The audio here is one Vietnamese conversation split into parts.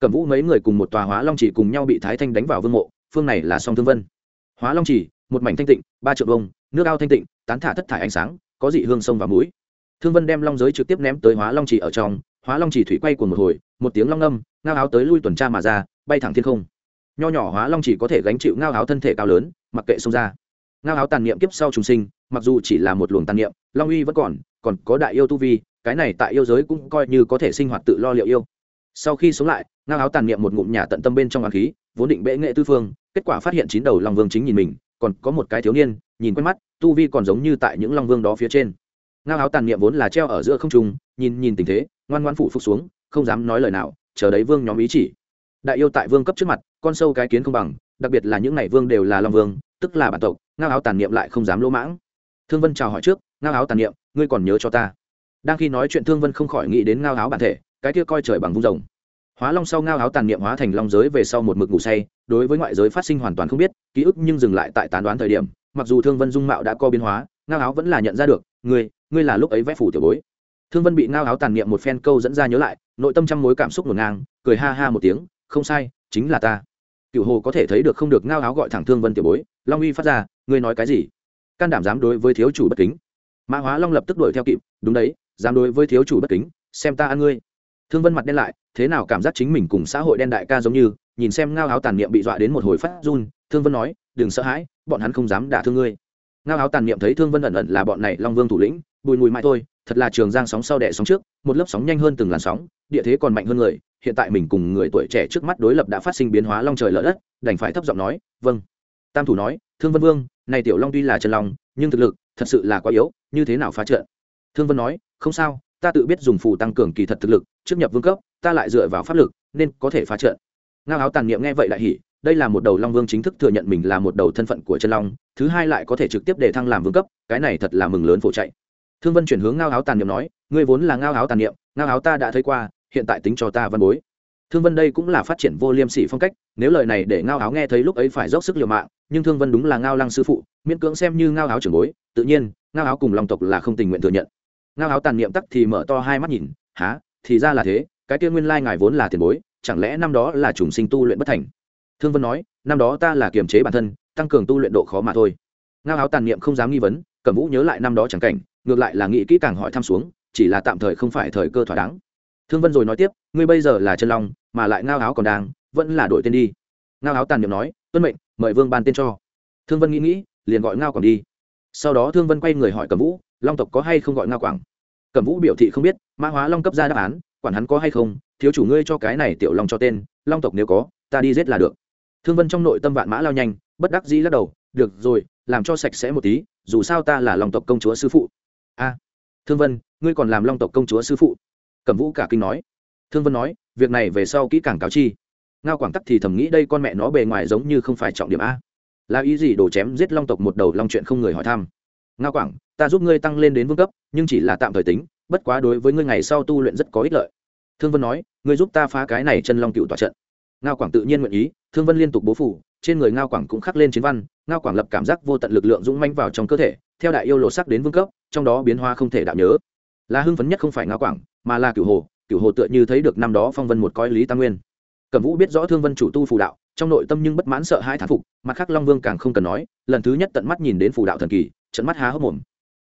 cẩm vũ mấy người cùng một tòa hóa long chỉ cùng nhau bị thái thanh đánh vào vương mộ, phương này là song thương vân. Hóa long chỉ, một mảnh thanh tịnh, ba triệu vông nước ao thanh tịnh, tán thả thất thải ánh sáng, có dị hương sông và mũi. Thương vân đem long giới trực tiếp ném tới hóa long chỉ ở trong, hóa long chỉ thủy quay của một hồi, một tiếng long âm, ngao áo tới lui tuần tra mà ra, bay thẳng thiên không. Nho nhỏ hóa long chỉ có thể gánh chịu ngao áo thân thể cao lớn, mặc kệ xông ra. Ngao áo tàn niệm kiếp sau trùng sinh, mặc dù chỉ là một luồng tàn niệm, long uy vẫn còn còn có đại yêu tu vi, cái này tại yêu giới cũng coi như có thể sinh hoạt tự lo liệu yêu. Sau khi sống lại ngao áo tàn niệm một ngụm nhà tận tâm bên trong hoàng khí, vốn định bệ nghệ tư phương, kết quả phát hiện chín đầu long vương chính nhìn mình, còn có một cái thiếu niên, nhìn quen mắt, tu vi còn giống như tại những long vương đó phía trên. Ngao áo tàn niệm vốn là treo ở giữa không trung, nhìn nhìn tình thế, ngoan ngoan phụ phục xuống, không dám nói lời nào, chờ đấy vương nhóm ý chỉ. Đại yêu tại vương cấp trước mặt, con sâu cái kiến không bằng, đặc biệt là những ngày vương đều là long vương, tức là bản tộc, ngao áo tàn niệm lại không dám lỗ mãng. Thương vân chào hỏi trước, ngao áo tàn niệm, ngươi còn nhớ cho ta? Đang khi nói chuyện thương vân không khỏi nghĩ đến ngao áo bản thể, cái kia coi trời bằng vung rồng hóa long sau ngao áo tàn niệm hóa thành long giới về sau một mực ngủ say, đối với ngoại giới phát sinh hoàn toàn không biết, ký ức nhưng dừng lại tại tán đoán thời điểm, mặc dù thương vân dung mạo đã co biến hóa, ngao áo vẫn là nhận ra được, ngươi ngươi là lúc ấy vẽ phủ tiểu bối. Thương vân bị ngao áo tàn niệm một phen câu dẫn ra nhớ lại, nội tâm trăm mối cảm xúc ngổn ngang, cười ha ha một tiếng, không sai, chính là ta. Cựu hồ có thể thấy được không được ngao áo gọi thẳng thương vân tiểu bối, long uy phát ra, ngươi nói cái gì? Can đảm dám đối với thiếu chủ bất kính. Mã hóa long lập tức đuổi theo kịp, đúng đấy, dám đối với thiếu chủ bất kính, xem ta ăn ngươi. Thương vân mặt đen lại thế nào cảm giác chính mình cùng xã hội đen đại ca giống như, nhìn xem ngao áo tàn niệm bị dọa đến một hồi phát run, thương vân nói, đừng sợ hãi, bọn hắn không dám đả thương ngươi. Ngao áo tàn niệm thấy thương vân ẩn ẩn là bọn này long vương thủ lĩnh, bùi mùi mãi thôi, thật là trường giang sóng sau đẻ sóng trước, một lớp sóng nhanh hơn từng làn sóng, địa thế còn mạnh hơn người, hiện tại mình cùng người tuổi trẻ trước mắt đối lập đã phát sinh biến hóa long trời lỡ đất, đành phải thấp giọng nói vâng. Tam thủ nói, thương vân vương, này tiểu long tuy là chân long, nhưng thực lực thật sự là quá yếu, như thế nào phá trận? Thương vân nói, không sao, ta tự biết dùng phù tăng cường kỳ thật thực lực, trước nhập vương cấp ta lại dựa vào pháp lực, nên có thể phá trận. Ngao áo tàn niệm nghe vậy lại hỉ, đây là một đầu long vương chính thức thừa nhận mình là một đầu thân phận của chân long, thứ hai lại có thể trực tiếp để thăng làm vương cấp, cái này thật là mừng lớn phổ chạy. Thương vân chuyển hướng ngao áo tàn niệm nói, ngươi vốn là ngao áo tàn niệm, ngao áo ta đã thấy qua, hiện tại tính cho ta văn bối. Thương vân đây cũng là phát triển vô liêm sỉ phong cách, nếu lời này để ngao áo nghe thấy lúc ấy phải dốc sức liều mạng, nhưng thương vân đúng là ngao lăng sư phụ, miễn cưỡng xem như ngao áo trưởng bối, tự nhiên, ngao áo cùng lòng tộc là không tình nguyện thừa nhận. Ngao áo tàn niệm tắc thì mở to hai mắt nhìn, há, thì ra là thế cái kia nguyên lai ngài vốn là tiền bối, chẳng lẽ năm đó là trùng sinh tu luyện bất thành? Thương vân nói, năm đó ta là kiềm chế bản thân, tăng cường tu luyện độ khó mà thôi. Ngao áo tàn niệm không dám nghi vấn, cẩm vũ nhớ lại năm đó chẳng cảnh, ngược lại là nghĩ kỹ càng hỏi thăm xuống, chỉ là tạm thời không phải thời cơ thỏa đáng. Thương vân rồi nói tiếp, ngươi bây giờ là chân long, mà lại ngao áo còn đang, vẫn là đổi tên đi. Ngao áo tàn niệm nói, tuân mệnh, mời vương ban tên cho. Thương vân nghĩ nghĩ, liền gọi ngao Quảng đi. Sau đó thương vân quay người hỏi cẩm vũ, long tộc có hay không gọi ngao quảng? Cẩm vũ biểu thị không biết, mã hóa long cấp ra đáp án quản hắn có hay không, thiếu chủ ngươi cho cái này tiểu long cho tên, long tộc nếu có, ta đi giết là được. Thương vân trong nội tâm vạn mã lao nhanh, bất đắc dĩ lắc đầu, được rồi, làm cho sạch sẽ một tí, dù sao ta là long tộc công chúa sư phụ. A, thương vân, ngươi còn làm long tộc công chúa sư phụ? Cẩm vũ cả kinh nói. Thương vân nói, việc này về sau kỹ càng cáo chi. Ngao quảng tắc thì thầm nghĩ đây con mẹ nó bề ngoài giống như không phải trọng điểm a. Là ý gì đổ chém giết long tộc một đầu long chuyện không người hỏi thăm? Ngao quảng, ta giúp ngươi tăng lên đến vương cấp, nhưng chỉ là tạm thời tính bất quá đối với ngươi ngày sau tu luyện rất có ích lợi. Thương vân nói, ngươi giúp ta phá cái này chân long cựu tòa trận. Ngao quảng tự nhiên nguyện ý, thương vân liên tục bố phủ, trên người ngao quảng cũng khắc lên chiến văn, ngao quảng lập cảm giác vô tận lực lượng dũng manh vào trong cơ thể, theo đại yêu lộ sắc đến vương cấp, trong đó biến hóa không thể đạo nhớ. Là hưng phấn nhất không phải ngao quảng, mà là cửu hồ cửu hồ tựa như thấy được năm đó phong vân một coi lý tam nguyên. Cẩm vũ biết rõ thương vân chủ tu phù đạo, trong nội tâm nhưng bất mãn sợ hai thán phục, mặt khác long vương càng không cần nói, lần thứ nhất tận mắt nhìn đến phù đạo thần kỳ, trận mắt há hốc mồm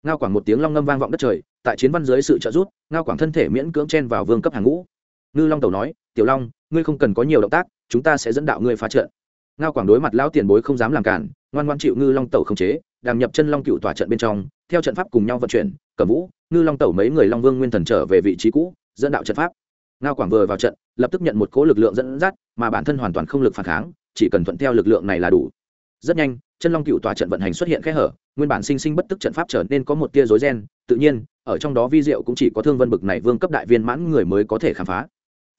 ngao quảng một tiếng long ngâm vang vọng đất trời, tại chiến văn dưới sự trợ giúp, ngao quảng thân thể miễn cưỡng chen vào vương cấp hàng ngũ. Ngư long tẩu nói, tiểu long, ngươi không cần có nhiều động tác, chúng ta sẽ dẫn đạo ngươi phá trận. Ngao quảng đối mặt lão tiền bối không dám làm cản, ngoan ngoan chịu ngư long tẩu không chế đàm nhập chân long cựu tòa trận bên trong, theo trận pháp cùng nhau vận chuyển, cẩm vũ, ngư long tẩu mấy người long vương nguyên thần trở về vị trí cũ, dẫn đạo trận pháp. Ngao quảng vừa vào trận, lập tức nhận một cố lực lượng dẫn dắt, mà bản thân hoàn toàn không lực phản kháng, chỉ cần thuận theo lực lượng này là đủ. Rất nhanh chân long cựu tòa trận vận hành xuất hiện kẽ hở, nguyên bản sinh sinh bất tức trận pháp trở nên có một tia rối ren, tự nhiên, ở trong đó vi diệu cũng chỉ có thương vân bực này vương cấp đại viên mãn người mới có thể khám phá.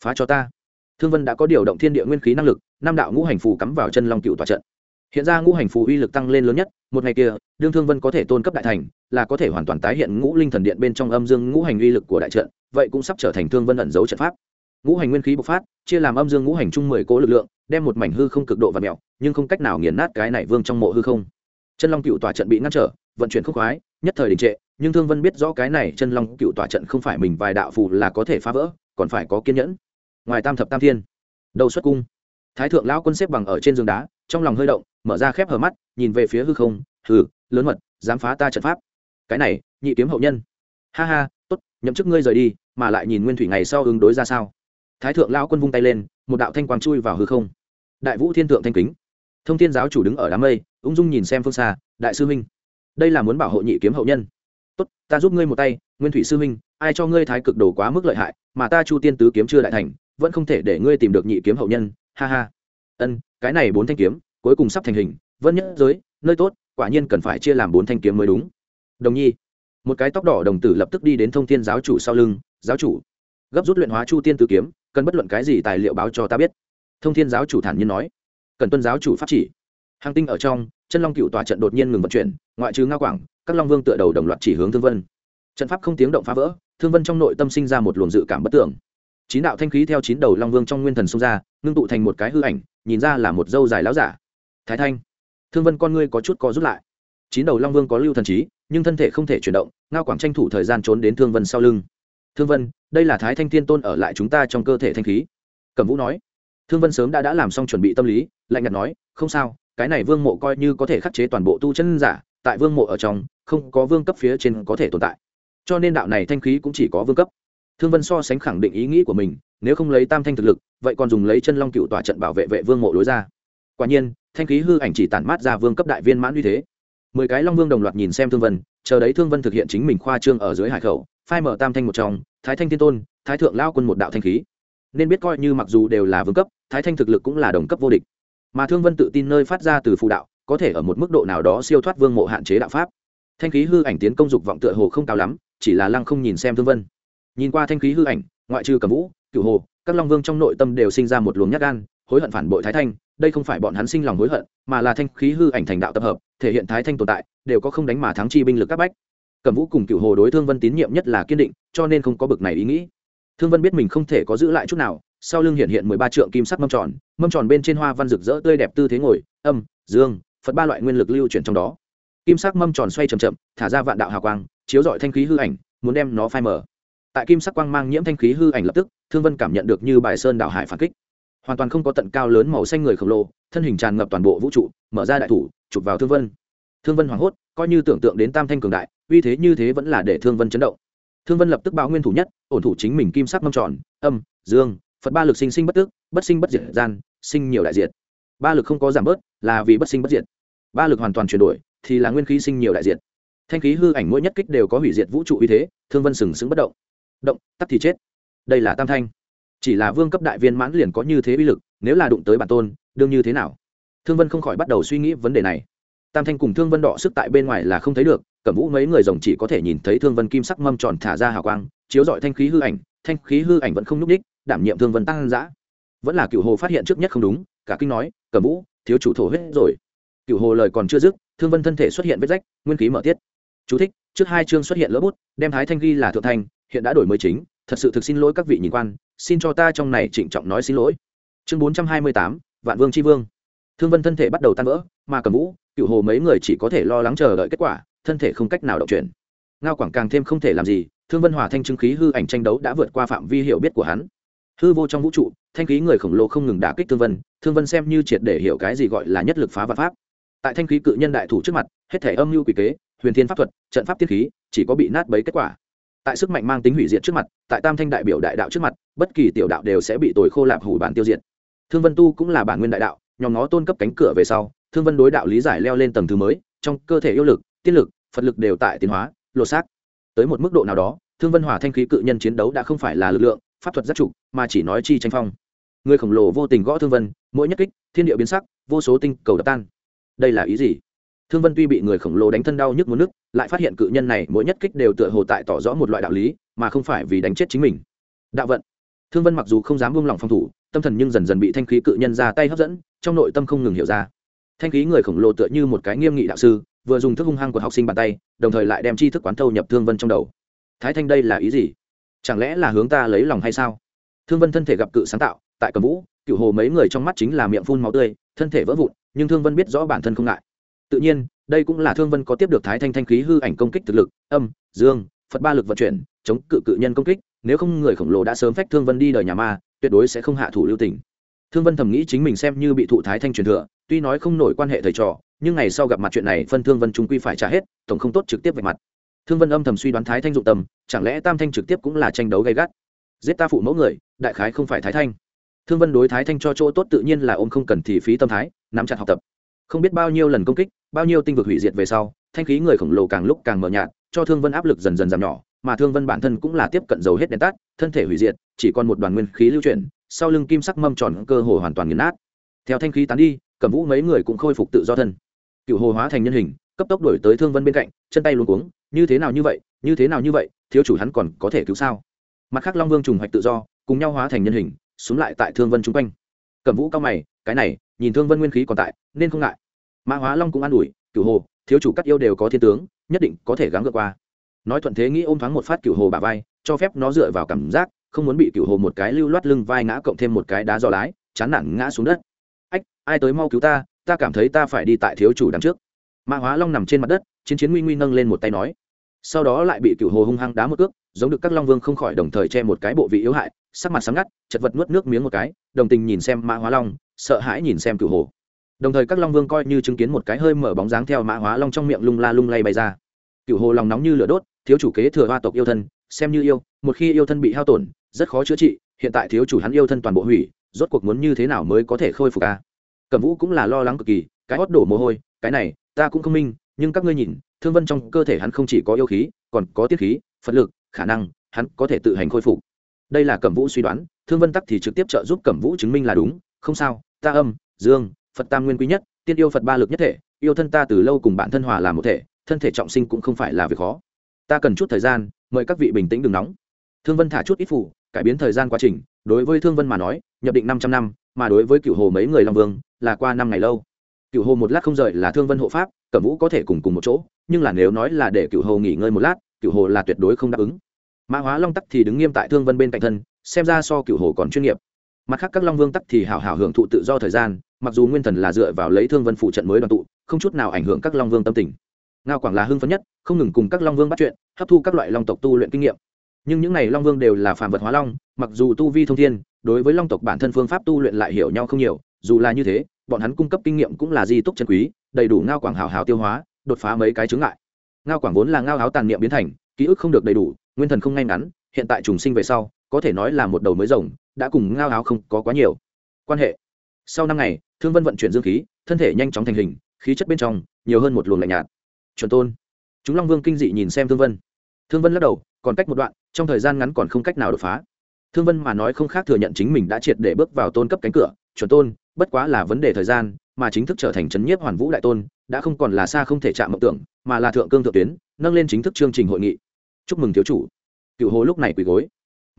Phá cho ta. Thương vân đã có điều động thiên địa nguyên khí năng lực Nam đạo ngũ hành phù cắm vào chân long cựu tòa trận. Hiện ra ngũ hành phù uy lực tăng lên lớn nhất, một ngày kia, đương thương vân có thể tôn cấp đại thành, là có thể hoàn toàn tái hiện ngũ linh thần điện bên trong âm dương ngũ hành uy lực của đại trận, vậy cũng sắp trở thành thương vân ẩn giấu trận pháp. Ngũ hành nguyên khí bộc phát, chia làm âm dương ngũ hành chung mười cố lực lượng đem một mảnh hư không cực độ và mẹo, nhưng không cách nào nghiền nát cái này vương trong mộ hư không. Chân long cựu tòa trận bị ngăn trở, vận chuyển khúc khoái, nhất thời đình trệ, nhưng thương vân biết rõ cái này chân long cựu tòa trận không phải mình vài đạo phù là có thể phá vỡ, còn phải có kiên nhẫn. Ngoài tam thập tam thiên, đầu xuất cung. Thái thượng lão quân xếp bằng ở trên giường đá, trong lòng hơi động, mở ra khép hờ mắt, nhìn về phía hư không, hừ, lớn mật, dám phá ta trận pháp. Cái này, nhị kiếm hậu nhân. Ha ha, tốt, nhậm chức ngươi rời đi, mà lại nhìn nguyên thủy ngày sau ứng đối ra sao. Thái thượng lão quân vung tay lên một đạo thanh quang chui vào hư không. Đại vũ thiên thượng thanh kính. Thông thiên giáo chủ đứng ở đám mây, ung dung nhìn xem phương xa, đại sư huynh, đây là muốn bảo hộ nhị kiếm hậu nhân. Tốt, ta giúp ngươi một tay, nguyên thủy sư huynh, ai cho ngươi thái cực đồ quá mức lợi hại, mà ta chu tiên tứ kiếm chưa đại thành, vẫn không thể để ngươi tìm được nhị kiếm hậu nhân. Ha ha. Ân, cái này bốn thanh kiếm, cuối cùng sắp thành hình, vân nhất giới, nơi tốt, quả nhiên cần phải chia làm bốn thanh kiếm mới đúng. Đồng nhi. Một cái tóc đỏ đồng tử lập tức đi đến thông thiên giáo chủ sau lưng, giáo chủ, gấp rút luyện hóa chu tiên tứ kiếm cần bất luận cái gì tài liệu báo cho ta biết. Thông thiên giáo chủ thản nhiên nói. Cần tuân giáo chủ pháp chỉ. Hàng tinh ở trong, chân long cựu tòa trận đột nhiên ngừng vận chuyển, ngoại trừ nga quảng, các long vương tựa đầu đồng loạt chỉ hướng thương vân. Trận pháp không tiếng động phá vỡ, thương vân trong nội tâm sinh ra một luồng dự cảm bất tưởng. Chín đạo thanh khí theo chín đầu long vương trong nguyên thần xông ra, ngưng tụ thành một cái hư ảnh, nhìn ra là một dâu dài láo giả. Thái thanh, thương vân con ngươi có chút co rút lại. Chín đầu long vương có lưu thần trí, nhưng thân thể không thể chuyển động, ngao quảng tranh thủ thời gian trốn đến thương vân sau lưng. Thương vân đây là thái thanh thiên tôn ở lại chúng ta trong cơ thể thanh khí. Cẩm vũ nói. Thương vân sớm đã đã làm xong chuẩn bị tâm lý, lạnh nhạt nói, không sao, cái này vương mộ coi như có thể khắc chế toàn bộ tu chân giả, tại vương mộ ở trong, không có vương cấp phía trên có thể tồn tại. Cho nên đạo này thanh khí cũng chỉ có vương cấp. Thương vân so sánh khẳng định ý nghĩ của mình, nếu không lấy tam thanh thực lực, vậy còn dùng lấy chân long cựu tòa trận bảo vệ vệ vương mộ lối ra. Quả nhiên, thanh khí hư ảnh chỉ tản mát ra vương cấp đại viên mãn như thế. Mười cái long vương đồng loạt nhìn xem thương vân, chờ đấy thương vân thực hiện chính mình khoa trương ở dưới hải khẩu phai mở tam thanh một trong, thái thanh thiên tôn, thái thượng lao quân một đạo thanh khí. Nên biết coi như mặc dù đều là vương cấp, thái thanh thực lực cũng là đồng cấp vô địch. Mà thương vân tự tin nơi phát ra từ phụ đạo, có thể ở một mức độ nào đó siêu thoát vương mộ hạn chế đạo pháp. Thanh khí hư ảnh tiến công dục vọng tựa hồ không cao lắm, chỉ là lăng không nhìn xem thương vân. Nhìn qua thanh khí hư ảnh, ngoại trừ cầm vũ cựu hồ, các long vương trong nội tâm đều sinh ra một luồng nhát gan, hối hận phản bội thái thanh, đây không phải bọn hắn sinh lòng hối hận, mà là thanh khí hư ảnh thành đạo tập hợp, thể hiện thái thanh tồn tại, đều có không đánh mà thắng chi binh lực các bách cẩm vũ cùng cựu hồ đối thương vân tín nhiệm nhất là kiên định, cho nên không có bực này ý nghĩ. Thương vân biết mình không thể có giữ lại chút nào, sau lưng hiện hiện mười ba trượng kim sắc mâm tròn mâm tròn bên trên hoa văn rực rỡ tươi đẹp tư thế ngồi, âm, dương, phật ba loại nguyên lực lưu chuyển trong đó. Kim sắc mâm tròn xoay c h ậ m chậm, thả ra vạn đạo hào quang, chiếu dọi thanh khí hư ảnh, muốn đem nó phai mở tại kim sắc quang mang nhiễm thanh khí hư ảnh lập tức, thương vân cảm nhận được như bài sơn đạo hải phản kích. Hoàn toàn không có tận cao lớn màu xanh người khổng lồ, thân hình tràn ngập toàn bộ vũ trụ, mở ra đại thủ, chụp vào thương vân thương vân hoảng hốt, coi như tưởng tượng đến tam thanh cường đại, uy thế như thế vẫn là để thương vân chấn động. Thương vân lập tức báo nguyên thủ nhất, ổn thủ chính mình kim sắc mâm tròn, âm, dương, phật ba lực sinh sinh bất tức bất sinh bất diệt gian, sinh nhiều đại diệt. Ba lực không có giảm bớt, là vì bất sinh bất diệt. Ba lực hoàn toàn chuyển đổi, thì là nguyên khí sinh nhiều đại diệt. Thanh khí hư ảnh mỗi nhất kích đều có hủy diệt vũ trụ uy thế, thương vân sừng sững bất động. Động, tắt thì chết. Đây là tam thanh. Chỉ là vương cấp đại viên mãn liền có như thế uy lực, nếu là đụng tới bản tôn, đương như thế nào? Thương vân không khỏi bắt đầu suy nghĩ vấn đề này tam thanh cùng thương vân đọ sức tại bên ngoài là không thấy được cẩm vũ mấy người rồng chỉ có thể nhìn thấy thương vân kim sắc mâm tròn thả ra hào quang chiếu dọi thanh khí hư ảnh thanh khí hư ảnh vẫn không n ú c ních đảm nhiệm thương vân tăng giã vẫn là cựu hồ phát hiện trước nhất không đúng cả kinh nói cẩm vũ thiếu chủ thổ huyết rồi. Cựu hồ lời còn chưa dứt thương vân thân thể xuất hiện vết rách nguyên khí mở tiết. Chú thích, trước hai chương xuất hiện lỡ bút đem thái thanh ghi là thượng thanh hiện đã đổi mới chính thật sự thực xin lỗi các vị nhìn quan xin cho ta trong này trịnh trọng nói xin lỗi. Chương bốn trăm hai mươi tám vạn vương tri vương. Thương vân thân thể bắt đầu tan vỡ mà cầm vũ cựu hồ mấy người chỉ có thể lo lắng chờ đợi kết quả, thân thể không cách nào động chuyển. Ngao quảng càng thêm không thể làm gì, thương vân hòa thanh chứng khí hư ảnh tranh đấu đã vượt qua phạm vi hiểu biết của hắn. Hư vô trong vũ trụ, thanh khí người khổng lồ không ngừng đả kích thương vân thương vân xem như triệt để hiểu cái gì gọi là nhất lực phá vật pháp. Tại thanh khí cự nhân đại thủ trước mặt, hết thể âm mưu quỷ kế, huyền thiên pháp thuật, trận pháp tiết khí, chỉ có bị nát bấy kết quả. Tại sức mạnh mang tính hủy diệt trước mặt, tại tam thanh đại biểu đại đạo trước mặt, bất kỳ tiểu đạo đều sẽ bị tồi khô lạp hủ bản tiêu diệt. Thương vân tu cũng là bản nguyên đại đạo, nhòm nó tôn cấp cánh cửa về sau thương vân đối đạo lý giải leo lên tầng thứ mới, trong cơ thể yêu lực, tiên lực, phật lực đều tại tiến hóa, lột xác. Tới một mức độ nào đó, thương vân hỏa thanh khí cự nhân chiến đấu đã không phải là lực lượng, pháp thuật giác trục mà chỉ nói chi tranh phong. Người khổng lồ vô tình gõ thương vân, mỗi nhất kích, thiên địa biến sắc, vô số tinh cầu đập tan. Đây là ý gì? Thương vân tuy bị người khổng lồ đánh thân đau nhức muốn nước lại phát hiện cự nhân này mỗi nhất kích đều tựa hồ tại tỏ rõ một loại đạo lý, mà không phải vì đánh chết chính mình. Đạo vận. Thương vân mặc dù không dám buông lỏng phòng thủ, tâm thần nhưng dần dần bị thanh khí cự nhân ra tay hấp dẫn, trong nội tâm không ngừng hiểu ra thanh khí người khổng lồ tựa như một cái nghiêm nghị đạo sư, vừa dùng thức hung hăng của học sinh bàn tay, đồng thời lại đem tri thức quán thâu nhập thương vân trong đầu. Thái thanh đây là ý gì? Chẳng lẽ là hướng ta lấy lòng hay sao? Thương vân thân thể gặp cự sáng tạo, tại cầm vũ, cựu hồ mấy người trong mắt chính là miệng phun máu tươi, thân thể vỡ vụn, nhưng thương vân biết rõ bản thân không ngại. Tự nhiên, đây cũng là thương vân có tiếp được thái thanh thanh khí hư ảnh công kích thực lực, âm, dương, phật ba lực vận chuyển, chống cự cự nhân công kích, nếu không người khổng lồ đã sớm phách thương vân đi đời nhà ma, tuyệt đối sẽ không hạ thủ lưu tình thương vân thầm nghĩ chính mình xem như bị thụ thái thanh truyền thừa, tuy nói không nổi quan hệ thầy trò, nhưng ngày sau gặp mặt chuyện này phân thương vân trung quy phải trả hết, tổng không tốt trực tiếp về mặt. Thương vân âm thầm suy đoán thái thanh dụng tâm, chẳng lẽ tam thanh trực tiếp cũng là tranh đấu gay gắt? Giết ta phụ mẫu người, đại khái không phải thái thanh. Thương vân đối thái thanh cho chỗ tốt tự nhiên là ôm không cần thì phí tâm thái, nắm chặt học tập. Không biết bao nhiêu lần công kích, bao nhiêu tinh vực hủy diệt về sau, thanh khí người khổng lồ càng lúc càng mờ nhạt, cho thương vân áp lực dần dần giảm nhỏ, mà thương vân bản thân cũng là tiếp cận dầu hết đèn tắt, thân thể hủy diệt, chỉ còn một đoàn nguyên khí lưu chuyển sau lưng kim sắc mâm tròn cơ hồ hoàn toàn nghiền nát. Theo thanh khí tán đi, cẩm vũ mấy người cũng khôi phục tự do thân. Cựu hồ hóa thành nhân hình, cấp tốc đổi tới thương vân bên cạnh, chân tay luôn cuống, như thế nào như vậy? Như thế nào như vậy? Thiếu chủ hắn còn có thể cứu sao? Mặt khác long vương trùng hoạch tự do, cùng nhau hóa thành nhân hình xuống lại tại thương vân chung quanh. Cẩm vũ cao mày, cái này, nhìn thương vân nguyên khí còn tại, nên không ngại. Mã hóa long cũng an ủi, cựu hồ, thiếu chủ cắt yêu đều có thiên tướng, nhất định có thể gắng vượt qua. Nói thuận thế nghĩ ôm thoáng một phát cựu hồ bà vai, cho phép nó dựa vào cảm giác không muốn bị cựu hồ một cái lưu loát lưng vai ngã cộng thêm một cái đá giò lái, chán nản ngã xuống đất. Ách, ai tới mau cứu ta ta cảm thấy ta phải đi tại thiếu chủ đằng trước. Mã hóa long nằm trên mặt đất, chiến chiến nguy nguy nâng lên một tay nói. Sau đó lại bị cựu hồ hung hăng đá một cước, giống được các long vương không khỏi đồng thời che một cái bộ vị yếu hại, sắc mặt sáng ngắt, chật vật nuốt nước miếng một cái, đồng tình nhìn xem mã hóa long, sợ hãi nhìn xem cựu hồ. Đồng thời các long vương coi như chứng kiến một cái hơi mở bóng dáng theo mã hóa long trong miệng lung la lung lay bay ra. Cựu hồ lòng nóng như lửa đốt, thiếu chủ kế thừa hoa tộc yêu thân, xem như yêu, một khi yêu thân bị hao tổn rất khó chữa trị, hiện tại thiếu chủ hắn yêu thân toàn bộ hủy, rốt cuộc muốn như thế nào mới có thể khôi phục a cẩm vũ cũng là lo lắng cực kỳ, cái hót đổ mồ hôi, cái này, ta cũng không minh, nhưng các ngươi nhìn, thương vân trong cơ thể hắn không chỉ có yêu khí, còn có tiết khí, phật lực, khả năng, hắn có thể tự hành khôi phục. Đây là cẩm vũ suy đoán, thương vân tắc thì trực tiếp trợ giúp cẩm vũ chứng minh là đúng, không sao, ta âm, dương, phật tam nguyên quý nhất, tiên yêu phật ba lực nhất thể, yêu thân ta từ lâu cùng bản thân hòa làm một thể, thân thể trọng sinh cũng không phải là việc khó. Ta cần chút thời gian, mời các vị bình tĩnh đừng nóng. Thương vân thả chút ít phủ cải biến thời gian quá trình, đối với thương vân mà nói, nhập định năm trăm năm, mà đối với cựu hồ mấy người long vương, là qua năm ngày lâu. Cựu hồ một lát không rời là thương vân hộ pháp, cẩm vũ có thể cùng cùng một chỗ, nhưng là nếu nói là để cựu hồ nghỉ ngơi một lát cựu hồ là tuyệt đối không đáp ứng. Mã hóa long tắc thì đứng nghiêm tại thương vân bên cạnh thân, xem ra so cựu hồ còn chuyên nghiệp. Mặt khác các long vương tắc thì hảo hảo hưởng thụ tự do thời gian, mặc dù nguyên thần là dựa vào lấy thương vân phụ trận mới đoàn tụ, không chút nào ảnh hưởng các long vương tâm tình. Ngao quảng là hưng phấn nhất, không ngừng cùng các long vương bắt chuyện, hấp thu các loại long tộc tu luyện kinh nghiệm nhưng những này long vương đều là phàm vật hóa long, mặc dù tu vi thông thiên, đối với long tộc bản thân phương pháp tu luyện lại hiểu nhau không nhiều, dù là như thế, bọn hắn cung cấp kinh nghiệm cũng là di túc chân quý, đầy đủ ngao quảng hào hào tiêu hóa, đột phá mấy cái chướng ngại. Ngao quảng vốn là ngao háo tàn niệm biến thành, ký ức không được đầy đủ, nguyên thần không ngay ngắn, hiện tại trùng sinh về sau, có thể nói là một đầu mới rồng, đã cùng ngao háo không có quá nhiều. Quan hệ. Sau năm ngày, thương vân vận chuyển dương khí, thân thể nhanh chóng thành hình, khí chất bên trong, nhiều hơn một luồng lạnh nhạt. Chuẩn tôn. Chúng long vương kinh dị nhìn xem thương vân. Thương vân lắc đầu, còn cách một đoạn trong thời gian ngắn còn không cách nào đột phá. Thương vân mà nói không khác thừa nhận chính mình đã triệt để bước vào tôn cấp cánh cửa, chuẩn tôn, bất quá là vấn đề thời gian, mà chính thức trở thành c h ấ n nhiếp hoàn vũ đại tôn, đã không còn là xa không thể chạm mộng tưởng, mà là thượng cương thượng tuyến, nâng lên chính thức chương trình hội nghị. Chúc mừng thiếu chủ. Cựu hồ lúc này quỳ gối.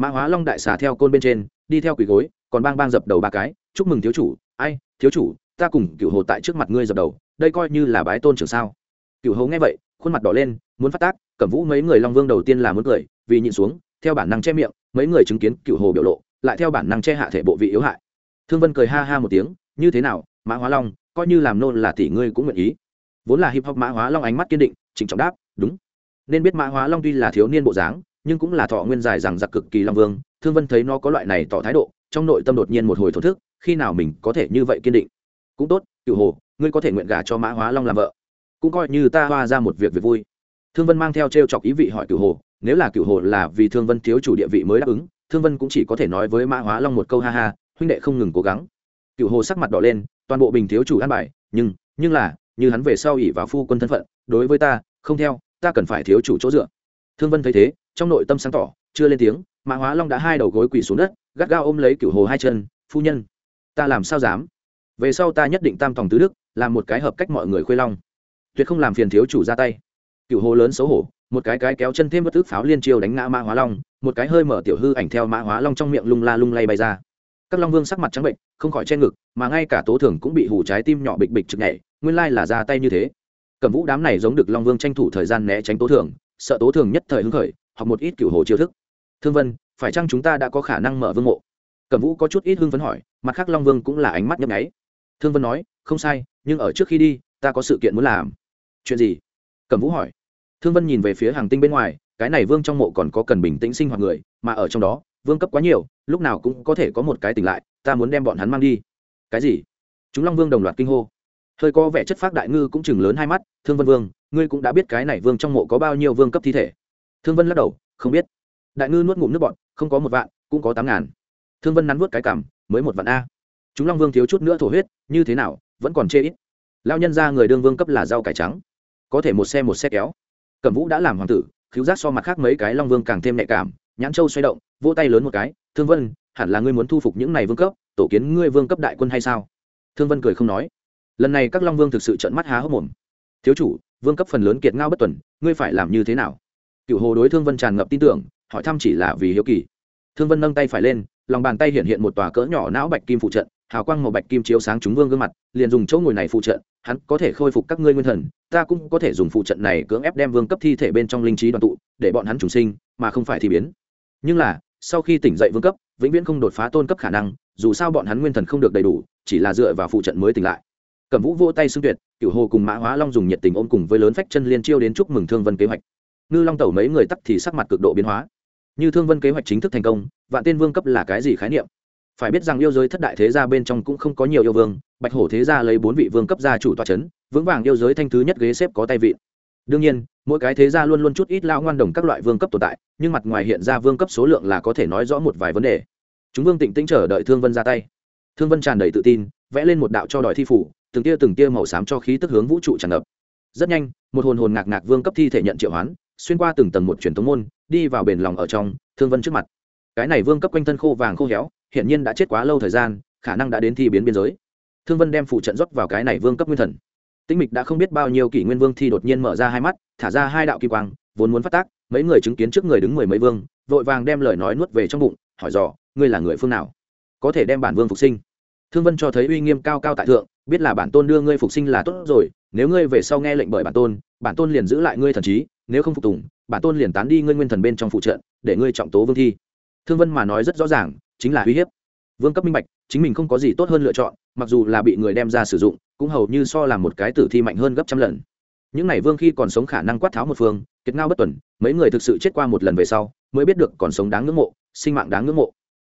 Mã hóa long đại xà theo côn bên trên, đi theo quỳ gối, còn bang bang dập đầu ba cái, chúc mừng thiếu chủ, ai, thiếu chủ, ta cùng cựu hồ tại trước mặt ngươi dập đầu, đây coi như là bái tôn trưởng sao. Cựu hồ nghe vậy, khuôn mặt đỏ lên, muốn phát tác cẩm vũ mấy người long vương đầu tiên là muốn cười, vì nhịn xuống, theo bản năng che miệng, mấy người chứng kiến cựu hồ biểu lộ, lại theo bản năng che hạ thể bộ vị yếu hại. Thương vân cười ha ha một tiếng, như thế nào, mã hóa long, coi như làm nôn là tỷ ngươi cũng nguyện ý. Vốn là hip hop mã hóa long ánh mắt kiên định, trịnh trọng đáp, đúng. Nên biết mã hóa long tuy là thiếu niên bộ dáng, nhưng cũng là thọ nguyên dài rằng giặc cực kỳ long vương. Thương vân thấy nó có loại này tỏ thái độ, trong nội tâm đột nhiên một hồi thổ thức, khi nào mình có thể như vậy kiên định? Cũng tốt, cựu hồ, ngươi có thể nguyện gả cho mã hóa long làm vợ. Cũng coi như ta hoa ra một việc việc vui thương vân mang theo t r e o chọc ý vị hỏi cửu hồ, nếu là cửu hồ là vì thương vân thiếu chủ địa vị mới đáp ứng, thương vân cũng chỉ có thể nói với mã hóa long một câu ha ha, huynh đệ không ngừng cố gắng. Cửu hồ sắc mặt đỏ lên, toàn bộ bình thiếu chủ an bài, nhưng nhưng là, như hắn về sau ỉ vào phu quân thân phận, đối với ta, không theo, ta cần phải thiếu chủ chỗ dựa. Thương vân thấy thế, trong nội tâm sáng tỏ, chưa lên tiếng, mã hóa long đã hai đầu gối quỳ xuống đất, gắt gao ôm lấy cửu hồ hai chân, phu nhân, ta làm sao dám? Về sau ta nhất định tam tòng tứ đức, làm một cái hợp cách mọi người khuê long. Tuyệt không làm phiền thiếu chủ ra tay cựu hồ lớn xấu hổ, một cái cái kéo chân thêm bất ước pháo liên chiêu đánh ngã mã hóa long, một cái hơi mở tiểu hư ảnh theo mã hóa long trong miệng lung la lung lay bay ra. Các long vương sắc mặt trắng bệnh, không khỏi che ngực, mà ngay cả tố thường cũng bị hủ trái tim nhỏ bịch bịch trực nhảy, nguyên lai là ra tay như thế. Cẩm vũ đám này giống được long vương tranh thủ thời gian né tránh tố thường, sợ tố thường nhất thời hứng khởi hoặc một ít cựu hồ chiêu thức. Thương vân, phải chăng chúng ta đã có khả năng mở vương mộ? Cẩm vũ có chút ít hưng phấn hỏi, mặt khác long vương cũng là ánh mắt nhấp nháy. Thương vân nói, không sai, nhưng ở trước khi đi, ta có sự kiện muốn làm. Chuyện gì? Cẩm vũ hỏi. Thương vân nhìn về phía hàng tinh bên ngoài, cái này vương trong mộ còn có cần bình tĩnh sinh hoạt người, mà ở trong đó, vương cấp quá nhiều, lúc nào cũng có thể có một cái tỉnh lại, ta muốn đem bọn hắn mang đi. Cái gì? Chúng long vương đồng loạt kinh hô. Hơi có vẻ chất phác đại ngư cũng chừng lớn hai mắt, thương vân vương, ngươi cũng đã biết cái này vương trong mộ có bao nhiêu vương cấp thi thể. Thương vân lắc đầu, không biết. Đại ngư nuốt ngụm nước bọn không có một vạn, cũng có tám ngàn. Thương vân nắn nuốt cái cảm mới một vạn a. Chúng long vương thiếu chút nữa thổ huyết, như thế nào, vẫn còn chê ít. Lao nhân ra người đương vương cấp là rau cải trắng có thể một xe một xe kéo. Cẩm vũ đã làm hoàng tử khiếu giác so mặt khác mấy cái long vương càng thêm nhạy cảm, nhãn châu xoay động, vỗ tay lớn một cái, thương vân, hẳn là ngươi muốn thu phục những này vương cấp, tổ kiến ngươi vương cấp đại quân hay sao? Thương vân cười không nói. Lần này các long vương thực sự trợn mắt há hốc mồm. Thiếu chủ, vương cấp phần lớn kiệt ngao bất tuần, ngươi phải làm như thế nào? Cựu hồ đối thương vân tràn ngập tin tưởng, hỏi thăm chỉ là vì hiếu kỳ. Thương vân nâng tay phải lên lòng bàn tay hiện hiện một tòa cỡ nhỏ não bạch kim phụ trận, hào quang màu bạch kim chiếu sáng chúng vương gương mặt, liền dùng chỗ ngồi này phụ trận, hắn có thể khôi phục các ngươi nguyên thần, ta cũng có thể dùng phụ trận này cưỡng ép đem vương cấp thi thể bên trong linh trí đoàn tụ, để bọn hắn trùng sinh, mà không phải thì biến. Nhưng là, sau khi tỉnh dậy vương cấp, vĩnh viễn không đột phá tôn cấp khả năng, dù sao bọn hắn nguyên thần không được đầy đủ, chỉ là dựa vào phụ trận mới tỉnh lại. Cẩm vũ vô tay xưng tuyệt, cửu hồ cùng mã hóa long dùng nhiệt tình ôm cùng với lớn phách chân liên chiêu đến chúc mừng thương vân kế hoạch. Ngư long tẩu mấy người tắc thì sắc mặt cực độ biến hóa. Như thương vân kế hoạch chính thức thành công vạn tên vương cấp là cái gì khái niệm? Phải biết rằng yêu giới thất đại thế gia bên trong cũng không có nhiều yêu vương, bạch hổ thế gia lấy bốn vị vương cấp gia chủ tòa c h ấ n vững vàng yêu giới thanh thứ nhất ghế xếp có tay vịn đương nhiên, mỗi cái thế gia luôn luôn chút ít lao ngoan đồng các loại vương cấp tồn tại, nhưng mặt ngoài hiện ra vương cấp số lượng là có thể nói rõ một vài vấn đề. Chúng vương tịnh tĩnh chờ đợi thương vân ra tay. Thương vân tràn đầy tự tin, vẽ lên một đạo cho đòi thi phủ, từng tia từng tia màu xám cho khí tức hướng vũ trụ tràn ngập. Rất nhanh, một hồn hồn ngạc ngạc vương cấp thi thể nhận triệu hoán, xuyên qua từng tầng một truyền thống môn, đi vào bền lòng ở trong, thương vân trước mặt cái này vương cấp quanh thân khô vàng khô héo hiện nhiên đã chết quá lâu thời gian, khả năng đã đến thi biến biên giới. Thương vân đem phụ trận rót vào cái này vương cấp nguyên thần. Tĩnh mịch đã không biết bao nhiêu kỷ nguyên vương thi đột nhiên mở ra hai mắt, thả ra hai đạo kỳ quang, vốn muốn phát tác, mấy người chứng kiến trước người đứng mười mấy vương, vội vàng đem lời nói nuốt về trong bụng, hỏi dò, ngươi là người phương nào? Có thể đem bản vương phục sinh? Thương vân cho thấy uy nghiêm cao cao tại thượng, biết là bản tôn đưa ngươi phục sinh là tốt rồi, nếu ngươi về sau nghe lệnh bởi bản tôn bản tôn liền giữ lại ngươi thần trí, nếu không phục tùng, bản tôn liền tán đi ngươi nguyên thần bên trong phụ trận, để ngươi trọng tố vương thi thương vân mà nói rất rõ ràng, chính là uy hiếp. Vương cấp minh bạch, chính mình không có gì tốt hơn lựa chọn, mặc dù là bị người đem ra sử dụng, cũng hầu như so là một cái tử thi mạnh hơn gấp trăm lần. Những n à y vương khi còn sống khả năng quát tháo một phương, kiệt ngao bất tuần, mấy người thực sự chết qua một lần về sau, mới biết được còn sống đáng ngưỡng mộ, sinh mạng đáng ngưỡng mộ.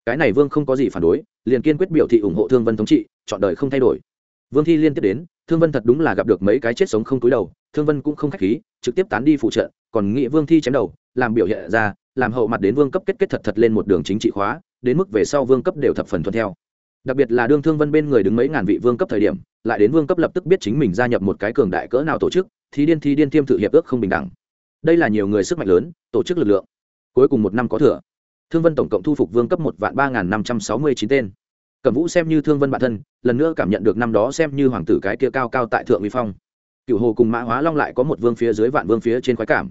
Cái này vương không có gì phản đối, liền kiên quyết biểu thị ủng hộ thương vân thống trị, chọn đời không thay đổi. Vương thi liên tiếp đến, thương vân thật đúng là gặp được mấy cái chết sống không túi đầu, thương vân cũng không k h á c h khí, trực tiếp tán đi phụ trợ, còn nghĩ vương thi chém đầu, làm biểu hiện ra làm hậu mặt đến vương cấp kết kết thật thật lên một đường chính trị khóa, đến mức về sau vương cấp đều thập phần thuận theo. Đặc biệt là đương thương vân bên người đứng mấy ngàn vị vương cấp thời điểm, lại đến vương cấp lập tức biết chính mình gia nhập một cái cường đại cỡ nào tổ chức, thì điên thi điên tiêm thử hiệp ước không bình đẳng. Đây là nhiều người sức mạnh lớn, tổ chức lực lượng. Cuối cùng một năm có thừa. Thương vân tổng cộng thu phục vương cấp một vạn ba năm trăm sáu mươi chín tên. Cẩm vũ xem như thương vân bản thân, lần nữa cảm nhận được năm đó xem như hoàng tử cái kia cao cao tại thượng vi phong. Cựu hồ cùng mã hóa long lại có một vương phía dưới vạn vương phía trên khoái cảm.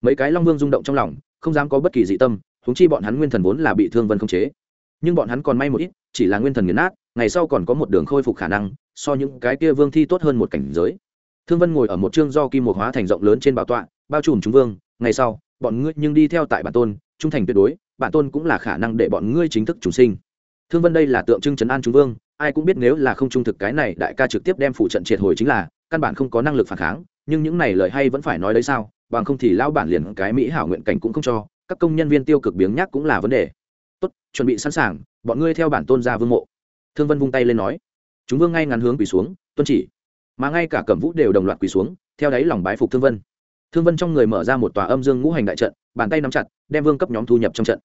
Mấy cái long vương rung động trong lòng không dám có bất kỳ dị tâm húng chi bọn hắn nguyên thần vốn là bị thương vân không chế. Nhưng bọn hắn còn may một ít, chỉ là nguyên thần nghiền nát, ngày sau còn có một đường khôi phục khả năng, so những cái kia vương thi tốt hơn một cảnh giới. Thương vân ngồi ở một chương do kim một hóa thành rộng lớn trên bảo tọa, bao trùm chúng vương, ngày sau, bọn ngươi nhưng đi theo tại bản tôn, trung thành tuyệt đối, bản tôn cũng là khả năng để bọn ngươi chính thức chủ sinh. Thương vân đây là tượng trưng trấn an chúng vương, ai cũng biết nếu là không trung thực cái này, đại ca trực tiếp đem phụ trận triệt hồi chính là, căn bản không có năng lực phản kháng, nhưng những này lời hay vẫn phải nói đấy sao? Bằng không thì lao bản liền cái mỹ hảo nguyện cảnh cũng không cho, các công nhân viên tiêu cực biếng nhác cũng là vấn đề. Tốt, chuẩn bị sẵn sàng, bọn ngươi theo bản tôn ra vương mộ. Thương vân vung tay lên nói. Chúng vương ngay ngắn hướng quỳ xuống, tuân chỉ. Mà ngay cả cẩm vũ đều đồng loạt quỳ xuống, theo đáy lòng bái phục thương vân. Thương vân trong người mở ra một tòa âm dương ngũ hành đại trận, bàn tay nắm chặt, đem vương cấp nhóm thu nhập trong trận.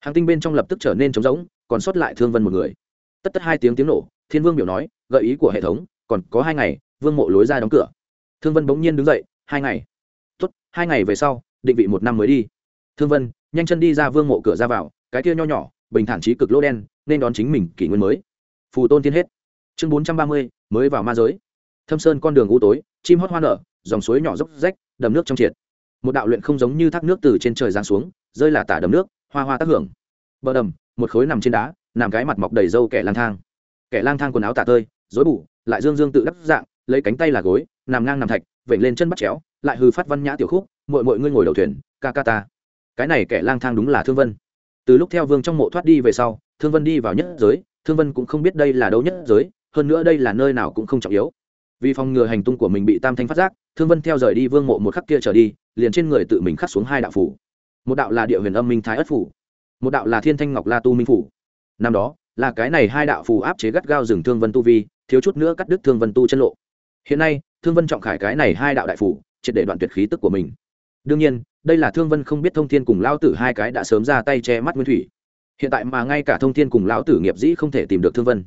Hàng tinh bên trong lập tức trở nên trống rỗng, còn sót lại thương vân một người. Tất tất hai tiếng tiếng nổ, thiên vương biểu nói, gợi ý của hệ thống, còn có hai ngày, vương mộ lối ra đóng cửa. Thương vân bỗng nhiên đứng dậy, hai ngày tốt, hai ngày về sau, định vị một năm mới đi. Thương vân, nhanh chân đi ra vương mộ cửa ra vào, cái kia nho nhỏ, bình thản trí cực lỗ đen, nên đón chính mình kỷ nguyên mới. Phù tôn tiên hết. Chương bốn trăm ba mươi, mới vào ma giới. Thâm sơn con đường u tối, chim hót hoa nở, dòng suối nhỏ dốc rách, đầm nước trong triệt. Một đạo luyện không giống như thác nước từ trên trời giáng xuống, rơi là tả đầm nước, hoa hoa tác hưởng. Bờ đầm, một khối nằm trên đá, nằm cái mặt mọc đầy râu kẻ lang thang. Kẻ lang thang quần áo tả tơi dối bủ lại dương dương tự đắp dạng, lấy cánh tay là gối, nằm ngang nằm thạch, vểnh lên chân bắt chéo lại hư phát văn nhã tiểu khúc mội mội ngươi ngồi đầu thuyền, ca ca ta. Cái này kẻ lang thang đúng là thương vân. Từ lúc theo vương trong mộ thoát đi về sau, thương vân đi vào nhất giới, thương vân cũng không biết đây là đâu nhất giới, hơn nữa đây là nơi nào cũng không trọng yếu. Vì phòng ngừa hành tung của mình bị tam thanh phát giác, thương vân theo rời đi vương mộ một khắc kia trở đi, liền trên người tự mình khắc xuống hai đạo phủ. Một đạo là địa huyền âm minh thái ất phủ, một đạo là thiên thanh ngọc la tu minh phủ. Năm đó, là cái này hai đạo phù áp chế gắt gao rừng thương vân tu vi, thiếu chút nữa cắt đứt thương vân tu chân lộ. Hiện nay, thương vân trọng khải cái này hai đạo đại phủ triệt để đoạn tuyệt khí tức của mình. Đương nhiên, đây là thương vân không biết thông thiên cùng lao tử hai cái đã sớm ra tay che mắt nguyên thủy. Hiện tại mà ngay cả thông thiên cùng lão tử nghiệp dĩ không thể tìm được thương vân.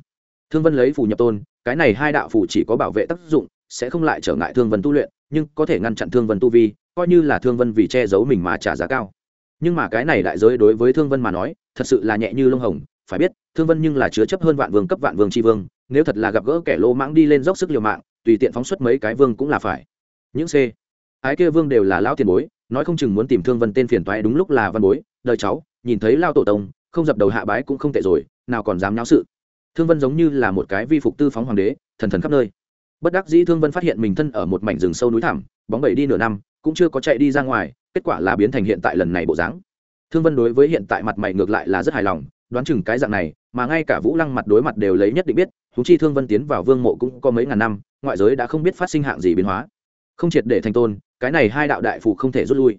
Thương vân lấy phù nhập tôn, cái này hai đạo phù chỉ có bảo vệ tác dụng, sẽ không lại trở ngại thương vân tu luyện, nhưng có thể ngăn chặn thương vân tu vi, coi như là thương vân vì che giấu mình mà trả giá cao. Nhưng mà cái này đại giới đối với thương vân mà nói, thật sự là nhẹ như lông hồng, phải biết, thương vân nhưng là chứa chấp hơn vạn vương cấp vạn vương tri vương, nếu thật là gặp gỡ kẻ lô mãng đi lên dốc sức liều mạng, tùy tiện phóng xuất mấy cái vương cũng là phải. Những c ái kia vương đều là lão tiền bối, nói không chừng muốn tìm thương vân tên phiền toái đúng lúc là văn bối, đời cháu, nhìn thấy lao tổ tông, không dập đầu hạ bái cũng không tệ rồi, nào còn dám nháo sự. Thương vân giống như là một cái vi phục tư phóng hoàng đế, thần thần khắp nơi. Bất đắc dĩ thương vân phát hiện mình thân ở một mảnh rừng sâu núi thẳm, bóng bẩy đi nửa năm, cũng chưa có chạy đi ra ngoài, kết quả là biến thành hiện tại lần này bộ dáng. Thương vân đối với hiện tại mặt mày ngược lại là rất hài lòng, đoán chừng cái dạng này, mà ngay cả vũ lăng mặt đối mặt đều lấy nhất định biết thú chi thương vân tiến vào vương mộ cũng có mấy ngàn năm, ngoại giới đã không biết phát sinh hạng gì biến hóa. Không triệt để thành tôn cái này hai đạo đại phụ không thể rút lui.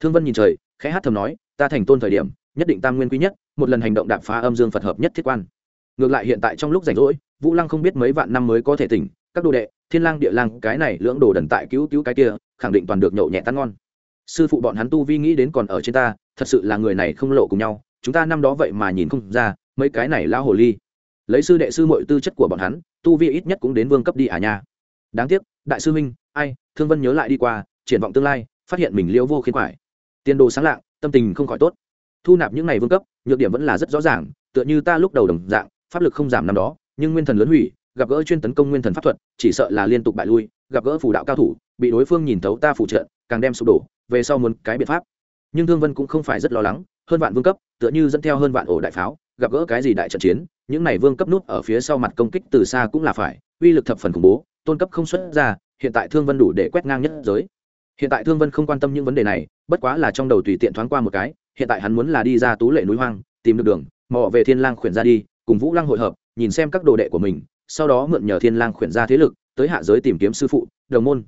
Thương vân nhìn trời, khẽ hát thầm nói, ta thành tôn thời điểm, nhất định tam nguyên quý nhất, một lần hành động đạp phá âm dương phật hợp nhất thiết quan. Ngược lại hiện tại trong lúc rảnh rỗi, vũ lăng không biết mấy vạn năm mới có thể tỉnh, các đồ đệ, thiên lang, địa lang, cái này lưỡng đồ đần tại cứu cứu cái kia, khẳng định toàn được nhậu nhẹ tan ngon. Sư phụ bọn hắn tu vi nghĩ đến còn ở trên ta, thật sự là người này không lộ cùng nhau, chúng ta năm đó vậy mà nhìn không ra, mấy cái này lão hồ ly. Lấy sư đệ sư mọi tư chất của bọn hắn, tu vi ít nhất cũng đến vương cấp đi à nha. Đáng tiếc, đại sư minh ai, thương vân nhớ lại đi qua triển vọng tương lai, phát hiện mình liễu vô khiến quải tiền đồ sáng lạng, tâm tình không khỏi tốt. Thu nạp những ngày vương cấp, nhược điểm vẫn là rất rõ ràng, tựa như ta lúc đầu đồng dạng, pháp lực không giảm năm đó, nhưng nguyên thần lớn hủy, gặp gỡ chuyên tấn công nguyên thần pháp thuật, chỉ sợ là liên tục bại lui, gặp gỡ phù đạo cao thủ, bị đối phương nhìn thấu ta phủ trợ, càng đem sụp đổ, về sau muốn cái biện pháp. Nhưng thương vân cũng không phải rất lo lắng, hơn vạn vương cấp, tựa như dẫn theo hơn vạn ổ đại pháo, gặp gỡ cái gì đại trận chiến, những này vương cấp nút ở phía sau mặt công kích từ xa cũng là phải, uy lực thập phần khủng bố, tôn cấp không xuất ra, hiện tại thương vân đủ để quét ngang nhất giới hiện tại thương vân không quan tâm những vấn đề này, bất quá là trong đầu tùy tiện thoáng qua một cái, hiện tại hắn muốn là đi ra tú lệ núi hoang, tìm được đường mò về thiên lang khuyển ra đi, cùng vũ lăng hội hợp, nhìn xem các đồ đệ của mình, sau đó mượn nhờ thiên lang khuyển ra thế lực, tới hạ giới tìm kiếm sư phụ, đồng môn.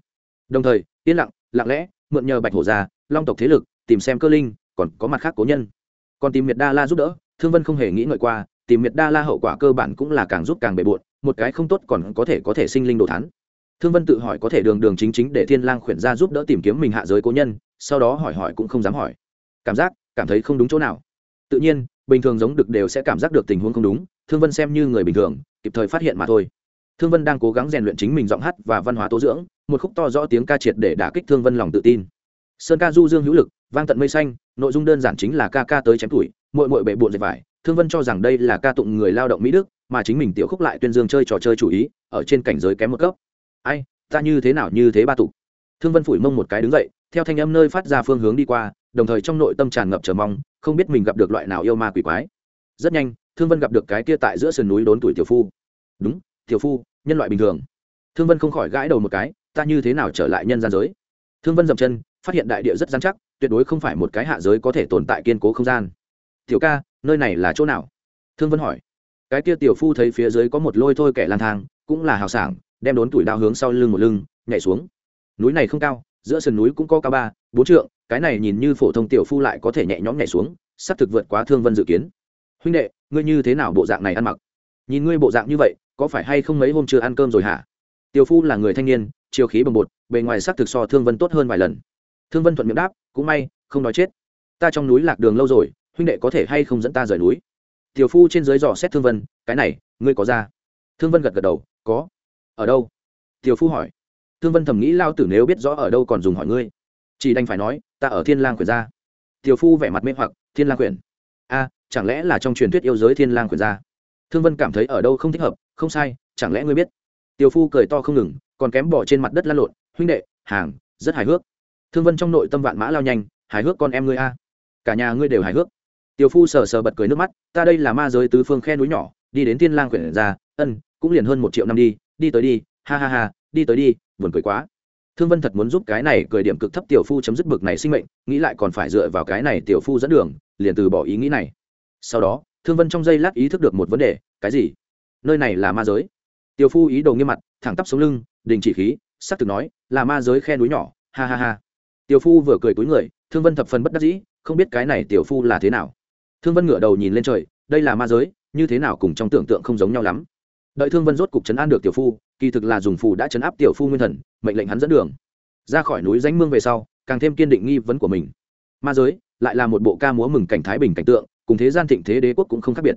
Đồng thời, yên lặng lặng lẽ, mượn nhờ bạch hổ gia, long tộc thế lực, tìm xem cơ linh, còn có mặt khác cố nhân. Còn tìm miệt đa la giúp đỡ, thương vân không hề nghĩ ngợi qua, tìm miệt đa la hậu quả cơ bản cũng là càng giúp càng bề bộn, một cái không tốt còn có thể có thể sinh linh đồ thán thương vân tự hỏi có thể đường đường chính chính để thiên lang khuyển ra giúp đỡ tìm kiếm mình hạ giới cố nhân, sau đó hỏi hỏi cũng không dám hỏi. Cảm giác, cảm thấy không đúng chỗ nào. Tự nhiên, bình thường giống được đều sẽ cảm giác được tình huống không đúng, thương vân xem như người bình thường, kịp thời phát hiện mà thôi. Thương vân đang cố gắng rèn luyện chính mình giọng hát và văn hóa tố dưỡng, một khúc to rõ tiếng ca triệt để đả kích thương vân lòng tự tin. Sơn ca du dương hữu lực, vang tận mây xanh, nội dung đơn giản chính là ca ca tới chém tuổi mội mội bệ bộn dệt vải. Thương vân cho rằng đây là ca tụng người lao động mỹ đức, mà chính mình tiểu khúc lại tuyên dương chơi trò chơi chủ ý, ở trên cảnh giới kém một cấp ai, ta như thế nào như thế ba tục? Thương vân phủi mông một cái đứng dậy, theo thanh âm nơi phát ra phương hướng đi qua, đồng thời trong nội tâm tràn ngập chờ mong, không biết mình gặp được loại nào yêu ma quỷ quái. Rất nhanh, thương vân gặp được cái kia tại giữa sườn núi đốn tuổi tiểu phu. Đúng, tiểu phu, nhân loại bình thường. Thương vân không khỏi gãi đầu một cái, ta như thế nào trở lại nhân gian giới? Thương vân dậm chân, phát hiện đại địa rất dán chắc, tuyệt đối không phải một cái hạ giới có thể tồn tại kiên cố không gian. Tiểu ca, nơi này là chỗ nào? Thương vân hỏi. Cái kia tiểu phu thấy phía dưới có một lôi thôi kẻ lang thang, cũng là hào sảng đem đốn tuổi đao hướng sau lưng một lưng, nhảy xuống. Núi này không cao, giữa sườn núi cũng có cao ba, bốn trượng, cái này nhìn như phổ thông tiểu phu lại có thể nhẹ nhõm nhảy xuống, sắp thực vượt quá thương vân dự kiến. Huynh đệ, ngươi như thế nào bộ dạng này ăn mặc? Nhìn ngươi bộ dạng như vậy, có phải hay không mấy hôm chưa ăn cơm rồi hả? Tiểu phu là người thanh niên, chiều khí bồng bột, bề ngoài sắc thực so thương vân tốt hơn vài lần. Thương vân thuận miệng đáp, cũng may, không nói chết. Ta trong núi lạc đường lâu rồi, huynh đệ có thể hay không dẫn ta rời núi? Tiểu phu trên dưới dò xét thương vân, cái này, ngươi có ra? Thương vân gật gật đầu, có ở đâu? Tiểu phu hỏi. Thương vân thầm nghĩ lao tử nếu biết rõ ở đâu còn dùng hỏi ngươi. Chỉ đành phải nói, ta ở thiên lang quyền gia. Tiểu phu vẻ mặt mê hoặc, thiên lang quyền a, chẳng lẽ là trong truyền thuyết yêu giới thiên lang quyền gia? Thương vân cảm thấy ở đâu không thích hợp, không sai, chẳng lẽ ngươi biết? Tiểu phu cười to không ngừng, còn kém bỏ trên mặt đất lăn lộn. Huynh đệ, hàng, rất hài hước. Thương vân trong nội tâm vạn mã lao nhanh, hài hước con em ngươi a. Cả nhà ngươi đều hài hước. Tiểu phu sờ sờ bật cười nước mắt, ta đây là ma giới tứ phương khe núi nhỏ, đi đến thiên lang quyển ra ân, cũng liền hơn một triệu năm đi đi tới đi, ha ha ha, đi tới đi, buồn cười quá. Thương vân thật muốn giúp cái này cười điểm cực thấp tiểu phu chấm dứt bực này sinh mệnh, nghĩ lại còn phải dựa vào cái này tiểu phu dẫn đường, liền từ bỏ ý nghĩ này. Sau đó, thương vân trong giây lát ý thức được một vấn đề, cái gì? Nơi này là ma giới. Tiểu phu ý đồ nghiêm mặt, thẳng tắp sống lưng, đình chỉ khí, sắc thực nói, là ma giới khe núi nhỏ, ha ha ha. Tiểu phu vừa cười túi người, thương vân thập phần bất đắc dĩ, không biết cái này tiểu phu là thế nào. Thương vân ngửa đầu nhìn lên trời, đây là ma giới, như thế nào cùng trong tưởng tượng không giống nhau lắm đợi thương vân rốt cục chấn an được tiểu phu, kỳ thực là dùng phù đã chấn áp tiểu phu nguyên thần, mệnh lệnh hắn dẫn đường. Ra khỏi núi danh mương về sau, càng thêm kiên định nghi vấn của mình. Ma giới lại là một bộ ca múa mừng cảnh thái bình cảnh tượng, cùng thế gian thịnh thế đế quốc cũng không khác biệt.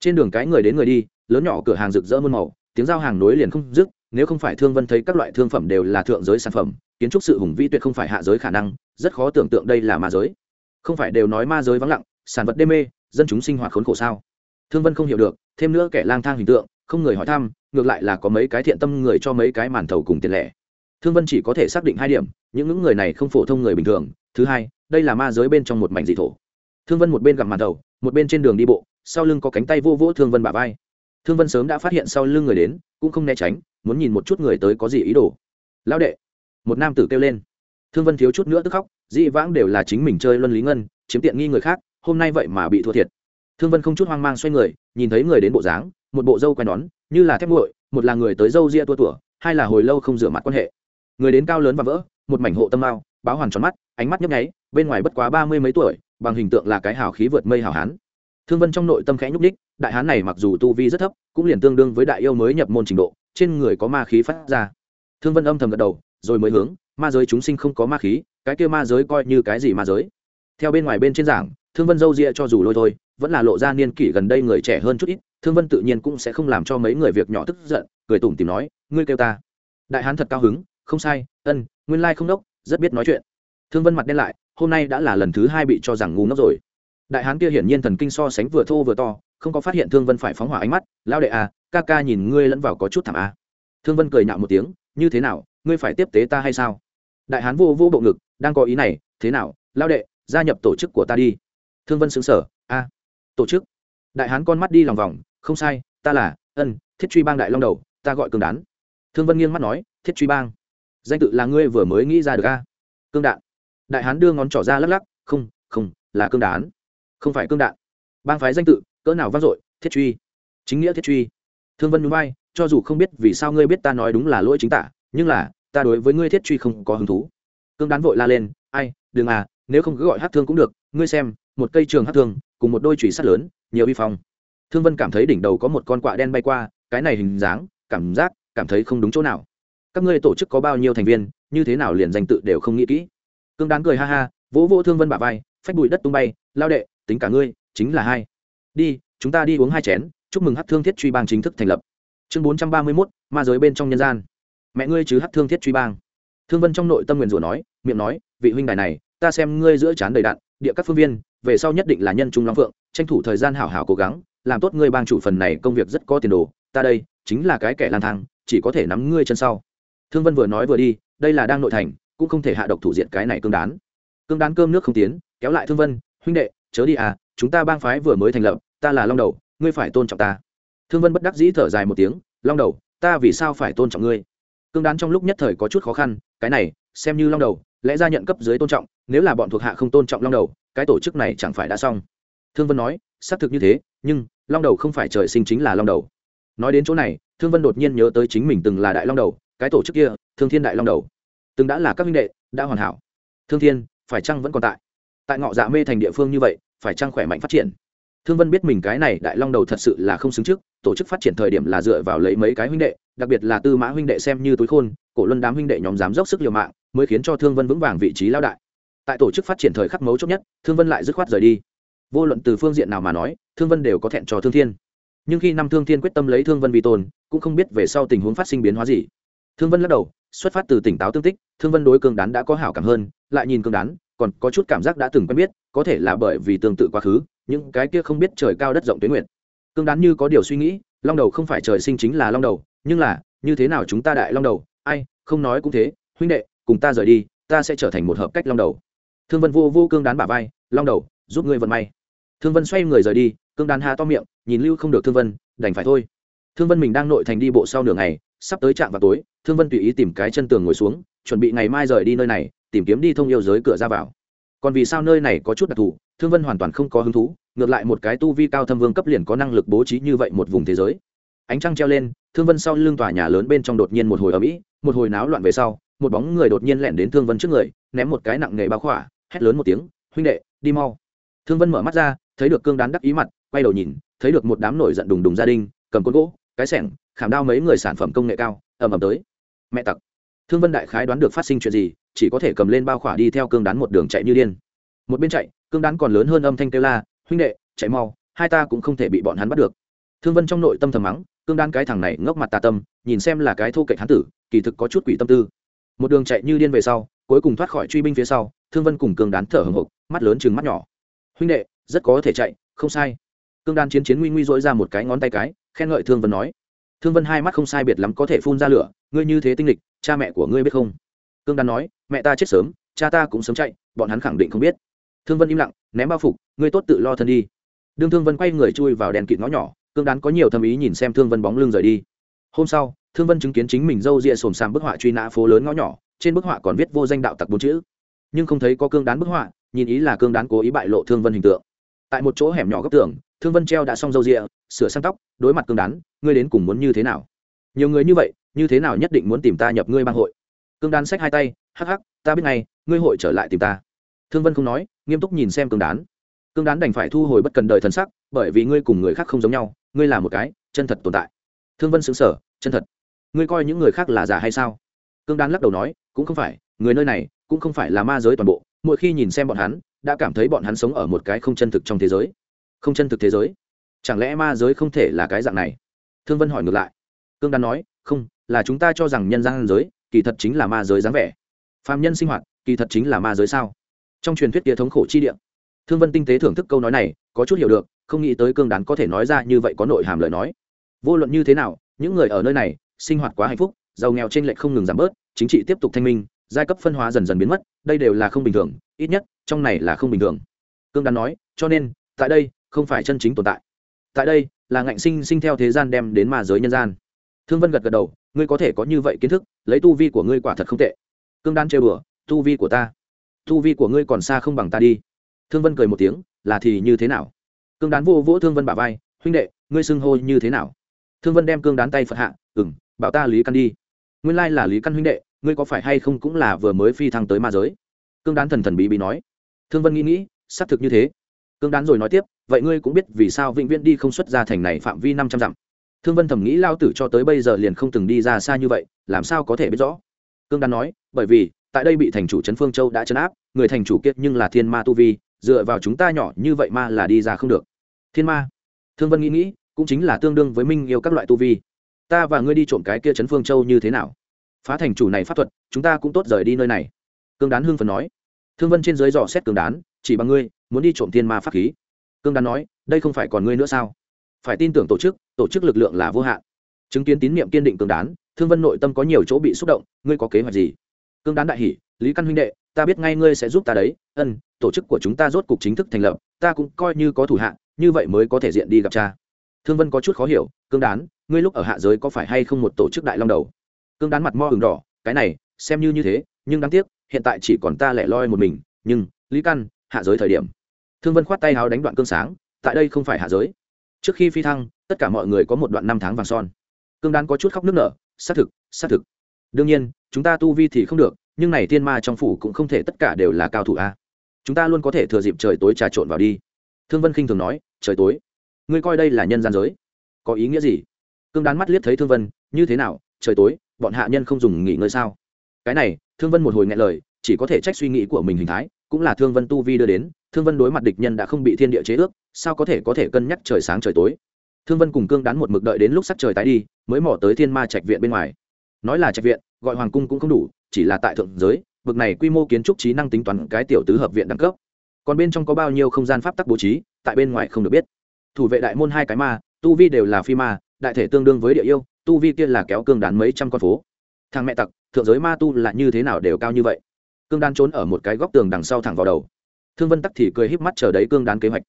Trên đường cái người đến người đi, lớn nhỏ cửa hàng rực rỡ muôn màu, tiếng giao hàng nối liền không dứt, nếu không phải thương vân thấy các loại thương phẩm đều là thượng giới sản phẩm, kiến trúc sự hùng vĩ tuyệt không phải hạ giới khả năng, rất khó tưởng tượng đây là ma giới. Không phải đều nói ma giới vắng lặng, sản vật đê mê, dân chúng sinh hoạt khốn khổ sao? Thương vân không hiểu được, thêm nữa kẻ lang thang hình tượng không người hỏi thăm, ngược lại là có mấy cái thiện tâm người cho mấy cái màn thầu cùng tiền lẻ. Thương vân chỉ có thể xác định hai điểm, những những người này không phổ thông người bình thường. Thứ hai, đây là ma giới bên trong một mảnh dị thổ. Thương vân một bên gặp màn thầu, một bên trên đường đi bộ, sau lưng có cánh tay vô vỗ thương vân bả vai. Thương vân sớm đã phát hiện sau lưng người đến, cũng không né tránh, muốn nhìn một chút người tới có gì ý đồ. Lão đệ, một nam tử kêu lên. Thương vân thiếu chút nữa tức khóc, dĩ vãng đều là chính mình chơi luân lý ngân, chiếm tiện nghi người khác, hôm nay vậy mà bị thua thiệt. Thương vân không chút hoang mang xoay người, nhìn thấy người đến bộ dáng một bộ dâu quen đón, như là thép nguội, một là người tới dâu ria tua tủa, hai là hồi lâu không rửa mặt quan hệ. Người đến cao lớn và vỡ, một mảnh hộ tâm mao, báo hoàn tròn mắt, ánh mắt nhấp nháy, bên ngoài bất quá ba mươi mấy tuổi, bằng hình tượng là cái hào khí vượt mây hào hán. Thương vân trong nội tâm khẽ nhúc ních đại hán này mặc dù tu vi rất thấp, cũng liền tương đương với đại yêu mới nhập môn trình độ, trên người có ma khí phát ra. Thương vân âm thầm gật đầu, rồi mới hướng, ma giới chúng sinh không có ma khí, cái kia ma giới coi như cái gì ma giới. Theo bên ngoài bên trên giảng thương vân dâu ria cho dù lôi thôi, vẫn là lộ ra niên kỷ gần đây người trẻ hơn chút ít, thương vân tự nhiên cũng sẽ không làm cho mấy người việc nhỏ tức giận, cười tủm tìm nói, ngươi kêu ta. Đại hán thật cao hứng, không sai, ân, nguyên lai không đốc, rất biết nói chuyện. Thương vân mặt đen lại, hôm nay đã là lần thứ hai bị cho rằng ngu ngốc rồi. Đại hán kia hiển nhiên thần kinh so sánh vừa thô vừa to, không có phát hiện thương vân phải phóng hỏa ánh mắt lao đệ à ca ca nhìn ngươi lẫn vào có chút thảm à. thương vân cười nhạo một tiếng, như thế nào, ngươi phải tiếp tế ta hay sao? Đại hán vô vô bộ ngực, đang có ý này, thế nào lao đệ, gia nhập tổ chức của ta đi thương vân xứng sở a, tổ chức. Đại hán con mắt đi lòng vòng, không sai, ta là, ân, thiết truy bang đại long đầu, ta gọi cương đán. Thương vân nghiêng mắt nói, thiết truy bang, danh tự là ngươi vừa mới nghĩ ra được a? Cương đạn. Đại hán đưa ngón trỏ ra lắc lắc, không không, là cương đán. Không phải cương đạn. Bang phái danh tự, cỡ nào vang dội, thiết truy. Chính nghĩa thiết truy. Thương vân núi bay cho dù không biết vì sao ngươi biết ta nói đúng là lỗi chính tả, nhưng là, ta đối với ngươi thiết truy không có hứng thú. Cương đán vội la lên, ai, đừng à nếu không cứ gọi hát thương cũng được, ngươi xem một cây trường hát thương, cùng một đôi chùy sắt lớn, nhiều vi phong. Thương vân cảm thấy đỉnh đầu có một con quạ đen bay qua, cái này hình dáng, cảm giác, cảm thấy không đúng chỗ nào. Các ngươi tổ chức có bao nhiêu thành viên, như thế nào liền danh tự đều không nghĩ kỹ. Cương đáng cười ha ha, vỗ vỗ thương vân bả vai, phách bụi đất tung bay, lao đệ, tính cả ngươi, chính là hai. Đi, chúng ta đi uống hai chén, chúc mừng hát thương thiết truy bang chính thức thành lập. Chương bốn trăm ba mươi mốt, ma giới bên trong nhân gian. Mẹ ngươi chứ hát thương thiết truy bang. Thương vân trong nội tâm nguyền rủa nói, miệng nói, vị huynh đài này ta xem ngươi giữa chán đầy đạn, địa các phương viên, về sau nhất định là nhân trung long phượng, tranh thủ thời gian hảo hảo cố gắng, làm tốt ngươi bang chủ phần này công việc rất có tiền đồ, ta đây chính là cái kẻ lang thang, chỉ có thể nắm ngươi chân sau. Thương vân vừa nói vừa đi, đây là đang nội thành, cũng không thể hạ độc thủ diện cái này cương đán. Cương đán cơm nước không tiến, kéo lại thương vân, huynh đệ, chớ đi à chúng ta bang phái vừa mới thành lập, ta là long đầu, ngươi phải tôn trọng ta. Thương vân bất đắc dĩ thở dài một tiếng, long đầu, ta vì sao phải tôn trọng ngươi? Cương đán trong lúc nhất thời có chút khó khăn, cái này, xem như long đầu lẽ ra nhận cấp dưới tôn trọng, nếu là bọn thuộc hạ không tôn trọng long đầu, cái tổ chức này chẳng phải đã xong. Thương vân nói, xác thực như thế, nhưng long đầu không phải trời sinh chính là long đầu. Nói đến chỗ này, thương vân đột nhiên nhớ tới chính mình từng là đại long đầu, cái tổ chức kia, thương thiên đại long đầu. Từng đã là các minh đệ, đã hoàn hảo. Thương thiên, phải chăng vẫn còn tại? Tại ngọ dạ mê thành địa phương như vậy, phải chăng khỏe mạnh phát triển? Thương vân biết mình cái này đại long đầu thật sự là không xứng trước, tổ chức phát triển thời điểm là dựa vào lấy mấy cái huynh đệ, đặc biệt là tư mã huynh đệ xem như túi khôn, cổ luân đám huynh đệ nhóm dám dốc sức liều mạng mới khiến cho thương vân vững vàng vị trí lao đại. Tại tổ chức phát triển thời khắc mấu chốt nhất, thương vân lại dứt khoát rời đi. Vô luận từ phương diện nào mà nói, thương vân đều có thẹn cho thương thiên. Nhưng khi năm thương thiên quyết tâm lấy thương vân vi tôn cũng không biết về sau tình huống phát sinh biến hóa gì. Thương vân lắc đầu, xuất phát từ tỉnh táo tương tích, thương vân đối cương đán đã có hảo cảm hơn, lại nhìn cương đán, còn có chút cảm giác đã từng quen biết, có thể là bởi vì tương tự quá khứ, những cái kia không biết trời cao đất rộng tuyến nguyện cương đán như có điều suy nghĩ, long đầu không phải trời sinh chính là long đầu, nhưng là, như thế nào chúng ta đại long đầu? Ai, không nói cũng thế, huynh đệ cùng ta rời đi, ta sẽ trở thành một hợp cách long đầu. Thương vân vô vô cương đán bả vai, long đầu, giúp ngươi vận may. Thương vân xoay người rời đi, cương đán hà to miệng, nhìn lưu không được thương vân, đành phải thôi. Thương vân mình đang nội thành đi bộ sau nửa ngày, sắp tới trạm vào tối, thương vân tùy ý tìm cái chân tường ngồi xuống, chuẩn bị ngày mai rời đi nơi này, tìm kiếm đi thông yêu giới cửa ra vào. Còn vì sao nơi này có chút đặc thù, thương vân hoàn toàn không có hứng thú, ngược lại một cái tu vi cao thâm vương cấp liền có năng lực bố trí như vậy một vùng thế giới. Ánh trăng treo lên, thương vân sau lưng tòa nhà lớn bên trong đột nhiên một hồi ở mỹ một hồi náo loạn về sau một bóng người đột nhiên lẻn đến thương vân trước người, ném một cái nặng nghề bao khỏa, hét lớn một tiếng, huynh đệ, đi mau. Thương vân mở mắt ra, thấy được cương đán đắc ý mặt, quay đầu nhìn, thấy được một đám nổi giận đùng đùng gia đình, cầm côn gỗ, cái sẻng, khảm đao mấy người sản phẩm công nghệ cao, ầm ầm tới. Mẹ tặc. Thương vân đại khái đoán được phát sinh chuyện gì, chỉ có thể cầm lên bao khỏa đi theo cương đán một đường chạy như điên. Một bên chạy, cương đán còn lớn hơn âm thanh kêu la, huynh đệ, chạy mau, hai ta cũng không thể bị bọn hắn bắt được. Thương vân trong nội tâm thầm mắng, cương đán cái thằng này ngốc mặt tà tâm, nhìn xem là cái thô kệch hán tử, kỳ thực có chút quỷ tâm tư một đường chạy như điên về sau, cuối cùng thoát khỏi truy binh phía sau, thương vân cùng cương đán thở hồng hộc, mắt lớn chừng mắt nhỏ. Huynh đệ, rất có thể chạy, không sai. Cương đán chiến chiến nguy nguy dỗi ra một cái ngón tay cái, khen ngợi thương vân nói. Thương vân hai mắt không sai biệt lắm có thể phun ra lửa, ngươi như thế tinh lịch cha mẹ của ngươi biết không? Cương đán nói, mẹ ta chết sớm, cha ta cũng sớm chạy, bọn hắn khẳng định không biết. Thương vân im lặng, ném bao phục, ngươi tốt tự lo thân đi. Đương thương vân quay người chui vào đèn kịt ngõ nhỏ, cương đán có nhiều thâm ý nhìn xem thương vân bóng lưng rời đi. Hôm sau thương vân chứng kiến chính mình râu ria xồm xàm bức họa truy nã phố lớn ngõ nhỏ trên bức họa còn viết vô danh đạo tặc bốn chữ. Nhưng không thấy có cương đán bức họa nhìn ý là cương đán cố ý bại lộ thương vân hình tượng. Tại một chỗ hẻm nhỏ góc tường thương vân treo đã xong râu ria, sửa sang tóc đối mặt cương đán ngươi đến cùng muốn như thế nào? Nhiều người như vậy như thế nào nhất định muốn tìm ta nhập ngươi bang hội? Cương đán xách hai tay hắc hắc ta biết ngay ngươi hội trở lại tìm ta. Thương vân không nói nghiêm túc nhìn xem cương đán. Cương đán đành phải thu hồi bất cần đời thần sắc bởi vì ngươi cùng người khác không giống nhau ngươi là một cái chân thật tồn tại. Thương vân xứng sở chân thật ngươi coi những người khác là giả hay sao? Cương Đan lắc đầu nói, cũng không phải, người nơi này cũng không phải là ma giới toàn bộ, mỗi khi nhìn xem bọn hắn, đã cảm thấy bọn hắn sống ở một cái không chân thực trong thế giới. Không chân thực thế giới? Chẳng lẽ ma giới không thể là cái dạng này? Thương vân hỏi ngược lại. Cương Đan nói, không, là chúng ta cho rằng nhân gian giới, kỳ thật chính là ma giới dáng vẻ. Phạm nhân sinh hoạt, kỳ thật chính là ma giới sao? Trong truyền thuyết kia thống khổ chi địa. Thương vân tinh tế thưởng thức câu nói này, có chút hiểu được, không nghĩ tới cương đán có thể nói ra như vậy có nội hàm lời nói. Vô luận như thế nào, những người ở nơi này sinh hoạt quá hạnh phúc, giàu nghèo trên lệch không ngừng giảm bớt, chính trị tiếp tục thanh minh, giai cấp phân hóa dần dần biến mất, đây đều là không bình thường, ít nhất, trong này là không bình thường. Cương Đan nói, cho nên, tại đây, không phải chân chính tồn tại. Tại đây, là ngạnh sinh sinh theo thế gian đem đến ma giới nhân gian. Thương vân gật gật đầu, ngươi có thể có như vậy kiến thức, lấy tu vi của ngươi quả thật không tệ. Cương đan trêu đùa, tu vi của ta, tu vi của ngươi còn xa không bằng ta đi. Thương vân cười một tiếng, là thì như thế nào? Cương đán vô vỗ thương vân bả vai, huynh đệ, ngươi xưng hô như thế nào? Thương vân đem cương đán tay phật hạ ừng bảo ta lý căn đi. Nguyên lai là lý căn huynh đệ, ngươi có phải hay không cũng là vừa mới phi thăng tới ma giới? Cương đán thần thần bí bí nói. Thương vân nghĩ nghĩ, xác thực như thế. Cương đán rồi nói tiếp, vậy ngươi cũng biết vì sao vĩnh viễn đi không xuất ra thành này phạm vi năm trăm dặm. Thương vân thầm nghĩ lao tử cho tới bây giờ liền không từng đi ra xa như vậy, làm sao có thể biết rõ? Cương đán nói, bởi vì, tại đây bị thành chủ trấn phương châu đã chấn áp, người thành chủ kiệt nhưng là thiên ma tu vi, dựa vào chúng ta nhỏ như vậy ma là đi ra không được. Thiên ma. Thương vân nghĩ nghĩ, cũng chính là tương đương với minh yêu các loại tu vi ta và ngươi đi trộm cái kia trấn phương châu như thế nào? Phá thành chủ này pháp thuật, chúng ta cũng tốt rời đi nơi này. Cương đán hưng phần nói. Thương vân trên dưới dò xét cương đán, chỉ bằng ngươi, muốn đi trộm thiên ma pháp khí. Cương đán nói, đây không phải còn ngươi nữa sao? Phải tin tưởng tổ chức tổ chức lực lượng là vô hạn. Chứng kiến tín nhiệm kiên định cương đán, thương vân nội tâm có nhiều chỗ bị xúc động, ngươi có kế hoạch gì? Cương đán đại hỷ lý căn huynh đệ, ta biết ngay ngươi sẽ giúp ta đấy. Ân, tổ chức của chúng ta rốt cục chính thức thành lập, ta cũng coi như có thủ hạ, như vậy mới có thể diện đi gặp cha. Thương vân có chút khó hiểu, cương đán ngươi lúc ở hạ giới có phải hay không một tổ chức đại long đầu? Cương đán mặt mo hừng đỏ, cái này, xem như như thế, nhưng đáng tiếc, hiện tại chỉ còn ta lẻ loi một mình, nhưng, lý căn, hạ giới thời điểm. Thương vân khoát tay háo đánh đoạn cương sáng, tại đây không phải hạ giới. Trước khi phi thăng, tất cả mọi người có một đoạn năm tháng vàng son. Cương đán có chút khóc nước nở, xác thực xác thực. Đương nhiên, chúng ta tu vi thì không được, nhưng này thiên ma trong phủ cũng không thể tất cả đều là cao thủ a. Chúng ta luôn có thể thừa dịp trời tối trà trộn vào đi. Thương vân khinh thường nói, trời tối. Ngươi coi đây là nhân gian giới. Có ý nghĩa gì? Cương đán mắt liếc thấy thương vân, như thế nào? Trời tối, bọn hạ nhân không dùng nghỉ ngơi sao? Cái này, thương vân một hồi nghe lời, chỉ có thể trách suy nghĩ của mình hình thái, cũng là thương vân tu vi đưa đến, thương vân đối mặt địch nhân đã không bị thiên địa chế ước, sao có thể có thể cân nhắc trời sáng trời tối? Thương vân cùng cương đán một mực đợi đến lúc sắc trời tái đi, mới mò tới thiên ma trạch viện bên ngoài. Nói là trạch viện, gọi hoàng cung cũng không đủ, chỉ là tại thượng giới, bực này quy mô kiến trúc trí năng tính toán cái tiểu tứ hợp viện đẳng cấp. Còn bên trong có bao nhiêu không gian pháp tắc bố trí, tại bên ngoài không được biết. Thủ vệ đại môn hai cái ma, tu vi đều là phi ma đại thể tương đương với địa yêu, tu vi kia là kéo cương đán mấy trăm con phố. Thằng mẹ tặc, thượng giới ma tu là như thế nào đều cao như vậy. Cương đán trốn ở một cái góc tường đằng sau thẳng vào đầu. Thương vân tắc thì cười híp mắt chờ đấy cương đán kế hoạch.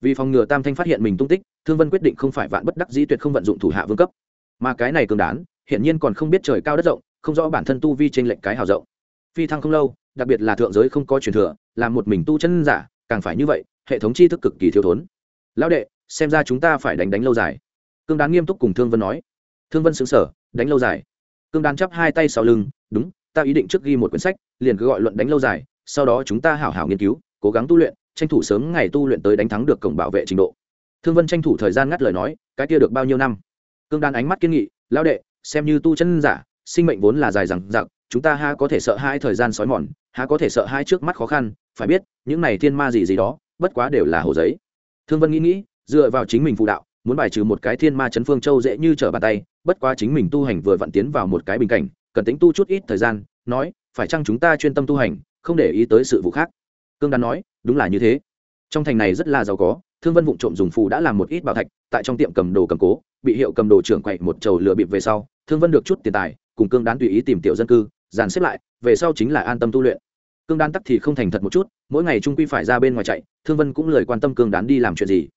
Vì phòng ngừa tam thanh phát hiện mình tung tích, thương vân quyết định không phải vạn bất đắc dĩ tuyệt không vận dụng thủ hạ vương cấp. Mà cái này cương đán hiện nhiên còn không biết trời cao đất rộng, không rõ bản thân tu vi trên lệnh cái hào rộng. Phi thăng không lâu, đặc biệt là thượng giới không có truyền thừa, là một mình tu chân giả, càng phải như vậy, hệ thống tri thức cực kỳ thiếu thốn. Lão đệ, xem ra chúng ta phải đánh đánh lâu dài cương đán nghiêm túc cùng thương vân nói. Thương vân xứng sở đánh lâu dài. Cương đán chắp hai tay sau lưng, đúng, ta ý định trước ghi một quyển sách, liền cứ gọi luận đánh lâu dài, sau đó chúng ta hảo hảo nghiên cứu, cố gắng tu luyện, tranh thủ sớm ngày tu luyện tới đánh thắng được cổng bảo vệ trình độ. Thương vân tranh thủ thời gian ngắt lời nói, cái kia được bao nhiêu năm? Cương đan ánh mắt kiên nghị lao đệ, xem như tu chân giả, sinh mệnh vốn là dài rằng giặc chúng ta ha có thể sợ hai thời gian sói mòn ha có thể sợ hai trước mắt khó khăn, phải biết, những này thiên ma gì gì đó, bất quá đều là hồ giấy. Thương vân nghĩ nghĩ, dựa vào chính mình phụ đạo muốn bài trừ một cái thiên ma chấn phương châu dễ như trở bàn tay, bất quá chính mình tu hành vừa vặn tiến vào một cái bình cảnh, cần tính tu chút ít thời gian, nói, phải chăng chúng ta chuyên tâm tu hành, không để ý tới sự vụ khác? Cương đan nói, đúng là như thế. Trong thành này rất là giàu có, thương vân vụ trộm dùng phù đã làm một ít bảo thạch, tại trong tiệm cầm đồ cầm cố, bị hiệu cầm đồ trưởng quậy một chầu lừa bịp về sau, thương vân được chút tiền tài, cùng cương đán tùy ý tìm tiểu dân cư, dàn xếp lại, về sau chính là an tâm tu luyện. Cương đán tắc thì không thành thật một chút, mỗi ngày trung quy phải ra bên ngoài chạy, thương vân cũng lời quan tâm cương đán đi làm chuyện gì.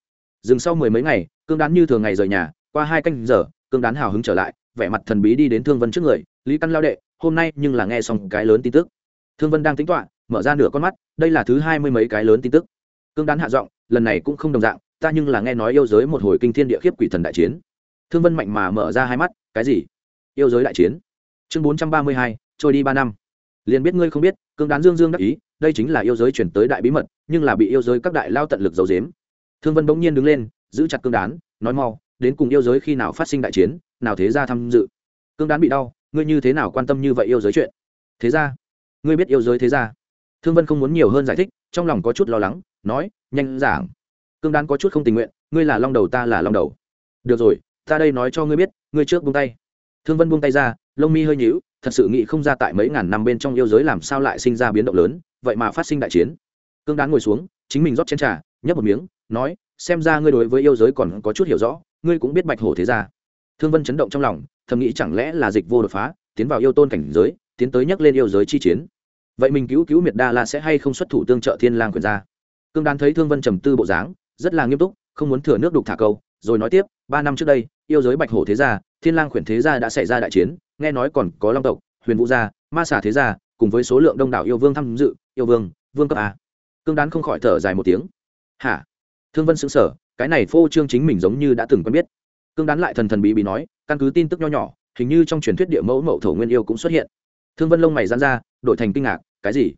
Dừng sau mười mấy ngày cương đán như thường ngày rời nhà, qua hai canh giờ, cương đán hào hứng trở lại, vẻ mặt thần bí đi đến thương vân trước người, lý căn lao đệ, hôm nay nhưng là nghe xong cái lớn tin tức. Thương vân đang tính toạ mở ra nửa con mắt, đây là thứ hai mươi mấy cái lớn tin tức. Cương đán hạ giọng, lần này cũng không đồng dạng, ta nhưng là nghe nói yêu giới một hồi kinh thiên địa khiếp quỷ thần đại chiến. Thương vân mạnh mà mở ra hai mắt, cái gì? Yêu giới đại chiến? Chương bốn trăm ba mươi hai, trôi đi ba năm. Liền biết ngươi không biết, cương đán dương dương đắc ý, đây chính là yêu giới chuyển tới đại bí mật, nhưng là bị yêu giới các đại lao tận lực giấu dếm thương vân bỗng nhiên đứng lên giữ chặt cương đán, nói mau, đến cùng yêu giới khi nào phát sinh đại chiến, nào thế ra tham dự. Cương đán bị đau, ngươi như thế nào quan tâm như vậy yêu giới chuyện? Thế ra ngươi biết yêu giới thế ra thương vân không muốn nhiều hơn giải thích, trong lòng có chút lo lắng, nói, nhanh giảng. Cương đán có chút không tình nguyện, ngươi là long đầu ta là long đầu. Được rồi, ta đây nói cho ngươi biết, ngươi trước buông tay. Thương vân buông tay ra, lông mi hơi nhíu, thật sự nghĩ không ra tại mấy ngàn năm bên trong yêu giới làm sao lại sinh ra biến động lớn, vậy mà phát sinh đại chiến. Cương đán ngồi xuống, chính mình rót chén trà, nhấp một miếng, nói xem ra ngươi đối với yêu giới còn có chút hiểu rõ, ngươi cũng biết bạch hổ thế ra thương vân chấn động trong lòng, thầm nghĩ chẳng lẽ là dịch vô đột phá, tiến vào yêu tôn cảnh giới, tiến tới nhắc lên yêu giới chi chiến. Vậy mình cứu cứu miệt đa la sẽ hay không xuất thủ tương trợ thiên lang quyền ra cương đán thấy thương vân trầm tư bộ dáng, rất là nghiêm túc, không muốn thừa nước đục thả câu, rồi nói tiếp, ba năm trước đây, yêu giới bạch hổ thế gia, thiên lang khuyển thế gia đã xảy ra đại chiến, nghe nói còn có long tộc, huyền vũ gia, ma xà thế gia, cùng với số lượng đông đảo yêu vương tham dự, yêu vương vương cấp a. Cương đán không khỏi thở dài một tiếng. Hả? Thương vân xứng sở cái này phô trương chính mình giống như đã từng quen biết. Cương đán lại thần thần bí bí nói, căn cứ tin tức nho nhỏ, hình như trong truyền thuyết địa mẫu mậu thổ nguyên yêu cũng xuất hiện. Thương vân lông mày dán ra, đổi thành kinh ngạc, cái gì?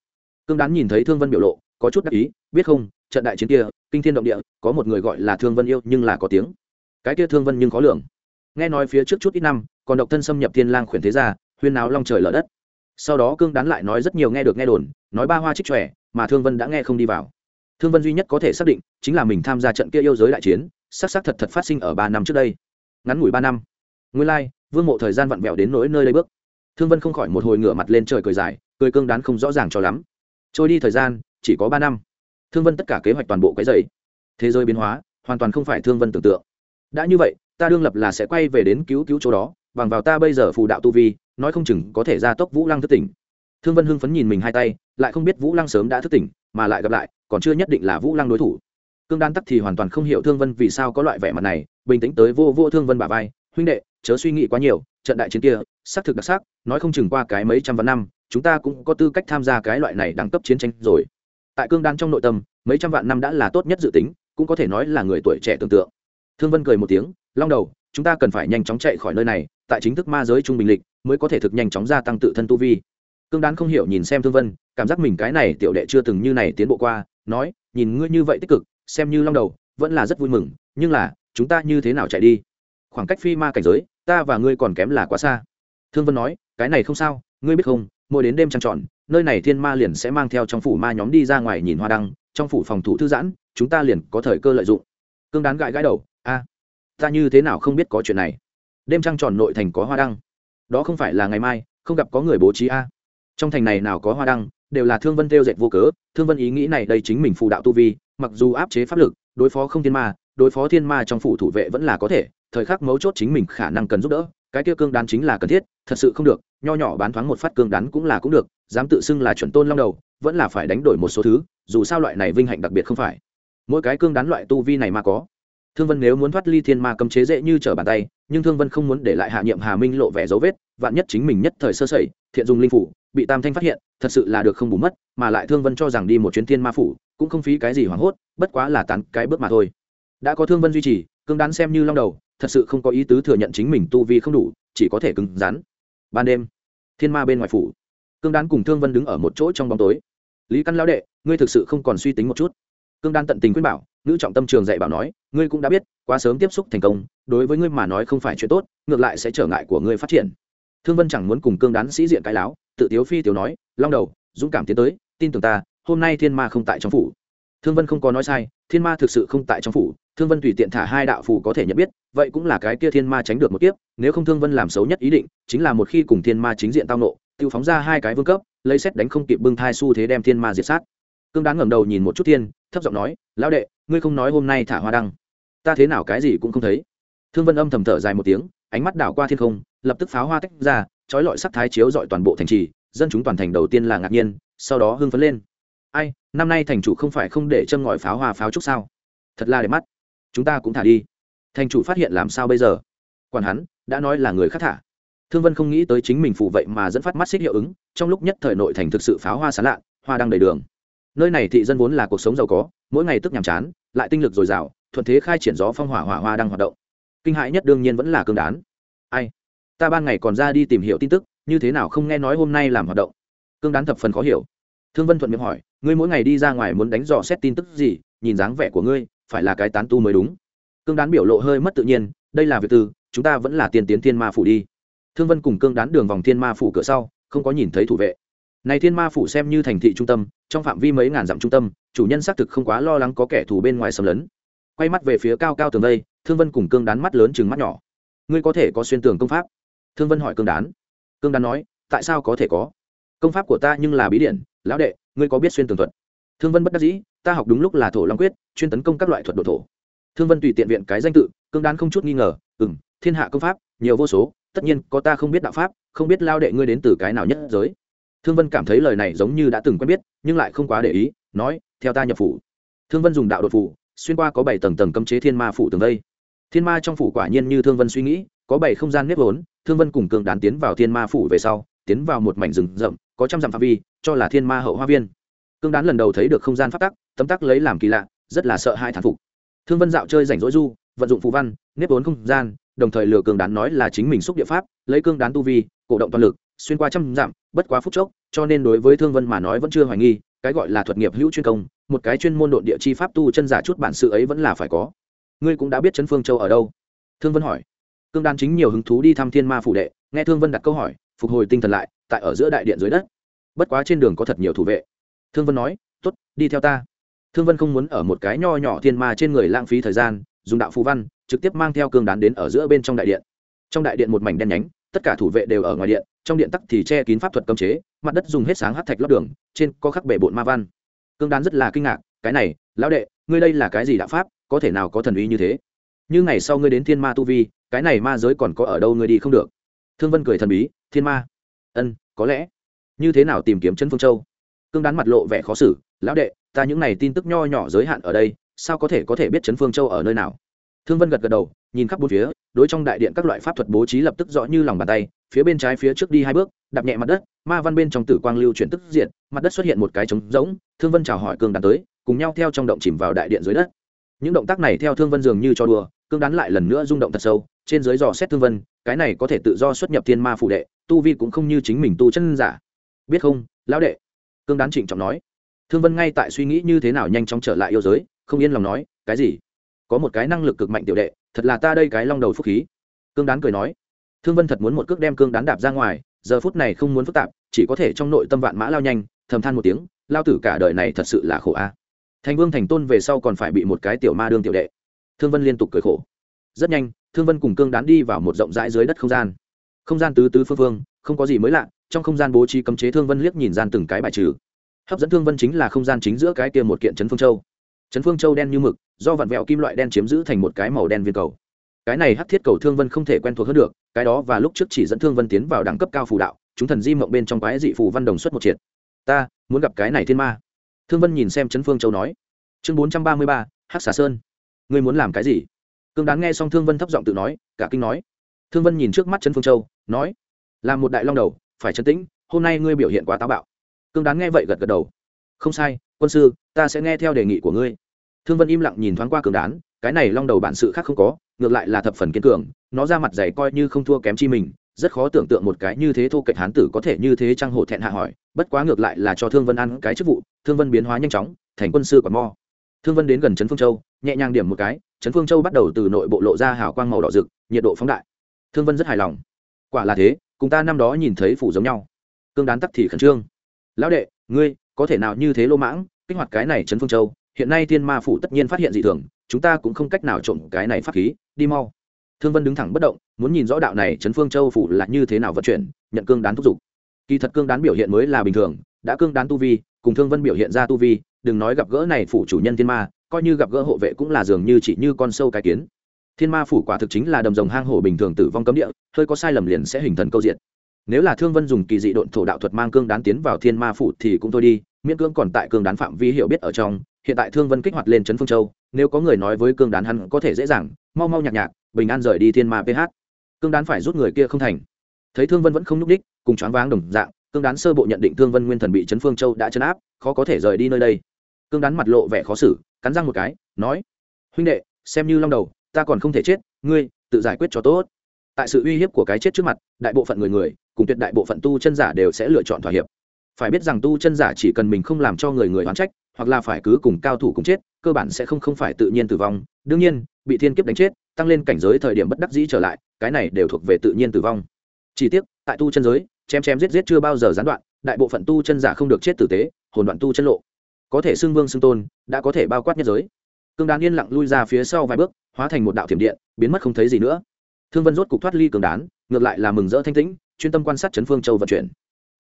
Cương đán nhìn thấy thương vân biểu lộ, có chút đắc ý, biết không, trận đại chiến kia, kinh thiên động địa, có một người gọi là thương vân yêu, nhưng là có tiếng. Cái kia thương vân nhưng khó lường. nghe nói phía trước chút ít năm, còn độc thân xâm nhập thiên lang khuyển thế gia, huyên náo long trời lở đất. Sau đó cương đán lại nói rất nhiều nghe được nghe đồn, nói ba hoa trích trẻ mà thương vân đã nghe không đi vào thương vân duy nhất có thể xác định chính là mình tham gia trận kia yêu giới đại chiến s ắ c s ắ c thật thật phát sinh ở ba năm trước đây. Ngắn ngủi ba năm. Nguyên lai、like, vương mộ thời gian vặn vẹo đến nỗi nơi đây bước. Thương vân không khỏi một hồi ngửa mặt lên trời cười dài cười cương đán không rõ ràng cho lắm. Trôi đi thời gian chỉ có ba năm. Thương vân tất cả kế hoạch toàn bộ cái dày thế giới biến hóa hoàn toàn không phải thương vân tưởng tượng. Đã như vậy ta đương lập là sẽ quay về đến cứu cứu chỗ đó bằng vào ta bây giờ phù đạo tu vi nói không chừng có thể ra tốc vũ lăng thức tỉnh. Thương vân hưng phấn nhìn mình hai tay lại không biết vũ lăng sớm đã thức tỉnh mà lại gặp lại, còn chưa nhất định là vũ lăng đối thủ. Cương đan tắc thì hoàn toàn không hiểu thương vân vì sao có loại vẻ mặt này, bình tĩnh tới vô vô thương vân bà vai, huynh đệ, chớ suy nghĩ quá nhiều, trận đại chiến kia, xác thực đặc sắc, nói không chừng qua cái mấy trăm vạn năm, chúng ta cũng có tư cách tham gia cái loại này đẳng cấp chiến tranh rồi. Tại cương đan trong nội tâm, mấy trăm vạn năm đã là tốt nhất dự tính, cũng có thể nói là người tuổi trẻ tưởng tượng. Thương vân cười một tiếng, long đầu, chúng ta cần phải nhanh chóng chạy khỏi nơi này, tại chính thức ma giới trung bình lịch, mới có thể thực nhanh chóng gia tăng tự thân tu vi cương đán không hiểu nhìn xem thương vân, cảm giác mình cái này tiểu đệ chưa từng như này tiến bộ qua, nói, nhìn ngươi như vậy tích cực, xem như long đầu, vẫn là rất vui mừng, nhưng là, chúng ta như thế nào chạy đi? Khoảng cách phi ma cảnh giới, ta và ngươi còn kém là quá xa. Thương vân nói, cái này không sao, ngươi biết không, mỗi đến đêm trăng tròn, nơi này thiên ma liền sẽ mang theo trong phủ ma nhóm đi ra ngoài nhìn hoa đăng, trong phủ phòng thủ thư giãn, chúng ta liền có thời cơ lợi dụng. Cương đán gãi gãi đầu, a, ta như thế nào không biết có chuyện này? Đêm trăng tròn nội thành có hoa đăng. Đó không phải là ngày mai, không gặp có người bố trí a trong thành này nào có hoa đăng, đều là thương vân theo dệt vô cớ, thương vân ý nghĩ này đây chính mình phụ đạo tu vi, mặc dù áp chế pháp lực, đối phó không thiên ma, đối phó thiên ma trong phủ thủ vệ vẫn là có thể, thời khắc mấu chốt chính mình khả năng cần giúp đỡ, cái kia cương đán chính là cần thiết, thật sự không được, nho nhỏ bán thoáng một phát cương đán cũng là cũng được, dám tự xưng là chuẩn tôn long đầu, vẫn là phải đánh đổi một số thứ, dù sao loại này vinh hạnh đặc biệt không phải. Mỗi cái cương đán loại tu vi này mà có. Thương vân nếu muốn thoát ly thiên ma cấm chế dễ như trở bàn tay, nhưng thương vân không muốn để lại hạ nhiệm hà minh lộ vẻ dấu vết, vạn nhất chính mình nhất thời sơ sẩy thiện dùng linh phủ, bị tam thanh phát hiện, thật sự là được không bù mất, mà lại thương vân cho rằng đi một chuyến thiên ma phủ, cũng không phí cái gì hoảng hốt, bất quá là tán cái bước mà thôi. Đã có thương vân duy trì cương đán xem như long đầu, thật sự không có ý tứ thừa nhận chính mình tu vi không đủ, chỉ có thể cứng rắn. Ban đêm, thiên ma bên ngoài phủ cương đán cùng thương vân đứng ở một chỗ trong bóng tối. Lý căn lão đệ, ngươi thực sự không còn suy tính một chút. Cương đan tận tình khuyên bảo nữ trọng tâm trường dạy bảo nói, ngươi cũng đã biết, quá sớm tiếp xúc thành công, đối với ngươi mà nói không phải chuyện tốt, ngược lại sẽ trở ngại của ngươi phát triển thương vân chẳng muốn cùng cương đán sĩ diện cái láo, tự tiếu phi tiểu nói, long đầu, dũng cảm tiến tới, tin tưởng ta, hôm nay thiên ma không tại trong phủ. Thương vân không có nói sai, thiên ma thực sự không tại trong phủ, thương vân tùy tiện thả hai đạo phù có thể nhận biết, vậy cũng là cái kia thiên ma tránh được một kiếp, nếu không thương vân làm xấu nhất ý định, chính là một khi cùng thiên ma chính diện tao nộ, tiêu phóng ra hai cái vương cấp, lấy xét đánh không kịp bưng thai xu thế đem thiên ma diệt sát. Cương đán ngẩng đầu nhìn một chút thiên, thấp giọng nói, lão đệ, ngươi không nói hôm nay thả hoa đăng, ta thế nào cái gì cũng không thấy. Thương vân âm thầm thở dài một tiếng, ánh mắt đảo qua thiên không lập tức pháo hoa tách ra, trói lọi sắc thái chiếu dọi toàn bộ thành trì, dân chúng toàn thành đầu tiên là ngạc nhiên, sau đó hưng phấn lên. Ai, năm nay thành chủ không phải không để châm ngòi pháo hoa pháo trúc sao? Thật là đẹp mắt. Chúng ta cũng thả đi. Thành chủ phát hiện làm sao bây giờ? Quản hắn, đã nói là người khác thả. Thương vân không nghĩ tới chính mình phụ vậy mà dẫn phát mắt xích hiệu ứng, trong lúc nhất thời nội thành thực sự pháo hoa sán lạ, hoa đang đầy đường. Nơi này thị dân vốn là cuộc sống giàu có, mỗi ngày tức nhàm chán, lại tinh lực dồi dào, thuận thế khai triển gió phong hỏa hỏa hoa đang hoạt động. Kinh hãi nhất đương nhiên vẫn là cương đán. Ai? Ta ban ngày còn ra đi tìm hiểu tin tức, như thế nào không nghe nói hôm nay làm hoạt động? Cương đán thập phần khó hiểu. Thương vân thuận miệng hỏi, ngươi mỗi ngày đi ra ngoài muốn đánh dò xét tin tức gì, nhìn dáng vẻ của ngươi, phải là cái tán tu mới đúng. Cương đán biểu lộ hơi mất tự nhiên, đây là việc tư chúng ta vẫn là tiền tiến thiên ma phủ đi. Thương vân cùng cương đán đường vòng thiên ma phủ cửa sau, không có nhìn thấy thủ vệ. Này thiên ma phủ xem như thành thị trung tâm, trong phạm vi mấy ngàn dặm trung tâm, chủ nhân xác thực không quá lo lắng có kẻ thù bên ngoài xâm lấn. Quay mắt về phía cao cao tường đây, thương vân cùng cương đán mắt lớn chừng mắt nhỏ. Ngươi có thể có xuyên tường công pháp thương vân hỏi cương đán. Cương đán nói, tại sao có thể có? Công pháp của ta nhưng là bí điện lão đệ, ngươi có biết xuyên tường thuật? Thương vân bất đắc dĩ, ta học đúng lúc là thổ long quyết, chuyên tấn công các loại thuật độ thổ. Thương vân tùy tiện viện cái danh tự, cương đán không chút nghi ngờ ừ m thiên hạ công pháp, nhiều vô số, tất nhiên có ta không biết đạo pháp, không biết lao đệ ngươi đến từ cái nào nhất giới. Thương vân cảm thấy lời này giống như đã từng quen biết, nhưng lại không quá để ý, nói, theo ta nhập phủ. Thương vân dùng đạo đột phủ, xuyên qua có bảy tầng tầng cấm chế thiên ma phủ tường đây thiên ma trong phủ quả nhiên như thương vân suy nghĩ, có bảy không gian nếp vốn thương vân cùng cường đán tiến vào thiên ma phủ về sau, tiến vào một mảnh rừng rậm, có trăm dặm phạm vi, cho là thiên ma hậu hoa viên. Cương đán lần đầu thấy được không gian phát tắc, tấm tắc lấy làm kỳ lạ, rất là sợ hai thản phục. Thương vân dạo chơi rảnh rỗi du, vận dụng phù văn, nếp vốn không gian, đồng thời lừa cường đán nói là chính mình xúc địa pháp, lấy cương đán tu vi, cổ động toàn lực, xuyên qua trăm dặm, bất quá phút chốc, cho nên đối với thương vân mà nói vẫn chưa hoài nghi, cái gọi là thuật nghiệp hữu chuyên công, một cái chuyên môn độn địa chi pháp tu chân giả chút bản sự ấy vẫn là phải có. Ngươi cũng đã biết chấn phương châu ở đâu? Thương vân hỏi cương đan chính nhiều hứng thú đi thăm thiên ma phủ đệ, nghe thương vân đặt câu hỏi, phục hồi tinh thần lại, tại ở giữa đại điện dưới đất. Bất quá trên đường có thật nhiều thủ vệ. Thương vân nói t ố t đi theo ta. Thương vân không muốn ở một cái nho nhỏ thiên ma trên người lãng phí thời gian, dùng đạo phù văn, trực tiếp mang theo cương đán đến ở giữa bên trong đại điện. Trong đại điện một mảnh đen nhánh, tất cả thủ vệ đều ở ngoài điện, trong điện tắc thì che kín pháp thuật cấm chế, mặt đất dùng hết sáng hát thạch lót đường, trên có khắc bể bộn ma văn. Cương đán rất là kinh ngạc, cái này, lão đệ, ngươi đây là cái gì đạo pháp, có thể nào có thần uy như thế? Như ngày sau ngươi đến thiên ma tu vi cái này ma giới còn có ở đâu ngươi đi không được. Thương vân cười thần bí, thiên ma. Ân, có lẽ. Như thế nào tìm kiếm chân phương châu? Cương đán mặt lộ vẻ khó xử, lão đệ, ta những này tin tức nho nhỏ giới hạn ở đây, sao có thể có thể biết chấn phương châu ở nơi nào? Thương vân gật gật đầu, nhìn khắp bốn phía, đối trong đại điện các loại pháp thuật bố trí lập tức rõ như lòng bàn tay, phía bên trái phía trước đi hai bước, đạp nhẹ mặt đất, ma văn bên trong tử quang lưu chuyển tức diện mặt đất xuất hiện một cái trống rỗng, thương vân chào hỏi cương đán tới, cùng nhau theo trong động chìm vào đại điện dưới đất. Những động tác này theo thương vân dường như cho đùa cương đán lại lần nữa rung động thật sâu, trên dưới dò xét thương vân, cái này có thể tự do xuất nhập thiên ma phụ đệ, tu vi cũng không như chính mình tu chân giả. Biết không, lão đệ? Cương đán trịnh trọng nói. Thương vân ngay tại suy nghĩ như thế nào nhanh chóng trở lại yêu giới, không yên lòng nói, cái gì? Có một cái năng lực cực mạnh tiểu đệ, thật là ta đây cái long đầu phúc khí. Cương đán cười nói. Thương vân thật muốn một cước đem cương đán đạp ra ngoài, giờ phút này không muốn phức tạp, chỉ có thể trong nội tâm vạn mã lao nhanh, thầm than một tiếng, lao tử cả đời này thật sự là khổ a. Thành vương thành tôn về sau còn phải bị một cái tiểu ma đương tiểu đệ thương vân liên tục cười khổ. Rất nhanh, thương vân cùng cương đán đi vào một rộng rãi dưới đất không gian. Không gian tứ tứ phương phương, không có gì mới lạ, trong không gian bố trí cấm chế thương vân liếc nhìn gian từng cái bài trừ. Hấp dẫn thương vân chính là không gian chính giữa cái kia một kiện trấn phương châu. Trấn phương châu đen như mực, do vặn vẹo kim loại đen chiếm giữ thành một cái màu đen viên cầu. Cái này hắc thiết cầu thương vân không thể quen thuộc hơn được, cái đó và lúc trước chỉ dẫn thương vân tiến vào đẳng cấp cao phù đạo, chúng thần di mộng bên trong quái dị phù văn đồng xuất một triệt. Ta, muốn gặp cái này thiên ma. Thương vân nhìn xem trấn phương châu nói. Chương bốn trăm ba mươi ba, hắc xà sơn ngươi muốn làm cái gì? Cương Đán nghe xong thương vân thấp giọng tự nói, cả kinh nói. Thương vân nhìn trước mắt trấn phương châu, nói là một đại long đầu, phải chấn tĩnh, hôm nay ngươi biểu hiện quá táo bạo. Cương Đán nghe vậy gật gật đầu. Không sai, quân sư, ta sẽ nghe theo đề nghị của ngươi. Thương vân im lặng nhìn thoáng qua cường đán, cái này long đầu bản sự khác không có, ngược lại là thập phần kiên cường, nó ra mặt dày coi như không thua kém chi mình, rất khó tưởng tượng một cái như thế thô kệch hán tử có thể như thế trang hổ thẹn hạ hỏi, bất quá ngược lại là cho thương vân ăn cái chức vụ, thương vân biến hóa nhanh chóng, thành quân sư còn mo. Thương vân đến gần trấn phương châu nhẹ nhàng điểm một cái, trấn phương châu bắt đầu từ nội bộ lộ ra hào quang màu đỏ rực, nhiệt độ phóng đại. Thương vân rất hài lòng. Quả là thế, cùng ta năm đó nhìn thấy phủ giống nhau. Cương đán tắc thì khẩn trương. Lão đệ, ngươi, có thể nào như thế lô mãng, kích hoạt cái này trấn phương châu? Hiện nay thiên ma phủ tất nhiên phát hiện dị thường, chúng ta cũng không cách nào trộm cái này pháp khí, đi mau. Thương vân đứng thẳng bất động, muốn nhìn rõ đạo này trấn phương châu phủ là như thế nào vận chuyển, nhận cương đán thúc giục. Kỳ thật cương đán biểu hiện mới là bình thường, đã cương đán tu vi, cùng thương vân biểu hiện ra tu vi, đừng nói gặp gỡ này phủ chủ nhân thiên ma coi như gặp gỡ hộ vệ cũng là dường như chỉ như con sâu cái kiến. Thiên ma phủ quả thực chính là đầm rồng hang hổ bình thường tử vong cấm địa, hơi có sai lầm liền sẽ hình thần câu diện nếu là thương vân dùng kỳ dị độn thổ đạo thuật mang cương đán tiến vào thiên ma phủ thì cũng thôi đi, miễn cương còn tại cương đán phạm vi hiểu biết ở trong, hiện tại thương vân kích hoạt lên trấn phương châu, nếu có người nói với cương đán hắn có thể dễ dàng, mau mau nhạc nhạc, bình an rời đi thiên ma ph cương đán phải rút người kia không thành. Thấy thương vân vẫn không nhúc đích cùng choáng váng đồng dạng, cương đán sơ bộ nhận định thương vân nguyên thần bị trấn phương châu đã chấn áp, khó có thể rời đi nơi đây cương đán mặt lộ vẻ khó xử, cắn răng một cái, nói, huynh đệ, xem như long đầu, ta còn không thể chết, ngươi tự giải quyết cho tốt. Tại sự uy hiếp của cái chết trước mặt, đại bộ phận người người, cùng tuyệt đại bộ phận tu chân giả đều sẽ lựa chọn thỏa hiệp. Phải biết rằng tu chân giả chỉ cần mình không làm cho người người oán trách, hoặc là phải cứ cùng cao thủ cùng chết, cơ bản sẽ không không phải tự nhiên tử vong. Đương nhiên, bị thiên kiếp đánh chết, tăng lên cảnh giới thời điểm bất đắc dĩ trở lại, cái này đều thuộc về tự nhiên tử vong. Chỉ tiếc, tại tu chân giới, chém chém giết giết chưa bao giờ gián đoạn, đại bộ phận tu chân giả không được chết tử tế, hồn đoạn tu chân lộ có thể xưng vương xưng tôn, đã có thể bao quát nhất giới. Cương đán yên lặng lui ra phía sau vài bước, hóa thành một đạo thiểm điện, biến mất không thấy gì nữa. Thương vân rốt cục thoát ly cường đán, ngược lại là mừng rỡ thanh tĩnh, chuyên tâm quan sát trấn phương châu vận chuyển.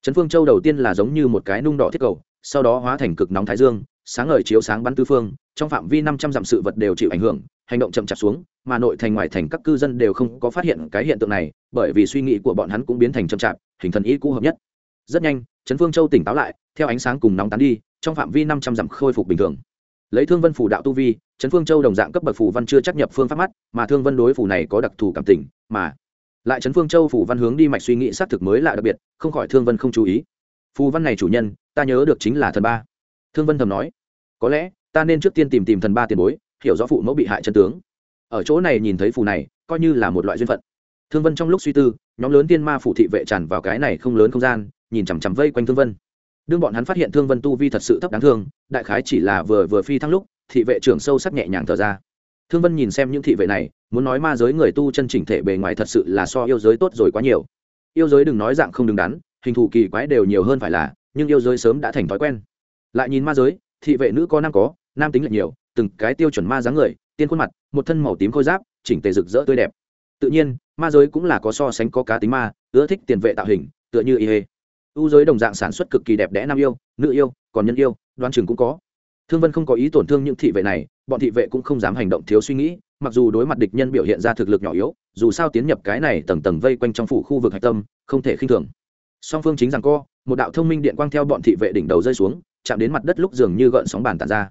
Trấn phương châu đầu tiên là giống như một cái nung đỏ thiết cầu, sau đó hóa thành cực nóng thái dương, sáng ngời chiếu sáng bắn tứ phương, trong phạm vi năm trăm dặm sự vật đều chịu ảnh hưởng, hành động chậm chạp xuống, mà nội thành ngoài thành các cư dân đều không có phát hiện cái hiện tượng này, bởi vì suy nghĩ của bọn hắn cũng biến thành chậm chạp, hình thần ý cũ hợp nhất. Rất nhanh trấn phương châu tỉnh táo lại, theo ánh sáng cùng nóng tán đi trong phạm vi năm trăm dặm khôi phục bình thường. Lấy thương vân phủ đạo tu vi, trấn phương châu đồng dạng cấp bậc phủ văn chưa chấp nhập phương pháp mắt, mà thương vân đối phủ này có đặc thù cảm tình, mà lại trấn phương châu phủ văn hướng đi mạch suy nghĩ xác thực mới lạ đặc biệt, không khỏi thương vân không chú ý. Phù văn này chủ nhân, ta nhớ được chính là thần ba. Thương vân thầm nói, có lẽ, ta nên trước tiên tìm tìm thần ba tiền bối, hiểu rõ phụ mẫu bị hại chân tướng. Ở chỗ này nhìn thấy phù này, coi như là một loại duyên phận. Thương vân trong lúc suy tư, nhóm lớn tiên ma phủ thị vệ tràn vào cái này không lớn không gian, nhìn chằm chằm vây quanh thương vân đương bọn hắn phát hiện thương vân tu vi thật sự thấp đáng thương, đại khái chỉ là vừa vừa phi thăng lúc, thị vệ trưởng sâu sắc nhẹ nhàng thở ra. Thương vân nhìn xem những thị vệ này, muốn nói ma giới người tu chân chỉnh thể bề ngoài thật sự là so yêu giới tốt rồi quá nhiều. Yêu giới đừng nói dạng không đứng đắn, hình thù kỳ quái đều nhiều hơn phải là, nhưng yêu giới sớm đã thành thói quen. Lại nhìn ma giới, thị vệ nữ có nam có, nam tính lại nhiều, từng cái tiêu chuẩn ma dáng người, tiên khuôn mặt, một thân màu tím khôi giáp, chỉnh tề rực rỡ tươi đẹp. Tự nhiên, ma giới cũng là có so sánh có cá tính ma, ưa thích tiền vệ tạo hình, tựa như y hê u giới đồng dạng sản xuất cực kỳ đẹp đẽ nam yêu, nữ yêu, còn nhân yêu đoan chừng cũng có. Thương vân không có ý tổn thương những thị vệ này, bọn thị vệ cũng không dám hành động thiếu suy nghĩ, mặc dù đối mặt địch nhân biểu hiện ra thực lực nhỏ yếu, dù sao tiến nhập cái này tầng tầng vây quanh trong phủ khu vực hạch tâm, không thể khinh thường. Song phương chính rằng co, một đạo thông minh điện quang theo bọn thị vệ đỉnh đầu rơi xuống, chạm đến mặt đất lúc dường như gợn sóng bàn tàn ra.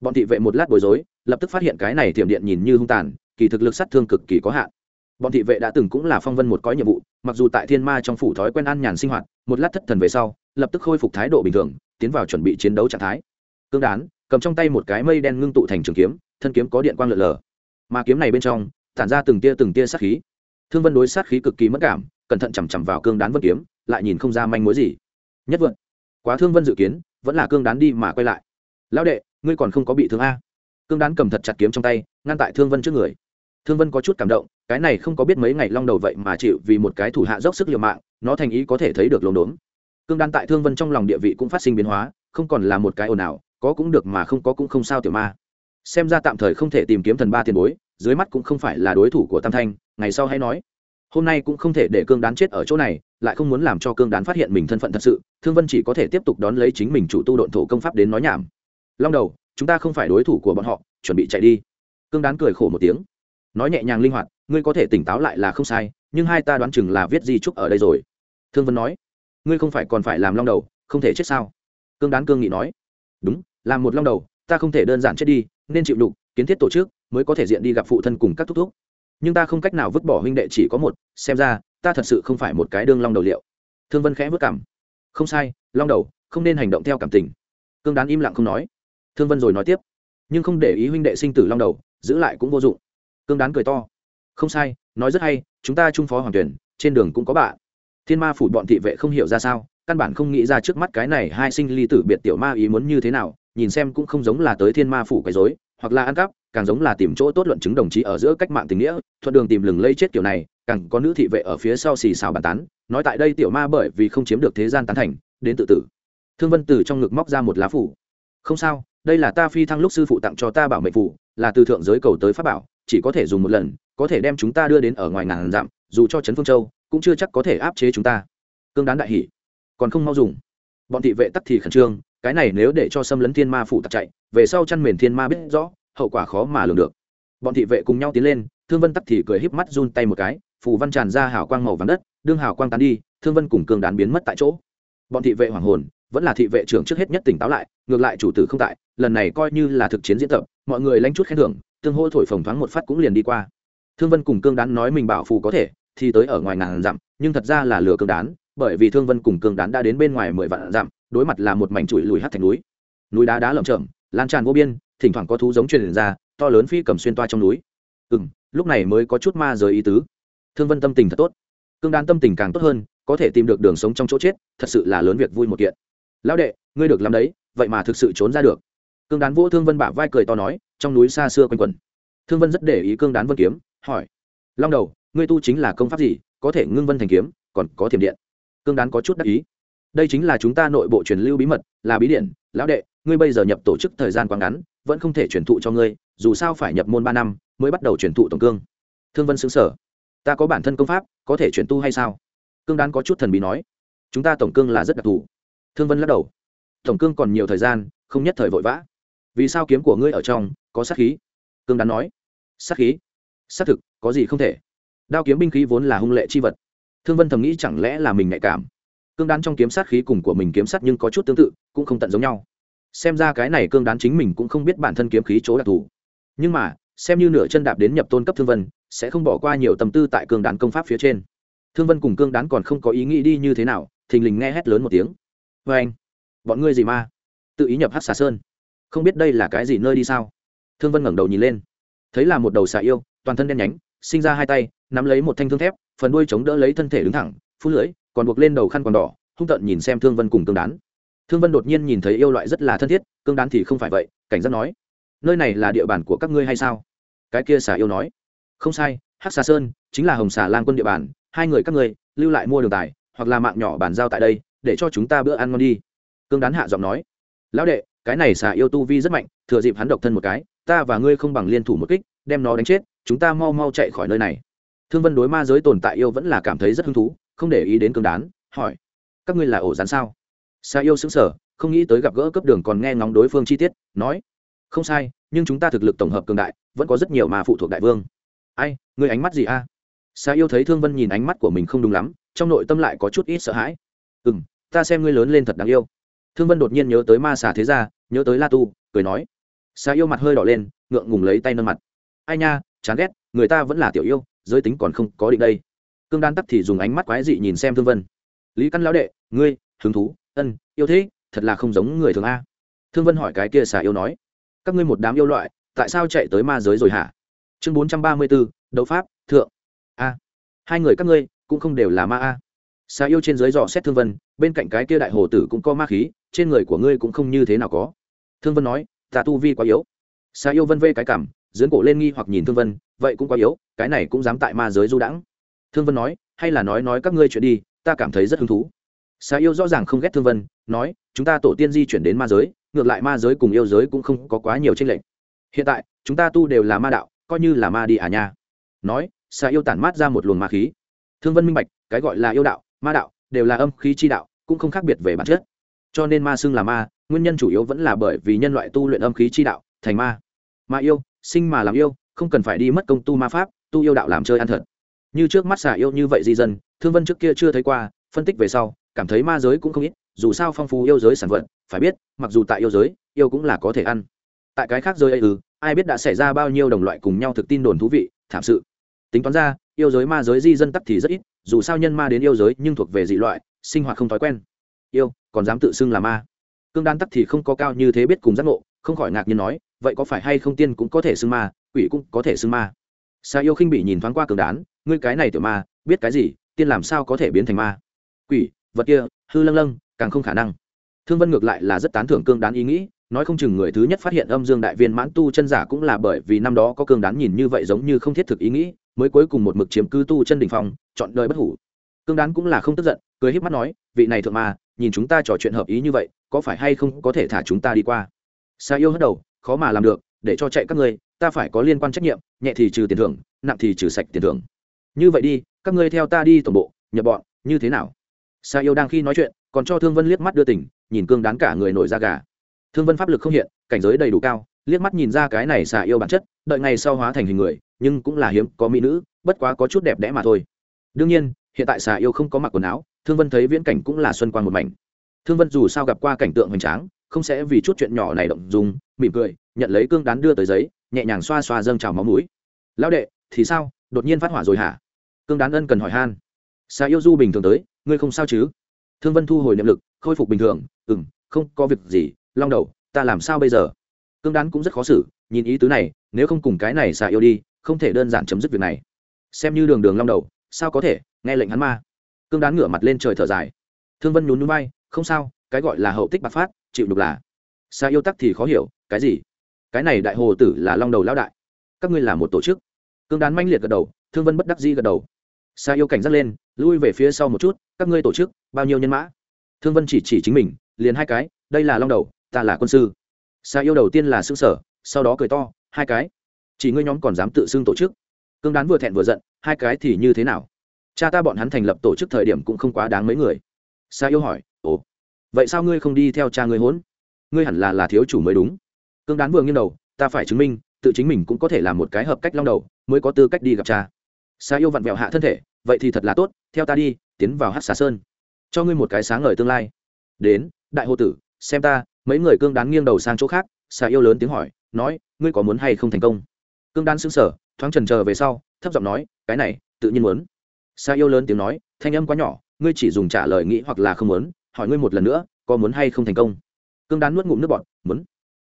Bọn thị vệ một lát bối rối, lập tức phát hiện cái này thiểm điện nhìn như hung tàn, kỳ thực lực sát thương cực kỳ có hạn bọn thị vệ đã từng cũng là phong vân một có nhiệm vụ, mặc dù tại thiên ma trong phủ thói quen ăn nhàn sinh hoạt, một lát thất thần về sau, lập tức khôi phục thái độ bình thường, tiến vào chuẩn bị chiến đấu trạng thái. Cương đán, cầm trong tay một cái mây đen ngưng tụ thành trường kiếm, thân kiếm có điện quang lượn lờ. Mà kiếm này bên trong, tản ra từng tia từng tia sát khí. Thương vân đối sát khí cực kỳ mất cảm, cẩn thận chằm chằm vào cương đán vân kiếm, lại nhìn không ra manh mối gì. Nhất vượn. Quá thương vân dự kiến, vẫn là cương đán đi mà quay lại. Lão đệ, ngươi còn không có bị thương a? Cương đán cầm thật chặt kiếm trong tay, ngăn tại thương vân trước người thương vân có chút cảm động, cái này không có biết mấy ngày long đầu vậy mà chịu vì một cái thủ hạ dốc sức liều mạng, nó thành ý có thể thấy được lồn đốn cương đan tại thương vân trong lòng địa vị cũng phát sinh biến hóa, không còn là một cái ồn ào, có cũng được mà không có cũng không sao tiểu ma. Xem ra tạm thời không thể tìm kiếm thần ba tiền bối, dưới mắt cũng không phải là đối thủ của tam thanh, ngày sau hãy nói. Hôm nay cũng không thể để cương đán chết ở chỗ này, lại không muốn làm cho cương đán phát hiện mình thân phận thật sự, thương vân chỉ có thể tiếp tục đón lấy chính mình chủ tu độn thổ công pháp đến nói nhảm. Long đầu, chúng ta không phải đối thủ của bọn họ, chuẩn bị chạy đi. Cương đán cười khổ một tiếng nói nhẹ nhàng linh hoạt, ngươi có thể tỉnh táo lại là không sai, nhưng hai ta đoán chừng là viết di trúc ở đây rồi. Thương vân nói, ngươi không phải còn phải làm long đầu, không thể chết sao? Cương đán cương nghị nói, đúng, làm một long đầu, ta không thể đơn giản chết đi, nên chịu đục, kiến thiết tổ chức, mới có thể diện đi gặp phụ thân cùng các thúc thúc. Nhưng ta không cách nào vứt bỏ huynh đệ chỉ có một, xem ra, ta thật sự không phải một cái đương long đầu liệu. Thương vân khẽ vất cảm không sai, long đầu, không nên hành động theo cảm tình. Cương đán im lặng không nói. Thương vân rồi nói tiếp, nhưng không để ý huynh đệ sinh tử long đầu, giữ lại cũng vô dụng cương đán cười to. Không sai, nói rất hay, chúng ta trung phó hoàng tuyển, trên đường cũng có bạn. Thiên ma phủ bọn thị vệ không hiểu ra sao, căn bản không nghĩ ra trước mắt cái này hai sinh ly tử biệt tiểu ma ý muốn như thế nào, nhìn xem cũng không giống là tới thiên ma phủ quấy dối hoặc là ăn cắp, càng giống là tìm chỗ tốt luận chứng đồng chí ở giữa cách mạng tình nghĩa, thuận đường tìm lừng lây chết kiểu này, càng có nữ thị vệ ở phía sau xì xào bàn tán, nói tại đây tiểu ma bởi vì không chiếm được thế gian tán thành, đến tự tử. Thương vân từ trong ngực móc ra một lá phủ. Không sao, đây là ta phi thăng lúc sư phụ tặng cho ta bảo mệnh phủ, là từ thượng giới cầu tới pháp bảo chỉ có thể dùng một lần, có thể đem chúng ta đưa đến ở ngoài ngàn dặm, dù cho trấn phương châu, cũng chưa chắc có thể áp chế chúng ta. Cương đán đại hỷ, còn không mau dùng. Bọn thị vệ tắc thì khẩn trương, cái này nếu để cho xâm lấn thiên ma phủ tặc chạy, về sau chăn mền thiên ma biết rõ, hậu quả khó mà lường được. Bọn thị vệ cùng nhau tiến lên, thương vân tắc thì cười híp mắt run tay một cái, phù văn tràn ra hào quang màu vàng đất, đương hào quang tán đi, thương vân cùng cương đán biến mất tại chỗ. Bọn thị vệ hoàng hồn, vẫn là thị vệ trưởng trước hết nhất tỉnh táo lại, ngược lại chủ tử không tại, lần này coi như là thực chiến diễn tập, mọi người lanh chút khen thưởng tương hô thổi phồng thoáng một phát cũng liền đi qua. Thương vân cùng cương đán nói mình bảo phù có thể, thì tới ở ngoài ngàn dặm, nhưng thật ra là lừa cương đán, bởi vì thương vân cùng cương đán đã đến bên ngoài mười vạn dặm, đối mặt là một mảnh chuỗi lùi hát thành núi. Núi đá đá lởm chởm, lan tràn vô biên, thỉnh thoảng có thú giống truyền ra, to lớn phi cầm xuyên toa trong núi. Ừ m lúc này mới có chút ma rời ý tứ. Thương vân tâm tình thật tốt. Cương đán tâm tình càng tốt hơn, có thể tìm được đường sống trong chỗ chết, thật sự là lớn việc vui một kiện. Lão đệ, ngươi được làm đấy, vậy mà thực sự trốn ra được cương đán vô thương vân bả vai cười to nói, trong núi xa xưa quanh quẩn. Thương vân rất để ý cương đán vân kiếm, hỏi, long đầu, ngươi tu chính là công pháp gì? Có thể ngưng vân thành kiếm, còn có thiểm điện. Cương đán có chút đắc ý. Đây chính là chúng ta nội bộ truyền lưu bí mật, là bí điện, lão đệ, ngươi bây giờ nhập tổ chức thời gian quá ngắn, vẫn không thể truyền thụ cho ngươi, dù sao phải nhập môn ba năm mới bắt đầu truyền thụ tổng cương. Thương vân xứng sở ta có bản thân công pháp, có thể truyền tu hay sao? Cương đán có chút thần bí nói. Chúng ta tổng cương là rất đặc thù. Thương vân lắc đầu. Tổng cương còn nhiều thời gian, không nhất thời vội vã vì sao kiếm của ngươi ở trong có sát khí? Cương đán nói. Sát khí? Xác thực, có gì không thể. Đao kiếm binh khí vốn là hung lệ chi vật. Thương vân thầm nghĩ chẳng lẽ là mình nhạy cảm? Cương đán trong kiếm sát khí cùng của mình kiếm sát nhưng có chút tương tự, cũng không tận giống nhau. Xem ra cái này cương đán chính mình cũng không biết bản thân kiếm khí chỗ đặc thù. Nhưng mà, xem như nửa chân đạp đến nhập tôn cấp thương vân, sẽ không bỏ qua nhiều tâm tư tại cương đán công pháp phía trên. Thương vân cùng cương đán còn không có ý nghĩ đi như thế nào, thình lình nghe hét lớn một tiếng. Vê anh. Bọn ngươi gì ma tự ý nhập hát xà sơn không biết đây là cái gì nơi đi sao? Thương vân ngẩng đầu nhìn lên. Thấy là một đầu xà yêu, toàn thân đen nhánh, sinh ra hai tay, nắm lấy một thanh thương thép, phần đuôi chống đỡ lấy thân thể đứng thẳng phú lưỡi, còn buộc lên đầu khăn còn đỏ, hung tợn nhìn xem thương vân cùng cương đán. Thương vân đột nhiên nhìn thấy yêu loại rất là thân thiết, cương đán thì không phải vậy, cảnh giác nói, nơi này là địa bàn của các ngươi hay sao? Cái kia xà yêu nói, không sai, hắc xà sơn chính là hồng xà lan quân địa bàn, hai người các ngươi lưu lại mua đường tài, hoặc là mạng nhỏ bàn giao tại đây, để cho chúng ta bữa ăn ngon đi. Cương đán hạ giọng nói, lão đệ cái này xà yêu tu vi rất mạnh, thừa dịp hắn độc thân một cái, ta và ngươi không bằng liên thủ một kích, đem nó đánh chết, chúng ta mau mau chạy khỏi nơi này. Thương vân đối ma giới tồn tại yêu vẫn là cảm thấy rất hứng thú, không để ý đến cương đán, hỏi, các ngươi là ổ rắn sao? Xà yêu xứng sở không nghĩ tới gặp gỡ cấp đường còn nghe ngóng đối phương chi tiết, nói, không sai, nhưng chúng ta thực lực tổng hợp cường đại, vẫn có rất nhiều mà phụ thuộc đại vương. Ai người ánh mắt gì a? Xà yêu thấy thương vân nhìn ánh mắt của mình không đúng lắm, trong nội tâm lại có chút ít sợ hãi. Ừ m ta xem ngươi lớn lên thật đáng yêu. Thương vân đột nhiên nhớ tới ma xà thế gia nhớ tới la tu, cười nói. Xà yêu mặt hơi đỏ lên, ngượng ngùng lấy tay nâng mặt. Ai nha, chán ghét, người ta vẫn là tiểu yêu, giới tính còn không có định đây. Cương đan tắc thì dùng ánh mắt quái dị nhìn xem thương vân. Lý căn lão đệ, ngươi, hứng thú, ân, yêu thế thật là không giống người thường a. Thương vân hỏi cái kia xà yêu nói. Các ngươi một đám yêu loại, tại sao chạy tới ma giới rồi hả? Chương bốn trăm ba mươi bốn đấu pháp, thượng. A. Hai người các ngươi, cũng không đều là ma a. Xà yêu trên dưới dò xét thương vân, bên cạnh cái kia đại hồ tử cũng có ma khí trên người của ngươi cũng không như thế nào có. Thương vân nói, ta tu vi quá yếu. Xa yêu vân vê cái cảm, dưỡng cổ lên nghi hoặc nhìn thương vân, vậy cũng quá yếu, cái này cũng dám tại ma giới du đãng. Thương vân nói, hay là nói nói các ngươi chuyện đi, ta cảm thấy rất hứng thú. Xa yêu rõ ràng không ghét thương vân, nói, chúng ta tổ tiên di chuyển đến ma giới, ngược lại ma giới cùng yêu giới cũng không có quá nhiều tranh lệch. Hiện tại, chúng ta tu đều là ma đạo, coi như là ma đi à nha. Nói xa yêu tản mát ra một luồng ma khí. Thương vân minh bạch, cái gọi là yêu đạo, ma đạo, đều là âm khí chi đạo, cũng không khác biệt về bản chất cho nên ma xưng là ma, nguyên nhân chủ yếu vẫn là bởi vì nhân loại tu luyện âm khí chi đạo, thành ma. Ma yêu, sinh mà làm yêu, không cần phải đi mất công tu ma pháp, tu yêu đạo làm chơi ăn thật. Như trước mắt xà yêu như vậy di dân, thương vân trước kia chưa thấy qua, phân tích về sau, cảm thấy ma giới cũng không ít, dù sao phong phú yêu giới sản vật, phải biết, mặc dù tại yêu giới, yêu cũng là có thể ăn. Tại cái khác giới ấy ừ ai biết đã xảy ra bao nhiêu đồng loại cùng nhau thực tin đồn thú vị, thảm sự. Tính toán ra, yêu giới ma giới di dân tắc thì rất ít, dù sao nhân ma đến yêu giới nhưng thuộc về dị loại, sinh hoạt không thói quen yêu, còn dám tự xưng là ma. Cương đan tắc thì không có cao như thế biết cùng giác ngộ, không khỏi ngạc nhiên nói, vậy có phải hay không tiên cũng có thể xưng ma, quỷ cũng có thể xưng ma? Sa yêu khinh bị nhìn thoáng qua cường đán, ngươi cái này tiểu ma, biết cái gì, tiên làm sao có thể biến thành ma? Quỷ, vật kia, hư lâng lâng, càng không khả năng. Thương vân ngược lại là rất tán thưởng cương đán ý nghĩ, nói không chừng người thứ nhất phát hiện âm dương đại viên mãn tu chân giả cũng là bởi vì năm đó có cương đán nhìn như vậy giống như không thiết thực ý nghĩ, mới cuối cùng một mực chiếm cứ tu chân đình phong, chọn đời bất hủ. Cương đán cũng là không tức giận, cười h í p mắt nói, vị này thượng ma nhìn chúng ta trò chuyện hợp ý như vậy, có phải hay không có thể thả chúng ta đi qua? Sa yêu hất đầu, khó mà làm được, để cho chạy các ngươi, ta phải có liên quan trách nhiệm, nhẹ thì trừ tiền thưởng, nặng thì trừ sạch tiền thưởng. Như vậy đi, các ngươi theo ta đi tổng bộ, nhập bọn, như thế nào? Sa yêu đang khi nói chuyện, còn cho thương vân liếc mắt đưa tỉnh nhìn cương đán cả người nổi da gà. Thương vân pháp lực không hiện, cảnh giới đầy đủ cao, liếc mắt nhìn ra cái này xà yêu bản chất, đợi ngày sau hóa thành hình người, nhưng cũng là hiếm, có mỹ nữ, bất quá có chút đẹp đẽ mà thôi. Đương nhiên, hiện tại xà yêu không có mặc quần áo thương vân thấy viễn cảnh cũng là xuân quan một mảnh. Thương vân dù sao gặp qua cảnh tượng hoành tráng, không sẽ vì chút chuyện nhỏ này động dùng mỉm cười, nhận lấy cương đán đưa tới giấy, nhẹ nhàng xoa xoa dâng trào máu mũi. Lão đệ, thì sao? Đột nhiên phát hỏa rồi hả? Cương đán ân cần hỏi han. Xa yêu du bình thường tới, ngươi không sao chứ? Thương vân thu hồi niệm lực, khôi phục bình thường ừ m không có việc gì, long đầu, ta làm sao bây giờ? Cương đán cũng rất khó xử, nhìn ý tứ này, nếu không cùng cái này xà yêu đi, không thể đơn giản chấm dứt việc này. Xem như đường đường long đầu, sao có thể, nghe lệnh hắn ma? Cương đán ngửa mặt lên trời thở dài. Thương vân nhún núi bay không sao, cái gọi là hậu tích bạc phát, chịu đục là. Xa yêu tắc thì khó hiểu, cái gì? Cái này đại hồ tử là long đầu lão đại. Các ngươi là một tổ chức. Cương đán manh liệt gật đầu, thương vân bất đắc di gật đầu. Xa yêu cảnh giác lên, lui về phía sau một chút, các ngươi tổ chức, bao nhiêu nhân mã? Thương vân chỉ chỉ chính mình, liền hai cái, đây là long đầu, ta là quân sư. Xa yêu đầu tiên là xương sở sau đó cười to, hai cái? Chỉ ngươi nhóm còn dám tự xưng tổ chức? Cương đán vừa thẹn vừa giận, hai cái thì như thế nào? Cha ta bọn hắn thành lập tổ chức thời điểm cũng không quá đáng mấy người. Sa yêu hỏi, ồ, vậy sao ngươi không đi theo cha ngươi hỗn ngươi hẳn là là thiếu chủ mới đúng. Cương đán vừa nghiêng đầu, ta phải chứng minh, tự chính mình cũng có thể làm một cái hợp cách long đầu, mới có tư cách đi gặp cha. Sa yêu vặn vẹo hạ thân thể, vậy thì thật là tốt, theo ta đi, tiến vào hát xà sơn, cho ngươi một cái sáng ngời tương lai. Đến, đại hô tử, xem ta. Mấy người cương đán nghiêng đầu sang chỗ khác xà yêu lớn tiếng hỏi, nói, ngươi có muốn hay không thành công? Cương đán xứng sở thoáng trần trờ về sau, thấp giọng nói, cái này, tự nhiên muốn sa yêu lớn tiếng nói thanh âm quá nhỏ ngươi chỉ dùng trả lời nghĩ hoặc là không muốn hỏi ngươi một lần nữa có muốn hay không thành công? Cương đán nuốt ngụm nước bọt muốn.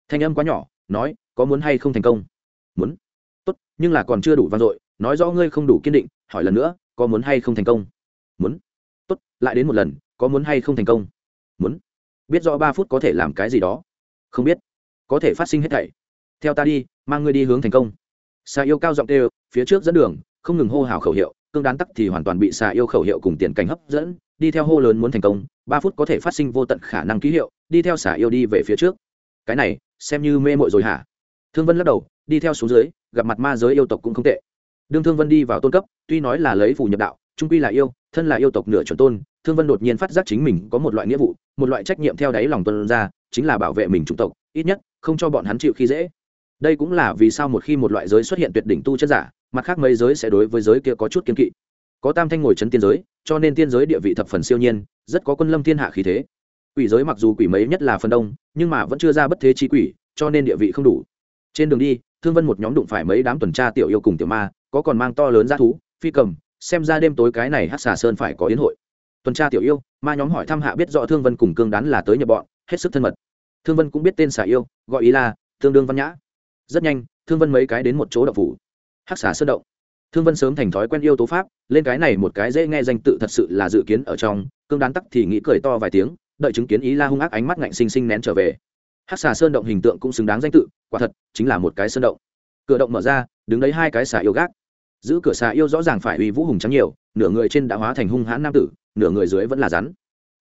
Thanh âm quá nhỏ nói có muốn hay không thành công? Muốn. Tốt nhưng là còn chưa đủ vang dội nói rõ ngươi không đủ kiên định hỏi lần nữa có muốn hay không thành công? Muốn. Tốt lại đến một lần có muốn hay không thành công? Muốn. Biết rõ ba phút có thể làm cái gì đó. Không biết. Có thể phát sinh hết thảy. Theo ta đi mang ngươi đi hướng thành công. Xà yêu cao giọng kêu, phía trước dẫn đường không ngừng hô hào khẩu hiệu cương đán tắc thì hoàn toàn bị xà yêu khẩu hiệu cùng tiền cảnh hấp dẫn, đi theo hô lớn muốn thành công, ba phút có thể phát sinh vô tận khả năng ký hiệu, đi theo xà yêu đi về phía trước. Cái này, xem như mê mội rồi hả? Thương vân lắc đầu, đi theo xuống dưới, gặp mặt ma giới yêu tộc cũng không tệ. Đương thương vân đi vào tôn cấp, tuy nói là lấy phù nhập đạo, trung quy là yêu, thân là yêu tộc nửa chuẩn tôn, thương vân đột nhiên phát giác chính mình có một loại nghĩa vụ, một loại trách nhiệm theo đáy lòng tuân ra, chính là bảo vệ mình chủng tộc, ít nhất, không cho bọn hắn chịu khi dễ. Đây cũng là vì sao một khi một loại giới xuất hiện tuyệt đỉnh tu chân giả mặt khác mấy giới sẽ đối với giới kia có chút kiên kỵ. Có tam thanh ngồi chấn tiên giới, cho nên tiên giới địa vị thập phần siêu nhiên, rất có quân lâm thiên hạ khí thế. Quỷ giới mặc dù quỷ mấy nhất là phần đông, nhưng mà vẫn chưa ra bất thế chi quỷ, cho nên địa vị không đủ. Trên đường đi, thương vân một nhóm đụng phải mấy đám tuần tra tiểu yêu cùng tiểu ma, có còn mang to lớn g thú, phi cầm, xem ra đêm tối cái này hát xà sơn phải có yến hội. Tuần tra tiểu yêu, ma nhóm hỏi thăm hạ biết rõ thương vân cùng cương đán là tới nhập bọn, hết sức thân mật. Thương vân cũng biết tên xà yêu, gọi ý là tương đương văn nhã. Rất nhanh, thương vân mấy cái đến một chỗ đậu phủ. Hắc xà sơn động. Thương vân sớm thành thói quen yêu tố pháp, lên cái này một cái dễ nghe danh tự thật sự là dự kiến ở trong, cương đán tắc thì nghĩ cười to vài tiếng, đợi chứng kiến ý la hung ác ánh mắt ngạnh xinh xinh nén trở về. Hắc xà sơn động hình tượng cũng xứng đáng danh tự, quả thật, chính là một cái sơn động. Cửa động mở ra, đứng đấy hai cái xà yêu gác. Giữ cửa xà yêu rõ ràng phải uy vũ hùng trắng nhiều, nửa người trên đã hóa thành hung hãn nam tử, nửa người dưới vẫn là rắn.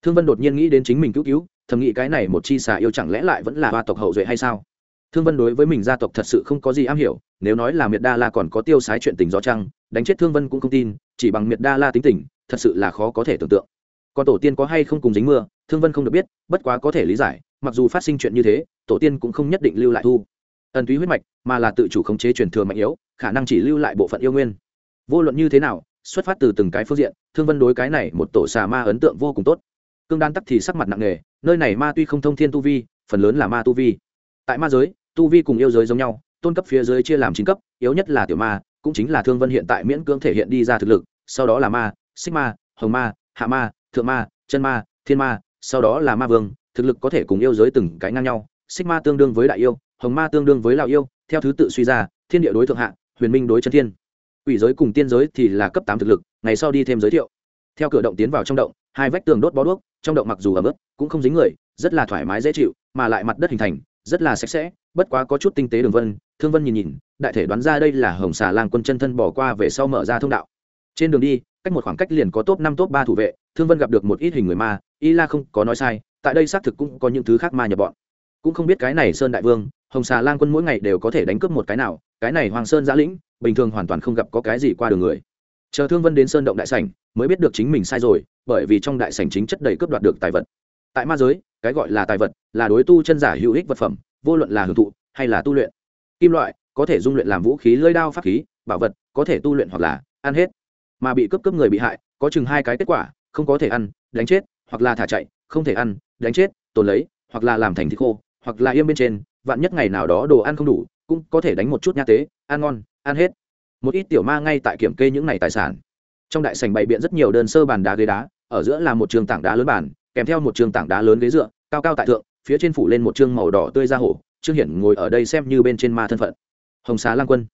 Thương vân đột nhiên nghĩ đến chính mình cứu cứu, thầm nghĩ cái này một chi xà yêu chẳng lẽ lại vẫn là hoa tộc hậu duệ hay sao? Thương vân đối với mình gia tộc thật sự không có gì am hiểu, nếu nói là miệt đa la còn có tiêu sái chuyện tình do trăng, đánh chết thương vân cũng không tin, chỉ bằng miệt đa la tính tình, thật sự là khó có thể tưởng tượng. Còn tổ tiên có hay không cùng dính mưa, thương vân không được biết, bất quá có thể lý giải, mặc dù phát sinh chuyện như thế, tổ tiên cũng không nhất định lưu lại thu. Ẩn túy huyết mạch, mà là tự chủ khống chế truyền thừa mạnh yếu, khả năng chỉ lưu lại bộ phận yêu nguyên. Vô luận như thế nào, xuất phát từ từng cái phương diện, thương vân đối cái này một tổ xà ma ấn tượng vô cùng tốt. Cương đan tắc thì sắc mặt nặng nề, nơi này ma tuy không thông thiên tu vi, phần lớn là ma tu vi. Tại ma giới tu vi cùng yêu giới giống nhau, tôn cấp phía dưới chia làm chín cấp, yếu nhất là tiểu ma, cũng chính là thương vân hiện tại miễn cưỡng thể hiện đi ra thực lực, sau đó là ma, xích ma, hồng ma, hạ ma, thượng ma, chân ma, thiên ma, sau đó là ma vương, thực lực có thể cùng yêu giới từng cái ngang nhau, xích ma tương đương với đại yêu, hồng ma tương đương với lão yêu, theo thứ tự suy ra, thiên địa đối thượng hạ, huyền minh đối chân thiên. Ủy giới cùng tiên giới thì là cấp tám thực lực, ngày sau đi thêm giới thiệu. Theo cửa động tiến vào trong động, hai vách tường đốt bó đuốc, trong động mặc dù ấm ướt, cũng không dính người, rất là thoải mái dễ chịu, mà lại mặt đất hình thành rất là sạch sẽ, bất quá có chút tinh tế đường vân, thương vân nhìn nhìn, đại thể đoán ra đây là hồng xà lang quân chân thân bỏ qua về sau mở ra thông đạo. Trên đường đi, cách một khoảng cách liền có top năm, top ba thủ vệ, thương vân gặp được một ít hình người ma, y la không có nói sai, tại đây xác thực cũng có những thứ khác ma nhập bọn. Cũng không biết cái này sơn đại vương, hồng xà lang quân mỗi ngày đều có thể đánh cướp một cái nào, cái này hoàng sơn giã lĩnh, bình thường hoàn toàn không gặp có cái gì qua đường người. Chờ thương vân đến sơn động đại sảnh, mới biết được chính mình sai rồi, bởi vì trong đại sảnh chính chất đầy cướp đoạt được tài vật. Tại ma giới, cái gọi là tài vật là đối tu chân giả hữu ích vật phẩm, vô luận là hưởng thụ hay là tu luyện. Kim loại có thể dung luyện làm vũ khí, lơi đao pháp khí, bảo vật, có thể tu luyện hoặc là ăn hết. Mà bị cướp cướp người bị hại, có chừng hai cái kết quả, không có thể ăn, đánh chết, hoặc là thả chạy, không thể ăn, đánh chết, tồn lấy, hoặc là làm thành thịt khô, hoặc là yêm bên trên, vạn nhất ngày nào đó đồ ăn không đủ, cũng có thể đánh một chút nha tế, ăn ngon, ăn hết. Một ít tiểu ma ngay tại kiểm kê những này tài sản. Trong đại sảnh bày biện rất nhiều đơn sơ bàn đá ghế đá, ở giữa là một trường tảng đá lớn bàn, kèm theo một trường tảng đá lớn ghế dựa, cao cao tại thượng phía trên phủ lên một chương màu đỏ tươi ra hổ, trương hiển ngồi ở đây xem như bên trên ma thân phận. Hồng xá lang quân.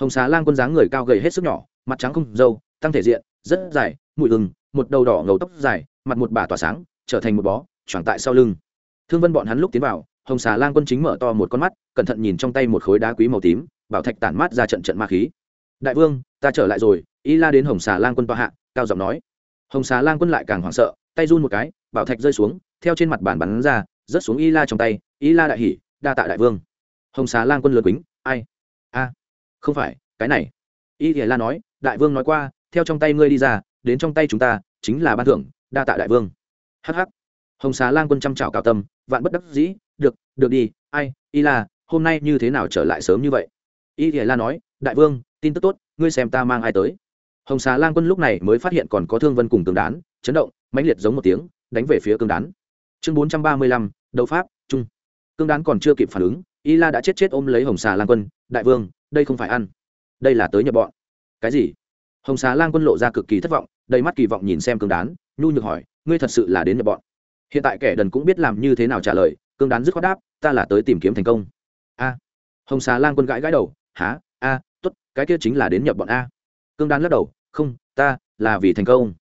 Hồng xá lang quân dáng người cao gầy hết sức nhỏ, mặt trắng không dâu tăng thể diện, rất dài mùi gừng một đầu đỏ ngầu tóc dài, mặt một bà tỏa sáng, trở thành một bó, choàng tại sau lưng. Thương vân bọn hắn lúc tiến vào, hồng xà lang quân chính mở to một con mắt, cẩn thận nhìn trong tay một khối đá quý màu tím, bảo thạch tản mát ra trận trận ma khí. Đại vương, ta trở lại rồi. Y la đến hồng xà lang quân toa hạ, cao giọng nói. Hồng xà lang quân lại càng hoảng sợ, tay run một cái, bảo thạch rơi xuống, theo trên mặt bàn bắn ra rớt xuống y la trong tay, y la đại hỉ, đa tạ đại vương. Hồng xà lang quân lượt quýnh, ai? A, không phải, cái này. Y thì la nói, đại vương nói qua, theo trong tay ngươi đi ra, đến trong tay chúng ta, chính là ban thưởng, đa tạ đại vương. Hh hồng xà lang quân chăm chào cao tâm, vạn bất đắc dĩ, được được đi, ai, y la, hôm nay như thế nào trở lại sớm như vậy? Y thì la nói, đại vương, tin tức tốt, ngươi xem ta mang ai tới. Hồng xà lang quân lúc này mới phát hiện còn có thương vân cùng tương đán, chấn động, mãnh liệt giống một tiếng, đánh về phía cương đán chương bốn trăm ba mươi lăm, đấu pháp trung cương đán còn chưa kịp phản ứng, y la đã chết chết ôm lấy hồng xà lang quân, đại vương, đây không phải ăn. Đây là tới nhập bọn. Cái gì? Hồng xà lang quân lộ ra cực kỳ thất vọng, đầy mắt kỳ vọng nhìn xem cương đán, nhu nhược hỏi, ngươi thật sự là đến nhập bọn? Hiện tại kẻ đần cũng biết làm như thế nào trả lời, cương đán dứt khoát đáp, ta là tới tìm kiếm thành công. A. Hồng xà lang quân gãi gãi đầu há a t ố t cái kia chính là đến nhập bọn a. Cương đán lắc đầu, không, ta là vì thành công.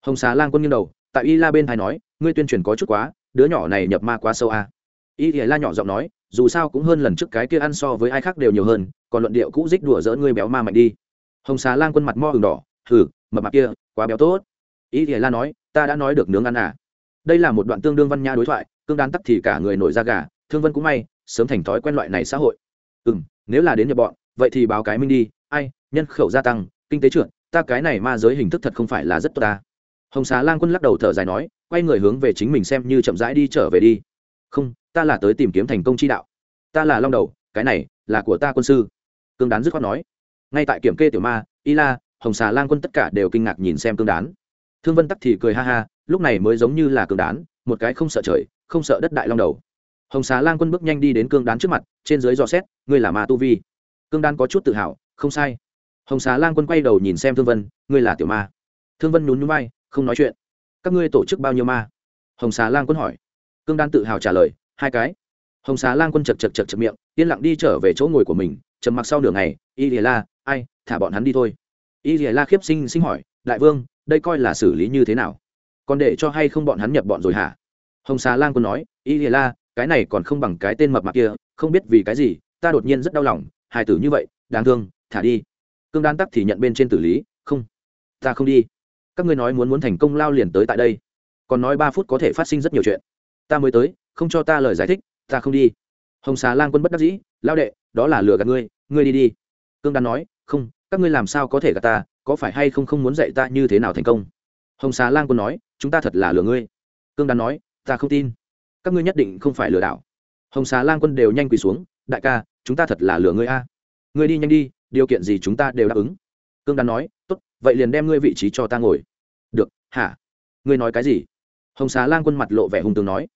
Hồng xà lang quân nghiêng đầu, tại y la bên thái nói, ngươi tuyên truyền có chút quá đứa nhỏ này nhập ma quá sâu a. Y la nhỏ giọng nói, dù sao cũng hơn lần trước cái kia ăn so với ai khác đều nhiều hơn, còn luận điệu cũ dích đùa dỡ ngươi béo ma mạnh đi. Hồng xà lang quân mặt mo hừng đỏ thử mập mặt kia, quá béo tốt. Y la nói, ta đã nói được nướng ăn à. Đây là một đoạn tương đương văn nha đối thoại, cương đán tắc thì cả người nổi da gà, thương vân cũng may, sớm thành thói quen loại này xã hội. Ừ m nếu là đến nhập bọn, vậy thì báo cái minh đi. Ai, nhân khẩu gia tăng, kinh tế trưởng, ta cái này ma giới hình thức thật không phải là rất tốt ta. Hồng xà lang quân lắc đầu thở dài nói quay người hướng về chính mình xem như chậm rãi đi trở về đi. Không, ta là tới tìm kiếm thành công chi đạo. Ta là long đầu, cái này là của ta quân sư. Cương đán dứt khoát nói. Ngay tại kiểm kê tiểu ma, y la, hồng xà lang quân tất cả đều kinh ngạc nhìn xem cương đán. Thương vân tắc thì cười ha ha, lúc này mới giống như là cương đán, một cái không sợ trời, không sợ đất đại long đầu. Hồng xà lang quân bước nhanh đi đến cương đán trước mặt, trên dưới dò xét, ngươi là ma tu vi. Cương đán có chút tự hào, không sai. Hồng xà lang quân quay đầu nhìn xem thương vân, ngươi là tiểu ma. Thương vân nhún nhún bay không nói chuyện các ngươi tổ chức bao nhiêu ma? Hồng xà lang quân hỏi. Cương đan tự hào trả lời, hai cái. Hồng xà lang quân chật chật chật chật miệng, yên lặng đi trở về chỗ ngồi của mình, trầm mặc sau nửa ngày, y lìa la, ai, thả bọn hắn đi thôi. Y lìa la khiếp sinh sinh hỏi, đại vương, đây coi là xử lý như thế nào? Còn để cho hay không bọn hắn nhập bọn rồi hả? Hồng xà lang quân nói, y lìa la, cái này còn không bằng cái tên mập mạp kia, không biết vì cái gì, ta đột nhiên rất đau lòng, hài tử như vậy, đáng thương, thả đi. Cương đan tắc thì nhận bên trên tử lý, không, ta không đi các ngươi nói muốn muốn thành công lao liền tới tại đây. Còn nói ba phút có thể phát sinh rất nhiều chuyện. Ta mới tới, không cho ta lời giải thích, ta không đi. Hồng xà lang quân bất đắc dĩ, lao đệ, đó là lừa gạt ngươi ngươi đi đi. Cương đan nói, không, các ngươi làm sao có thể gạt ta, có phải hay không không muốn dạy ta như thế nào thành công? Hồng xà lang quân nói, chúng ta thật là lừa ngươi. Cương đan nói, ta không tin. Các ngươi nhất định không phải lừa đảo. Hồng xà lang quân đều nhanh quỳ xuống, đại ca, chúng ta thật là lừa ngươi a. Ngươi đi nhanh đi, điều kiện gì chúng ta đều đáp ứng. Cương đan nói, tốt vậy liền đem ngươi vị trí cho ta ngồi. Được, hả? Ngươi nói cái gì? Hồng xà lan quân mặt lộ vẻ hùng tường nói.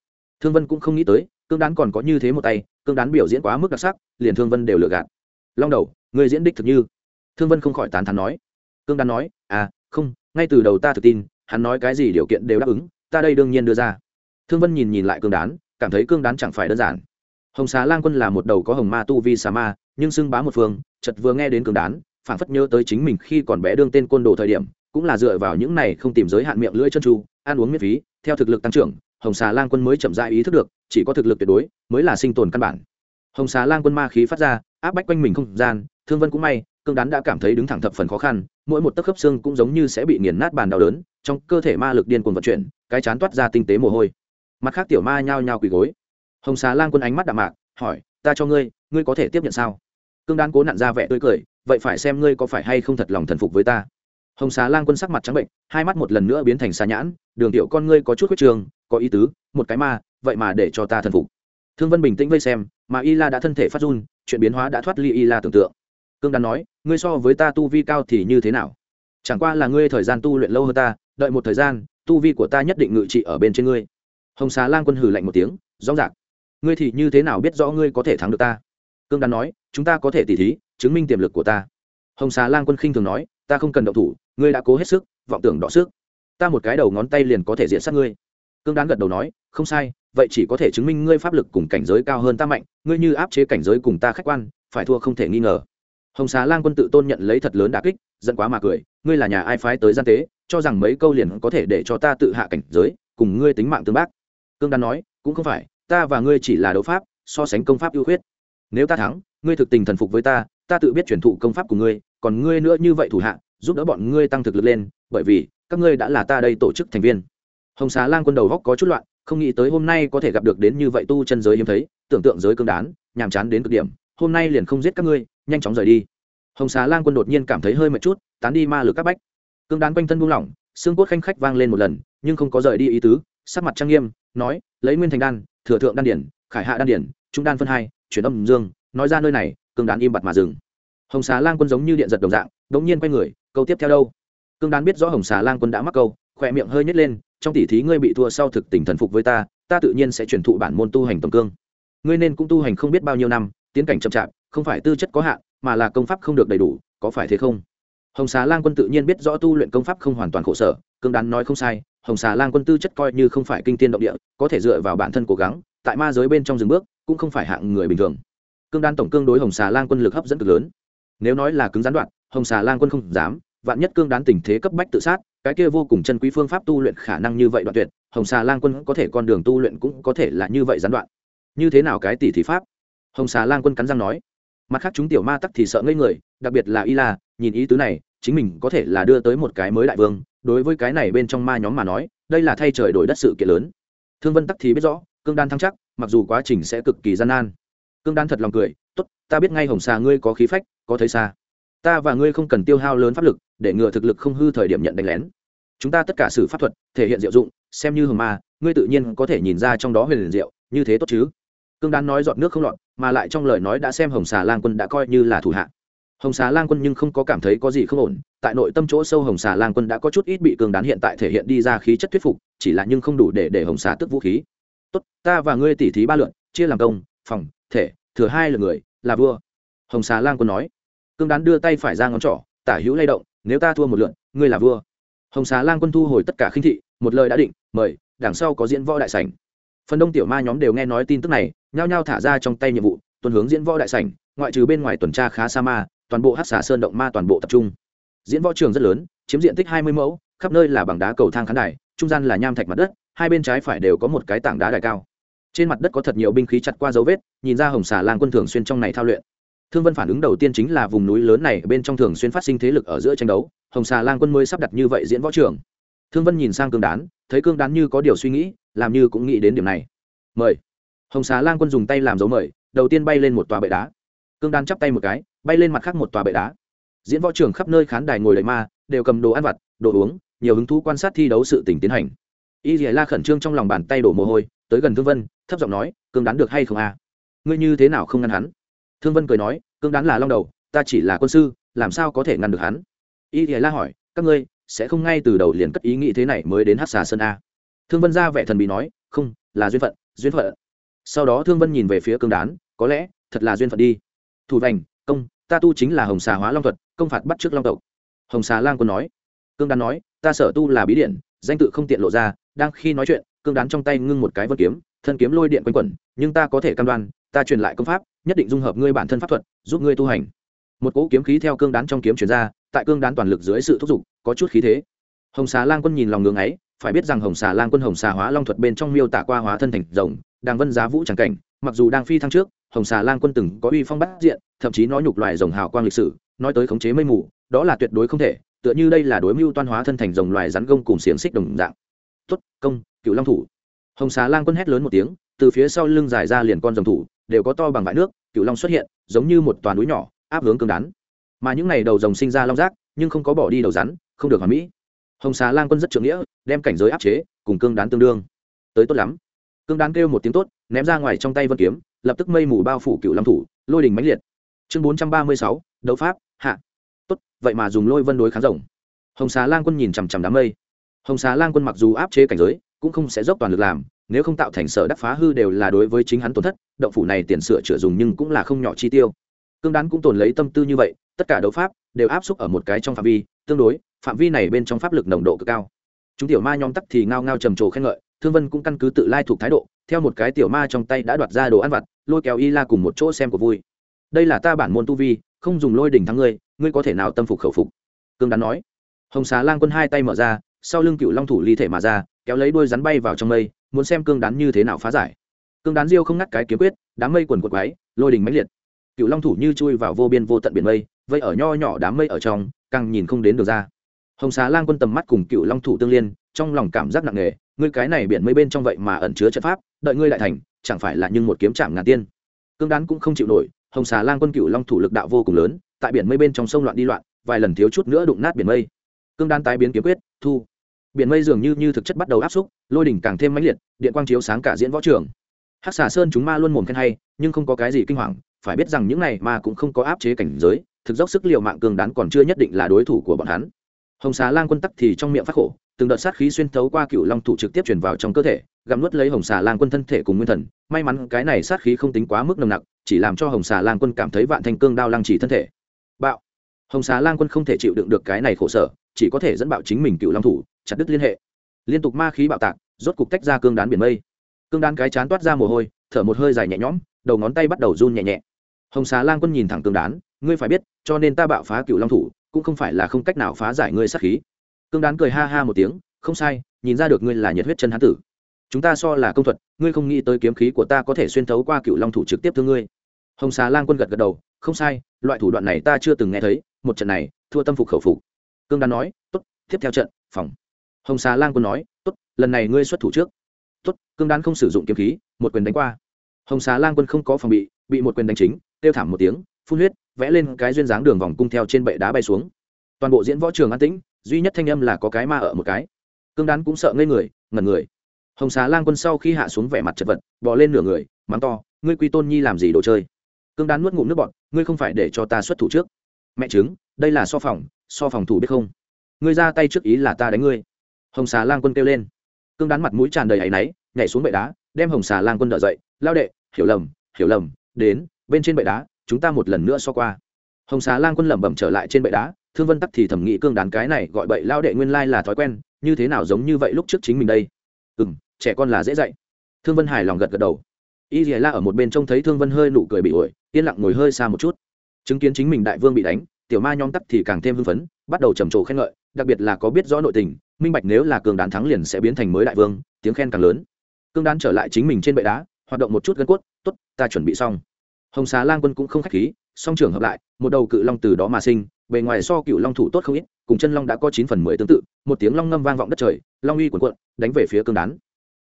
Thương vân cũng không nghĩ tới, cương đán còn có như thế một tay, cương đán biểu diễn quá mức đặc sắc, liền thương vân đều lừa gạt. Long đầu người diễn đích thực như. Thương vân không khỏi tán thắn nói. Cương đán nói à không, ngay từ đầu ta thực tin, hắn nói cái gì điều kiện đều đáp ứng, ta đây đương nhiên đưa ra. Thương vân nhìn nhìn lại cương đán, cảm thấy cương đán chẳng phải đơn giản. Hồng xà lan quân là một đầu có hồng ma tu vi xà ma, nhưng xưng bá một phương chật vừa nghe đến cương đán phản phất nhớ tới chính mình khi còn bé đương tên côn đồ thời điểm, cũng là dựa vào những này không tìm giới hạn miệng lưỡi chân tru, ăn uống miễn phí, theo thực lực tăng trưởng, hồng xà lang quân mới chậm dại ý thức được, chỉ có thực lực tuyệt đối mới là sinh tồn căn bản. Hồng xà lang quân ma khí phát ra, áp bách quanh mình không gian, thương vân cũng may, cương đán đã cảm thấy đứng thẳng thập phần khó khăn, mỗi một tấc khớp xương cũng giống như sẽ bị nghiền nát bàn đau đớn, trong cơ thể ma lực điên cuồng vận chuyển, cái chán toát ra tinh tế mồ hôi. Mặt khác tiểu ma nhao nhao quỳ gối. Hồng xà lang quân ánh mắt đạm mạc, hỏi, ta cho ngươi ngươi có thể tiếp nhận sao? Cương Đan cố nặn ra vẻ tươi cười, vậy phải xem ngươi có phải hay không thật lòng thần phục với ta. Hồng xà lang quân sắc mặt trắng bệnh, hai mắt một lần nữa biến thành xà nhãn, đường tiểu con ngươi có chút huyết trường, có ý tứ, một cái ma, vậy mà để cho ta thần phục. Thương vân bình tĩnh vây xem, mà y la đã thân thể phát run, chuyện biến hóa đã thoát ly y la tưởng tượng. Cương Đan nói, ngươi so với ta tu vi cao thì như thế nào? Chẳng qua là ngươi thời gian tu luyện lâu hơn ta, đợi một thời gian, tu vi của ta nhất định ngự trị ở bên trên ngươi. Hồng xà lang quân hừ lạnh một tiếng, rõ rạc ngươi thì như thế nào biết rõ ngươi có thể thắng được ta? Cương Đan nói chúng ta có thể tỉ thí, chứng minh tiềm lực của ta. Hồng xà lang quân khinh thường nói, ta không cần động thủ, ngươi đã cố hết sức, vọng tưởng đọ sức. Ta một cái đầu ngón tay liền có thể diện sát ngươi. Cương đán gật đầu nói, không sai, vậy chỉ có thể chứng minh ngươi pháp lực cùng cảnh giới cao hơn ta mạnh, ngươi như áp chế cảnh giới cùng ta khách quan, phải thua không thể nghi ngờ. Hồng xà lang quân tự tôn nhận lấy thật lớn đà kích, giận quá mà cười, ngươi là nhà ai phái tới gian tế, cho rằng mấy câu liền có thể để cho ta tự hạ cảnh giới, cùng ngươi tính mạng tương bác. Cương đan nói, cũng không phải, ta và ngươi chỉ là đấu pháp, so sánh công pháp ưu khuyết. Nếu ta thắng ngươi thực tình thần phục với ta ta tự biết truyền thụ công pháp của ngươi, còn ngươi nữa như vậy thủ hạ, giúp đỡ bọn ngươi tăng thực lực lên, bởi vì các ngươi đã là ta đây tổ chức thành viên. Hồng xà lang quân đầu góc có chút loạn, không nghĩ tới hôm nay có thể gặp được đến như vậy tu chân giới hiếm thấy, tưởng tượng giới cương đán, nhàm chán đến cực điểm, hôm nay liền không giết các ngươi, nhanh chóng rời đi. Hồng xà lang quân đột nhiên cảm thấy hơi mệt chút, tán đi ma lực các bách. Cương đán quanh thân buông lỏng, xương cốt khanh khách vang lên một lần, nhưng không có rời đi ý tứ, sắc mặt trang nghiêm, nói, lấy nguyên thành đan, thừa thượng đan điển, khải hạ đan điển, trung đan phân hai, chuyển âm dương nói ra nơi này, cương đán im bặt mà dừng. Hồng xà lang quân giống như điện giật đồng dạng đ ỗ n g nhiên quay người, câu tiếp theo đâu? Cương đán biết rõ hồng xà lang quân đã mắc câu, khỏe miệng hơi nhét lên, trong tỉ thí ngươi bị thua sau thực tình thần phục với ta ta tự nhiên sẽ truyền thụ bản môn tu hành tầm cương. Ngươi nên cũng tu hành không biết bao nhiêu năm, tiến cảnh chậm chạp, không phải tư chất có hạn, mà là công pháp không được đầy đủ, có phải thế không? Hồng xà lang quân tự nhiên biết rõ tu luyện công pháp không hoàn toàn khổ sở, cương đán nói không sai, hồng xà lang quân tư chất coi như không phải kinh tiên động địa, có thể dựa vào bản thân cố gắng, tại ma giới bên trong rừng bước, cũng không phải hạng người bình thường cương đan tổng cương đối hồng xà lang quân lực hấp dẫn cực lớn. Nếu nói là cứng gián đoạn, hồng xà lang quân không dám, vạn nhất cương đán tình thế cấp bách tự sát, cái kia vô cùng chân quý phương pháp tu luyện khả năng như vậy đoạn tuyệt, hồng xà lang quân có thể con đường tu luyện cũng có thể là như vậy gián đoạn. Như thế nào cái tỷ thí pháp? Hồng xà lang quân cắn răng nói. Mặt khác chúng tiểu ma tắc thì sợ ngây người, đặc biệt là y la, nhìn ý tứ này, chính mình có thể là đưa tới một cái mới đại vương, đối với cái này bên trong ma nhóm mà nói, đây là thay trời đổi đất sự kiện lớn. Thương vân tắc thì biết rõ, cương đan thăng chắc, mặc dù quá trình sẽ cực kỳ gian nan cương đan thật lòng cười, tốt, ta biết ngay hồng xà ngươi có khí phách, có thấy xa. Ta và ngươi không cần tiêu hao lớn pháp lực, để ngừa thực lực không hư thời điểm nhận đánh lén. Chúng ta tất cả sử pháp thuật, thể hiện diệu dụng, xem như hồng ma, ngươi tự nhiên có thể nhìn ra trong đó huyền liền diệu, như thế tốt chứ? Cương đan nói dọn nước không lọt, mà lại trong lời nói đã xem hồng xà lang quân đã coi như là thủ hạ. Hồng xà lang quân nhưng không có cảm thấy có gì không ổn, tại nội tâm chỗ sâu hồng xà lang quân đã có chút ít bị cường đán hiện tại thể hiện đi ra khí chất thuyết phục, chỉ là nhưng không đủ để để hồng xà tức vũ khí. Tốt, ta và ngươi tỉ thí ba lượn, chia làm công, phòng, thể thừa hai lượt người, là vua. Hồng xà lang quân nói. Cương đán đưa tay phải ra ngón trỏ, tả hữu lay động, nếu ta thua một lượn, ngươi là vua. Hồng xà lang quân thu hồi tất cả khinh thị, một lời đã định, mời, đằng sau có diễn võ đại sảnh. Phần đông tiểu ma nhóm đều nghe nói tin tức này, nhao nhao thả ra trong tay nhiệm vụ, tuần hướng diễn võ đại sảnh, ngoại trừ bên ngoài tuần tra khá sa ma, toàn bộ hát xà sơn động ma toàn bộ tập trung. Diễn võ trường rất lớn, chiếm diện tích hai mươi mẫu, khắp nơi là bằng đá cầu thang khán đài, trung gian là nham thạch mặt đất, hai bên trái phải đều có một cái tảng đá đài cao trên mặt đất có thật nhiều binh khí chặt qua dấu vết, nhìn ra hồng xà lang quân thường xuyên trong này thao luyện. Thương vân phản ứng đầu tiên chính là vùng núi lớn này bên trong thường xuyên phát sinh thế lực ở giữa tranh đấu, hồng xà lang quân mới sắp đặt như vậy diễn võ trường. Thương vân nhìn sang cương đán, thấy cương đán như có điều suy nghĩ, làm như cũng nghĩ đến điểm này. Mời. Hồng xà lang quân dùng tay làm dấu mời, đầu tiên bay lên một tòa bệ đá. Cương đán chắp tay một cái, bay lên mặt khác một tòa bệ đá. Diễn võ trường khắp nơi khán đài ngồi đầy ma, đều cầm đồ ăn vặt, đồ uống, nhiều hứng thú quan sát thi đấu sự tình tiến hành. Y dì la khẩn trương trong lòng bàn tay đổ mồ hôi tới gần thương vân, thấp giọng nói, cương đán được hay không à? Ngươi như thế nào không ngăn hắn? Thương vân cười nói, cương đán là long đầu, ta chỉ là quân sư, làm sao có thể ngăn được hắn? Y thì la hỏi, các ngươi sẽ không ngay từ đầu liền cất ý nghĩ thế này mới đến hát xà sơn a thương vân ra vẻ thần bị nói, không, là duyên phận duyên phận. Sau đó thương vân nhìn về phía cương đán, có lẽ thật là duyên phận đi. Thủ vành, công, ta tu chính là hồng xà hóa long thuật, công phạt bắt trước long tộc. Hồng xà lang quân nói. Cương đán nói, ta sở tu là bí điện, danh tự không tiện lộ ra, đang khi nói chuyện cương đán trong tay ngưng một cái vân kiếm, thân kiếm lôi điện quanh quẩn, nhưng ta có thể cam đoan, ta truyền lại công pháp, nhất định dung hợp ngươi bản thân pháp thuật, giúp ngươi tu hành. Một cỗ kiếm khí theo cương đán trong kiếm chuyển ra, tại cương đán toàn lực dưới sự thúc giục, có chút khí thế. Hồng xà lang quân nhìn lòng ngưỡng ấy, phải biết rằng hồng xà lang quân hồng xà hóa long thuật bên trong miêu tả qua hóa thân thành rồng, đang vân giá vũ tràng cảnh, mặc dù đang phi thăng trước, hồng xà lang quân từng có uy phong bắt diện, thậm chí nói nhục loài rồng hào quang lịch sử, nói tới khống chế mây mù, đó là tuyệt đối không thể, tựa như đây là đối mưu toan hóa thân thành rồng loài rắn gông cùng xiềng xích đồng dạng. Tuất công cựu long thủ. Hồng xà lang quân hét lớn một tiếng, từ phía sau lưng dài ra liền con rồng thủ, đều có to bằng vải nước, cựu long xuất hiện, giống như một toàn núi nhỏ, áp hướng cương đán. Mà những ngày đầu rồng sinh ra long giác, nhưng không có bỏ đi đầu rắn, không được hoàn mỹ. Hồng xà lang quân rất trưởng nghĩa, đem cảnh giới áp chế, cùng cương đán tương đương. Tới tốt lắm. Cương đán kêu một tiếng tốt, ném ra ngoài trong tay vân kiếm, lập tức mây mù bao phủ cựu long thủ, lôi đình mãnh liệt. Chương bốn trăm ba mươi sáu, đấu pháp, hạ. Tốt, vậy mà dùng lôi vân đối kháng rồng. Hồng xà lang quân nhìn chằm chằm đám mây. Hồng xà lang quân mặc dù áp chế cảnh giới cũng không sẽ dốc toàn lực làm, nếu không tạo thành sở đắc phá hư đều là đối với chính hắn tổn thất, động phủ này tiền sửa chữa dùng nhưng cũng là không nhỏ chi tiêu. Cương đán cũng tồn lấy tâm tư như vậy, tất cả đấu pháp đều áp xúc ở một cái trong phạm vi, tương đối, phạm vi này bên trong pháp lực nồng độ cực cao. Chúng tiểu ma nhóm tắc thì ngao ngao trầm trồ khen ngợi, thương vân cũng căn cứ tự lai thuộc thái độ, theo một cái tiểu ma trong tay đã đoạt ra đồ ăn vặt, lôi kéo y la cùng một chỗ xem của vui. Đây là ta bản môn tu vi, không dùng lôi đỉnh thắng ngươi ngươi có thể nào tâm phục khẩu phục? Cương đán nói. Hồng xà lang quân hai tay mở ra, sau lưng cựu long thủ ly thể mà ra kéo lấy đuôi rắn bay vào trong mây, muốn xem cương đán như thế nào phá giải. Cương đán diêu không ngắt cái kiếm quyết, đám mây quần quật quái lôi đình mãnh liệt. Cựu long thủ như chui vào vô biên vô tận biển mây, vây ở nho nhỏ đám mây ở trong, càng nhìn không đến được ra. Hồng xà lang quân tầm mắt cùng cựu long thủ tương liên, trong lòng cảm giác nặng nề, ngươi cái này biển mây bên trong vậy mà ẩn chứa trận pháp, đợi ngươi lại thành, chẳng phải là nhưng một kiếm chạm ngàn tiên. Cương đán cũng không chịu nổi, hồng xà lang quân cựu long thủ lực đạo vô cùng lớn, tại biển mây bên trong sông loạn đi loạn, vài lần thiếu chút nữa đụng nát biển mây. Cương đán tái biến kiếm quyết, thu biển mây dường như như thực chất bắt đầu áp xúc, lôi đỉnh càng thêm mãnh liệt, điện quang chiếu sáng cả diễn võ trường. Hắc xà sơn chúng ma luôn mồm khen hay, nhưng không có cái gì kinh hoàng, phải biết rằng những này ma cũng không có áp chế cảnh giới, thực dốc sức liệu mạng cường đán còn chưa nhất định là đối thủ của bọn hắn. Hồng xà lang quân tắc thì trong miệng phát khổ, từng đợt sát khí xuyên thấu qua cựu long thủ trực tiếp truyền vào trong cơ thể, gặm nuốt lấy hồng xà lang quân thân thể cùng nguyên thần. May mắn cái này sát khí không tính quá mức nồng nặc, chỉ làm cho hồng xà lang quân cảm thấy vạn thanh cương đao lăng chỉ thân thể. Bạo! Hồng xà lang quân không thể chịu đựng được cái này khổ sở, chỉ có thể dẫn bạo chính mình cựu long thủ chặt đứt liên hệ. Liên tục ma khí bạo tạc, rốt cục tách ra cương đán biển mây. Cương đán cái chán toát ra mồ hôi, thở một hơi dài nhẹ nhõm, đầu ngón tay bắt đầu run nhẹ nhẹ. Hồng xà lang quân nhìn thẳng cương đán, ngươi phải biết, cho nên ta bạo phá cựu long thủ, cũng không phải là không cách nào phá giải ngươi sát khí. Cương đán cười ha ha một tiếng, không sai, nhìn ra được ngươi là nhiệt huyết chân hán tử. Chúng ta so là công thuật, ngươi không nghĩ tới kiếm khí của ta có thể xuyên thấu qua cựu long thủ trực tiếp thương ngươi. Hồng xà lang quân gật gật đầu, không sai, loại thủ đoạn này ta chưa từng nghe thấy, một trận này, thua tâm phục khẩu phục. Cương đán nói, tốt, tiếp theo trận, phòng hồng xà lang quân nói, tốt, lần này ngươi xuất thủ trước. Tốt, cương đán không sử dụng kiếm khí, một quyền đánh qua. Hồng xà lang quân không có phòng bị bị một quyền đánh chính tiêu thảm một tiếng, phun huyết, vẽ lên cái duyên dáng đường vòng cung theo trên bệ đá bay xuống. Toàn bộ diễn võ trường an tĩnh, duy nhất thanh âm là có cái ma ở một cái. Cương đán cũng sợ ngây người, ngẩn người. Hồng xà lang quân sau khi hạ xuống vẻ mặt chật vật bỏ lên nửa người, mắng to, ngươi quy tôn nhi làm gì đồ chơi? Cương đán nuốt ngụm nước bọt, ngươi không phải để cho ta xuất thủ trước. Mẹ chứng đây là so phòng so phòng thủ biết không? Ngươi ra tay trước ý là ta đánh ngươi hồng xà lang quân kêu lên. Cương đán mặt mũi tràn đầy áy náy, nhảy xuống bệ đá, đem hồng xà lang quân đỡ dậy. Lao đệ, hiểu lầm hiểu lầm, đến, bên trên bệ đá, chúng ta một lần nữa so qua. Hồng xà lang quân lẩm bẩm trở lại trên bệ đá, thương vân tắc thì thẩm nghĩ cương đán cái này gọi bậy lao đệ nguyên lai là thói quen, như thế nào giống như vậy lúc trước chính mình đây. Ừ m trẻ con là dễ dạy. Thương vân hài lòng gật gật đầu. Y dìa la ở một bên trông thấy thương vân hơi nụ cười bị ổi, yên lặng ngồi hơi xa một chút. Chứng kiến chính mình đại vương bị đánh, tiểu ma nhóm tắc thì càng thêm hưng phấn, bắt đầu trầm trồ khen ngợi, đặc biệt là có biết rõ nội tình minh bạch nếu là cường đán thắng liền sẽ biến thành mới đại vương, tiếng khen càng lớn. Cương đán trở lại chính mình trên bệ đá, hoạt động một chút gân cốt t ố t ta chuẩn bị xong. Hồng xà lang quân cũng không k h á c h khí, song trường hợp lại, một đầu cự long từ đó mà sinh, bề ngoài so cựu long thủ tốt không ít, cùng chân long đã có chín phần mười tương tự, một tiếng long ngâm vang vọng đất trời, long uy quần quận đánh về phía cương đán.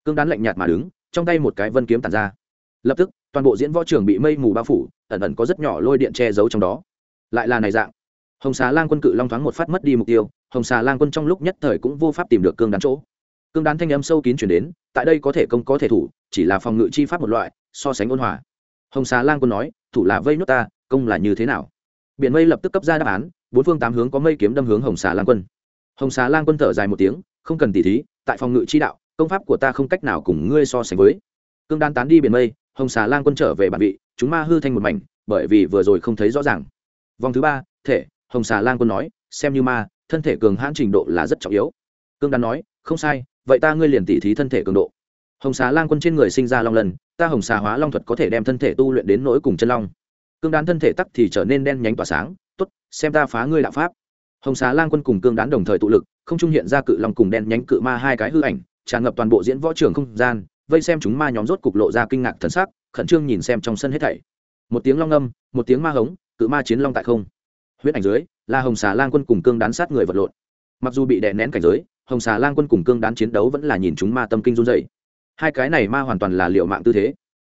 Cương đán lạnh nhạt mà đứng, trong tay một cái vân kiếm tàn ra. Lập tức, toàn bộ diễn võ trường bị mây mù bao phủ, ẩn ẩn có rất nhỏ lôi điện che giấu trong đó. Lại là này dạng. Hồng xà lang quân cự long thoáng một phát mất đi mục tiêu hồng xà lang quân trong lúc nhất thời cũng vô pháp tìm được cương đán chỗ. Cương đán thanh âm sâu kín chuyển đến, tại đây có thể công có thể thủ, chỉ là phòng ngự chi pháp một loại, so sánh ôn hòa. Hồng xà lang quân nói, thủ là vây nhốt ta, công là như thế nào? Biển mây lập tức cấp ra đáp án, bốn phương tám hướng có mây kiếm đâm hướng hồng xà lang quân. Hồng xà lang quân thở dài một tiếng, không cần tỉ thí, tại phòng ngự chi đạo, công pháp của ta không cách nào cùng ngươi so sánh với. Cương đan tán đi biển mây, hồng xà lang quân trở về bản vị, chúng ma hư thành một mảnh, bởi vì vừa rồi không thấy rõ ràng. Vòng thứ ba, thể, hồng xà lang quân nói, xem như ma thân thể cường hãn trình độ là rất trọng yếu. Cương đan nói, không sai, vậy ta ngươi liền tỉ thí thân thể cường độ. Hồng xà lang quân trên người sinh ra long lần ta hồng xà hóa long thuật có thể đem thân thể tu luyện đến nỗi cùng chân long. Cương đán thân thể tắc thì trở nên đen nhánh tỏa sáng t ố t xem ta phá ngươi đạo pháp. Hồng xà lang quân cùng cương đán đồng thời tụ lực, không trung hiện ra cự long cùng đen nhánh cự ma hai cái hư ảnh, tràn ngập toàn bộ diễn võ trường không gian, vây xem chúng ma nhóm rốt cục lộ ra kinh ngạc thần sắc, khẩn trương nhìn xem trong sân hết thảy. Một tiếng long âm, một tiếng ma hống, cự ma chiến long tại không. Huyết ảnh dưới là hồng xà lang quân cùng cương đán sát người vật lộn. Mặc dù bị đè nén cảnh giới, hồng xà lang quân cùng cương đán chiến đấu vẫn là nhìn chúng ma tâm kinh run dày hai cái này ma hoàn toàn là liệu mạng tư thế.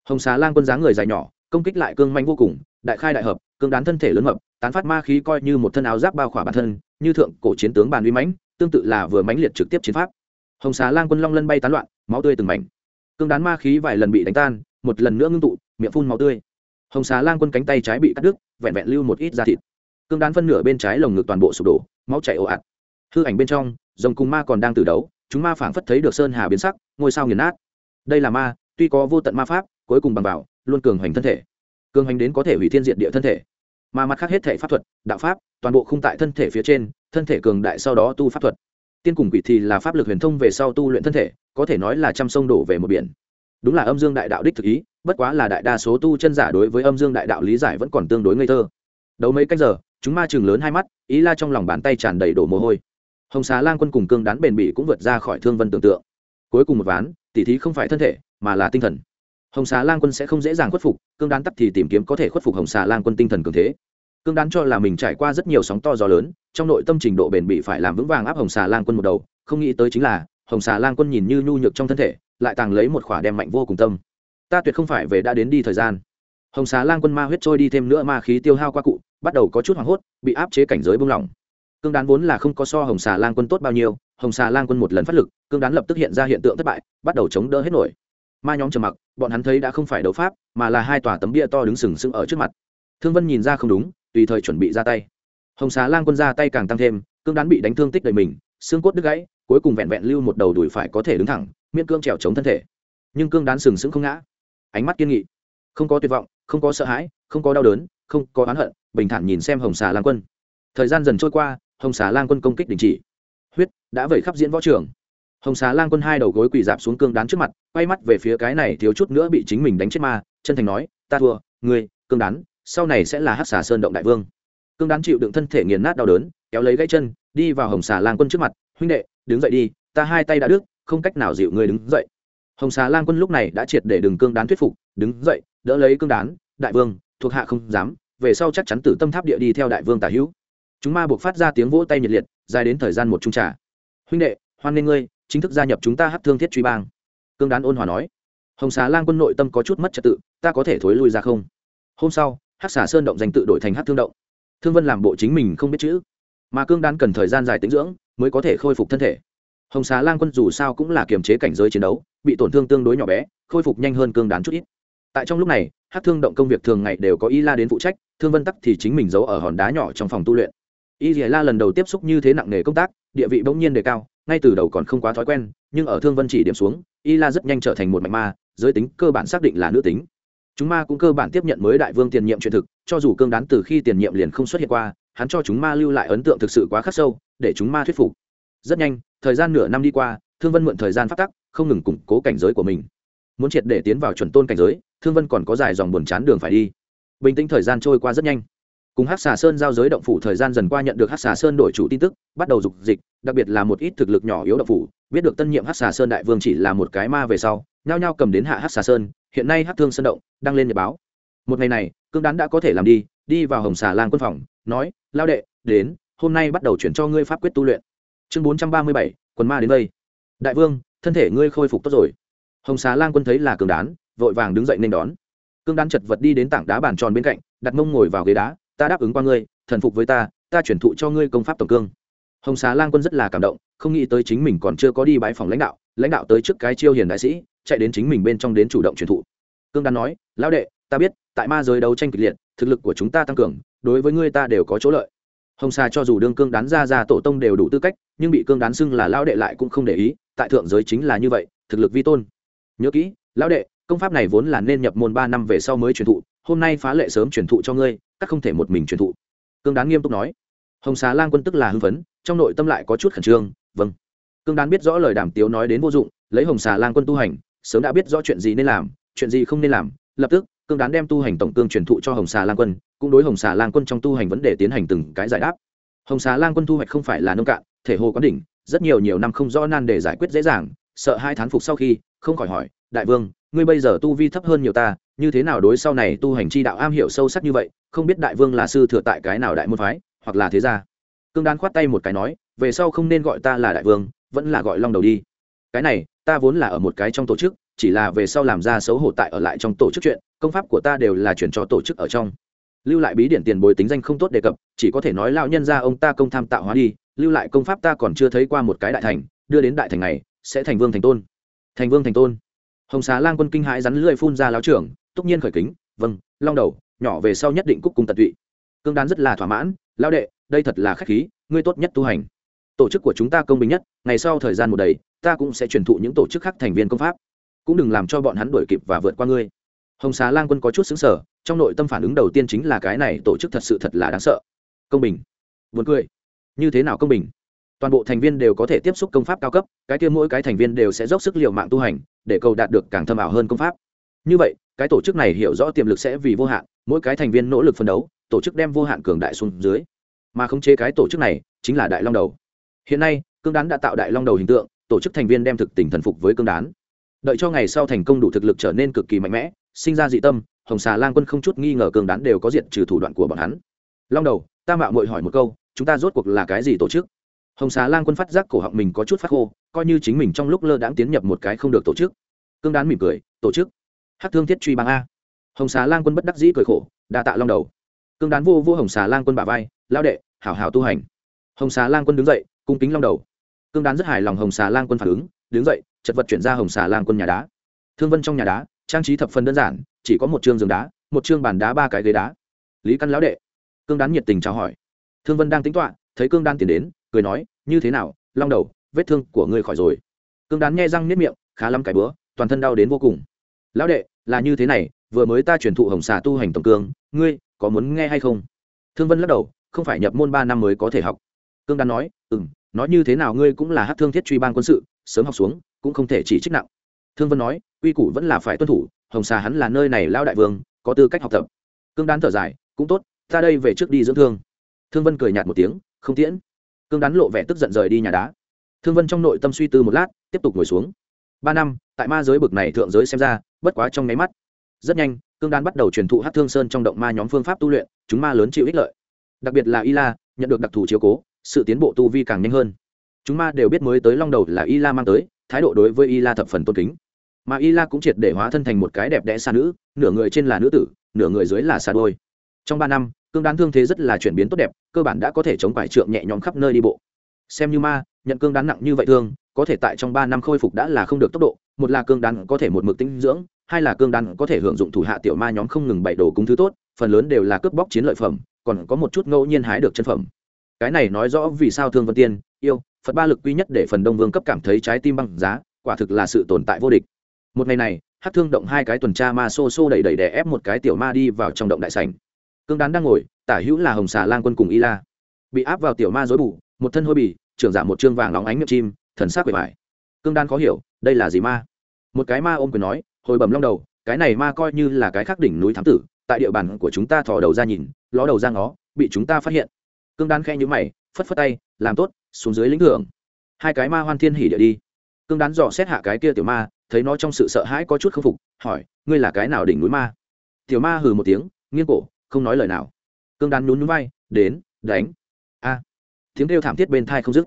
Hồng xà lang quân dáng người dài nhỏ, công kích lại cương manh vô cùng, đại khai đại hợp, cương đán thân thể lớn mập, tán phát ma khí coi như một thân áo giáp bao khỏa bản thân, như thượng cổ chiến tướng bàn uy mãnh, tương tự là vừa mãnh liệt trực tiếp chiến pháp. Hồng xà lang quân long lân bay tán loạn, máu tươi từng mảnh. Cương đán ma khí vài lần bị đánh tan, một lần nữa ngưng tụ, miệng phun máu tươi. Hồng xà lang quân cánh tay trái bị cắt đứt, vẹn vẹn lưu một ít da thịt cương đán phân nửa bên trái lồng ngực toàn bộ sụp đổ, máu chảy ồ ạt. Hư ảnh bên trong, rồng cùng ma còn đang từ đấu, chúng ma phảng phất thấy được sơn hà biến sắc, ngôi sao nghiền nát. Đây là ma, tuy có vô tận ma pháp, cuối cùng bằng vào, luôn cường hoành thân thể. Cường hoành đến có thể hủy thiên diện địa thân thể. Mà mặt khác hết thể pháp thuật, đạo pháp, toàn bộ không tại thân thể phía trên, thân thể cường đại sau đó tu pháp thuật. Tiên cùng quỷ thì là pháp lực huyền thông về sau tu luyện thân thể, có thể nói là trăm sông đổ về một biển. Đúng là âm dương đại đạo đích thực ý, bất quá là đại đa số tu chân giả đối với âm dương đại đạo lý giải vẫn còn tương đối ngây thơ. Đấu mấy cách giờ chúng ma chừng lớn hai mắt, ý la trong lòng bàn tay tràn đầy đổ mồ hôi. Hồng xà lang quân cùng cương đán bền bỉ cũng vượt ra khỏi thương vân tưởng tượng. Cuối cùng một ván, tỉ thí không phải thân thể, mà là tinh thần. Hồng xà lang quân sẽ không dễ dàng khuất phục, cương đán tắt thì tìm kiếm có thể khuất phục hồng xà lang quân tinh thần cường thế. Cương đán cho là mình trải qua rất nhiều sóng to gió lớn, trong nội tâm trình độ bền bỉ phải làm vững vàng áp hồng xà lang quân một đầu, không nghĩ tới chính là, hồng xà lang quân nhìn như nhu nhược trong thân thể, lại tàng lấy một khỏa đem mạnh vô cùng tâm. Ta tuyệt không phải về đã đến đi thời gian. Hồng xà lang quân ma huyết trôi đi thêm nữa ma khí tiêu hao qua cụ bắt đầu có chút hoảng hốt, bị áp chế cảnh giới buông lỏng. Cương đán vốn là không có so hồng xà lang quân tốt bao nhiêu, hồng xà lang quân một lần phát lực, cương đán lập tức hiện ra hiện tượng thất bại, bắt đầu chống đỡ hết nổi. Ma nhóm trầm mặc, bọn hắn thấy đã không phải đấu pháp, mà là hai tòa tấm bia to đứng sừng sững ở trước mặt. Thương vân nhìn ra không đúng, tùy thời chuẩn bị ra tay. Hồng xà lang quân ra tay càng tăng thêm, cương đán bị đánh thương tích đầy mình, xương cốt đứt gãy, cuối cùng vẹn vẹn lưu một đầu đùi phải có thể đứng thẳng, miễn cương trèo chống thân thể. Nhưng cương đán sừng sững không ngã. Ánh mắt kiên nghị. Không có tuyệt vọng, không có sợ hãi, không có đau đớn không có oán hận, bình thản nhìn xem hồng xà lang quân. Thời gian dần trôi qua, hồng xà lang quân công kích đình chỉ. Huyết, đã vẩy khắp diễn võ trường. Hồng xà lang quân hai đầu gối quỳ dạp xuống cương đán trước mặt, quay mắt về phía cái này thiếu chút nữa bị chính mình đánh chết ma, chân thành nói, ta thua, ngươi, cương đán, sau này sẽ là hát xà sơn động đại vương. Cương đán chịu đựng thân thể nghiền nát đau đớn, kéo lấy gãy chân, đi vào hồng xà lang quân trước mặt, huynh đệ, đứng dậy đi, ta hai tay đã đứt, không cách nào dịu người đứng dậy. Hồng xà lang quân lúc này đã triệt để đừng cương đán thuyết phục, đứng dậy, đỡ lấy cương đán, đại vương thuộc hạ không dám, về sau chắc chắn tử tâm tháp địa đi theo đại vương tả hữu. Chúng ma buộc phát ra tiếng vỗ tay nhiệt liệt, dài đến thời gian một trung trà. Huynh đệ, hoan nghênh ngươi, chính thức gia nhập chúng ta hát thương thiết truy bang. Cương đán ôn hòa nói. Hồng xà lang quân nội tâm có chút mất trật tự, ta có thể thối lui ra không? Hôm sau hát xà sơn động danh tự đổi thành hát thương động. Thương vân làm bộ chính mình không biết chữ. Mà cương đán cần thời gian dài tính dưỡng, mới có thể khôi phục thân thể. Hồng xà lang quân dù sao cũng là kiềm chế cảnh giới chiến đấu, bị tổn thương tương đối nhỏ bé, khôi phục nhanh hơn cương đán chút ít. Tại trong lúc này hát thương động công việc thường ngày đều có y la đến phụ trách, thương vân tắc thì chính mình giấu ở hòn đá nhỏ trong phòng tu luyện. Y la lần đầu tiếp xúc như thế nặng nề công tác, địa vị bỗng nhiên đề cao, ngay từ đầu còn không quá thói quen, nhưng ở thương vân chỉ điểm xuống, y la rất nhanh trở thành một mạnh ma, giới tính cơ bản xác định là nữ tính. Chúng ma cũng cơ bản tiếp nhận mới đại vương tiền nhiệm truyền thực, cho dù cương đán từ khi tiền nhiệm liền không xuất hiện qua, hắn cho chúng ma lưu lại ấn tượng thực sự quá khắc sâu, để chúng ma thuyết phục. Rất nhanh, thời gian nửa năm đi qua, thương vân mượn thời gian phát tắc, không ngừng củng cố cảnh giới của mình muốn triệt để tiến vào chuẩn tôn cảnh giới, thương vân còn có dài dòng buồn chán đường phải đi. Bình tĩnh thời gian trôi qua rất nhanh. Cùng hát xà sơn giao giới động phủ thời gian dần qua nhận được hát xà sơn đổi chủ tin tức, bắt đầu dục dịch, đặc biệt là một ít thực lực nhỏ yếu động phủ, biết được tân nhiệm hát xà sơn đại vương chỉ là một cái ma về sau, nhao nhao cầm đến hạ hát xà sơn, hiện nay hát thương sơn động đang lên nhật báo. Một ngày này, cương đán đã có thể làm đi đi vào hồng xà lang quân phòng, nói, lao đệ, đến, hôm nay bắt đầu chuyển cho ngươi pháp quyết tu luyện. Chương bốn trăm ba mươi bảy, quần ma đến đây. Đại vương, thân thể ngươi khôi phục tốt rồi hồng xà lang quân thấy là cường đán, vội vàng đứng dậy nên đón. Cương đán chật vật đi đến tảng đá bàn tròn bên cạnh, đặt mông ngồi vào ghế đá, ta đáp ứng qua ngươi, thần phục với ta ta chuyển thụ cho ngươi công pháp tổng cương. Hồng xà lang quân rất là cảm động, không nghĩ tới chính mình còn chưa có đi bãi phòng lãnh đạo lãnh đạo tới trước cái chiêu hiền đại sĩ, chạy đến chính mình bên trong đến chủ động truyền thụ. Cương đan nói, lão đệ, ta biết, tại ma giới đấu tranh kịch liệt, thực lực của chúng ta tăng cường, đối với ngươi ta đều có chỗ lợi. Hồng xà cho dù đương cương đán ra ra tổ tông đều đủ tư cách, nhưng bị cương đán xưng là lão đệ lại cũng không để ý, tại thượng giới chính là như vậy, thực lực vi tôn nhớ kỹ, lão đệ, công pháp này vốn là nên nhập môn ba năm về sau mới truyền thụ, hôm nay phá lệ sớm truyền thụ cho ngươi, các không thể một mình truyền thụ. Cương đán nghiêm túc nói. Hồng xà lang quân tức là hưng phấn, trong nội tâm lại có chút khẩn trương vâng. Cương đán biết rõ lời đàm tiếu nói đến vô dụng, lấy hồng xà lang quân tu hành, sớm đã biết rõ chuyện gì nên làm, chuyện gì không nên làm, lập tức, cương đán đem tu hành tổng cương truyền thụ cho hồng xà lang quân, cũng đối hồng xà lang quân trong tu hành vấn đề tiến hành từng cái giải đáp. Hồng xà lang quân thu hoạch không phải là nông cạn, thể hồ quán đỉnh, rất nhiều nhiều năm không rõ nan để giải quyết dễ dàng sợ hai thán phục sau khi, không khỏi hỏi, đại vương, ngươi bây giờ tu vi thấp hơn nhiều ta, như thế nào đối sau này tu hành chi đạo am hiểu sâu sắc như vậy? Không biết đại vương là sư thừa tại cái nào đại môn phái, hoặc là thế gia? Cương Đan khoát tay một cái nói, về sau không nên gọi ta là đại vương, vẫn là gọi long đầu đi. Cái này, ta vốn là ở một cái trong tổ chức, chỉ là về sau làm ra xấu hổ tại ở lại trong tổ chức chuyện, công pháp của ta đều là chuyển cho tổ chức ở trong. Lưu lại bí điển tiền bồi tính danh không tốt đề cập, chỉ có thể nói lão nhân ra ông ta công tham tạo hóa đi, lưu lại công pháp ta còn chưa thấy qua một cái đại thành, đưa đến đại thành này sẽ thành vương thành tôn. Thành vương thành tôn. Hồng xá lang quân kinh hãi rắn lưỡi phun ra láo trưởng, túc nhiên khởi kính vâng long đầu, nhỏ về sau nhất định cúc cung tận tụy. Cương đán rất là thỏa mãn lao đệ, đây thật là khách khí, ngươi tốt nhất tu hành. Tổ chức của chúng ta công bình nhất, ngày sau thời gian một đầy, ta cũng sẽ truyền thụ những tổ chức khác thành viên công pháp. Cũng đừng làm cho bọn hắn đuổi kịp và vượt qua ngươi. Hồng xá lang quân có chút xứng sở trong nội tâm phản ứng đầu tiên chính là cái này tổ chức thật sự thật là đáng sợ. Công bình. Vượt cười. Như thế nào công bình? Toàn bộ thành viên đều có thể tiếp xúc công pháp cao cấp, cái kia mỗi cái thành viên đều sẽ dốc sức l mạng tu hành, để cầu đạt được càng thâm ảo hơn công pháp. Như vậy, cái tổ chức này hiểu rõ tiềm lực sẽ vì vô hạn, mỗi cái thành viên nỗ lực phấn đấu, tổ chức đem vô hạn cường đại xuống dưới. Mà khống chế cái tổ chức này, chính là đại long đầu. Hiện nay, cương đán đã tạo đại long đầu hình tượng, tổ chức thành viên đem thực tình thần phục với cương đán. Đợi cho ngày sau thành công đủ thực lực trở nên cực kỳ mạnh mẽ, sinh ra dị tâm, hồng xà lang quân không chút nghi ngờ cương đán đều có diện trừ thủ đoạn của bọn hắn. Long đầu, ta mạo muội hỏi một câu, chúng ta rốt cuộc là cái gì tổ chức? Hồng xà lang quân phát giác cổ họng mình có chút phát khô, coi như chính mình trong lúc lơ đãng tiến nhập một cái không được tổ chức. Cương đán mỉm cười, tổ chức? Hát thương thiết truy bang a. Hồng xà lang quân bất đắc dĩ cười khổ, đa tạ long đầu. Cương đán vô vô hồng xà lang quân bà vai lao đệ, hảo hảo tu hành. Hồng xà lang quân đứng dậy, cung kính long đầu. Cương đán rất hài lòng hồng xà lang quân phản ứng, đứng dậy, chật vật chuyển ra hồng xà lang quân nhà đá. Thương vân trong nhà đá, trang trí thập phần đơn giản, chỉ có một chương giường đá, một chương bàn đá ba cái ghế đá. Lý căn lão đệ. Cương đán nhiệt tình chào hỏi. Thương vân đang tính toạ thấy cương đan tiến đến cười nói, như thế nào, long đầu, vết thương của ngươi khỏi rồi. Cương đán nghe răng nếp miệng, khá lắm cái bữa, toàn thân đau đến vô cùng. Lão đệ, là như thế này, vừa mới ta truyền thụ hồng xà tu hành tổng cương, ngươi có muốn nghe hay không? Thương vân lắc đầu, không phải nhập môn ba năm mới có thể học. Cương đan nói ừ m nói như thế nào ngươi cũng là hát thương thiết truy ban quân sự, sớm học xuống, cũng không thể chỉ trích nặng. Thương vân nói uy củ vẫn là phải tuân thủ, hồng xà hắn là nơi này lao đại vương, có tư cách học tập. Cương đán thở dài, cũng tốt, ta đây về trước đi dưỡng thương. Thương vân cười nhạt một tiếng, không tiễn cương đán lộ vẻ tức giận rời đi nhà đá. Thương vân trong nội tâm suy tư một lát, tiếp tục ngồi xuống. Ba năm, tại ma giới bực này thượng giới xem ra, bất quá trong nháy mắt. Rất nhanh, cương đan bắt đầu truyền thụ hát thương sơn trong động ma nhóm phương pháp tu luyện, chúng ma lớn chịu ích lợi. Đặc biệt là y la, nhận được đặc thù chiếu cố, sự tiến bộ tu vi càng nhanh hơn. Chúng ma đều biết mới tới long đầu là y la mang tới, thái độ đối với y la thập phần tôn kính. Mà y la cũng triệt để hóa thân thành một cái đẹp đẽ xa nữ, nửa người trên là nữ tử, nửa người dưới là xa đôi. Trong ba năm cương đán thương thế rất là chuyển biến tốt đẹp, cơ bản đã có thể chống quải trượng nhẹ nhõm khắp nơi đi bộ. Xem như ma, nhận cương đán nặng như vậy thương, có thể tại trong ba năm khôi phục đã là không được tốc độ, một là cương đán có thể một mực tinh dưỡng, hai là cương đán có thể hưởng dụng thủ hạ tiểu ma nhóm không ngừng bày đồ cúng thứ tốt, phần lớn đều là cướp bóc chiến lợi phẩm, còn có một chút ngẫu nhiên hái được chân phẩm. Cái này nói rõ vì sao thương vân tiên, yêu, phật ba lực quy nhất để phần đông vương cấp cảm thấy trái tim băng giá, quả thực là sự tồn tại vô địch. Một ngày này hát thương động hai cái tuần tra ma xô xô đẩy đẩy đè ép một cái tiểu ma đi vào trong động đại sành cương đán đang ngồi, tả hữu là hồng xà lang quân cùng y la. Bị áp vào tiểu ma dối bù, một thân hôi bì, trưởng giả một chương vàng lóng ánh miệng chim, thần sắc bề vải. Cương đan khó hiểu, đây là gì ma? Một cái ma ôm quyền nói, hồi bẩm long đầu, cái này ma coi như là cái khắc đỉnh núi thám tử, tại địa bàn của chúng ta thò đầu ra nhìn, ló đầu ra ngó, bị chúng ta phát hiện. Cương đan khe nhữ mày, phất phất tay, làm tốt, xuống dưới lĩnh thưởng. Hai cái ma hoan thiên hỉ địa đi. Cương đán dò xét hạ cái kia tiểu ma, thấy nó trong sự sợ hãi có chút k phục, hỏi, ngươi là cái nào đỉnh núi ma? Tiểu ma hừ một tiếng nghiêng cổ không nói lời nào. Cương đán nhún nhún vai, đến, đánh. A. Tiếng kêu thảm thiết bên thai không dứt.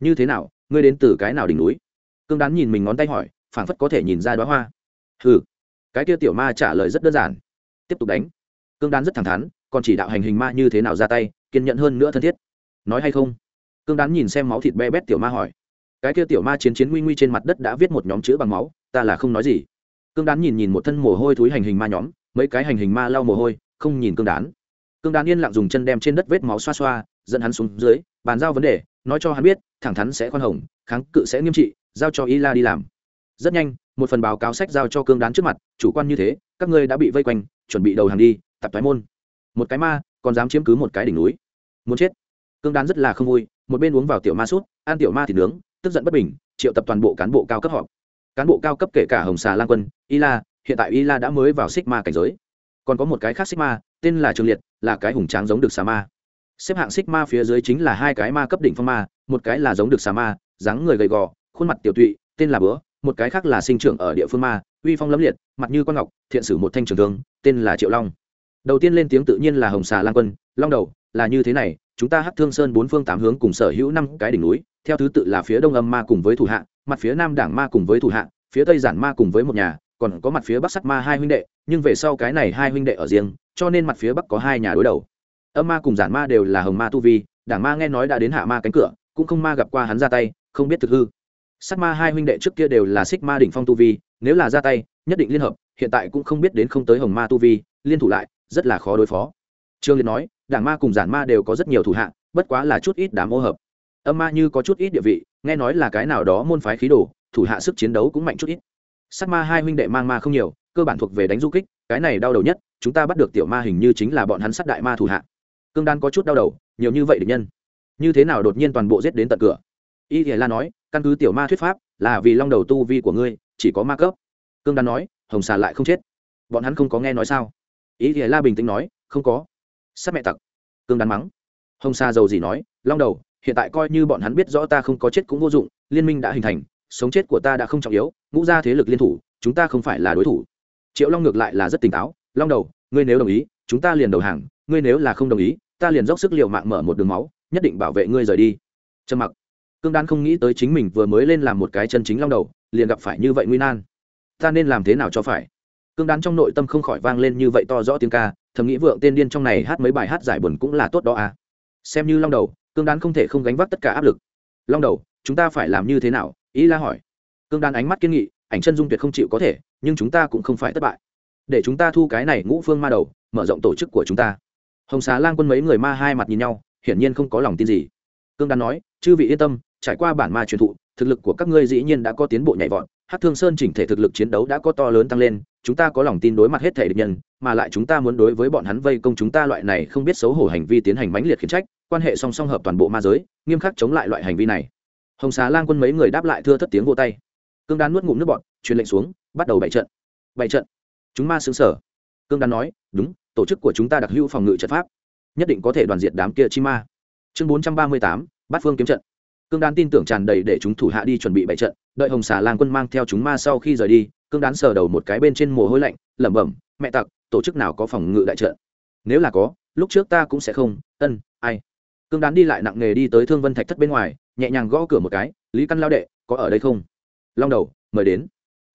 Như thế nào, ngươi đến từ cái nào đỉnh núi? Cương đán nhìn mình ngón tay hỏi, phảng phất có thể nhìn ra đoá hoa. Ừ cái kia tiểu ma trả lời rất đơn giản. Tiếp tục đánh. Cương đán rất thẳng thắn, còn chỉ đạo hành hình ma như thế nào ra tay, kiên nhẫn hơn nữa thân thiết. Nói hay không? Cương đán nhìn xem máu thịt be bét tiểu ma hỏi. Cái kia tiểu ma chiến chiến nguy nguy trên mặt đất đã viết một nhóm chữ bằng máu, ta là không nói gì. Cương đán nhìn nhìn một thân mồ hôi thúi hành hình ma nhóm, mấy cái hành hình ma lau mồ hôi không nhìn cương đán. Cương đán yên lặng dùng chân đem trên đất vết máu xoa xoa, dẫn hắn xuống dưới, bàn giao vấn đề, nói cho hắn biết, thẳng thắn sẽ khoan hồng, kháng cự sẽ nghiêm trị, giao cho y la đi làm. Rất nhanh, một phần báo cáo sách giao cho cương đán trước mặt, chủ quan như thế, các ngươi đã bị vây quanh, chuẩn bị đầu hàng đi tập thoái môn. Một cái ma, còn dám chiếm cứ một cái đỉnh núi. Muốn chết. Cương đán rất là không vui, một bên uống vào tiểu ma sút, ăn tiểu ma thì nướng, tức giận bất bình, triệu tập toàn bộ cán bộ cao cấp họp. Cán bộ cao cấp kể cả hồng xà lan quân y la hiện tại y la đã mới vào xích ma cảnh giới còn có một cái khác sigma, tên là trường liệt, là cái hùng tráng giống được xà ma. Xếp hạng sigma phía dưới chính là hai cái ma cấp đỉnh phong ma, một cái là giống được xà ma, dáng người gầy gò, khuôn mặt tiểu tụy, tên là bữa một cái khác là sinh trưởng ở địa phương ma, uy phong lẫm liệt, mặt như quan ngọc, thiện sử một thanh trường thương, tên là triệu long. Đầu tiên lên tiếng tự nhiên là hồng xà lan quân, long đầu, là như thế này, chúng ta hắc thương sơn bốn phương tám hướng cùng sở hữu năm cái đỉnh núi, theo thứ tự là phía đông âm ma cùng với thủ hạ, mặt phía nam đảng ma cùng với thủ hạ, phía tây giản ma cùng với một nhà còn có mặt phía bắc sắc ma hai huynh đệ, nhưng về sau cái này hai huynh đệ ở riêng, cho nên mặt phía bắc có hai nhà đối đầu. Âm ma cùng giản ma đều là hồng ma tu vi, đảng ma nghe nói đã đến hạ ma cánh cửa, cũng không ma gặp qua hắn ra tay, không biết thực hư. Sắc ma hai huynh đệ trước kia đều là xích ma đỉnh phong tu vi, nếu là ra tay, nhất định liên hợp, hiện tại cũng không biết đến không tới hồng ma tu vi, liên thủ lại, rất là khó đối phó. Trương liệt nói, đảng ma cùng giản ma đều có rất nhiều thủ hạ, bất quá là chút ít đám ô hợp. Âm ma như có chút ít địa vị, nghe nói là cái nào đó môn phái khí đồ, thủ hạ sức chiến đấu cũng mạnh chút ít. Sát ma hai huynh đệ mang ma không nhiều, cơ bản thuộc về đánh du kích, cái này đau đầu nhất, chúng ta bắt được tiểu ma hình như chính là bọn hắn sát đại ma thủ hạ. Cương đan có chút đau đầu, nhiều như vậy địch nhân. Như thế nào đột nhiên toàn bộ giết đến tận cửa? Y thì la nói, căn cứ tiểu ma thuyết pháp, là vì long đầu tu vi của ngươi, chỉ có ma cấp. Cương đan nói, hồng xà lại không chết. Bọn hắn không có nghe nói sao? Ý thì la bình tĩnh nói, không có. Sát mẹ tặc. Cương đan mắng. Hồng xà giàu gì nói, long đầu, hiện tại coi như bọn hắn biết rõ ta không có chết cũng vô dụng, liên minh đã hình thành sống chết của ta đã không trọng yếu, ngũ ra thế lực liên thủ, chúng ta không phải là đối thủ. Triệu long ngược lại là rất tỉnh táo, long đầu, ngươi nếu đồng ý, chúng ta liền đầu hàng, ngươi nếu là không đồng ý, ta liền dốc sức l i ề u mạng mở một đường máu, nhất định bảo vệ ngươi rời đi. Trầm mặc. Cương đan không nghĩ tới chính mình vừa mới lên làm một cái chân chính long đầu, liền gặp phải như vậy nguy nan. Ta nên làm thế nào cho phải? Cương đan trong nội tâm không khỏi vang lên như vậy to rõ tiếng ca, thầm nghĩ vượng tên điên trong này hát mấy bài hát giải buồn cũng là tốt đó à. Xem như long đầu, cương đan không thể không gánh vác tất cả áp lực. Long đầu, chúng ta phải làm như thế nào ý la hỏi. Cương đan ánh mắt kiên nghị, ảnh chân dung tuyệt không chịu có thể, nhưng chúng ta cũng không phải thất bại. Để chúng ta thu cái này ngũ phương ma đầu, mở rộng tổ chức của chúng ta. Hồng xà lang quân mấy người ma hai mặt nhìn nhau, hiển nhiên không có lòng tin gì. Cương đan nói, chư vị yên tâm, trải qua bản ma truyền thụ, thực lực của các ngươi dĩ nhiên đã có tiến bộ nhảy vọt hát thương sơn chỉnh thể thực lực chiến đấu đã có to lớn tăng lên, chúng ta có lòng tin đối mặt hết thể địch nhân, mà lại chúng ta muốn đối với bọn hắn vây công chúng ta loại này không biết xấu hổ hành vi tiến hành mãnh liệt khiển trách, quan hệ song song hợp toàn bộ ma giới, nghiêm khắc chống lại loại hành vi này hồng xà lang quân mấy người đáp lại thưa thất tiếng vô tay cương đan nuốt ngụm nước bọn truyền lệnh xuống, bắt đầu bảy trận. Bảy trận. Chúng ma xứng sở cương đan nói, đúng, tổ chức của chúng ta đặc hữu phòng ngự trận pháp. Nhất định có thể đoàn diệt đám kia chi ma. Chương bốn trăm ba mươi tám, bát phương kiếm trận. Cương đan tin tưởng tràn đầy để chúng thủ hạ đi chuẩn bị bảy trận, đợi hồng xà lang quân mang theo chúng ma sau khi rời đi, cương đán sờ đầu một cái bên trên mồ hôi lạnh, lẩm bẩm, mẹ tặc, tổ chức nào có phòng ngự đại trận? Nếu là có, lúc trước ta cũng sẽ không, ân, ai? Cương đán đi lại nặng nghề đi tới thương vân thạch thất bên ngoài, nhẹ nhàng gõ cửa một cái, lý căn lao đệ, có ở đây không? Long đầu, mời đến.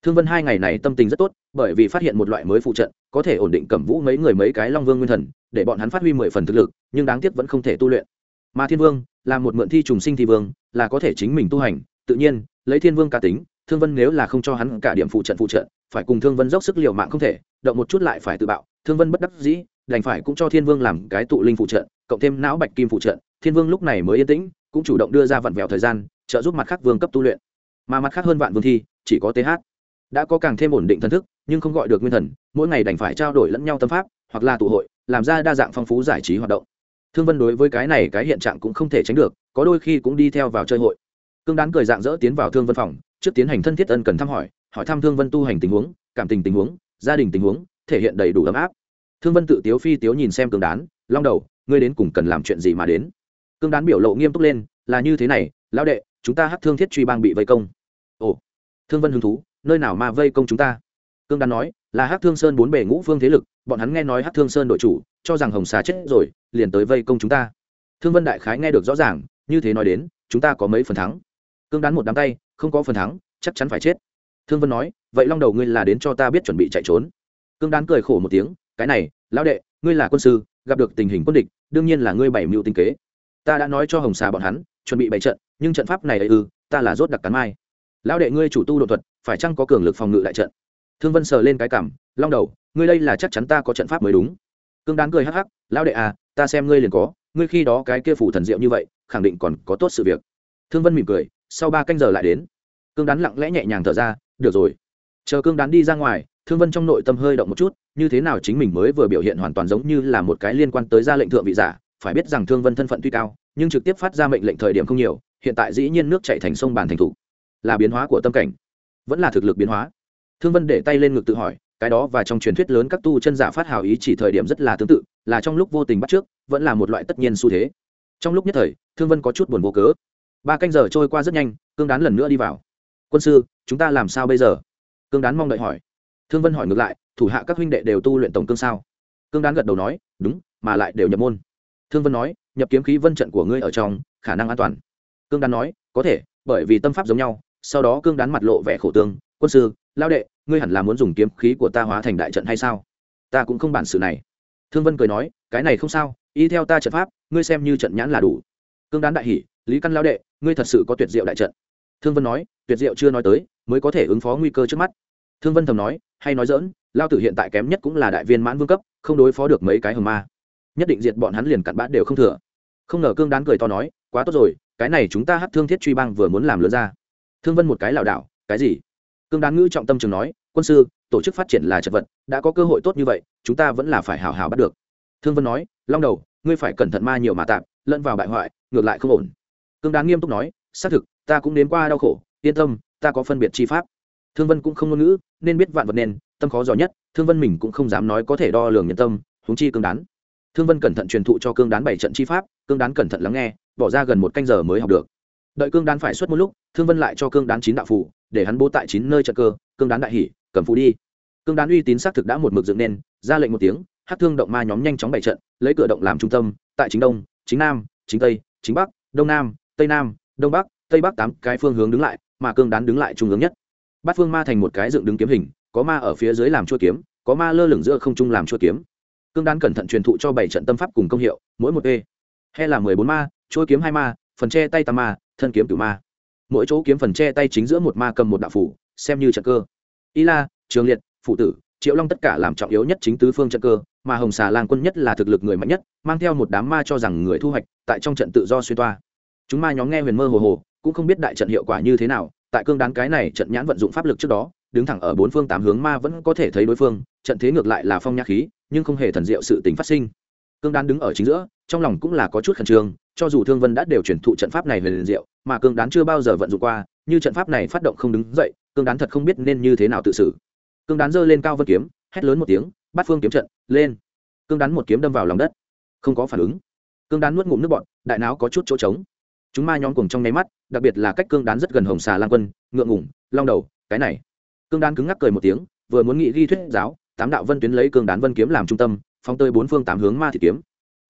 Thương vân hai ngày này tâm tình rất tốt, bởi vì phát hiện một loại mới phụ trận, có thể ổn định cẩm vũ mấy người mấy cái long vương nguyên thần, để bọn hắn phát huy mười phần thực lực, nhưng đáng tiếc vẫn không thể tu luyện. Mà thiên vương, là một mượn thi trùng sinh thi vương, là có thể chính mình tu hành, tự nhiên, lấy thiên vương cá tính, thương vân nếu là không cho hắn cả điểm phụ trận phụ trận, phải cùng thương vân dốc sức liều mạng không thể, động một chút lại phải tự bạo. Thương vân bất đắc dĩ, đành phải cũng cho thiên vương làm cái tụ linh phụ trận cộng thêm não bạch kim phụ trợ, thiên vương lúc này mới yên tĩnh cũng chủ động đưa ra vặn vẹo thời gian trợ giúp mặt khác vương cấp tu luyện. Mà mặt khác hơn vạn vương thi chỉ có th đã có càng thêm ổn định thần thức nhưng không gọi được nguyên thần mỗi ngày đành phải trao đổi lẫn nhau tâm pháp hoặc là tụ hội làm ra đa dạng phong phú giải trí hoạt động. Thương vân đối với cái này cái hiện trạng cũng không thể tránh được có đôi khi cũng đi theo vào chơi hội. Cương đán cười dạng dỡ tiến vào thương vân phòng trước tiến hành thân thiết ân cần thăm hỏi hỏi thăm thương vân tu hành tình huống cảm tình tình huống gia đình tình huống thể hiện đầy đủ ấm áp. Thương vân tự tiếu phi tiếu nhìn xem cương đán long đầu ngươi đến cùng cần làm chuyện gì mà đến? Cương đán biểu lộ nghiêm túc lên, là như thế này, lão đệ, chúng ta hắc thương thiết truy bang bị vây công. Ồ, thương vân hứng thú, nơi nào mà vây công chúng ta? Cương đán nói, là hắc thương sơn bốn bề ngũ phương thế lực, bọn hắn nghe nói hắc thương sơn đội chủ, cho rằng hồng xà chết rồi, liền tới vây công chúng ta. Thương vân đại khái nghe được rõ ràng, như thế nói đến, chúng ta có mấy phần thắng. Cương đán một đám tay, không có phần thắng, chắc chắn phải chết. Thương vân nói, vậy long đầu ngươi là đến cho ta biết chuẩn bị chạy trốn. Cương đán cười khổ một tiếng, cái này, lão đệ, ngươi là quân sư gặp được tình hình quân địch, đương nhiên là ngươi bảy mưu tinh kế. Ta đã nói cho hồng xà bọn hắn, chuẩn bị bảy trận, nhưng trận pháp này ấy ư, ta là rốt đặc cắn mai. Lão đệ ngươi chủ tu đột thuật, phải chăng có cường lực phòng ngự đại trận? Thương vân sờ lên cái cảm, long đầu, ngươi đây là chắc chắn ta có trận pháp mới đúng. Cương đán cười hắc hắc, lão đệ à ta xem ngươi liền có, ngươi khi đó cái kia phủ thần diệu như vậy, khẳng định còn có tốt sự việc. Thương vân mỉm cười, sau ba canh giờ lại đến. Cương đán lặng lẽ nhẹ nhàng thở ra, được rồi. Chờ cương đán đi ra ngoài thương vân trong nội tâm hơi động một chút, như thế nào chính mình mới vừa biểu hiện hoàn toàn giống như là một cái liên quan tới ra lệnh thượng vị giả, phải biết rằng thương vân thân phận tuy cao, nhưng trực tiếp phát ra mệnh lệnh thời điểm không nhiều, hiện tại dĩ nhiên nước chạy thành sông bàn thành thủ là biến hóa của tâm cảnh, vẫn là thực lực biến hóa. Thương vân để tay lên ngực tự hỏi, cái đó và trong truyền thuyết lớn các tu chân giả phát hào ý chỉ thời điểm rất là tương tự, là trong lúc vô tình bắt trước, vẫn là một loại tất nhiên xu thế. Trong lúc nhất thời, thương vân có chút buồn vô cớ. Ba canh giờ trôi qua rất nhanh, cương đán lần nữa đi vào. Quân sư, chúng ta làm sao bây giờ? Cương đán mong đợi hỏi thương vân hỏi ngược lại, thủ hạ các huynh đệ đều tu luyện tổng cương sao? Cương đán gật đầu nói, đúng, mà lại đều nhập môn. Thương vân nói, nhập kiếm khí vân trận của ngươi ở trong, khả năng an toàn. Cương đán nói, có thể, bởi vì tâm pháp giống nhau, sau đó cương đán mặt lộ vẻ khổ tương, quân sư, lao đệ, ngươi hẳn là muốn dùng kiếm khí của ta hóa thành đại trận hay sao? Ta cũng không bản sự này. Thương vân cười nói, cái này không sao, y theo ta trận pháp, ngươi xem như trận nhãn là đủ. Cương đán đại hỷ lý căn lao đệ, ngươi thật sự có tuyệt diệu đại trận. Thương vân nói, tuyệt diệu chưa nói tới, mới có thể ứng phó nguy cơ trước mắt thương vân thầm nói, hay nói dỡn lao tử hiện tại kém nhất cũng là đại viên mãn vương cấp, không đối phó được mấy cái hầm ma. Nhất định diệt bọn hắn liền cặn bã đều không thừa. Không ngờ cương đán cười to nói, quá tốt rồi, cái này chúng ta hát thương thiết truy bang vừa muốn làm lớn ra. Thương vân một cái lảo đảo, cái gì? Cương đán ngữ trọng tâm trường nói, quân sư, tổ chức phát triển là chật vật, đã có cơ hội tốt như vậy, chúng ta vẫn là phải hào hào bắt được. Thương vân nói, long đầu, ngươi phải cẩn thận ma nhiều mà tạm lẫn vào bại hoại, ngược lại không ổn. Cương đán nghiêm túc nói, xác thực, ta cũng đến qua đau khổ, yên tâm, ta có phân biệt chi pháp thương vân cũng không ngôn ngữ, nên biết vạn vật nên, tâm khó giỏi nhất, thương vân mình cũng không dám nói có thể đo lường nhân tâm húng chi cương đán. Thương vân cẩn thận truyền thụ cho cương đán bảy trận chi pháp, cương đán cẩn thận lắng nghe, bỏ ra gần một canh giờ mới học được. Đợi cương đán phải suốt một lúc, thương vân lại cho cương đán chín đạo phủ để hắn bố tại chín nơi trận cơ, cương đán đại hỉ, cầm phụ đi. Cương đán uy tín xác thực đã một mực dựng nên, ra lệnh một tiếng, hát thương động ma nhóm nhanh chóng bày trận, lấy cửa động làm trung tâm, tại chính đông, chính nam, chính tây, chính bắc, đông nam, tây nam, đông bắc, tây bắc tám cái phương hướng đứng lại, mà cương đán đứng lại trung ương nhất bát phương ma thành một cái dựng đứng kiếm hình, có ma ở phía dưới làm chua kiếm, có ma lơ lửng giữa không trung làm chua kiếm. Cương Đan cẩn thận truyền thụ cho bảy trận tâm pháp cùng công hiệu, mỗi một e. Hay là mười bốn ma chua kiếm hai ma, phần che tay tam ma, thân kiếm cửu ma. Mỗi chỗ kiếm phần che tay chính giữa một ma cầm một đạo phủ, xem như trận cơ. Y la, trường liệt, phụ tử, triệu long tất cả làm trọng yếu nhất chính tứ phương trận cơ, mà hồng xà lang quân nhất là thực lực người mạnh nhất, mang theo một đám ma cho rằng người thu hoạch, tại trong trận tự do xuyên toa. Chúng ma nhóm nghe huyền mơ hồ hồ, cũng không biết đại trận hiệu quả như thế nào tại cương đán cái này trận nhãn vận dụng pháp lực trước đó, đứng thẳng ở bốn phương tám hướng ma vẫn có thể thấy đối phương, trận thế ngược lại là phong nhã khí, nhưng không hề thần diệu sự tình phát sinh. Cương đán đứng ở chính giữa, trong lòng cũng là có chút khẩn trương, cho dù thương vân đã đều chuyển thụ trận pháp này về liền diệu, mà cương đán chưa bao giờ vận dụng qua, như trận pháp này phát động không đứng dậy, cương đán thật không biết nên như thế nào tự xử. Cương đán giơ lên cao vân kiếm, hét lớn một tiếng, bắt phương kiếm trận, lên. Cương đán một kiếm đâm vào lòng đất, không có phản ứng. Cương đán nuốt ngụm nước bọn đại não có chút chỗ trống chúng ma nhóm cùng trong nháy mắt, đặc biệt là cách cương đán rất gần hồng xà lan quân, ngượng ngủng long đầu, cái này. Cương đán cứng ngắc cười một tiếng, vừa muốn nghị ghi thuyết giáo, tám đạo vân tuyến lấy cương đán vân kiếm làm trung tâm phong tơi bốn phương tám hướng ma thị kiếm.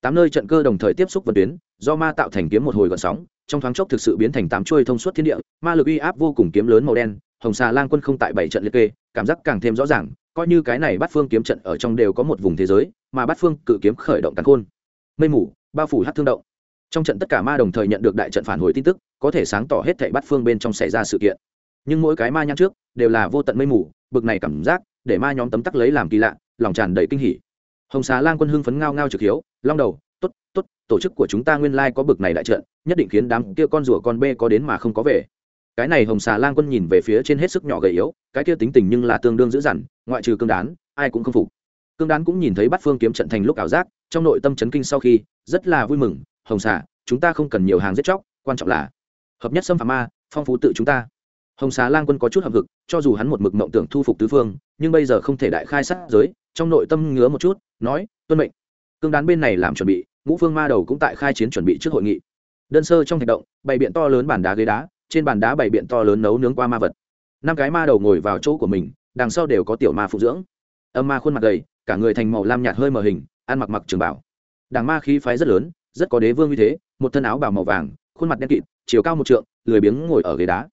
Tám nơi trận cơ đồng thời tiếp xúc vân tuyến, do ma tạo thành kiếm một hồi gọn sóng, trong thoáng chốc thực sự biến thành tám chuôi thông suốt thiên địa, ma lực uy áp vô cùng kiếm lớn màu đen, hồng xà lang quân không tại bảy trận liệt kê, cảm giác càng thêm rõ ràng, coi như cái này bắt phương kiếm trận ở trong đều có một vùng thế giới, mà bắt phương cự kiếm khởi động tàn khôn. Mây mù, bao phủ hát thương động trong trận tất cả ma đồng thời nhận được đại trận phản hồi tin tức, có thể sáng tỏ hết thảy bắt phương bên trong xảy ra sự kiện. Nhưng mỗi cái ma nhãn trước đều là vô tận mây mù, bực này cảm giác, để ma nhóm tấm tắc lấy làm kỳ lạ, lòng tràn đầy kinh hỉ. Hồng xà lang quân hưng phấn ngao ngao trực hiếu, long đầu t ố t t ố t tổ chức của chúng ta nguyên lai có bực này đại trận, nhất định khiến đám kia con rùa con bê có đến mà không có về. Cái này hồng xà lang quân nhìn về phía trên hết sức nhỏ gầy yếu, cái kia tính tình nhưng là tương đương dữ dằn, ngoại trừ cương đán, ai cũng không phục. Cương đán cũng nhìn thấy bắt phương kiếm trận thành lúc ảo giác, trong nội tâm chấn kinh sau khi, rất là vui mừng hồng xà, chúng ta không cần nhiều hàng giết chóc, quan trọng là, hợp nhất xâm phạm ma, phong phú tự chúng ta. Hồng xà lang quân có chút hợp hực, cho dù hắn một mực mộng tưởng thu phục tứ phương, nhưng bây giờ không thể đại khai sát giới, trong nội tâm ngứa một chút, nói, tuân mệnh. Cương đán bên này làm chuẩn bị, ngũ phương ma đầu cũng tại khai chiến chuẩn bị trước hội nghị. Đơn sơ trong thạch động, bày biện to lớn bàn đá ghế đá, trên bàn đá bày biện to lớn nấu nướng qua ma vật. Năm cái ma đầu ngồi vào chỗ của mình, đằng sau đều có tiểu ma phụ dưỡng. Âm ma khuôn mặt gầy, cả người thành màu lam nhạt hơi mờ hình, ăn mặc mặc trường bảo. Đằng ma khí phái rất lớn rất có đế vương như thế, một thân áo bào màu vàng, khuôn mặt đen kịt, chiều cao một trượng, lười biếng ngồi ở ghế đá.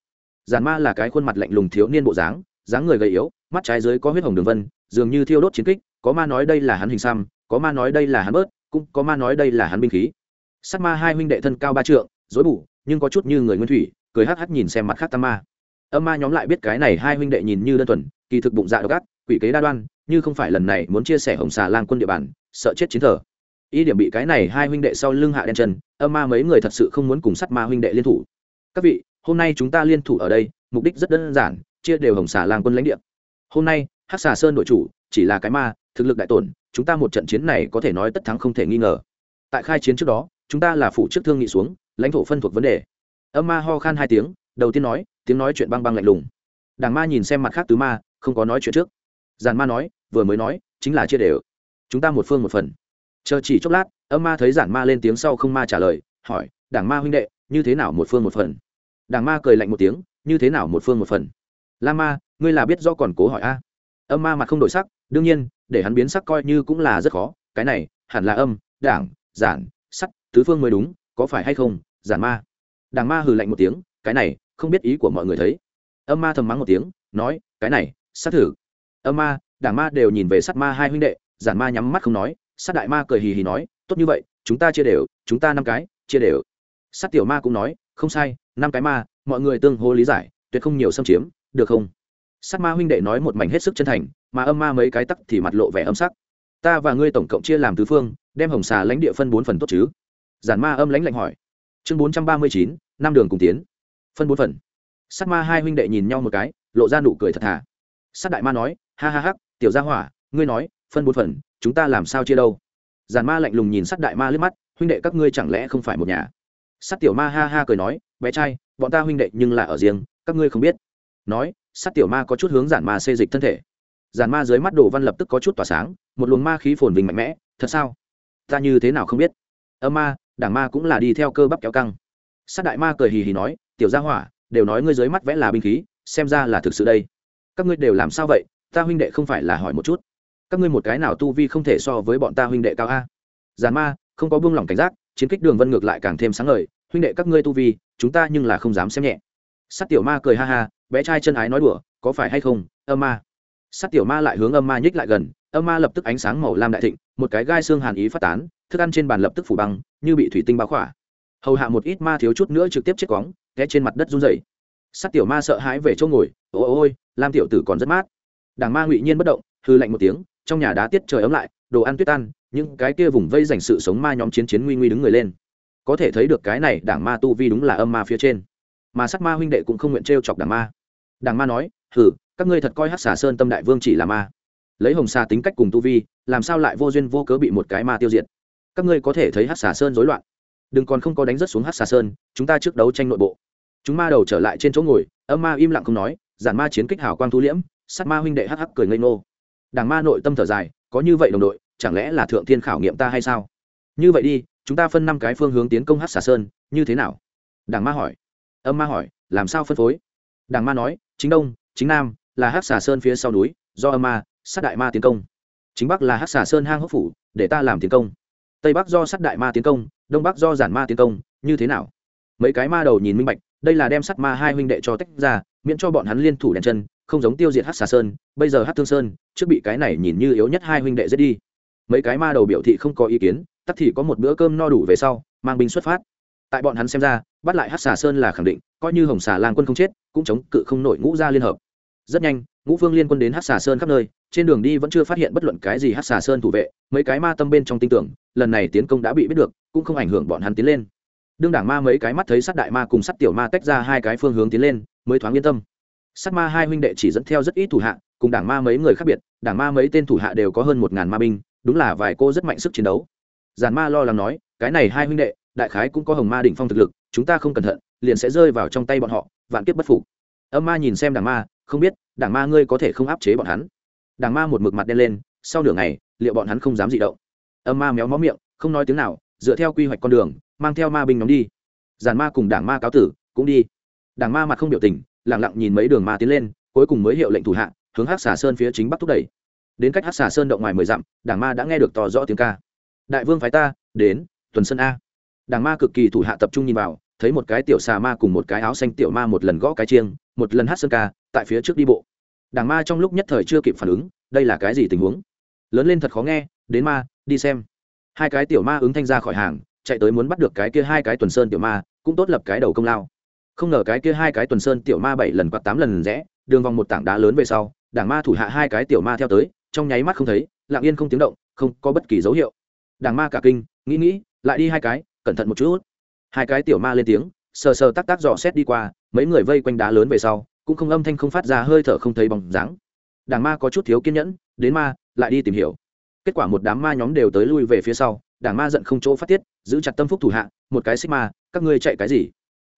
Giàn ma là cái khuôn mặt lạnh lùng thiếu niên bộ dáng dáng người gầy yếu, mắt trái dưới có huyết hồng đường vân, dường như thiêu đốt chiến kích, có ma nói đây là hắn hình xăm, có ma nói đây là hắn bớt, cũng có ma nói đây là hắn binh khí. Sắc ma hai huynh đệ thân cao ba trượng dối bù, nhưng có chút như người nguyên thủy, cười hắc hắc nhìn xem mặt khác tam ma. Âm ma nhóm lại biết cái này hai huynh đệ nhìn như đơn thuần, kỳ thực bụng dạ độc ác, quỷ kế đa đoan, như không phải lần này muốn chia sẻ hồng xà lang quân địa bàn, sợ chết chiến thở ý điểm bị cái này hai huynh đệ sau lưng hạ đen chân, âm ma mấy người thật sự không muốn cùng sắt ma huynh đệ liên thủ. Các vị, hôm nay chúng ta liên thủ ở đây, mục đích rất đơn giản, chia đều hồng xà lang quân lãnh địa. Hôm nay, hắc xà sơn đội chủ, chỉ là cái ma, thực lực đại tổn, chúng ta một trận chiến này có thể nói tất thắng không thể nghi ngờ. Tại khai chiến trước đó, chúng ta là phụ trước thương nghị xuống, lãnh thổ phân thuộc vấn đề. Âm ma ho khan hai tiếng, đầu tiên nói, tiếng nói chuyện băng băng lạnh lùng. Đảng ma nhìn xem mặt khác tứ ma, không có nói chuyện trước. Giàn ma nói, vừa mới nói, chính là chia đều. Chúng ta một phương một phần chờ chỉ chốc lát, âm ma thấy giản ma lên tiếng sau không ma trả lời, hỏi, đảng ma huynh đệ, như thế nào một phương một phần? Đảng ma cười lạnh một tiếng, như thế nào một phương một phần? La ma, ngươi là biết do còn cố hỏi a? Âm ma mặt không đổi sắc, đương nhiên, để hắn biến sắc coi như cũng là rất khó, cái này, hẳn là âm, đảng, giản, sắt, tứ phương mới đúng, có phải hay không, giản ma? Đảng ma hừ lạnh một tiếng, cái này, không biết ý của mọi người thấy. Âm ma thầm mắng một tiếng, nói, cái này sát thử. Âm ma, đảng ma đều nhìn về sắc ma hai huynh đệ, giản ma nhắm mắt không nói sát đại ma cười hì hì nói, tốt như vậy, chúng ta chia đều, chúng ta năm cái, chia đều. Sát tiểu ma cũng nói, không sai, năm cái ma, mọi người tương hô lý giải, tuyệt không nhiều xâm chiếm, được không? Sát ma huynh đệ nói một mảnh hết sức chân thành, mà âm ma mấy cái tắc thì mặt lộ vẻ âm sắc. Ta và ngươi tổng cộng chia làm tứ phương, đem hồng xà lãnh địa phân bốn phần tốt chứ? Giản ma âm lãnh lạnh hỏi. Chương bốn trăm ba mươi chín, năm đường cùng tiến. Phân bốn phần. Sát ma hai huynh đệ nhìn nhau một cái, lộ ra nụ cười thật thà. Sát đại ma nói, ha ha ha, tiểu gia hỏa, ngươi nói, phân bốn phần chúng ta làm sao chia đâu? Giàn ma lạnh lùng nhìn sát đại ma lướt mắt, huynh đệ các ngươi chẳng lẽ không phải một nhà? Sắt tiểu ma ha ha cười nói, bé trai, bọn ta huynh đệ nhưng là ở riêng, các ngươi không biết. Nói, sắt tiểu ma có chút hướng giản ma xê dịch thân thể. Giản ma dưới mắt đồ văn lập tức có chút tỏa sáng, một luồng ma khí phồn vinh mạnh mẽ, thật sao? Ta như thế nào không biết? Âm ma, đảng ma cũng là đi theo cơ bắp kéo căng. Sát đại ma cười hì hì nói, tiểu gia hỏa, đều nói ngươi dưới mắt vẽ là binh khí, xem ra là thực sự đây. Các ngươi đều làm sao vậy? Ta huynh đệ không phải là hỏi một chút các ngươi một cái nào tu vi không thể so với bọn ta huynh đệ cao a? Giàn ma, không có buông lỏng cảnh giác, chiến kích đường vân ngược lại càng thêm sáng ngời, huynh đệ các ngươi tu vi, chúng ta nhưng là không dám xem nhẹ. Sát tiểu ma cười ha ha, bé trai chân ái nói đùa, có phải hay không, âm ma? Sát tiểu ma lại hướng âm ma nhích lại gần, âm ma lập tức ánh sáng màu lam đại thịnh, một cái gai xương hàn ý phát tán, thức ăn trên bàn lập tức phủ băng, như bị thủy tinh bao khỏa. Hầu hạ một ít ma thiếu chút nữa trực tiếp chết quóng té trên mặt đất run rẩy. Sát tiểu ma sợ hãi về chỗ ngồi ồ ôi lam tiểu tử còn rất mát. Đảng ma ngụy nhiên bất động hư lạnh một tiếng trong nhà đá tiết trời ấm lại, đồ ăn tuyết tan, những cái kia vùng vây dành sự sống ma nhóm chiến chiến nguy nguy đứng người lên. Có thể thấy được cái này đảng ma tu vi đúng là âm ma phía trên. Mà sắc ma huynh đệ cũng không nguyện t chọc đảng ma. Đảng ma nói, hừ, các ngươi thật coi hát xà sơn tâm đại vương chỉ là ma. Lấy hồng xà tính cách cùng tu vi, làm sao lại vô duyên vô cớ bị một cái ma tiêu diệt? Các ngươi có thể thấy hát xà sơn rối loạn. Đừng còn không có đánh rất xuống hát xà sơn, chúng ta trước đấu tranh nội bộ. Chúng ma đầu trở lại trên chỗ ngồi, âm ma im lặng không nói, giản ma chiến kích hào quang thu liễm sát ma huynh đệ hắc hắc cười ngây ngô đảng ma nội tâm thở dài, có như vậy đồng đội, chẳng lẽ là thượng thiên khảo nghiệm ta hay sao? Như vậy đi, chúng ta phân năm cái phương hướng tiến công hát xà sơn, như thế nào? Đảng ma hỏi. Âm ma hỏi, làm sao phân phối? Đảng ma nói, chính đông, chính nam là hát xà sơn phía sau núi, do âm ma, sát đại ma tiến công. Chính bắc là hát xà sơn hang hốc phủ, để ta làm tiến công. Tây bắc do sát đại ma tiến công, đông bắc do giản ma tiến công, như thế nào? Mấy cái ma đầu nhìn minh bạch đây là đem sắt ma hai huynh đệ cho tách ra, miễn cho bọn hắn liên thủ đèn chân, không giống tiêu diệt hát xà sơn, bây giờ hát thương sơn, trước bị cái này nhìn như yếu nhất hai huynh đệ giết đi. Mấy cái ma đầu biểu thị không có ý kiến, tắc thì có một bữa cơm no đủ về sau, mang binh xuất phát. Tại bọn hắn xem ra, bắt lại hát xà sơn là khẳng định, coi như hồng xà lan quân không chết, cũng chống cự không nổi ngũ gia liên hợp. Rất nhanh, ngũ phương liên quân đến hát xà sơn khắp nơi, trên đường đi vẫn chưa phát hiện bất luận cái gì hát xà sơn thủ vệ, mấy cái ma tâm bên trong tin tưởng, lần này tiến công đã bị biết được, cũng không ảnh hưởng bọn hắn tiến lên đương đảng ma mấy cái mắt thấy sát đại ma cùng sát tiểu ma tách ra hai cái phương hướng tiến lên, mới thoáng yên tâm. Sát ma hai huynh đệ chỉ dẫn theo rất ít thủ hạ, cùng đảng ma mấy người khác biệt, đảng ma mấy tên thủ hạ đều có hơn một ngàn ma binh, đúng là vài cô rất mạnh sức chiến đấu. Giàn ma lo lắng nói, cái này hai huynh đệ, đại khái cũng có hồng ma đỉnh phong thực lực, chúng ta không cẩn thận, liền sẽ rơi vào trong tay bọn họ, vạn kiếp bất phục. Âm ma nhìn xem đảng ma, không biết, đảng ma ngươi có thể không áp chế bọn hắn? Đảng ma một mực mặt đen lên, sau nửa ngày, liệu bọn hắn không dám dị động? Âm ma méo mó miệng, không nói tiếng nào, dựa theo quy hoạch con đường mang theo ma binh nhóm đi. Giàn ma cùng đảng ma cáo tử cũng đi. Đảng ma mặt không biểu tình lẳng lặng nhìn mấy đường ma tiến lên, cuối cùng mới hiệu lệnh thủ hạ, hướng hát xà sơn phía chính bắc thúc đẩy. Đến cách hát xà sơn động ngoài mười dặm, đảng ma đã nghe được tỏ rõ tiếng ca. Đại vương phái ta, đến, tuần sơn a. Đảng ma cực kỳ thủ hạ tập trung nhìn vào, thấy một cái tiểu xà ma cùng một cái áo xanh tiểu ma một lần gõ cái chiêng, một lần hát sơn ca, tại phía trước đi bộ. Đảng ma trong lúc nhất thời chưa kịp phản ứng, đây là cái gì tình huống? Lớn lên thật khó nghe, đến ma, đi xem. Hai cái tiểu ma ứng thanh ra khỏi hàng chạy tới muốn bắt được cái kia hai cái tuần sơn tiểu ma, cũng tốt lập cái đầu công lao. Không ngờ cái kia hai cái tuần sơn tiểu ma bảy lần quạt tám lần rẽ, đường vòng một tảng đá lớn về sau, đảng ma thủ hạ hai cái tiểu ma theo tới, trong nháy mắt không thấy, lặng yên không tiếng động, không có bất kỳ dấu hiệu. Đảng ma cả kinh, nghĩ nghĩ, lại đi hai cái, cẩn thận một chút. Hai cái tiểu ma lên tiếng, sờ sờ tắc tắc dò xét đi qua, mấy người vây quanh đá lớn về sau, cũng không âm thanh không phát ra hơi thở không thấy bóng dáng. Đảng ma có chút thiếu kiên nhẫn, đến ma, lại đi tìm hiểu. Kết quả một đám ma nhóm đều tới lui về phía sau đảng ma giận không chỗ phát tiết, giữ chặt tâm phúc thủ hạ, một cái xích ma các ngươi chạy cái gì?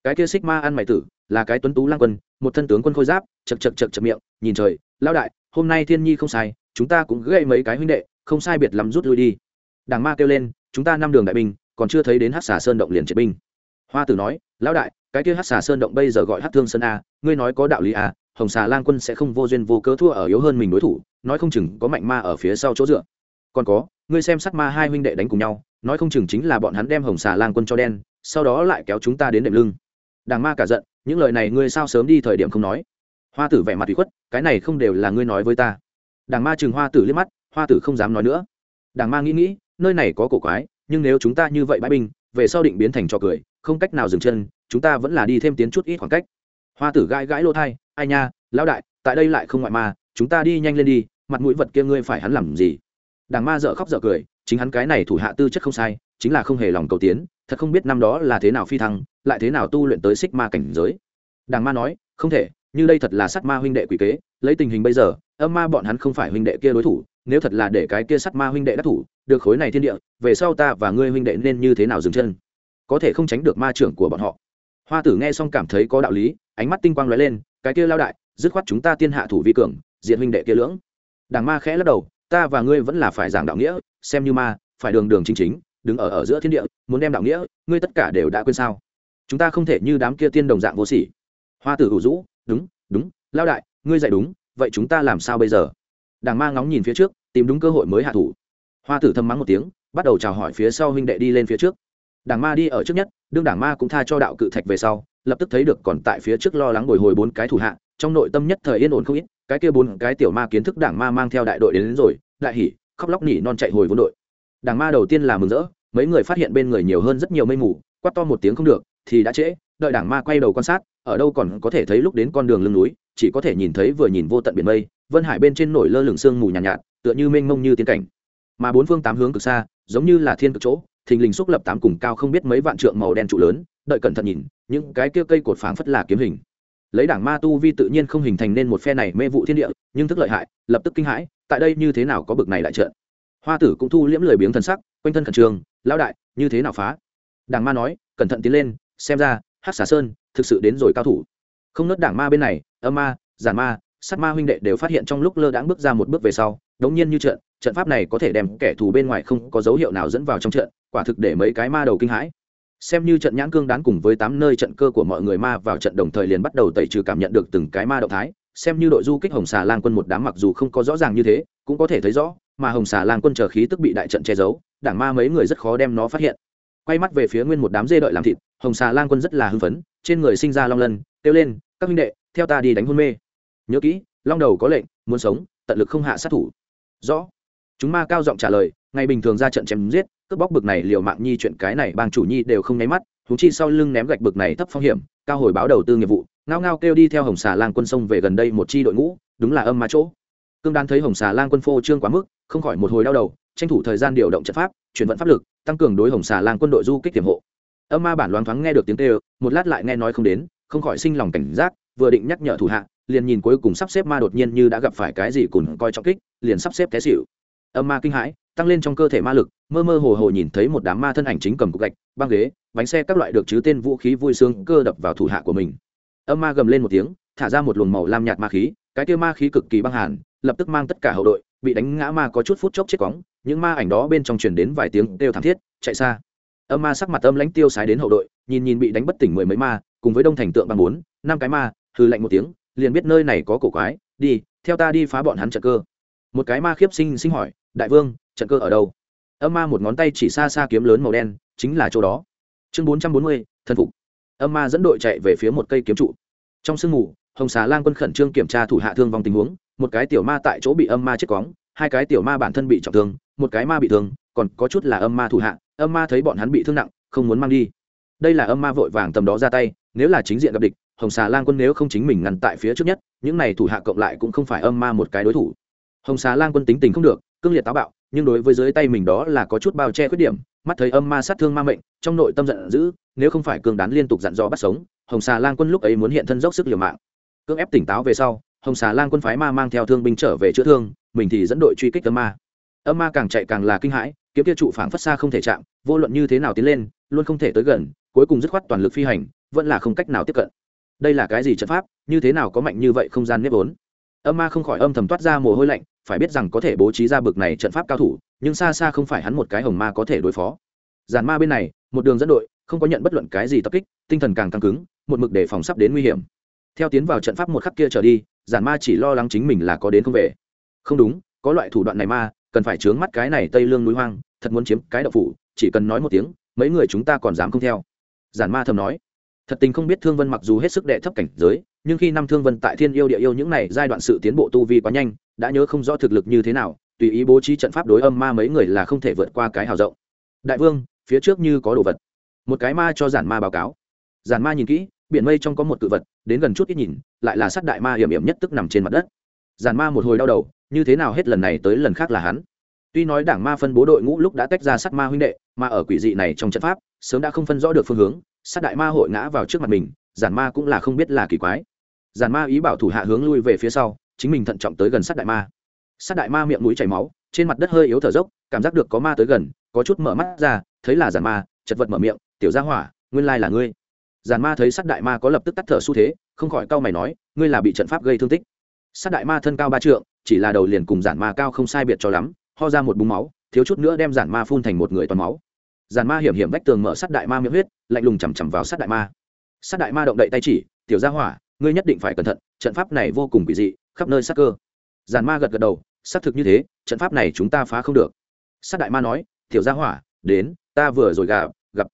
Cái kia xích ma ăn mày tử, là cái tuấn tú lang quân, một thân tướng quân khôi giáp, chật chật chật chật miệng, nhìn trời lao đại, hôm nay thiên nhi không sai, chúng ta cũng gây mấy cái huynh đệ, không sai biệt lắm rút lui đi. Đảng ma kêu lên, chúng ta năm đường đại binh, còn chưa thấy đến hát xà sơn động liền triệt binh. Hoa tử nói, lão đại, cái kia hát xà sơn động bây giờ gọi hát thương sơn a, ngươi nói có đạo lý a, hồng xà lang quân sẽ không vô duyên vô cớ thua ở yếu hơn mình đối thủ, nói không chừng có mạnh ma ở phía sau chỗ dựa còn có, ngươi xem sát ma hai huynh đệ đánh cùng nhau, nói không chừng chính là bọn hắn đem hồng xà lang quân cho đen, sau đó lại kéo chúng ta đến đệm lưng. Đàng ma cả giận, những lời này ngươi sao sớm đi thời điểm không nói? Hoa tử vẻ mặt bị khuất, cái này không đều là ngươi nói với ta. Đàng ma chừng hoa tử liếc mắt, hoa tử không dám nói nữa. Đàng ma nghĩ nghĩ, nơi này có cổ quái, nhưng nếu chúng ta như vậy bãi binh, về sau định biến thành trò cười, không cách nào dừng chân, chúng ta vẫn là đi thêm tiến chút ít khoảng cách. Hoa tử gãi gãi lỗ thai, ai nha, lão đại, tại đây lại không ngoại ma, chúng ta đi nhanh lên đi, mặt mũi vật kia ngươi phải hắn làm gì? Đàng ma dợ khóc dợ cười, chính hắn cái này thủ hạ tư chất không sai, chính là không hề lòng cầu tiến, thật không biết năm đó là thế nào phi thăng, lại thế nào tu luyện tới xích ma cảnh giới. Đàng ma nói, không thể, như đây thật là sát ma huynh đệ quỷ kế, lấy tình hình bây giờ, âm ma bọn hắn không phải huynh đệ kia đối thủ, nếu thật là để cái kia sát ma huynh đệ đắc thủ, được khối này thiên địa, về sau ta và ngươi huynh đệ nên như thế nào dừng chân? Có thể không tránh được ma trưởng của bọn họ. Hoa tử nghe xong cảm thấy có đạo lý, ánh mắt tinh quang lóe lên, cái kia lao đại, dứt khoát chúng ta tiên hạ thủ vi cường, diện huynh đệ kia lưỡng. Đàng ma khẽ lắc đầu ta và ngươi vẫn là phải giảng đạo nghĩa, xem như ma, phải đường đường chính chính, đứng ở ở giữa thiên địa, muốn đem đạo nghĩa, ngươi tất cả đều đã quên sao? Chúng ta không thể như đám kia tiên đồng dạng vô sỉ. Hoa tử hữu dũ đúng đúng lao đại, ngươi dạy đúng, vậy chúng ta làm sao bây giờ? Đảng ma ngóng nhìn phía trước, tìm đúng cơ hội mới hạ thủ. Hoa tử thâm mắng một tiếng, bắt đầu chào hỏi phía sau huynh đệ đi lên phía trước. Đảng ma đi ở trước nhất, đương đảng ma cũng tha cho đạo cự thạch về sau, lập tức thấy được còn tại phía trước lo lắng bồi hồi bốn cái thủ hạ, trong nội tâm nhất thời yên ổn không ít cái kia bốn cái tiểu ma kiến thức đảng ma mang theo đại đội đến, đến rồi đại hỉ khóc lóc nỉ non chạy hồi vốn đội. Đảng ma đầu tiên là mừng rỡ mấy người phát hiện bên người nhiều hơn rất nhiều mây mù quát to một tiếng không được thì đã trễ đợi đảng ma quay đầu quan sát ở đâu còn có thể thấy lúc đến con đường lưng núi chỉ có thể nhìn thấy vừa nhìn vô tận biển mây vân hải bên trên nổi lơ lửng sương mù nhàn nhạt, nhạt tựa như mênh mông như tiên cảnh. Mà bốn phương tám hướng cực xa giống như là thiên cực chỗ thình lình xúc lập tám cùng cao không biết mấy vạn trượng màu đen trụ lớn đợi cẩn thận nhìn những cái kia cây cột phảng phất là kiếm hình lấy đảng ma tu vi tự nhiên không hình thành nên một phe này mê vụ thiên địa, nhưng thức lợi hại, lập tức kinh hãi, tại đây như thế nào có bực này lại trợn. Hoa tử cũng thu liễm lười biếng thần sắc, quanh thân khẩn trường lão đại, như thế nào phá? Đảng ma nói, cẩn thận tiến lên, xem ra hát xà sơn thực sự đến rồi cao thủ. Không nớt đảng ma bên này, âm ma, giản ma, sát ma huynh đệ đều phát hiện trong lúc lơ đãng bước ra một bước về sau, đống nhiên như trận trận pháp này có thể đem kẻ thù bên ngoài không có dấu hiệu nào dẫn vào trong trận, quả thực để mấy cái ma đầu kinh hãi xem như trận nhãn cương đán cùng với tám nơi trận cơ của mọi người ma vào trận đồng thời liền bắt đầu tẩy trừ cảm nhận được từng cái ma động thái. Xem như đội du kích hồng xà lang quân một đám mặc dù không có rõ ràng như thế, cũng có thể thấy rõ, mà hồng xà lang quân chờ khí tức bị đại trận che giấu, đảng ma mấy người rất khó đem nó phát hiện. Quay mắt về phía nguyên một đám dê đợi làm thịt, hồng xà lang quân rất là hưng phấn, trên người sinh ra long lân, kêu lên, các minh đệ, theo ta đi đánh hôn mê. Nhớ kỹ, long đầu có lệnh, muốn sống, tận lực không hạ sát thủ. Rõ. Chúng ma cao giọng trả lời ngày bình thường ra trận chém giết, cướp bóc bực này liều mạng nhi chuyện cái này bang chủ nhi đều không nháy mắt thú chi sau lưng ném gạch bực này thấp phong hiểm, cao hồi báo đầu tư nghiệp vụ, ngao ngao kêu đi theo hồng xà lang quân sông về gần đây một chi đội ngũ, đúng là âm ma chỗ. Cương đan thấy hồng xà lang quân phô trương quá mức, không khỏi một hồi đau đầu, tranh thủ thời gian điều động trận pháp, chuyển vận pháp lực, tăng cường đối hồng xà lang quân đội du kích tiềm hộ. Âm ma bản loáng thoáng nghe được tiếng kêu, một lát lại nghe nói không đến, không khỏi sinh lòng cảnh giác, vừa định nhắc nhở thủ hạ, liền nhìn cuối cùng sắp xếp ma đột nhiên như đã gặp phải cái gì cùng coi trọng kích, liền sắp xếp té xỉu. Âm ma kinh hãi tăng lên trong cơ thể ma lực, mơ mơ hồ hồ nhìn thấy một đám ma thân ảnh chính cầm cục gạch, băng ghế, bánh xe các loại được chứ tên vũ khí vui sướng cơ đập vào thủ hạ của mình. Âm ma gầm lên một tiếng, thả ra một luồng màu lam nhạt ma khí, cái kia ma khí cực kỳ băng hàn, lập tức mang tất cả hậu đội, bị đánh ngã ma có chút phút chốc chết cóng, những ma ảnh đó bên trong truyền đến vài tiếng kêu thảm thiết, chạy xa. Âm ma sắc mặt âm lãnh tiêu sái đến hậu đội, nhìn nhìn bị đánh bất tỉnh mười mấy ma, cùng với đông thành tượng bằng bốn, năm cái ma hư lạnh một tiếng, liền biết nơi này có cổ quái, đi, theo ta đi phá bọn hắn trận cơ. Một cái ma khiếp sinh sinh hỏi, đại vương trận cơ ở đâu? Âm ma một ngón tay chỉ xa xa kiếm lớn màu đen, chính là chỗ đó. Chương bốn trăm bốn mươi thân phục. Âm ma dẫn đội chạy về phía một cây kiếm trụ. Trong sương mù, hồng xà lan quân khẩn trương kiểm tra thủ hạ thương vong tình huống, một cái tiểu ma tại chỗ bị âm ma chết cóng, hai cái tiểu ma bản thân bị trọng thương, một cái ma bị thương, còn có chút là âm ma thủ hạ, âm ma thấy bọn hắn bị thương nặng, không muốn mang đi. Đây là âm ma vội vàng tầm đó ra tay, nếu là chính diện gặp địch, hồng xà lan quân nếu không chính mình ngăn tại phía trước nhất, những này thủ hạ cộng lại cũng không phải âm ma một cái đối thủ. Hồng xà lan quân tính tình không được, cương liệt táo bạo nhưng đối với dưới tay mình đó là có chút bao che khuyết điểm, mắt thấy âm ma sát thương ma mệnh, trong nội tâm giận dữ, nếu không phải cường đán liên tục dặn dò bắt sống, hồng xà lan quân lúc ấy muốn hiện thân dốc sức liều mạng. Cưỡng ép tỉnh táo về sau, hồng xà lan quân phái ma mang theo thương binh trở về chữa thương, mình thì dẫn đội truy kích âm ma. Âm ma càng chạy càng là kinh hãi, kiếm kia trụ phảng phất xa không thể chạm, vô luận như thế nào tiến lên, luôn không thể tới gần, cuối cùng dứt khoát toàn lực phi hành, vẫn là không cách nào tiếp cận. Đây là cái gì trận pháp, như thế nào có mạnh như vậy không gian nếp vốn? Âm ma không khỏi âm thầm toát ra mồ hôi lạnh phải biết rằng có thể bố trí ra bực này trận pháp cao thủ, nhưng xa xa không phải hắn một cái hồng ma có thể đối phó. Giàn ma bên này, một đường dẫn đội, không có nhận bất luận cái gì tập kích, tinh thần càng căng cứng, một mực để phòng sắp đến nguy hiểm. Theo tiến vào trận pháp một khắc kia trở đi, giản ma chỉ lo lắng chính mình là có đến không về. Không đúng, có loại thủ đoạn này ma cần phải chướng mắt cái này tây lương núi hoang, thật muốn chiếm cái đậu phủ, chỉ cần nói một tiếng, mấy người chúng ta còn dám không theo. Giản ma thầm nói. Thật tình không biết thương vân mặc dù hết sức đệ thấp cảnh giới nhưng khi năm thương vân tại thiên yêu địa yêu những này giai đoạn sự tiến bộ tu vi quá nhanh, đã nhớ không rõ thực lực như thế nào, tùy ý bố trí trận pháp đối âm ma mấy người là không thể vượt qua cái hào rộng. Đại vương, phía trước như có đồ vật. Một cái ma cho giản ma báo cáo. Giản ma nhìn kỹ, biển mây trong có một cự vật, đến gần chút ít nhìn, lại là sát đại ma hiểm hiểm nhất tức nằm trên mặt đất. Giản ma một hồi đau đầu, như thế nào hết lần này tới lần khác là hắn. Tuy nói đảng ma phân bố đội ngũ lúc đã tách ra sát ma huynh đệ, mà ở quỷ dị này trong trận pháp, sớm đã không phân rõ được phương hướng sát đại ma hội ngã vào trước mặt mình, giản ma cũng là không biết là kỳ quái giản ma ý bảo thủ hạ hướng lui về phía sau, chính mình thận trọng tới gần sát đại ma. Sát đại ma miệng mũi chảy máu, trên mặt đất hơi yếu thở dốc, cảm giác được có ma tới gần, có chút mở mắt ra, thấy là giản ma, chật vật mở miệng, tiểu gia hỏa, nguyên lai là ngươi. Giản ma thấy sát đại ma có lập tức tắt thở xu thế, không khỏi cau mày nói, ngươi là bị trận pháp gây thương tích. Sát đại ma thân cao ba trượng, chỉ là đầu liền cùng giản ma cao không sai biệt cho lắm, ho ra một búng máu, thiếu chút nữa đem giản ma phun thành một người toàn máu. Giản ma hiểm hiểm vách tường mở sát đại ma miệng huyết, lạnh lùng chằm chằm vào sát đại ma. Sát đại ma động đậy tay chỉ, tiểu ra hỏa ngươi nhất định phải cẩn thận, trận pháp này vô cùng kỳ dị, khắp nơi sát cơ. Giản ma gật gật đầu, xác thực như thế, trận pháp này chúng ta phá không được. Sát đại ma nói thiểu gia hỏa, đến, ta vừa rồi gặp gặp.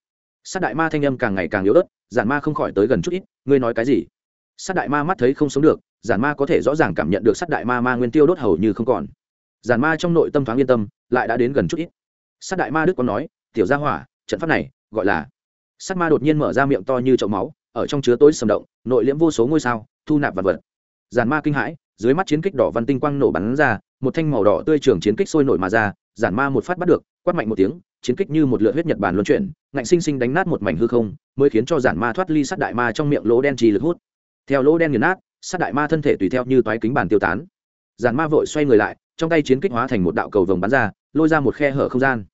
Sát đại ma thanh âm càng ngày càng yếu ớt, giản ma không khỏi tới gần chút ít, ngươi nói cái gì? Sát đại ma mắt thấy không sống được, giản ma có thể rõ ràng cảm nhận được sát đại ma ma nguyên tiêu đốt hầu như không còn. Giản ma trong nội tâm thoáng yên tâm, lại đã đến gần chút ít. Sát đại ma đức còn nói, tiểu gia hỏa, trận pháp này, gọi là sát ma đột nhiên mở ra miệng to như chậu máu ở trong chứa tối sầm động, nội liễm vô số ngôi sao, thu nạp vật vật. Giản ma kinh hãi, dưới mắt chiến kích đỏ văn tinh quang nổ bắn ra, một thanh màu đỏ tươi trường chiến kích sôi nổi mà ra, giản ma một phát bắt được, quát mạnh một tiếng, chiến kích như một lượt huyết nhật bản luân chuyển, ngạnh sinh sinh đánh nát một mảnh hư không, mới khiến cho giản ma thoát ly sát đại ma trong miệng lỗ đen trì lực hút. Theo lỗ đen nghiền nát, sát đại ma thân thể tùy theo như toái kính bản tiêu tán. Giản ma vội xoay người lại, trong tay chiến kích hóa thành một đạo cầu vồng bắn ra, lôi ra một khe hở không gian.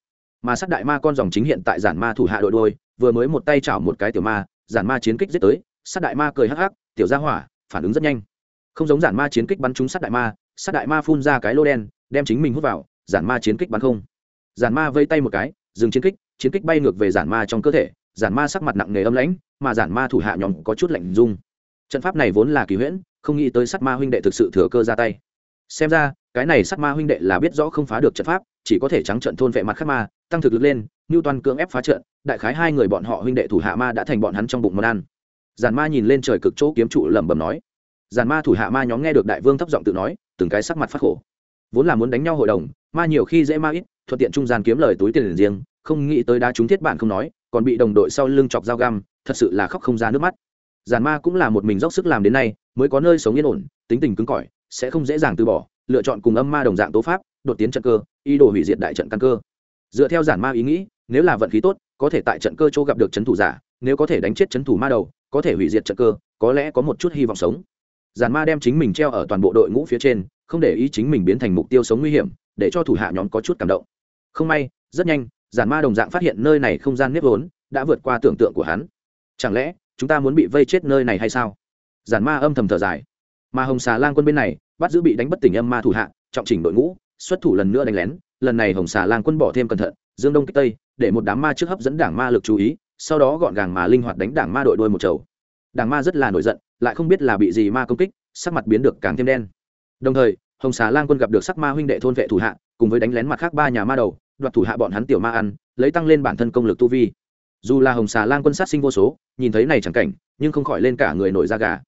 Mà sát đại ma con dòng chính hiện tại giản ma thủ hạ đội đôi, vừa mới một tay chảo một cái tiểu ma giản ma chiến kích giết tới, sát đại ma cười hắc hắc, tiểu ra hỏa, phản ứng rất nhanh. Không giống giản ma chiến kích bắn trúng sát đại ma, sát đại ma phun ra cái lô đen, đem chính mình hút vào, giản ma chiến kích bắn không. Giản ma vây tay một cái, dừng chiến kích chiến kích bay ngược về giản ma trong cơ thể, giản ma sắc mặt nặng nề âm lãnh, mà giản ma thủ hạ nhóm có chút lạnh rung. Trận pháp này vốn là kỳ huyễn, không nghĩ tới sát ma huynh đệ thực sự thừa cơ ra tay. Xem ra, cái này sát ma huynh đệ là biết rõ không phá được trận pháp, chỉ có thể trắng trận thôn vệ mặt khác ma, tăng thực lực lên như toàn cưỡng ép phá trận đại khái hai người bọn họ huynh đệ thủ hạ ma đã thành bọn hắn trong bụng món ăn. Giản ma nhìn lên trời cực chỗ kiếm trụ lẩm bẩm nói. Giản ma thủ hạ ma nhóm nghe được đại vương thấp giọng tự nói, từng cái sắc mặt phát khổ. Vốn là muốn đánh nhau hội đồng, ma nhiều khi dễ ma ít, thuận tiện trung gian kiếm lời túi tiền riêng, không nghĩ tới đá chúng thiết bản không nói, còn bị đồng đội sau lưng chọc dao găm, thật sự là khóc không ra nước mắt. Giản ma cũng là một mình dốc sức làm đến nay, mới có nơi sống yên ổn, tính tình cứng cỏi, sẽ không dễ dàng từ bỏ, lựa chọn cùng âm ma đồng dạng tố pháp, đột tiến trận cơ, ý đồ hủy diệt đại trận căn cơ. Dựa theo giản ma ý nghĩ, nếu là vận khí tốt có thể tại trận cơ chỗ gặp được trấn thủ giả, nếu có thể đánh chết trấn thủ ma đầu, có thể hủy diệt trận cơ, có lẽ có một chút hy vọng sống. Giản ma đem chính mình treo ở toàn bộ đội ngũ phía trên, không để ý chính mình biến thành mục tiêu sống nguy hiểm, để cho thủ hạ nhóm có chút cảm động. Không may, rất nhanh giản ma đồng dạng phát hiện nơi này không gian nếp vốn, đã vượt qua tưởng tượng của hắn. Chẳng lẽ, chúng ta muốn bị vây chết nơi này hay sao? Giản ma âm thầm thở dài. Mà hồng xà lang quân bên này, bắt giữ bị đánh bất tỉnh âm ma thủ hạ, trọng chỉnh đội ngũ, xuất thủ lần nữa đánh lén, lần này hồng xà lang quân bỏ thêm cẩn thận dương đông kích tây, để một đám ma trước hấp dẫn đảng ma lực chú ý, sau đó gọn gàng mà linh hoạt đánh đảng ma đội đôi một chầu. Đảng ma rất là nổi giận, lại không biết là bị gì ma công kích, sắc mặt biến được càng thêm đen. Đồng thời, hồng xà lan quân gặp được sắc ma huynh đệ thôn vệ thủ hạ, cùng với đánh lén mặt khác ba nhà ma đầu, đoạt thủ hạ bọn hắn tiểu ma ăn, lấy tăng lên bản thân công lực tu vi. Dù là hồng xà lan quân sát sinh vô số, nhìn thấy này chẳng cảnh, nhưng không khỏi lên cả người nổi da gà.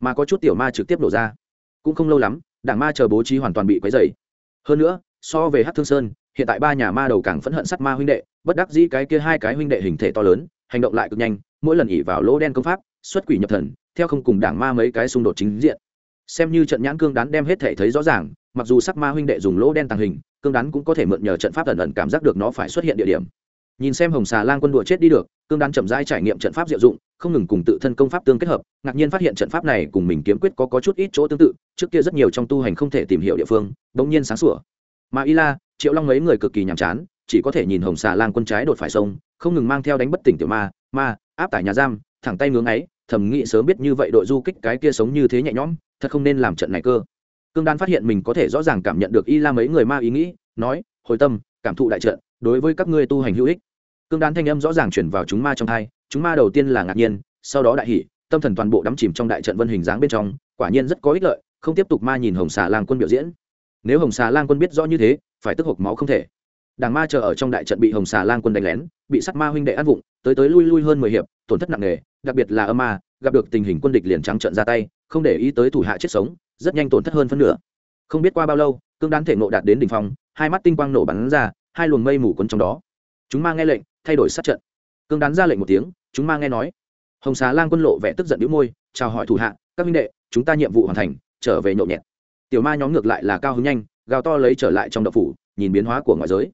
Mà có chút tiểu ma trực tiếp nổ ra. Cũng không lâu lắm, đảng ma chờ bố trí hoàn toàn bị quấy dày hơn nữa, so về hát thương sơn hiện tại ba nhà ma đầu càng phẫn hận sắc ma huynh đệ bất đắc dĩ cái kia hai cái huynh đệ hình thể to lớn hành động lại cực nhanh mỗi lần ỉ vào lỗ đen công pháp xuất quỷ nhập thần theo không cùng đảng ma mấy cái xung đột chính diện. Xem như trận nhãn cương đán đem hết thể thấy rõ ràng mặc dù sắc ma huynh đệ dùng lỗ đen tàng hình cương đán cũng có thể mượn nhờ trận pháp ẩn ẩn cảm giác được nó phải xuất hiện địa điểm. Nhìn xem hồng xà lan quân đùa chết đi được cương đán chậm rãi trải nghiệm trận pháp diệu dụng không ngừng cùng tự thân công pháp tương kết hợp ngạc nhiên phát hiện trận pháp này cùng mình kiếm quyết có, có chút ít chỗ tương tự trước kia rất nhiều trong tu hành không thể tìm hiểu địa phương bỗng nhiên sáng sủa. Mà y la triệu long mấy người cực kỳ nhàm chán, chỉ có thể nhìn hồng xà lan quân trái đột phải sông, không ngừng mang theo đánh bất tỉnh tiểu ma ma, áp tải nhà giam, thẳng tay ngưỡng ấy, thầm nghĩ sớm biết như vậy đội du kích cái kia sống như thế nhẹ nhõm, thật không nên làm trận này cơ. Cương đan phát hiện mình có thể rõ ràng cảm nhận được y la mấy người ma ý nghĩ, nói, hồi tâm, cảm thụ đại trận, đối với các ngươi tu hành hữu ích. Cương đan thanh âm rõ ràng chuyển vào chúng ma trong thai chúng ma đầu tiên là ngạc nhiên, sau đó đại hỉ, tâm thần toàn bộ đắm chìm trong đại trận vân hình dáng bên trong, quả nhiên rất có ích lợi, không tiếp tục ma nhìn hồng xà lang quân biểu diễn. Nếu hồng xà lang quân biết rõ như thế phải tức hộc máu không thể. Đảng ma chờ ở trong đại trận bị hồng xà lang quân đánh lén, bị sắt ma huynh đệ ăn vụng, tới tới lui lui hơn mười hiệp, tổn thất nặng nề, đặc biệt là âm ma, gặp được tình hình quân địch liền trắng trận ra tay, không để ý tới thủ hạ chết sống, rất nhanh tổn thất hơn phân nửa. Không biết qua bao lâu, cương đán thể nộ đạt đến đỉnh phong, hai mắt tinh quang nổ bắn ra, hai luồng mây mù quấn trong đó. Chúng ma nghe lệnh, thay đổi sát trận. Cương đán ra lệnh một tiếng, chúng ma nghe nói. Hồng xà lang quân lộ vẻ tức giận đĩu môi, chào hỏi thủ hạ, các minh đệ, chúng ta nhiệm vụ hoàn thành, trở về nhộn nhẹt. Tiểu ma nhóm ngược lại là cao hứng nhanh gào to lấy trở lại trong đậu phủ, nhìn biến hóa của ngoại giới.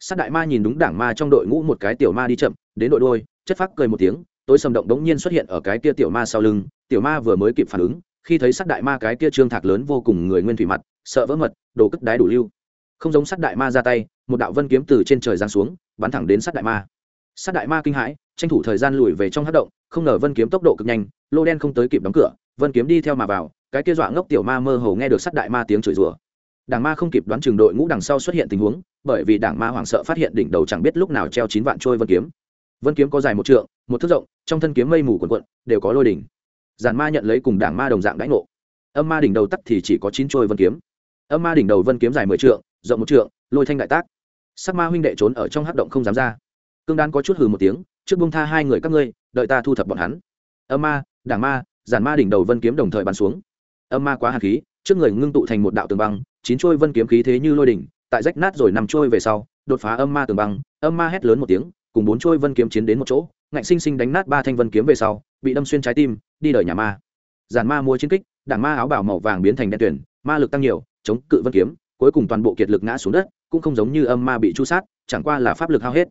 Sát đại ma nhìn đúng đảng ma trong đội ngũ một cái tiểu ma đi chậm, đến đội đôi, chất phác cười một tiếng, tối sầm động đống nhiên xuất hiện ở cái kia tiểu ma sau lưng, tiểu ma vừa mới kịp phản ứng, khi thấy sát đại ma cái kia trương thạc lớn vô cùng người nguyên thủy mặt, sợ vỡ mật, đồ cất đái đủ lưu. Không giống sát đại ma ra tay, một đạo vân kiếm từ trên trời giáng xuống, bắn thẳng đến sát đại ma. Sát đại ma kinh hãi, tranh thủ thời gian lùi về trong hát động, không ngờ vân kiếm tốc độ cực nhanh, lô đen không tới kịp đóng cửa, vân kiếm đi theo mà vào, cái kia dọa ngốc tiểu ma mơ hồ nghe được sát đại ma tiếng chửi rủa đảng ma không kịp đoán trường đội ngũ đằng sau xuất hiện tình huống, bởi vì đảng ma hoảng sợ phát hiện đỉnh đầu chẳng biết lúc nào treo chín vạn trôi vân kiếm. Vân kiếm có dài một trượng, một thước rộng, trong thân kiếm mây mù quần quận đều có lôi đỉnh. Giàn ma nhận lấy cùng đảng ma đồng dạng đãi ngộ. Âm ma đỉnh đầu tắt thì chỉ có chín trôi vân kiếm. Âm ma đỉnh đầu vân kiếm dài mười trượng, rộng một trượng, lôi thanh đại tác. Sắc ma huynh đệ trốn ở trong hát động không dám ra. Cương đan có chút hừ một tiếng, trước bung tha hai người các ngươi, đợi ta thu thập bọn hắn. Âm ma, đảng ma, giản ma đỉnh đầu vân kiếm đồng thời bắn xuống. Âm ma quá hạt khí, trước người ngưng tụ thành một đạo tường băng chín trôi vân kiếm khí thế như lôi đỉnh, tại rách nát rồi nằm trôi về sau, đột phá âm ma tường băng, âm ma hét lớn một tiếng, cùng bốn trôi vân kiếm chiến đến một chỗ, ngạnh sinh sinh đánh nát ba thanh vân kiếm về sau, bị đâm xuyên trái tim, đi đời nhà ma. Giản ma mua chiến kích, đảng ma áo bảo màu vàng biến thành đen tuyển ma lực tăng nhiều, chống cự vân kiếm, cuối cùng toàn bộ kiệt lực ngã xuống đất, cũng không giống như âm ma bị chu sát, chẳng qua là pháp lực hao hết.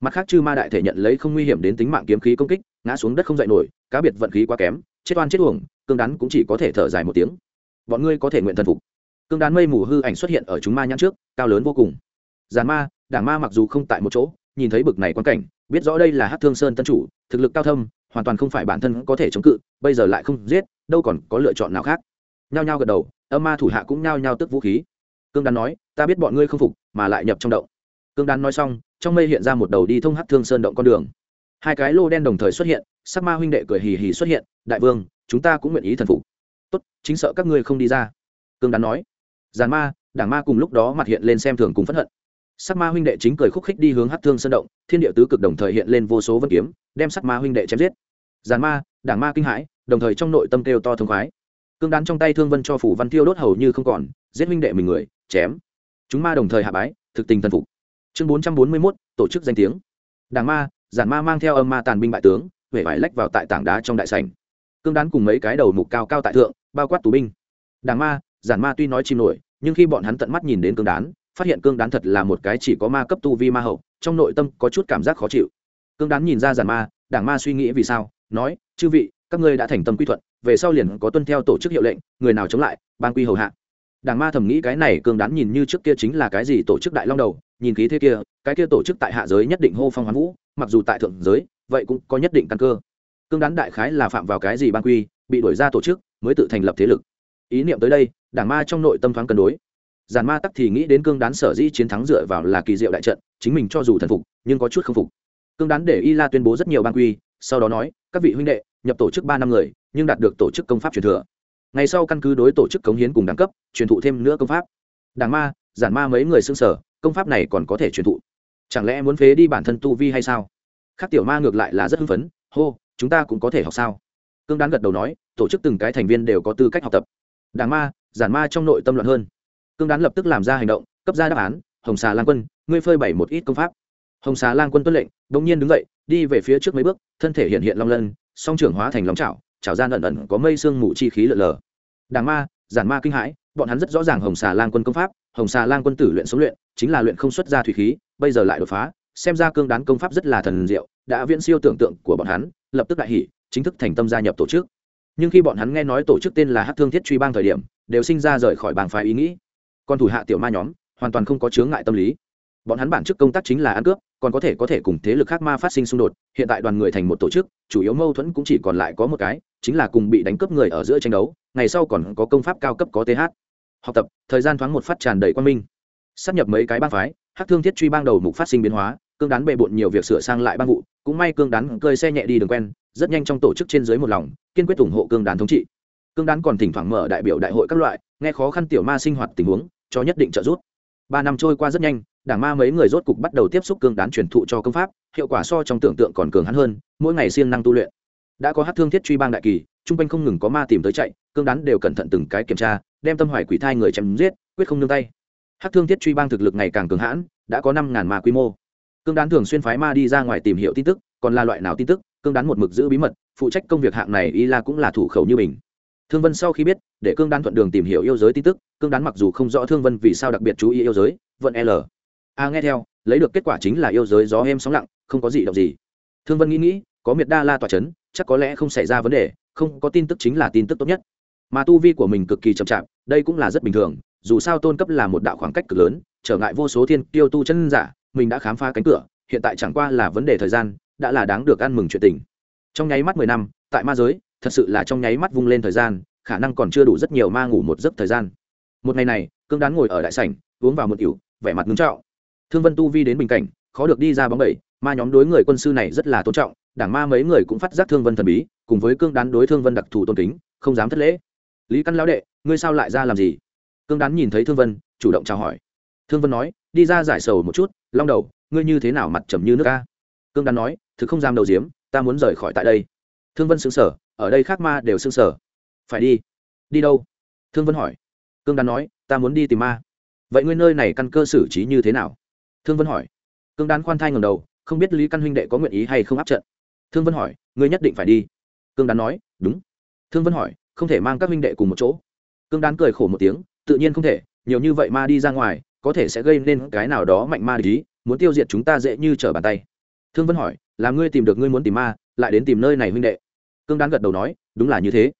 Mặt khác chư ma đại thể nhận lấy không nguy hiểm đến tính mạng kiếm khí công kích, ngã xuống đất không dậy nổi, cá biệt vận khí quá kém, chết oan chết uổng, cương đán cũng chỉ có thể thở dài một tiếng. Bọn ngươi có thể nguyện thần phục cương đán mây mù hư ảnh xuất hiện ở chúng ma nhãn trước, cao lớn vô cùng. Giàn ma, đảng ma mặc dù không tại một chỗ, nhìn thấy bực này quan cảnh, biết rõ đây là hát thương sơn tân chủ, thực lực cao thâm, hoàn toàn không phải bản thân có thể chống cự, bây giờ lại không giết, đâu còn có lựa chọn nào khác. Nhao nhao gật đầu, âm ma thủ hạ cũng nhao nhao tức vũ khí. Cương đán nói, ta biết bọn ngươi không phục, mà lại nhập trong động. Cương đán nói xong, trong mây hiện ra một đầu đi thông hát thương sơn động con đường. Hai cái lô đen đồng thời xuất hiện, sắc ma huynh đệ cười hì hì xuất hiện, đại vương, chúng ta cũng nguyện ý thần phục. Tốt, chính sợ các ngươi không đi ra. Cương đán nói giàn ma, đảng ma cùng lúc đó mặt hiện lên xem thường cùng phẫn hận. Sắc ma huynh đệ chính cười khúc khích đi hướng hát thương sơn động, thiên địa tứ cực đồng thời hiện lên vô số vân kiếm, đem sắc ma huynh đệ chém giết. Giàn ma, đảng ma kinh hãi, đồng thời trong nội tâm kêu to thương khoái. Cương đán trong tay thương vân cho phủ văn tiêu đốt hầu như không còn, giết huynh đệ mình người, chém. Chúng ma đồng thời hạ bái, thực tình thần phục. Chương bốn trăm bốn mươi mốt, tổ chức danh tiếng. Đảng ma, giản ma mang theo âm ma tàn binh bại tướng, huệ vải lách vào tại tảng đá trong đại sảnh. Cương đán cùng mấy cái đầu mục cao cao tại thượng, bao quát tù binh. Đảng ma giản ma tuy nói chìm nổi, nhưng khi bọn hắn tận mắt nhìn đến cương đán, phát hiện cương đán thật là một cái chỉ có ma cấp tu vi ma hậu, trong nội tâm có chút cảm giác khó chịu. Cương đán nhìn ra giản ma, đảng ma suy nghĩ vì sao, nói, chư vị, các ngươi đã thành tâm quy thuận, về sau liền có tuân theo tổ chức hiệu lệnh, người nào chống lại, ban quy hầu hạ. Đảng ma thầm nghĩ cái này cương đán nhìn như trước kia chính là cái gì tổ chức đại long đầu, nhìn khí thế kia, cái kia tổ chức tại hạ giới nhất định hô phong hoán vũ, mặc dù tại thượng giới, vậy cũng có nhất định căn cơ. Cương đán đại khái là phạm vào cái gì ban quy, bị đuổi ra tổ chức, mới tự thành lập thế lực. Ý niệm tới đây đảng ma trong nội tâm thoáng cân đối. Giàn ma tắc thì nghĩ đến cương đán sở dĩ chiến thắng dựa vào là kỳ diệu đại trận, chính mình cho dù thần phục, nhưng có chút không phục. Cương đán để y la tuyên bố rất nhiều ban quy, sau đó nói, các vị huynh đệ, nhập tổ chức ba năm người, nhưng đạt được tổ chức công pháp truyền thừa. Ngày sau căn cứ đối tổ chức cống hiến cùng đẳng cấp, truyền thụ thêm nữa công pháp. Đảng ma, giản ma mấy người xưng sở công pháp này còn có thể truyền thụ? Chẳng lẽ muốn phế đi bản thân tu vi hay sao? Khác tiểu ma ngược lại là rất hưng phấn, hô, chúng ta cũng có thể học sao? Cương đán gật đầu nói, tổ chức từng cái thành viên đều có tư cách học tập. Đảng ma giản ma trong nội tâm loạn hơn. Cương đán lập tức làm ra hành động, cấp ra đáp án, hồng xà lang quân, ngươi phơi bày một ít công pháp. Hồng xà lang quân tuân lệnh đ ỗ n g nhiên đứng dậy, đi về phía trước mấy bước, thân thể hiện hiện long lân, song trưởng hóa thành lòng chảo chảo gian ẩn ẩn có mây sương mù chi khí lợn lờ. Đàng ma, giản ma kinh hãi, bọn hắn rất rõ ràng hồng xà lang quân công pháp, hồng xà lang quân tử luyện sống luyện, chính là luyện không xuất ra thủy khí, bây giờ lại đột phá, xem ra cương đán công pháp rất là thần diệu, đã viễn siêu tưởng tượng của bọn hắn, lập tức đại hỷ chính thức thành tâm gia nhập tổ chức. Nhưng khi bọn hắn nghe nói tổ chức tên là hát thương thiết truy bang thời điểm đều sinh ra rời khỏi bàng phái ý nghĩ. Còn thủ hạ tiểu ma nhóm, hoàn toàn không có chướng ngại tâm lý. Bọn hắn bản chức công tác chính là ăn cướp, còn có thể có thể cùng thế lực khác ma phát sinh xung đột, hiện tại đoàn người thành một tổ chức, chủ yếu mâu thuẫn cũng chỉ còn lại có một cái, chính là cùng bị đánh cướp người ở giữa tranh đấu, ngày sau còn có công pháp cao cấp có th học tập, thời gian thoáng một phát tràn đầy quan minh. Sắp nhập mấy cái bang phái, hắc thương thiết truy bang đầu mục phát sinh biến hóa, cương đán bề bộn nhiều việc sửa sang lại bang vụ, cũng may cương đán cơi xe nhẹ đi đường quen, rất nhanh trong tổ chức trên dưới một lòng, kiên quyết ủng hộ cương đán thống trị cương đán còn thỉnh thoảng mở đại biểu đại hội các loại, nghe khó khăn tiểu ma sinh hoạt tình huống, cho nhất định trợ giúp. Ba năm trôi qua rất nhanh, đảng ma mấy người rốt cục bắt đầu tiếp xúc cương đán truyền thụ cho công pháp, hiệu quả so trong tưởng tượng còn cường hắn hơn, mỗi ngày siêng năng tu luyện. Đã có hát thương thiết truy bang đại kỳ, chung quanh không ngừng có ma tìm tới chạy, cương đán đều cẩn thận từng cái kiểm tra, đem tâm hoài quỷ thai người chém giết, quyết không nương tay. Hát thương thiết truy bang thực lực ngày càng cường hãn, đã có năm ngàn ma quy mô. Cương đán thường xuyên phái ma đi ra ngoài tìm hiểu tin tức, còn là loại nào tin tức, cương đán một mực giữ bí mật, phụ trách công việc hạng này y la cũng là thủ khẩu như mình thương vân sau khi biết, để cương Đan thuận đường tìm hiểu yêu giới tin tức, cương đán mặc dù không rõ thương vân vì sao đặc biệt chú ý yêu giới vận l. A nghe theo, lấy được kết quả chính là yêu giới gió êm sóng lặng, không có gì động gì. Thương vân nghĩ nghĩ, có miệt đa la tòa c h ấ n chắc có lẽ không xảy ra vấn đề, không có tin tức chính là tin tức tốt nhất. Mà tu vi của mình cực kỳ chậm chạp, đây cũng là rất bình thường, dù sao tôn cấp là một đạo khoảng cách cực lớn, trở ngại vô số thiên tiêu tu chân giả, mình đã khám phá cánh cửa, hiện tại chẳng qua là vấn đề thời gian, đã là đáng được ăn mừng chuyện tình. Trong nháy mắt mười năm, tại ma giới thật sự là trong nháy mắt vung lên thời gian, khả năng còn chưa đủ rất nhiều ma ngủ một giấc thời gian. Một ngày này, cương đán ngồi ở đại sảnh, uống vào một ỉu vẻ mặt ngưng trọng. Thương vân tu vi đến bình cảnh, khó được đi ra bóng bẩy, ma nhóm đối người quân sư này rất là tôn trọng, đảng ma mấy người cũng phát giác thương vân thần bí, cùng với cương đán đối thương vân đặc thù tôn kính, không dám thất lễ. Lý căn lão đệ, ngươi sao lại ra làm gì? Cương đán nhìn thấy thương vân, chủ động chào hỏi. Thương vân nói, đi ra giải sầu một chút, long đầu, ngươi như thế nào mặt trầm như nước ca cương đán nói, thực không dám đầu diếm ta muốn rời khỏi tại đây. Thương vân xứng sở ở đây khác ma đều sương sở phải đi. Đi đâu? Thương vân hỏi. Cương đan nói, ta muốn đi tìm ma. Vậy ngươi nơi này căn cơ xử trí như thế nào? Thương vân hỏi. Cương đan khoan thai ngầm đầu, không biết lý căn huynh đệ có nguyện ý hay không áp trận. Thương vân hỏi, ngươi nhất định phải đi. Cương đán nói, đúng. Thương vân hỏi, không thể mang các huynh đệ cùng một chỗ. Cương đán cười khổ một tiếng, tự nhiên không thể, nhiều như vậy ma đi ra ngoài, có thể sẽ gây nên cái nào đó mạnh ma lý muốn tiêu diệt chúng ta dễ như trở bàn tay. Thương vân hỏi, là ngươi tìm được ngươi muốn tìm ma, lại đến tìm nơi này huynh đệ cương đán gật đầu nói, đúng là như thế.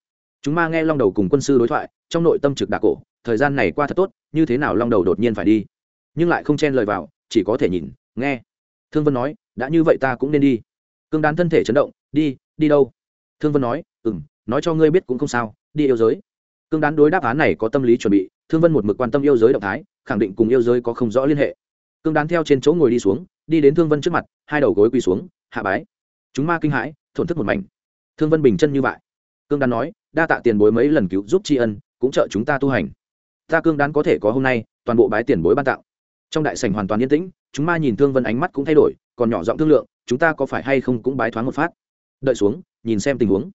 Chúng ma nghe long đầu cùng quân sư đối thoại, trong nội tâm trực đà cổ, thời gian này qua thật tốt, như thế nào long đầu đột nhiên phải đi? Nhưng lại không chen lời vào, chỉ có thể nhìn, nghe. Thương vân nói, đã như vậy ta cũng nên đi. Cương đán thân thể chấn động, đi đi đâu? Thương vân nói ừ m nói cho ngươi biết cũng không sao, đi yêu giới. Cương đán đối đáp án này có tâm lý chuẩn bị, thương vân một mực quan tâm yêu giới động thái, khẳng định cùng yêu giới có không rõ liên hệ. Cương đán theo trên chỗ ngồi đi xuống, đi đến thương vân trước mặt, hai đầu gối quỳ xuống, hạ bái. Chúng ma kinh hãi, thổn thức một mảnh thương vân bình chân như vậy. Cương đán nói, đa tạ tiền bối mấy lần cứu giúp tri ân, cũng trợ chúng ta tu hành. Ta cương đán có thể có hôm nay, toàn bộ bái tiền bối ban tặng. Trong đại sảnh hoàn toàn yên tĩnh, chúng ma nhìn thương vân ánh mắt cũng thay đổi, còn nhỏ giọng thương lượng, chúng ta có phải hay không cũng bái thoáng một phát. Đợi xuống, nhìn xem tình huống.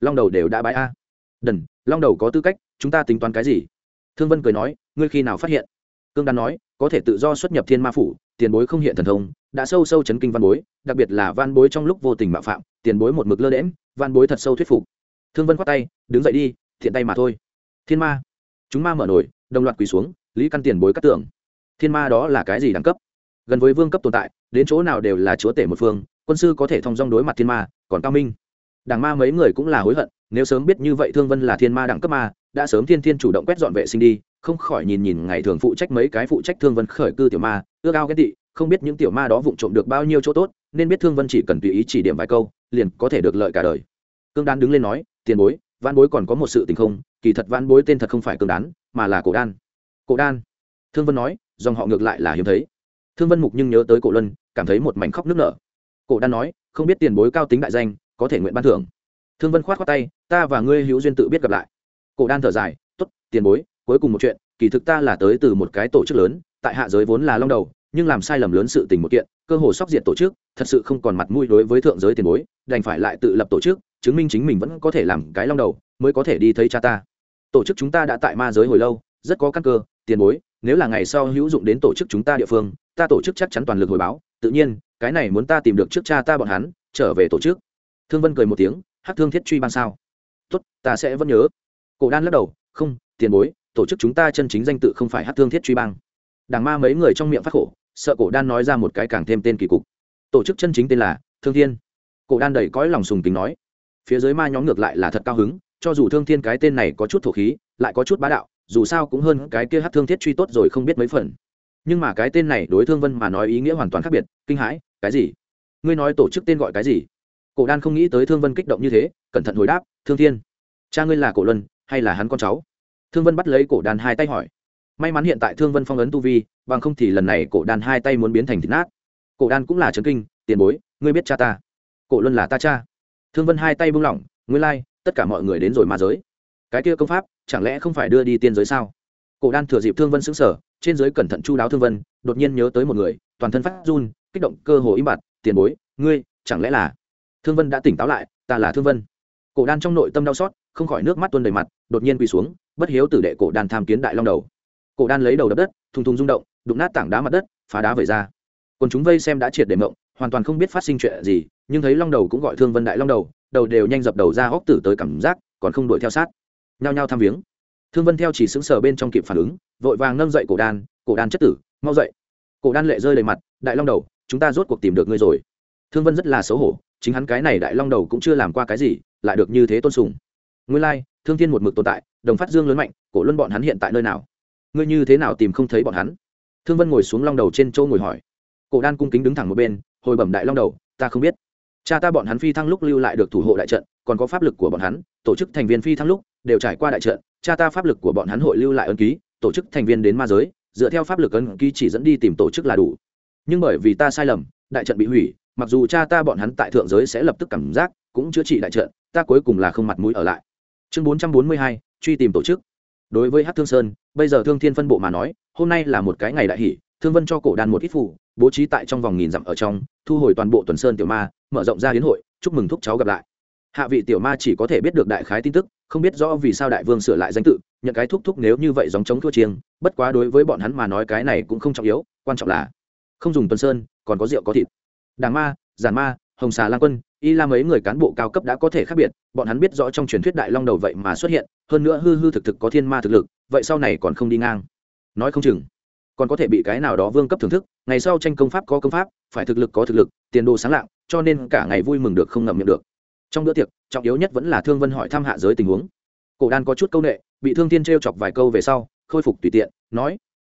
Long đầu đều đã bái a. Đần, long đầu có tư cách, chúng ta tính toán cái gì? Thương vân cười nói, ngươi khi nào phát hiện? Cương đan nói, có thể tự do xuất nhập thiên ma phủ, tiền bối không hiện thần thông, đã sâu sâu chấn kinh văn bối, đặc biệt là văn bối trong lúc vô tình mạo phạm, tiền bối một mực lơ đễm van bối thật sâu thuyết phục. Thương vân khoát tay, đứng dậy đi, thiện tay mà thôi. Thiên ma. Chúng ma mở nổi đồng loạt quỳ xuống, lý căn tiền bối cắt tưởng thiên ma đó là cái gì đẳng cấp? Gần với vương cấp tồn tại, đến chỗ nào đều là chúa tể một phương, quân sư có thể thông dong đối mặt thiên ma, còn cao minh. Đảng ma mấy người cũng là hối hận, nếu sớm biết như vậy thương vân là thiên ma đẳng cấp ma, đã sớm thiên thiên chủ động quét dọn vệ sinh đi, không khỏi nhìn nhìn ngày thường phụ trách mấy cái phụ trách thương vân khởi cư tiểu ma, ước ao ghét tị không biết những tiểu ma đó vụng trộm được bao nhiêu chỗ tốt, nên biết thương vân chỉ cần tùy ý chỉ điểm vài câu, liền có thể được lợi cả đời. Cương đan đứng lên nói, tiền bối văn bối còn có một sự tình không? Kỳ thật văn bối tên thật không phải cương đán mà là cổ đan. Cổ đan? Thương vân nói, dòng họ ngược lại là hiếm thấy. Thương vân mục nhưng nhớ tới cổ luân, cảm thấy một mảnh khóc nước nở. Cổ đan nói, không biết tiền bối cao tính đại danh, có thể nguyện ban thưởng. Thương vân khoát khoát tay, ta và ngươi hữu duyên tự biết gặp lại. Cổ đan thở dài t ố t tiền bối, cuối cùng một chuyện, kỳ thực ta là tới từ một cái tổ chức lớn, tại hạ giới vốn là long đầu nhưng làm sai lầm lớn sự tình một kiện, cơ hồ sóc diệt tổ chức, thật sự không còn mặt mũi đối với thượng giới tiền bối, đành phải lại tự lập tổ chức, chứng minh chính mình vẫn có thể làm cái long đầu, mới có thể đi thấy cha ta. Tổ chức chúng ta đã tại ma giới hồi lâu, rất có căn cơ, tiền bối, nếu là ngày sau hữu dụng đến tổ chức chúng ta địa phương, ta tổ chức chắc chắn toàn lực hồi báo, tự nhiên, cái này muốn ta tìm được trước cha ta bọn hắn, trở về tổ chức. Thương vân cười một tiếng, hắc thương thiết truy ban sao? Tốt, ta sẽ vẫn nhớ. Cổ đan lắc đầu, không, tiền bối, tổ chức chúng ta chân chính danh tự không phải hát thương thiết truy bang. Đảng ma mấy người trong miệng phát khổ sợ cổ đan nói ra một cái càng thêm tên kỳ cục. Tổ chức chân chính tên là thương thiên. Cổ đan đầy cõi lòng sùng kính nói. Phía dưới ma nhóm ngược lại là thật cao hứng, cho dù thương thiên cái tên này có chút thổ khí, lại có chút bá đạo, dù sao cũng hơn cái kia hát thương thiết truy tốt rồi không biết mấy phần. Nhưng mà cái tên này đối thương vân mà nói ý nghĩa hoàn toàn khác biệt, kinh hãi, cái gì? Ngươi nói tổ chức tên gọi cái gì? Cổ đan không nghĩ tới thương vân kích động như thế, cẩn thận hồi đáp, thương thiên, cha ngươi là cổ luân, hay là hắn con cháu? Thương vân bắt lấy cổ đan hai tay hỏi may mắn hiện tại thương vân phong ấn tu vi bằng không thì lần này cổ đan hai tay muốn biến thành thịt nát. Cổ đan cũng là trấn kinh tiền bối ngươi biết cha ta. Cổ luân là ta cha. Thương vân hai tay buông lỏng nguyên lai、like, tất cả mọi người đến rồi ma giới. Cái kia công pháp chẳng lẽ không phải đưa đi tiên giới sao? Cổ đan thừa dịp thương vân xứng sở trên giới cẩn thận chu đáo thương vân đột nhiên nhớ tới một người toàn thân phát run kích động cơ hồ im bặt tiền bối ngươi chẳng lẽ là? Thương vân đã tỉnh táo lại ta là thương vân. Cổ đan trong nội tâm đau xót không khỏi nước mắt tuôn đầy mặt đột nhiên quỳ xuống bất hiếu tử đệ cổ đan tham kiến đại long đầu cổ đan lấy đầu đập đất, thùng thùng rung động, đụng nát tảng đá mặt đất, phá đá về ra. Còn chúng vây xem đã triệt để mộng, hoàn toàn không biết phát sinh chuyện gì, nhưng thấy long đầu cũng gọi thương vân đại long đầu đầu đều nhanh dập đầu ra hóc tử tới cảm giác, còn không đuổi theo sát. Nhao nhao tham viếng. Thương vân theo chỉ xứng sờ bên trong kịp phản ứng, vội vàng nâng dậy cổ đan cổ đan chất tử, mau dậy. Cổ đan lệ rơi đầy mặt, đại long đầu, chúng ta rốt cuộc tìm được ngươi rồi. Thương vân rất là xấu hổ, chính hắn cái này đại long đầu cũng chưa làm qua cái gì, lại được như thế tôn sùng. Nguyên lai, thương thiên một mực tồn tại, đồng phát dương lớn mạnh, cổ luân bọn hắn hiện tại nơi nào? Ngươi như thế nào tìm không thấy bọn hắn? Thương vân ngồi xuống long đầu trên châu ngồi hỏi. Cổ đan cung kính đứng thẳng một bên, hồi bẩm đại long đầu, ta không biết. Cha ta bọn hắn phi thăng lúc lưu lại được thủ hộ đại trận, còn có pháp lực của bọn hắn, tổ chức thành viên phi thăng lúc đều trải qua đại trận, cha ta pháp lực của bọn hắn hội lưu lại ân ký, tổ chức thành viên đến ma giới, dựa theo pháp lực ân ký chỉ dẫn đi tìm tổ chức là đủ. Nhưng bởi vì ta sai lầm, đại trận bị hủy, mặc dù cha ta bọn hắn tại thượng giới sẽ lập tức cảm giác, cũng chữa trị đại trận, ta cuối cùng là không mặt mũi ở lại. Chương bốn trăm bốn mươi hai, truy tìm tổ chức. Đối với hát thương sơn bây giờ thương thiên phân bộ mà nói, hôm nay là một cái ngày đại hỷ, thương vân cho cổ đàn một ít phủ bố trí tại trong vòng nghìn dặm ở trong, thu hồi toàn bộ tuần sơn tiểu ma, mở rộng ra hiến hội, chúc mừng thúc cháu gặp lại. Hạ vị tiểu ma chỉ có thể biết được đại khái tin tức, không biết rõ vì sao đại vương sửa lại danh tự, nhận cái thúc thúc nếu như vậy dòng chống thua chiêng, bất quá đối với bọn hắn mà nói cái này cũng không trọng yếu, quan trọng là không dùng tuần sơn, còn có rượu có thịt. Đàng ma giàn ma, hồng xà lan quân, y la mấy người cán bộ cao cấp đã có thể khác biệt, bọn hắn biết rõ trong truyền thuyết đại long đầu vậy mà xuất hiện, hơn nữa hư hư thực thực có thiên ma thực lực vậy sau này còn không đi ngang. Nói không chừng, còn có thể bị cái nào đó vương cấp thưởng thức, ngày sau tranh công pháp có công pháp, phải thực lực có thực lực, tiền đồ sáng lạng, cho nên cả ngày vui mừng được không ngậm miệng được. Trong bữa tiệc, trọng yếu nhất vẫn là thương vân hỏi thăm hạ giới tình huống. Cổ đan có chút câu nệ, bị thương tiên t chọc vài câu về sau, khôi phục tùy tiện, nói,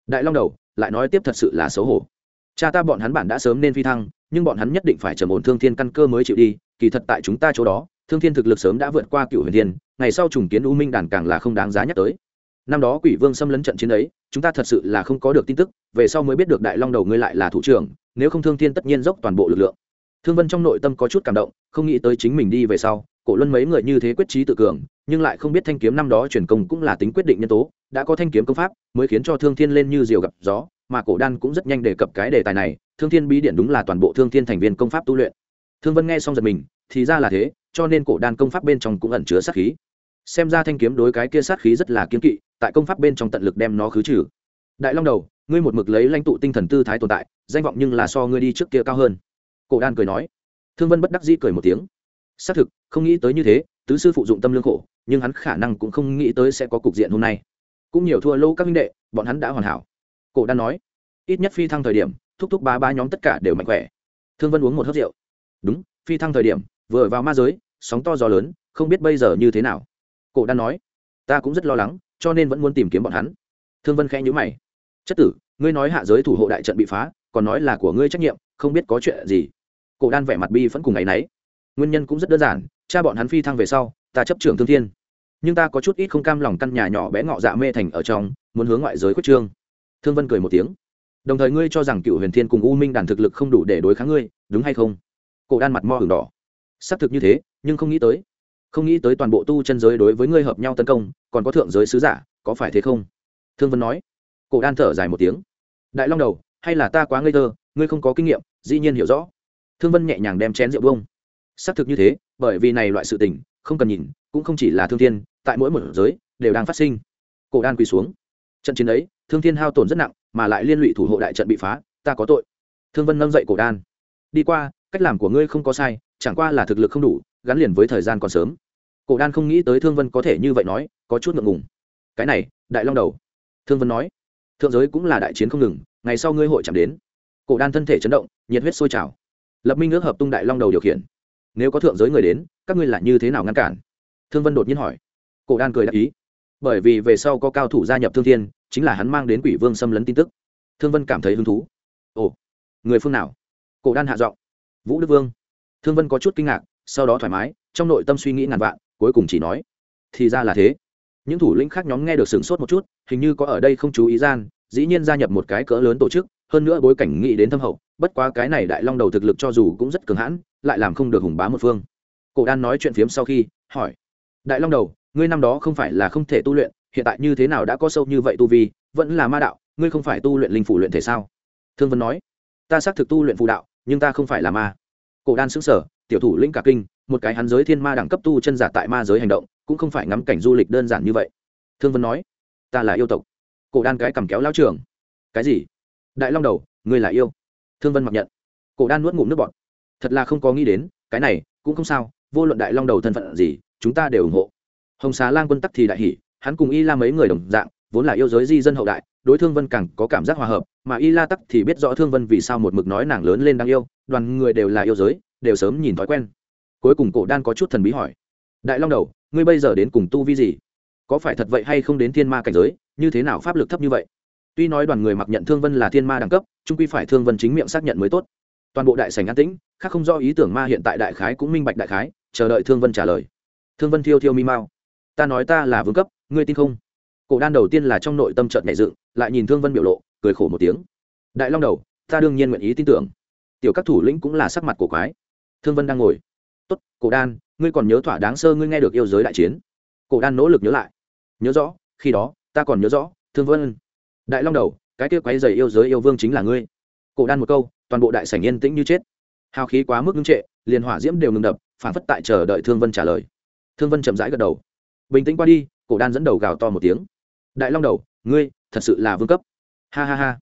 đại long đầu, lại nói tiếp thật sự là xấu hổ. Cha ta bọn hắn bản đã sớm nên phi thăng, nhưng bọn hắn nhất định phải trầm ổn thương thiên căn cơ mới chịu đi, kỳ thật tại chúng ta chỗ đó, thương thiên thực lực sớm đã vượt qua cựu huyền thiên, ngày sau trùng kiến u minh đàn càng là không đáng giá nhắc tới năm đó quỷ vương xâm lấn trận chiến ấy, chúng ta thật sự là không có được tin tức, về sau mới biết được đại long đầu ngươi lại là thủ trưởng, nếu không thương thiên tất nhiên dốc toàn bộ lực lượng. Thương vân trong nội tâm có chút cảm động, không nghĩ tới chính mình đi về sau, cổ luân mấy người như thế quyết trí tự cường, nhưng lại không biết thanh kiếm năm đó truyền công cũng là tính quyết định nhân tố, đã có thanh kiếm công pháp, mới khiến cho thương thiên lên như diều gặp gió, mà cổ đan cũng rất nhanh đề cập cái đề tài này, thương thiên bí điện đúng là toàn bộ thương thiên thành viên công pháp tu luyện. Thương vân nghe xong giật mình, thì ra là thế, cho nên cổ đan công pháp bên trong cũng ẩn chứa sát khí xem ra thanh kiếm đối cái kia sát khí rất là kiên kỵ, tại công pháp bên trong tận lực đem nó khứ trừ. Đại long đầu, ngươi một mực lấy lãnh tụ tinh thần tư thái tồn tại, danh vọng nhưng là so ngươi đi trước kia cao hơn. Cổ đan cười nói. Thương vân bất đắc dĩ cười một tiếng. Xác thực, không nghĩ tới như thế, tứ sư phụ dụng tâm lương khổ, nhưng hắn khả năng cũng không nghĩ tới sẽ có cục diện hôm nay. Cũng nhiều thua lâu các minh đệ, bọn hắn đã hoàn hảo. Cổ đan nói. Ít nhất phi thăng thời điểm, thúc thúc ba ba nhóm tất cả đều mạnh khỏe. Thương vân uống một hớt rượu. Đúng, phi thăng thời điểm, vừa vào ma giới, sóng to gió lớn, không biết bây giờ như thế nào cổ đan nói, ta cũng rất lo lắng, cho nên vẫn muốn tìm kiếm bọn hắn. Thương vân khẽ nhữ mày, chất tử, ngươi nói hạ giới thủ hộ đại trận bị phá, còn nói là của ngươi trách nhiệm, không biết có chuyện gì. Cổ đan vẻ mặt bi vẫn cùng ngày nấy nguyên nhân cũng rất đơn giản, cha bọn hắn phi thăng về sau, ta chấp trưởng thương thiên. Nhưng ta có chút ít không cam lòng căn nhà nhỏ bé ngọ dạ mê thành ở trong, muốn hướng ngoại giới khuất trương. Thương vân cười một tiếng, đồng thời ngươi cho rằng cựu huyền thiên cùng u minh đàn thực lực không đủ để đối kháng ngươi, đúng hay không? Cổ đan mặt mo hưởng đỏ, xác thực như thế, nhưng không nghĩ tới không nghĩ tới toàn bộ tu chân giới đối với ngươi hợp nhau tấn công, còn có thượng giới sứ giả, có phải thế không? Thương vân nói. Cổ đan thở dài một tiếng. Đại long đầu, hay là ta quá ngây thơ, ngươi không có kinh nghiệm, dĩ nhiên hiểu rõ. Thương vân nhẹ nhàng đem chén rượu bông xác thực như thế, bởi vì này loại sự tình, không cần nhìn, cũng không chỉ là thương thiên, tại mỗi một giới, đều đang phát sinh. Cổ đan quỳ xuống. Trận chiến ấy, thương thiên hao tổn rất nặng, mà lại liên lụy thủ hộ đại trận bị phá, ta có tội. Thương vân nâng dậy cổ đan. Đi qua, cách làm của ngươi không có sai chẳng qua là thực lực không đủ, gắn liền với thời gian còn sớm. Cổ đan không nghĩ tới thương vân có thể như vậy nói, có chút ngượng ngùng. Cái này, đại long đầu. Thương vân nói, thượng giới cũng là đại chiến không ngừng, ngày sau ngươi hội chạm đến. Cổ đan thân thể chấn động, nhiệt huyết sôi trào. Lập minh ước hợp tung đại long đầu điều khiển. Nếu có thượng giới người đến, các ngươi là như thế nào ngăn cản? Thương vân đột nhiên hỏi. Cổ đan cười đáp ý. Bởi vì về sau có cao thủ gia nhập thương thiên, chính là hắn mang đến quỷ vương xâm lấn tin tức. Thương vân cảm thấy hứng thú. Ồ, người phương nào? Cổ đan hạ giọng. Vũ đức vương thương vân có chút kinh ngạc, sau đó thoải mái, trong nội tâm suy nghĩ ngàn vạn, cuối cùng chỉ nói, thì ra là thế. Những thủ lĩnh khác nhóm nghe được sửng sốt một chút, hình như có ở đây không chú ý gian, dĩ nhiên gia nhập một cái cỡ lớn tổ chức, hơn nữa bối cảnh nghĩ đến thâm hậu, bất quá cái này đại long đầu thực lực cho dù cũng rất cường hãn, lại làm không được hùng bá một phương. Cổ đan nói chuyện phiếm sau khi, hỏi, đại long đầu, ngươi năm đó không phải là không thể tu luyện, hiện tại như thế nào đã có sâu như vậy tu vi, vẫn là ma đạo, ngươi không phải tu luyện linh phủ luyện thể sao? Thương vân nói, ta xác thực tu luyện phù đạo, nhưng ta không phải là ma cổ đan xứng sở, tiểu thủ lĩnh cả kinh, một cái hắn giới thiên ma đẳng cấp tu chân giả tại ma giới hành động, cũng không phải ngắm cảnh du lịch đơn giản như vậy. Thương vân nói, ta là yêu tộc. Cổ đan cái cầm kéo lao trường. Cái gì? Đại long đầu, ngươi là yêu. Thương vân mặc nhận. Cổ đan nuốt ngụm nước bọt. Thật là không có nghĩ đến, cái này cũng không sao, vô luận đại long đầu thân phận gì, chúng ta đều ủng hộ. Hồng Xá lang quân tắc thì đại hỷ hắn cùng y la mấy người đồng dạng, vốn là yêu giới di dân hậu đại đối thương vân càng có cảm giác hòa hợp, mà y la tắc thì biết rõ thương vân vì sao một mực nói nàng lớn lên đang yêu, đoàn người đều là yêu giới, đều sớm nhìn thói quen. Cuối cùng cổ đan có chút thần bí hỏi, đại long đầu, ngươi bây giờ đến cùng tu vi gì? Có phải thật vậy hay không đến thiên ma cảnh giới, như thế nào pháp lực thấp như vậy? Tuy nói đoàn người mặc nhận thương vân là thiên ma đẳng cấp trung quy phải thương vân chính miệng xác nhận mới tốt. Toàn bộ đại sảnh an tĩnh, khác không do ý tưởng ma hiện tại đại khái cũng minh bạch đại khái, chờ đợi thương vân trả lời. Thương vân thiêu thiêu mi mao ta nói ta là vương cấp, ngươi tin không? Cổ đan đầu tiên là trong nội tâm trợn nhẹ dựng, lại nhìn thương vân biểu lộ, cười khổ một tiếng. Đại long đầu, ta đương nhiên nguyện ý tin tưởng. Tiểu các thủ lĩnh cũng là sắc mặt cổ quái. Thương vân đang ngồi. Tốt, cổ đan, ngươi còn nhớ thỏa đáng sơ ngươi nghe được yêu giới đại chiến. Cổ đan nỗ lực nhớ lại. Nhớ rõ, khi đó, ta còn nhớ rõ, thương vân. Đại long đầu, cái kia quái dày yêu giới yêu vương chính là ngươi. Cổ đan một câu, toàn bộ đại sảnh yên tĩnh như chết. Hào khí quá mức ngưng trệ, liền hỏa diễm đều ngừng đập phản phất tại chờ đợi thương vân trả lời. Thương vân chậm rãi gật đầu. Bình tĩnh qua đi cổ đan dẫn đầu gào to một tiếng. Đại long đầu, ngươi, thật sự là vương cấp. Ha ha ha.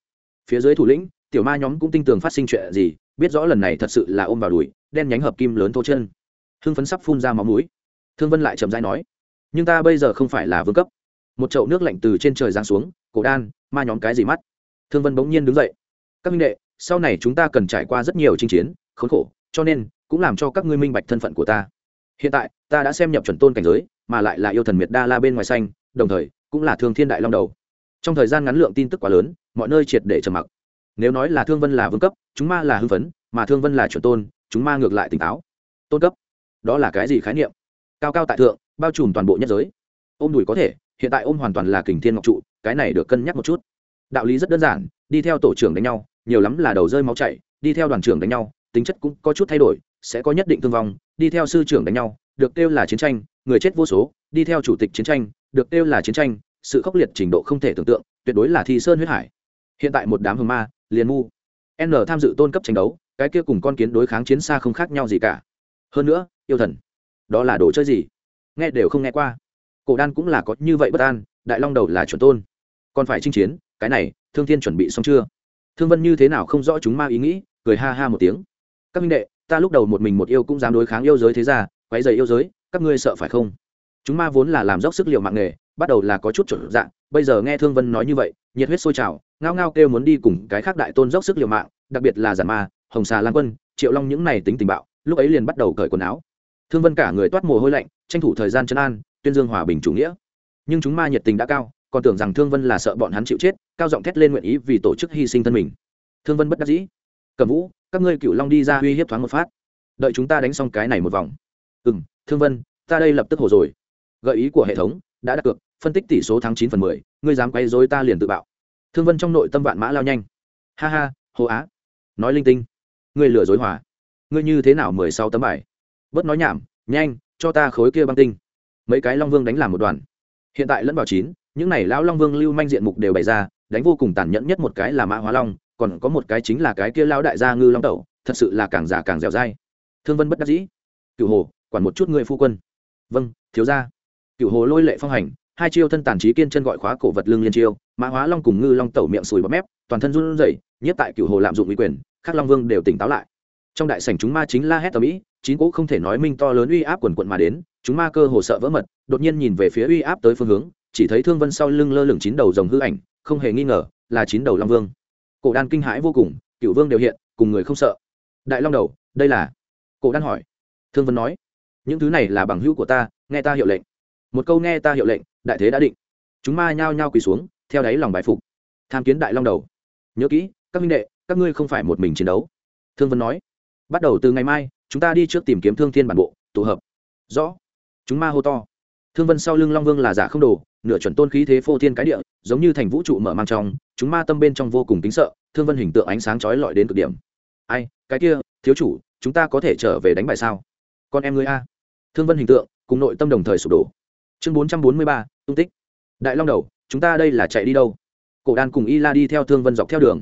Phía dưới thủ lĩnh, tiểu ma nhóm cũng tin tường phát sinh chuyện gì, biết rõ lần này thật sự là ôm vào đùi, đen nhánh hợp kim lớn thô chân. Hưng phấn sắp phun ra máu mũi. Thương vân lại chậm rãi nói, nhưng ta bây giờ không phải là vương cấp. Một chậu nước lạnh từ trên trời giáng xuống, cổ đan, ma nhóm cái gì mắt? Thương vân bỗng nhiên đứng dậy, các minh đệ, sau này chúng ta cần trải qua rất nhiều chinh chiến, khốn khổ, cho nên cũng làm cho các ngươi minh bạch thân phận của ta. Hiện tại, ta đã xem nhập chuẩn tôn cảnh giới mà lại là yêu thần miệt đa la bên ngoài xanh, đồng thời, cũng là thương thiên đại long đầu. Trong thời gian ngắn lượng tin tức quá lớn, mọi nơi triệt để trầm mặc. Nếu nói là thương vân là vương cấp, chúng ma là hưng phấn, mà thương vân là chuẩn tôn, chúng ma ngược lại tỉnh táo. Tôn cấp, đó là cái gì khái niệm? Cao cao tại thượng, bao trùm toàn bộ nhất giới. Ôm đùi có thể, hiện tại ôm hoàn toàn là kình thiên ngọc trụ, cái này được cân nhắc một chút. Đạo lý rất đơn giản, đi theo tổ trưởng đánh nhau, nhiều lắm là đầu rơi máu chảy, đi theo đoàn trưởng đánh nhau, tính chất cũng có chút thay đổi, sẽ có nhất định thương vong, đi theo sư trưởng đánh nhau, được kêu là chiến tranh người chết vô số, đi theo chủ tịch chiến tranh, được kêu là chiến tranh, sự khốc liệt trình độ không thể tưởng tượng, tuyệt đối là thi sơn huyết hải. Hiện tại một đám hờ ma, liền mu n tham dự tôn cấp tranh đấu, cái kia cùng con kiến đối kháng chiến xa không khác nhau gì cả. Hơn nữa, yêu thần, đó là đồ chơi gì? Nghe đều không nghe qua. Cổ đan cũng là có như vậy bất an, đại long đầu là chuẩn tôn. Còn phải chinh chiến, cái này, thương thiên chuẩn bị xong chưa? Thương vân như thế nào không rõ chúng ma ý nghĩ, cười ha ha một tiếng. Các minh đệ, ta lúc đầu một mình một yêu cũng dám đối kháng yêu giới thế ra quấy dày yêu giới các ngươi sợ phải không? Chúng ma vốn là làm dốc sức liệu mạng nghề, bắt đầu là có chút chuẩn dạng, bây giờ nghe thương vân nói như vậy, nhiệt huyết sôi trào, ngao ngao kêu muốn đi cùng cái khác đại tôn dốc sức liệu mạng, đặc biệt là giả ma, hồng xà lan quân, triệu long những này tính tình bạo, lúc ấy liền bắt đầu cởi quần áo. Thương vân cả người toát mồ hôi lạnh, tranh thủ thời gian chân an, tuyên dương hòa bình chủ nghĩa. Nhưng chúng ma nhiệt tình đã cao, còn tưởng rằng thương vân là sợ bọn hắn chịu chết, cao giọng thét lên nguyện ý vì tổ chức hy sinh thân mình. Thương vân bất đắc dĩ, cầm vũ, các ngươi cựu long đi ra uy hiếp thoáng một phát. Đợi chúng ta đánh xong cái này một vòng. Ừ m thương vân, ta đây lập tức hồ rồi. Gợi ý của hệ thống đã đặt cược, phân tích tỷ số tháng chín phần mười, ngươi dám quay dối ta liền tự bạo. Thương vân trong nội tâm vạn mã lao nhanh. Ha ha hồ á. Nói linh tinh. Ngươi lừa dối hòa. Ngươi như thế nào mười sáu tấm bài? Bớt nói nhảm, nhanh, cho ta khối kia băng tinh. Mấy cái long vương đánh làm một đoàn. Hiện tại lẫn vào chín, những này lão long vương lưu manh diện mục đều bày ra, đánh vô cùng tàn nhẫn nhất một cái là mã hóa long, còn có một cái chính là cái kia lão đại gia ngư long tẩu, thật sự là càng già càng dẻo dai. Thương vân bất đắc dĩ. Cựu hồ quản một chút người phu quân. Vâng thiếu gia. Cựu hồ lôi lệ phong hành, hai chiêu thân tàn trí kiên chân gọi khóa cổ vật lưng liên chiêu, mã hóa long cùng ngư long tẩu miệng sùi bọt mép, toàn thân run rẩy nhất tại cựu hồ lạm dụng uy quyền, khắc long vương đều tỉnh táo lại. Trong đại sảnh chúng ma chính la hét tầm ĩ, chín cỗ không thể nói minh to lớn uy áp quần quận mà đến, chúng ma cơ hồ sợ vỡ mật, đột nhiên nhìn về phía uy áp tới phương hướng, chỉ thấy thương vân sau lưng lơ lửng chín đầu rồng hư ảnh, không hề nghi ngờ là chín đầu long vương. Cổ đan kinh hãi vô cùng cựu vương đều hiện, cùng người không sợ. Đại long đầu, đây là? Cổ đan hỏi. Thương vân nói những thứ này là bằng hữu của ta, nghe ta hiệu lệnh. Một câu nghe ta hiệu lệnh, đại thế đã định. Chúng ma nhao nhao quỳ xuống, theo đáy lòng bài phục. Tham kiến đại long đầu. Nhớ kỹ, các minh đệ, các ngươi không phải một mình chiến đấu. Thương vân nói. Bắt đầu từ ngày mai, chúng ta đi trước tìm kiếm thương thiên bản bộ, tụ hợp. Rõ. Chúng ma hô to. Thương vân sau lưng long vương là giả không đồ, nửa chuẩn tôn khí thế phô thiên cái địa, giống như thành vũ trụ mở mang trong, chúng ma tâm bên trong vô cùng kính sợ, thương vân hình tượng ánh sáng chói lọi đến cực điểm. Ai, cái kia, thiếu chủ, chúng ta có thể trở về đánh bài sao? Con em ngươi a thương vân hình tượng, cùng nội tâm đồng thời sụp đổ. Chương bốn trăm bốn mươi ba, tung tích. Đại long đầu, chúng ta đây là chạy đi đâu? Cổ đan cùng y la đi theo thương vân dọc theo đường.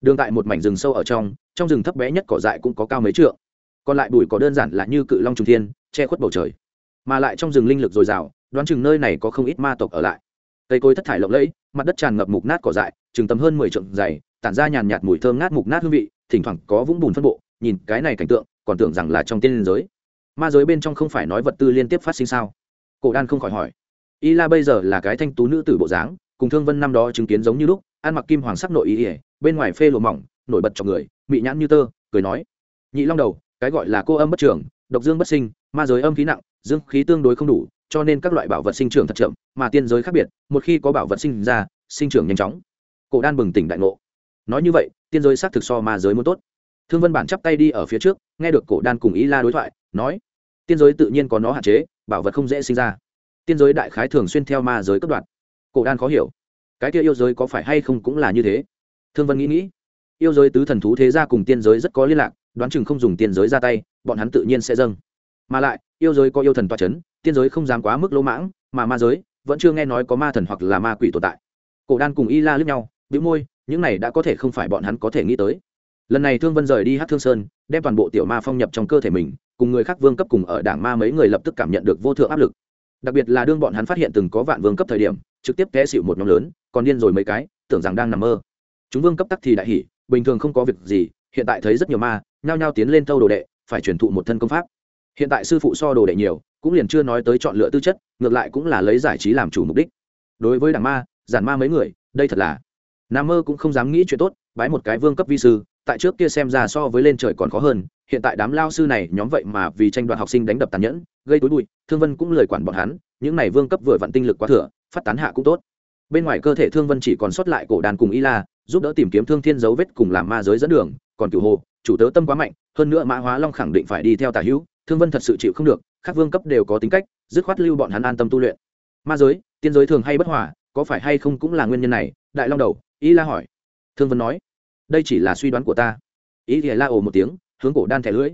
Đường tại một mảnh rừng sâu ở trong trong rừng thấp bé nhất cỏ dại cũng có cao mấy trượng. Còn lại bụi có đơn giản là như cự long trung thiên, che khuất bầu trời. Mà lại trong rừng linh lực dồi dào, đoán chừng nơi này có không ít ma tộc ở lại. Cây cối thất thải lộng lẫy, mặt đất tràn ngập mục nát cỏ dại, chừng tầm hơn mười trượng dày, tản ra nhàn nhạt mùi thơm ngát mục nát hương vị, thỉnh thoảng có vũng bùn phân bộ, nhìn cái này cảnh tượng, còn tưởng rằng là trong tiên liên giới ma giới bên trong không phải nói vật tư liên tiếp phát sinh sao? Cổ đan không khỏi hỏi. Y la bây giờ là cái thanh tú nữ tử bộ dáng, cùng thương vân năm đó chứng kiến giống như lúc, ăn mặc kim hoàng sắc nội y ỉa bên ngoài phê lộ mỏng, nổi bật trong người, mị nhãn như tơ, cười nói. Nhị long đầu, cái gọi là cô âm bất trưởng độc dương bất sinh, ma giới âm khí nặng, dương khí tương đối không đủ, cho nên các loại bảo vật sinh trưởng thật chậm, mà tiên giới khác biệt, một khi có bảo vật sinh ra, sinh trưởng nhanh chóng. Cổ đan bừng tỉnh đại ngộ. Nói như vậy, tiên giới xác thực so ma giới muốn tốt. Thương vân bản chắp tay đi ở phía trước, nghe được cổ đan cùng ý la đối thoại, nói tiên giới tự nhiên có nó hạn chế, bảo vật không dễ sinh ra. Tiên giới đại khái thường xuyên theo ma giới cấp đoạn cổ đan khó hiểu. Cái kia yêu giới có phải hay không cũng là như thế? Thương vân nghĩ nghĩ. Yêu giới tứ thần thú thế gia cùng tiên giới rất có liên lạc, đoán chừng không dùng tiên giới ra tay, bọn hắn tự nhiên sẽ dâng. Mà lại, yêu giới có yêu thần toa c h ấ n tiên giới không dám quá mức lỗ mãng, mà ma giới vẫn chưa nghe nói có ma thần hoặc là ma quỷ tồn tại. Cổ đan cùng y la lướt nhau, bĩu môi, những này đã có thể không phải bọn hắn có thể nghĩ tới lần này thương vân rời đi hát thương sơn, đem toàn bộ tiểu ma phong nhập trong cơ thể mình, cùng người khác vương cấp cùng ở đảng ma mấy người lập tức cảm nhận được vô thượng áp lực. Đặc biệt là đương bọn hắn phát hiện từng có vạn vương cấp thời điểm, trực tiếp té xịu một nhóm lớn, còn điên rồi mấy cái, tưởng rằng đang nằm mơ. Chúng vương cấp tắc thì đại hỉ, bình thường không có việc gì, hiện tại thấy rất nhiều ma, nhao nhao tiến lên thâu đồ đệ, phải truyền thụ một thân công pháp. Hiện tại sư phụ so đồ đệ nhiều, cũng liền chưa nói tới chọn lựa tư chất, ngược lại cũng là lấy giải trí làm chủ mục đích. Đối với đảng ma, giản ma mấy người, đây thật là. Nam mơ cũng không dám nghĩ chuyện tốt, bái một cái vương cấp vi sư tại trước kia xem ra so với lên trời còn khó hơn, hiện tại đám lao sư này nhóm vậy mà vì tranh đoạt học sinh đánh đập tàn nhẫn, gây túi bụi, thương vân cũng lời quản bọn hắn, những này vương cấp vừa vặn tinh lực quá thừa, phát tán hạ cũng tốt. Bên ngoài cơ thể thương vân chỉ còn sót lại cổ đàn cùng y la, giúp đỡ tìm kiếm thương thiên dấu vết cùng làm ma giới dẫn đường, còn cửu hồ, chủ tớ tâm quá mạnh, hơn nữa mã hóa long khẳng định phải đi theo tà hữu, thương vân thật sự chịu không được, các vương cấp đều có tính cách, dứt khoát lưu bọn hắn an tâm tu luyện. Ma giới, tiên giới thường hay bất hòa, có phải hay không cũng là nguyên nhân này, đại long đầu, y la hỏi. Thương vân nói đây chỉ là suy đoán của ta. Ý thì la ồ một tiếng, hướng cổ đan thẻ lưỡi.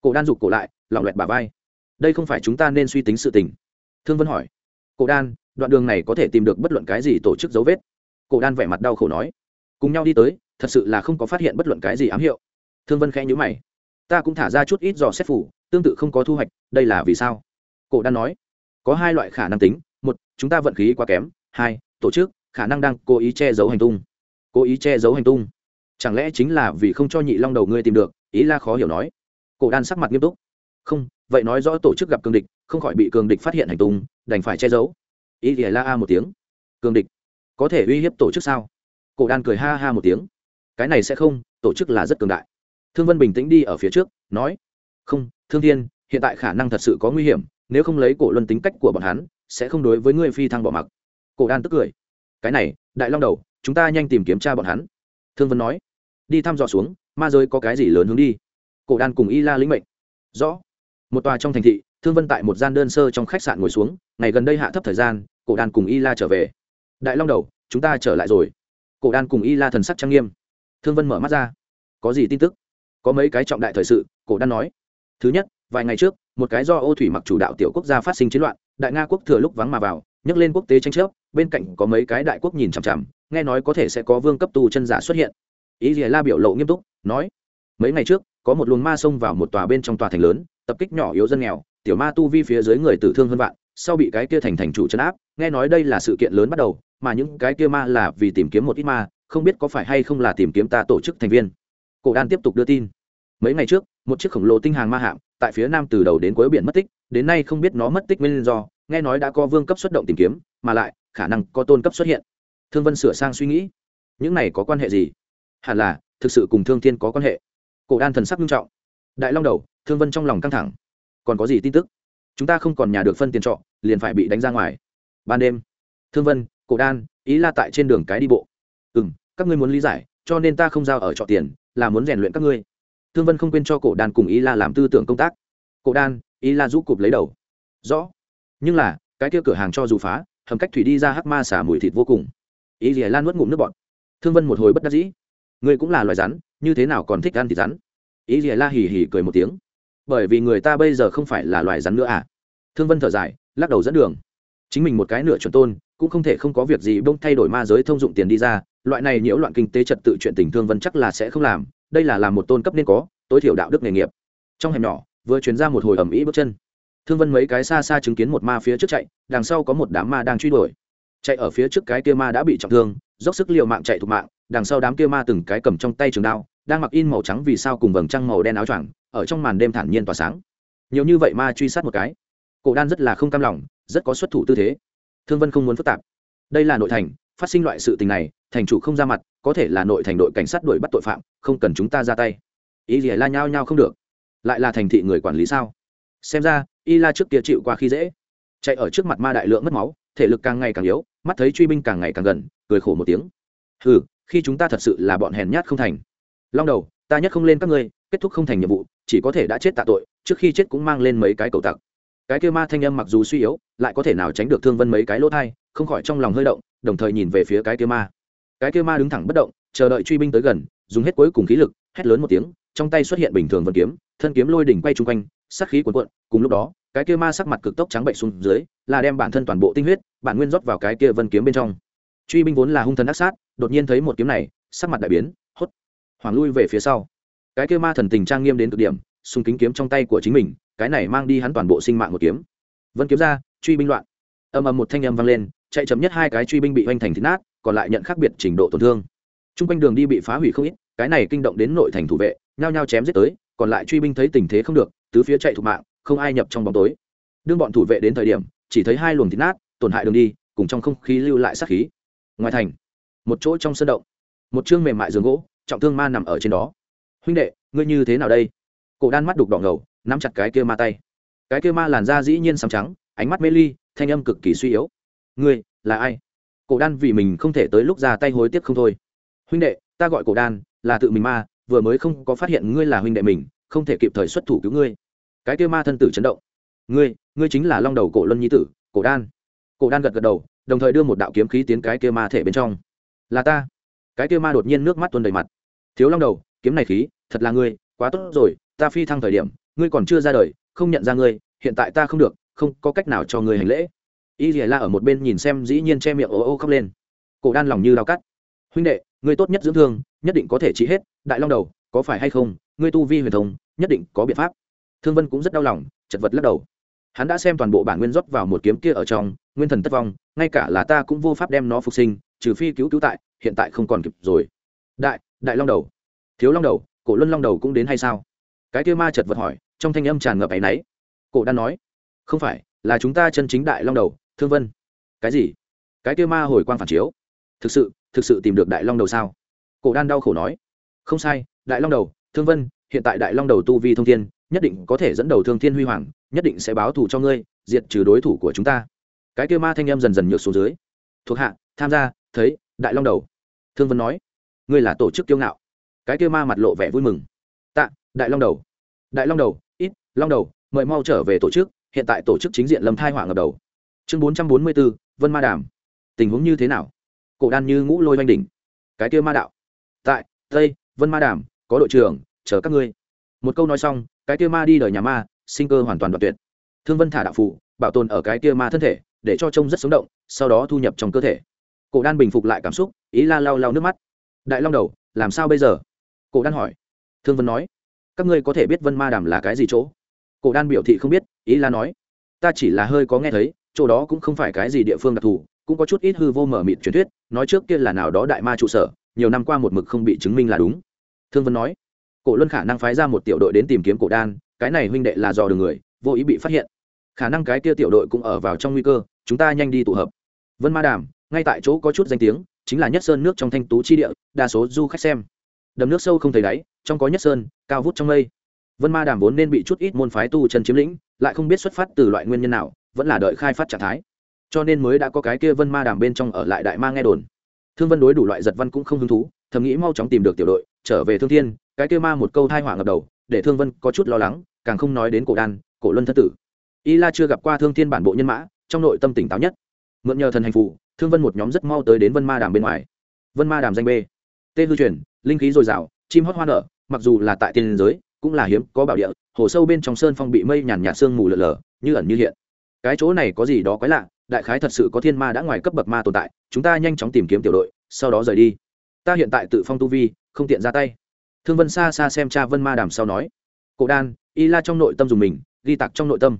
Cổ đan giục cổ lại, lỏng loẹt bà vai. Đây không phải chúng ta nên suy tính sự tình. Thương vân hỏi. Cổ đan, đoạn đường này có thể tìm được bất luận cái gì tổ chức dấu vết? Cổ đan vẻ mặt đau khổ nói. Cùng nhau đi tới, thật sự là không có phát hiện bất luận cái gì ám hiệu. Thương vân khẽ nhữ mày. Ta cũng thả ra chút ít dò xét phủ, tương tự không có thu hoạch, đây là vì sao? Cổ đan nói. Có hai loại khả năng tính, một, chúng ta vận khí quá kém, hai, tổ chức khả năng đang cố ý che giấu hành tung. Cố ý che giấu hành tung chẳng lẽ chính là vì không cho nhị long đầu ngươi tìm được? Ý la khó hiểu nói. Cổ đan sắc mặt nghiêm túc. Không, vậy nói rõ tổ chức gặp cường địch, không khỏi bị cường địch phát hiện hành tung, đành phải che giấu. Ý thì la a một tiếng. Cường địch, có thể uy hiếp tổ chức sao? Cổ đan cười ha ha một tiếng. Cái này sẽ không, tổ chức là rất cường đại. Thương vân bình tĩnh đi ở phía trước, nói. Không, thương thiên, hiện tại khả năng thật sự có nguy hiểm, nếu không lấy cổ luân tính cách của bọn hắn, sẽ không đối với ngươi phi thăng bỏ mặc. Cổ đan tức cười. Cái này, đại long đầu, chúng ta nhanh tìm kiếm tra bọn hắn thương vân nói, đi thăm dò xuống, ma giới có cái gì lớn hướng đi? Cổ đan cùng y la lĩnh mệnh. Rõ. Một tòa trong thành thị, thương vân tại một gian đơn sơ trong khách sạn ngồi xuống, ngày gần đây hạ thấp thời gian, cổ đan cùng y la trở về. Đại long đầu, chúng ta trở lại rồi. Cổ đan cùng y la thần sắc trang nghiêm. Thương vân mở mắt ra. Có gì tin tức? Có mấy cái trọng đại thời sự, cổ đan nói. Thứ nhất, vài ngày trước, một cái do ô thủy mặc chủ đạo tiểu quốc gia phát sinh chiến loạn, đại nga quốc thừa lúc vắng mà vào, nhấc lên quốc tế tranh chấp, bên cạnh có mấy cái đại quốc nhìn chằm chằm nghe nói có thể sẽ có vương cấp tu chân giả xuất hiện. Ý rìa la biểu lộ nghiêm túc, nói, mấy ngày trước, có một luồng ma xông vào một tòa bên trong tòa thành lớn, tập kích nhỏ yếu dân nghèo, tiểu ma tu vi phía dưới người tử thương hơn vạn, sau bị cái kia thành thành chủ chấn áp, nghe nói đây là sự kiện lớn bắt đầu, mà những cái kia ma là vì tìm kiếm một ít ma, không biết có phải hay không là tìm kiếm ta tổ chức thành viên. Cổ đan tiếp tục đưa tin, mấy ngày trước, một chiếc khổng lồ tinh hàng ma hạm, tại phía nam từ đầu đến cuối biển mất tích, đến nay không biết nó mất tích nguyên do, nghe nói đã có vương cấp xuất động tìm kiếm, mà lại khả năng có tôn cấp xuất hiện thương vân sửa sang suy nghĩ. Những này có quan hệ gì? Hẳn là, thực sự cùng thương thiên có quan hệ. Cổ đan thần sắc nghiêm trọng. Đại long đầu, thương vân trong lòng căng thẳng. Còn có gì tin tức? Chúng ta không còn nhà được phân tiền trọ, liền phải bị đánh ra ngoài. Ban đêm, thương vân, cổ đan, ý la tại trên đường cái đi bộ. Ừ m các ngươi muốn lý giải, cho nên ta không giao ở trọ tiền, là muốn rèn luyện các ngươi. Thương vân không quên cho cổ đan cùng ý la làm tư tưởng công tác. Cổ đan, ý la rũ cụp lấy đầu. Rõ. Nhưng là, cái kia cửa hàng cho dù phá, hầm cách thủy đi ra hắc ma xả mùi thịt vô cùng ý gì lan nuốt ngụm nước bọt. Thương vân một hồi bất đắc dĩ. Ngươi cũng là loài rắn, như thế nào còn thích ăn thịt rắn? Ý gì la hì hì cười một tiếng. Bởi vì người ta bây giờ không phải là loài rắn nữa à? Thương vân thở dài, lắc đầu dẫn đường. Chính mình một cái nửa chuẩn tôn, cũng không thể không có việc gì bông thay đổi ma giới thông dụng tiền đi ra. Loại này nhiễu loạn kinh tế trật tự chuyện tình thương vân chắc là sẽ không làm. Đây là làm một tôn cấp nên có, tối thiểu đạo đức nghề nghiệp. Trong hẻm nhỏ, vừa chuyển ra một hồi ẩm ý bước chân. Thương vân mấy cái xa xa chứng kiến một ma phía trước chạy, đằng sau có một đám ma đang truy đuổi chạy ở phía trước cái kia ma đã bị trọng thương, dốc sức l i ề u mạng chạy thục mạng, đằng sau đám kia ma từng cái cầm trong tay trường đao, đang mặc in màu trắng vì sao cùng vầng trăng màu đen áo choàng, ở trong màn đêm thản nhiên tỏa sáng. Nhiều như vậy ma truy sát một cái, cổ đan rất là không cam lòng, rất có xuất thủ tư thế. Thương vân không muốn phức tạp. Đây là nội thành, phát sinh loại sự tình này, thành chủ không ra mặt, có thể là nội thành đội cảnh sát đuổi bắt tội phạm, không cần chúng ta ra tay. Ý gì la nhao nhao không được. Lại là thành thị người quản lý sao? Xem ra, y la trước kia chịu qua khi dễ. Chạy ở trước mặt ma đại lượng mất máu, thể lực càng ngày càng yếu mắt thấy truy binh càng ngày càng gần, cười khổ một tiếng. Ừ khi chúng ta thật sự là bọn hèn nhát không thành. Long đầu, ta nhất không lên các ngươi, kết thúc không thành nhiệm vụ, chỉ có thể đã chết tạ tội, trước khi chết cũng mang lên mấy cái cầu tặc. Cái kêu ma thanh âm mặc dù suy yếu, lại có thể nào tránh được thương vân mấy cái lỗ thai, không khỏi trong lòng hơi động, đồng thời nhìn về phía cái kêu ma. Cái kêu ma đứng thẳng bất động, chờ đợi truy binh tới gần, dùng hết cuối cùng khí lực, hét lớn một tiếng, trong tay xuất hiện bình thường vân kiếm, thân kiếm lôi đỉnh quay chung quanh sát khí cuồn cuộn, cùng lúc đó, cái kia ma sắc mặt cực tốc trắng bệnh xuống dưới, là đem bản thân toàn bộ tinh huyết, bản nguyên rót vào cái kia vân kiếm bên trong. Truy binh vốn là hung thần ác sát, đột nhiên thấy một kiếm này, sắc mặt đại biến, hốt hoàng lui về phía sau. Cái kia ma thần tình trang nghiêm đến cực điểm xung kính kiếm trong tay của chính mình, cái này mang đi hắn toàn bộ sinh mạng một kiếm. Vân kiếm ra, truy binh loạn. Âm ầm một thanh âm vang lên, chạy chậm nhất hai cái truy binh bị hoành thành thịt nát, còn lại nhận khác biệt trình độ tổn thương. T r u n g quanh đường đi bị phá hủy không ít, cái này kinh động đến nội thành thủ vệ, nhao nhao chém giết tới, còn lại truy binh thấy tình thế không được tứ phía chạy thục mạng, không ai nhập trong bóng tối. Đương bọn thủ vệ đến thời điểm, chỉ thấy hai luồng thịt nát, tổn hại đường đi, cùng trong không khí lưu lại sát khí. Ngoài thành, một chỗ trong sân động, một chương mềm mại giường gỗ, trọng thương ma nằm ở trên đó. Huynh đệ, ngươi như thế nào đây? Cổ đan mắt đục đỏ ngầu, nắm chặt cái kia ma tay. Cái kia ma làn da dĩ nhiên sầm trắng, ánh mắt mê ly, thanh âm cực kỳ suy yếu. Ngươi là ai? Cổ đan vì mình không thể tới lúc ra tay hối tiếc không thôi. Huynh đệ, ta gọi cổ đan, là tự mình ma, vừa mới không có phát hiện ngươi là huynh đệ mình, không thể kịp thời xuất thủ cứu ngươi cái kia ma thân tử chấn động. Ngươi ngươi chính là long đầu cổ luân nhi tử, cổ đan. Cổ đan gật gật đầu, đồng thời đưa một đạo kiếm khí tiến cái kia ma thể bên trong. Là ta. Cái kia ma đột nhiên nước mắt tuôn đầy mặt. Thiếu long đầu, kiếm này khí, thật là ngươi, quá tốt rồi, ta phi thăng thời điểm, ngươi còn chưa ra đời, không nhận ra ngươi, hiện tại ta không được, không có cách nào cho ngươi hành lễ. Y lìa la ở một bên nhìn xem dĩ nhiên che miệng ô ô khóc lên. Cổ đan lòng như lao cắt. Huynh đệ, ngươi tốt nhất dưỡng thương, nhất định có thể trị hết, đại long đầu, có phải hay không, ngươi tu vi huyền thông, nhất định có biện pháp thương vân cũng rất đau lòng, chật vật lắc đầu. Hắn đã xem toàn bộ bản nguyên rót vào một kiếm kia ở trong, nguyên thần tất vong, ngay cả là ta cũng vô pháp đem nó phục sinh, trừ phi cứu cứu tại, hiện tại không còn kịp rồi. Đại đại long đầu. Thiếu long đầu, cổ luân long đầu cũng đến hay sao? Cái kia ma chật vật hỏi, trong thanh âm tràn ngập áy náy. Cổ đan nói, không phải, là chúng ta chân chính đại long đầu, thương vân. Cái gì? Cái kia ma hồi quang phản chiếu. Thực sự thực sự tìm được đại long đầu sao? Cổ đan đau khổ nói, không sai, đại long đầu, thương vân, hiện tại đại long đầu tu vi thông thiên nhất định có thể dẫn đầu thương thiên huy hoàng, nhất định sẽ báo thù cho ngươi, diệt trừ đối thủ của chúng ta. Cái kia ma thanh em dần dần nhược xuống dưới. Thuộc hạ, tham gia, thấy, đại long đầu. Thương vân nói, ngươi là tổ chức kiêu ngạo. Cái kia ma mặt lộ vẻ vui mừng. Tạ, đại long đầu. Đại long đầu, ít, long đầu, mời mau trở về tổ chức, hiện tại tổ chức chính diện lâm thai hỏa ngập đầu. Chương bốn trăm bốn mươi bốn vân ma đàm. Tình huống như thế nào? Cổ đan như ngũ lôi oanh đỉnh. Cái kia ma đạo. Tại, tây, vân ma đàm, có đội trưởng, chờ các ngươi. Một câu nói xong cái kia ma đi đời nhà ma, sinh cơ hoàn toàn đoạt tuyệt. Thương vân thả đạo phụ, bảo tồn ở cái kia ma thân thể, để cho trông rất sống động, sau đó thu nhập trong cơ thể. Cổ đan bình phục lại cảm xúc, ý la lau lau nước mắt. Đại long đầu, làm sao bây giờ? Cổ đan hỏi. Thương vân nói. Các ngươi có thể biết vân ma đàm là cái gì chỗ? Cổ đan biểu thị không biết, ý la nói. Ta chỉ là hơi có nghe thấy, chỗ đó cũng không phải cái gì địa phương đặc thù, cũng có chút ít hư vô mở mịt truyền thuyết, nói trước kia là nào đó đại ma trụ sở, nhiều năm qua một mực không bị chứng minh là đúng. Thương vân nói cổ luân khả năng phái ra một tiểu đội đến tìm kiếm cổ đan, cái này huynh đệ là dò đường người, vô ý bị phát hiện. Khả năng cái kia tiểu đội cũng ở vào trong nguy cơ, chúng ta nhanh đi tụ hợp. Vân ma đàm, ngay tại chỗ có chút danh tiếng, chính là nhất sơn nước trong thanh tú chi địa, đa số du khách xem. Đầm nước sâu không thấy đáy, trong có nhất sơn, cao vút trong mây. Vân ma đàm vốn nên bị chút ít môn phái tu chân chiếm lĩnh, lại không biết xuất phát từ loại nguyên nhân nào, vẫn là đợi khai phát trạng thái. Cho nên mới đã có cái kia vân ma đàm bên trong ở lại đại ma nghe đồn. Thương vân đối đủ loại giật văn cũng không hứng thú, thầm nghĩ mau chóng tìm được tiểu đội, trở về thương thiên cái kêu ma một câu thai hỏa ngập đầu, để thương vân có chút lo lắng, càng không nói đến cổ đan, cổ luân thất tử. Y la chưa gặp qua thương thiên bản bộ nhân mã, trong nội tâm tỉnh táo nhất. Mượn nhờ thần hành phụ thương vân một nhóm rất mau tới đến vân ma đàm bên ngoài. Vân ma đàm danh b tê hư truyền, linh khí dồi dào, chim hót hoa nở, mặc dù là tại tiên giới, cũng là hiếm, có bảo địa, hồ sâu bên trong sơn phong bị mây nhàn nhạt sương mù lở lở, như ẩn như hiện. Cái chỗ này có gì đó quái lạ, đại khái thật sự có thiên ma đã ngoài cấp bậc ma tồn tại, chúng ta nhanh chóng tìm kiếm tiểu đội, sau đó rời đi. Ta hiện tại tự phong tu vi, không tiện ra tay thương vân xa xa xem cha vân ma đàm sau nói, cổ đan, y la trong nội tâm dùng mình, ghi tặc trong nội tâm.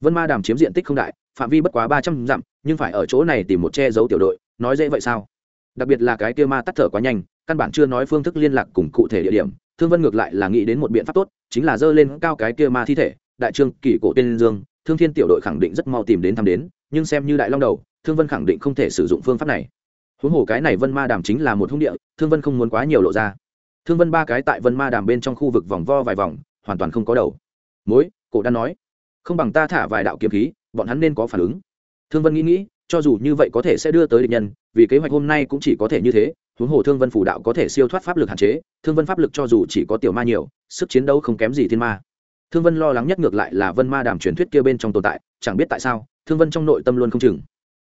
Vân ma đàm chiếm diện tích không đại, phạm vi bất quá ba trăm dặm, nhưng phải ở chỗ này tìm một che giấu tiểu đội, nói dễ vậy sao? Đặc biệt là cái kia ma tắt thở quá nhanh, căn bản chưa nói phương thức liên lạc cùng cụ thể địa điểm, thương vân ngược lại là nghĩ đến một biện pháp tốt, chính là dơ lên cao cái kia ma thi thể, đại trương kỷ cổ tiên dương, thương thiên tiểu đội khẳng định rất mau tìm đến thăm đến, nhưng xem như đại long đầu, thương vân khẳng định không thể sử dụng phương pháp này. Huống hồ cái này vân ma đàm chính là một hung địa, thương vân không muốn quá nhiều lộ ra thương vân ba cái tại vân ma đàm bên trong khu vực vòng vo vài vòng, hoàn toàn không có đầu. Mối, cổ đan nói, không bằng ta thả vài đạo kiếm khí, bọn hắn nên có phản ứng. Thương vân nghĩ nghĩ, cho dù như vậy có thể sẽ đưa tới địch nhân, vì kế hoạch hôm nay cũng chỉ có thể như thế, huống hồ thương vân phủ đạo có thể siêu thoát pháp lực hạn chế, thương vân pháp lực cho dù chỉ có tiểu ma nhiều, sức chiến đấu không kém gì thiên ma. Thương vân lo lắng nhất ngược lại là vân ma đàm truyền thuyết kia bên trong tồn tại, chẳng biết tại sao, thương vân trong nội tâm luôn không chừng.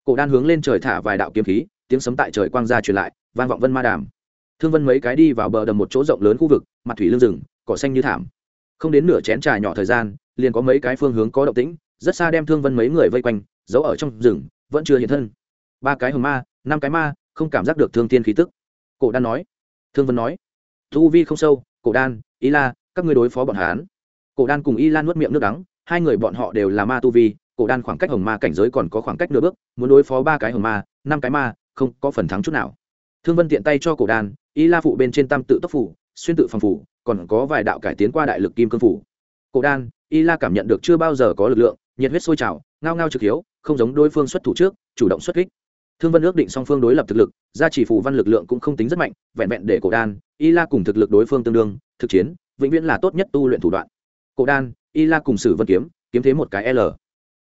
Cổ đan hướng lên trời thả vài đạo kiếm khí, tiếng sấm tại trời quang ra truyền lại, vang vọng vân ma đàm thương vân mấy cái đi vào bờ đầm một chỗ rộng lớn khu vực, mặt thủy lương rừng, cỏ xanh như thảm. Không đến nửa chén trà nhỏ thời gian, liền có mấy cái phương hướng có động tĩnh, rất xa đem thương vân mấy người vây quanh, giấu ở trong rừng, vẫn chưa hiện thân. Ba cái hồng ma, năm cái ma, không cảm giác được thương tiên khí tức. Cổ đan nói. Thương vân nói. Thu vi không sâu, cổ đan, y la, các người đối phó bọn hán cổ đan cùng y Lan nuốt miệng nước đắng, hai người bọn họ đều là ma tu vi, cổ đan khoảng cách hồng ma cảnh giới còn có khoảng cách nửa bước, muốn đối phó ba cái hồng ma, năm cái ma, không có phần thắng chút nào. Thương vân tiện tay cho cổ đan y la phụ bên trên tam tự tốc phủ, xuyên tự phòng phủ, còn có vài đạo cải tiến qua đại lực kim cương phủ. Cổ đan y la cảm nhận được chưa bao giờ có lực lượng, nhiệt huyết sôi trào, ngao ngao trực hiếu, không giống đối phương xuất thủ trước, chủ động xuất kích. Thương vân ước định song phương đối lập thực lực, gia chỉ phù văn lực lượng cũng không tính rất mạnh, vẹn vẹn để cổ đan y la cùng thực lực đối phương tương đương, thực chiến, vĩnh viễn là tốt nhất tu luyện thủ đoạn. Cổ đan y la cùng sử vân kiếm kiếm thế một cái l.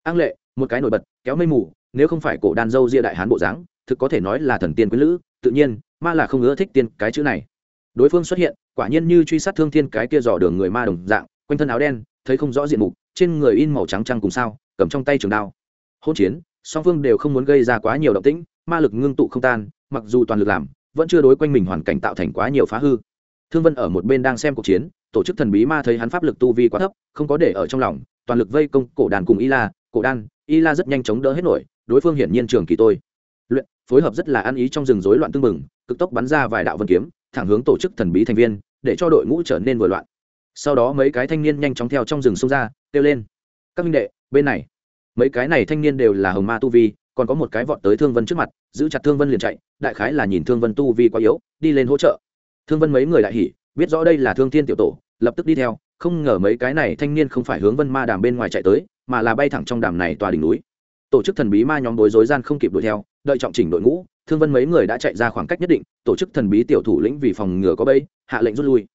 An lệ, một cái nổi bật, kéo mây mù, nếu không phải cổ đan dâu ria đại hán bộ dáng, thực có thể nói là thần tiên quyến lữ, tự nhiên ma là không ưa thích tiên cái chữ này. Đối phương xuất hiện, quả nhiên như truy sát thương thiên cái kia dò đường người ma đồng dạng, quanh thân áo đen, thấy không rõ diện mục, trên người in màu trắng trăng cùng sao, cầm trong tay trường đao. Hôn chiến, song phương đều không muốn gây ra quá nhiều động tĩnh, ma lực ngưng tụ không tan, mặc dù toàn lực làm, vẫn chưa đối quanh mình hoàn cảnh tạo thành quá nhiều phá hư. Thương vân ở một bên đang xem cuộc chiến, tổ chức thần bí ma thấy hắn pháp lực tu vi quá thấp, không có để ở trong lòng, toàn lực vây công cổ đàn cùng y la, cổ đan, y la rất nhanh chóng đỡ hết nổi, đối phương hiển nhiên trường kỳ tôi phối hợp rất là ăn ý trong rừng rối loạn tương mừng cực tốc bắn ra vài đạo vân kiếm, thẳng hướng tổ chức thần bí thành viên, để cho đội ngũ trở nên vừa loạn. Sau đó mấy cái thanh niên nhanh chóng theo trong rừng xông ra, kêu lên, các minh đệ, bên này. Mấy cái này thanh niên đều là hồng ma tu vi, còn có một cái vọt tới thương vân trước mặt, giữ chặt thương vân liền chạy, đại khái là nhìn thương vân tu vi quá yếu, đi lên hỗ trợ. Thương vân mấy người đại hỉ, biết rõ đây là thương thiên tiểu tổ, lập tức đi theo, không ngờ mấy cái này thanh niên không phải hướng vân ma đàm bên ngoài chạy tới, mà là bay thẳng trong đàm này tòa đỉnh núi. Tổ chức thần bí ma nhóm bối rối gian không kịp đuổi theo đợi trọng chỉnh đội ngũ, thương vân mấy người đã chạy ra khoảng cách nhất định, tổ chức thần bí tiểu thủ lĩnh vì phòng ngừa có bẫy, hạ lệnh rút lui.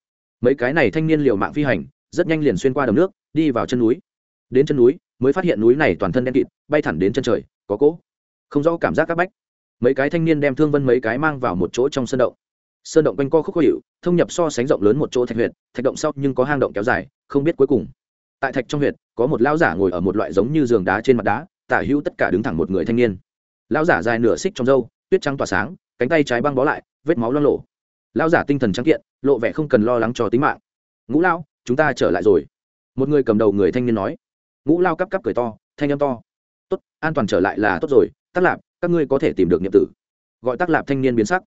Mấy cái này thanh niên liều mạng phi hành, rất nhanh liền xuyên qua đầm nước, đi vào chân núi. Đến chân núi, mới phát hiện núi này toàn thân đen kịt, bay thẳng đến chân trời, có cỗ. Không rõ cảm giác các bách. Mấy cái thanh niên đem thương vân mấy cái mang vào một chỗ trong sơn động. Sơn động quanh co khúc khó hiệu thông nhập so sánh rộng lớn một chỗ thạch huyệt, thạch động sau nhưng có hang động kéo dài, không biết cuối cùng. Tại thạch trong huyệt, có một lão giả ngồi ở một loại giống như giường đá trên mặt đá, tả hữu tất cả đứng thẳng một người thanh niên lão giả dài nửa xích trong râu, tuyết trắng tỏa sáng, cánh tay trái băng bó lại, vết máu lo lộ lão giả tinh thần trắng kiện, lộ vẻ không cần lo lắng cho tính mạng. Ngũ lao chúng ta trở lại rồi. Một người cầm đầu người thanh niên nói. Ngũ lao cắp cắp cười to, thanh âm to. Tốt, an toàn trở lại là tốt rồi, tắc lạp, các ngươi có thể tìm được nhiệm tử. Gọi tắc lạp thanh niên biến sắc.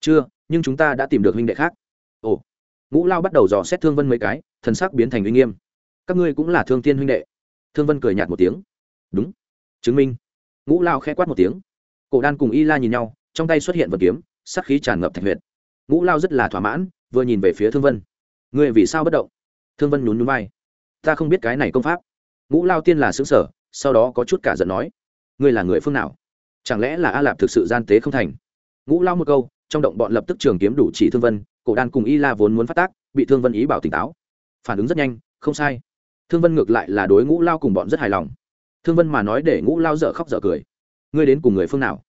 Chưa, nhưng chúng ta đã tìm được huynh đệ khác. Ồ. Ngũ lao bắt đầu dò xét thương vân mấy cái, thần sắc biến thành uy nghiêm. Các ngươi cũng là thương tiên huynh đệ. Thương vân cười nhạt một tiếng. Đúng, chứng minh ngũ lao khẽ quát một tiếng. Cổ đan cùng y la nhìn nhau, trong tay xuất hiện vật kiếm sắc khí tràn ngập thạch huyệt. Ngũ lao rất là thỏa mãn, vừa nhìn về phía thương vân. Người vì sao bất động? Thương vân nhún nhún vai. Ta không biết cái này công pháp. Ngũ lao tiên là xứng sở, sau đó có chút cả giận nói. Ngươi là người phương nào? Chẳng lẽ là a lạp thực sự gian tế không thành? Ngũ lao một câu, trong động bọn lập tức trường kiếm đủ chỉ thương vân, cổ đan cùng y la vốn muốn phát tác, bị thương vân ý bảo tỉnh táo. Phản ứng rất nhanh, không sai. Thương vân ngược lại là đối ngũ lao cùng bọn rất hài lòng thương vân mà nói để ngũ lao dở khóc dở cười. Ngươi đến cùng người phương nào?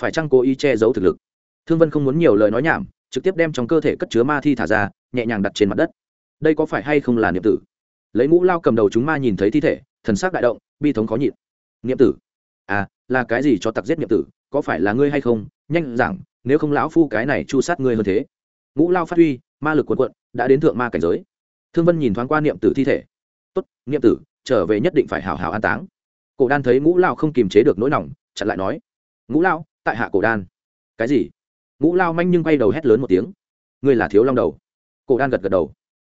Phải chăng cố ý che giấu thực lực? Thương vân không muốn nhiều lời nói nhảm, trực tiếp đem trong cơ thể cất chứa ma thi thả ra, nhẹ nhàng đặt trên mặt đất. Đây có phải hay không là niệm tử? Lấy ngũ lao cầm đầu chúng ma nhìn thấy thi thể, thần sắc đại động, bi thống khó nhịn. Niệm tử? À là cái gì cho tặc giết niệm tử? Có phải là ngươi hay không? Nhanh giảng, nếu không lão phu cái này chu sát ngươi hơn thế. Ngũ lao phát huy, ma lực quần quận đã đến thượng ma cảnh giới. Thương vân nhìn thoáng qua niệm tử thi thể. Tốt, niệm tử, trở về nhất định phải hào hào an táng cổ đan thấy ngũ lao không kiềm chế được nỗi lòng chặn lại nói, ngũ lao, tại hạ cổ đan. Cái gì? Ngũ lao manh nhưng quay đầu hét lớn một tiếng. Ngươi là thiếu long đầu. Cổ đan gật gật đầu.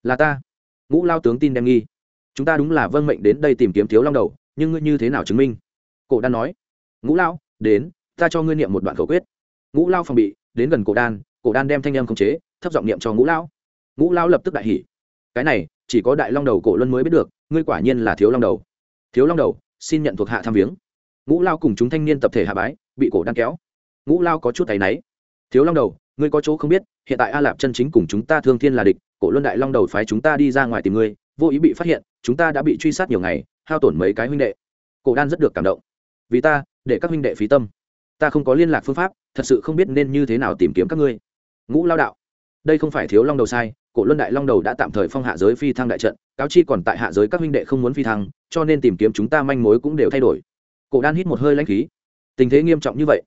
Là ta. Ngũ lao tướng tin đem nghi. Chúng ta đúng là vâng mệnh đến đây tìm kiếm thiếu long đầu, nhưng ngươi như thế nào chứng minh? Cổ đan nói. Ngũ lao, đến, ta cho ngươi niệm một đoạn khẩu quyết. Ngũ lao phòng bị, đến gần cổ đan cổ đan đem thanh em khống chế, thấp giọng niệm cho ngũ lao. Ngũ lao lập tức đại hỉ. Cái này, chỉ có đại long đầu cổ luân mới biết được, ngươi quả nhiên là thiếu long đầu. Thiếu long đầu xin nhận thuộc hạ tham viếng. Ngũ lao cùng chúng thanh niên tập thể hạ bái, bị cổ đan kéo. Ngũ lao có chút tay náy. Thiếu long đầu, ngươi có chỗ không biết, hiện tại a lạp chân chính cùng chúng ta thương thiên là địch, cổ luân đại long đầu phái chúng ta đi ra ngoài tìm ngươi, vô ý bị phát hiện, chúng ta đã bị truy sát nhiều ngày, hao tổn mấy cái huynh đệ. Cổ đan rất được cảm động. Vì ta, để các huynh đệ phí tâm. Ta không có liên lạc phương pháp, thật sự không biết nên như thế nào tìm kiếm các ngươi. Ngũ lao đạo, đây không phải thiếu long đầu sai cổ luân đại long đầu đã tạm thời phong hạ giới phi thăng đại trận, cáo chi còn tại hạ giới các huynh đệ không muốn phi thăng, cho nên tìm kiếm chúng ta manh mối cũng đều thay đổi. Cổ đan hít một hơi lãnh khí. Tình thế nghiêm trọng như vậy.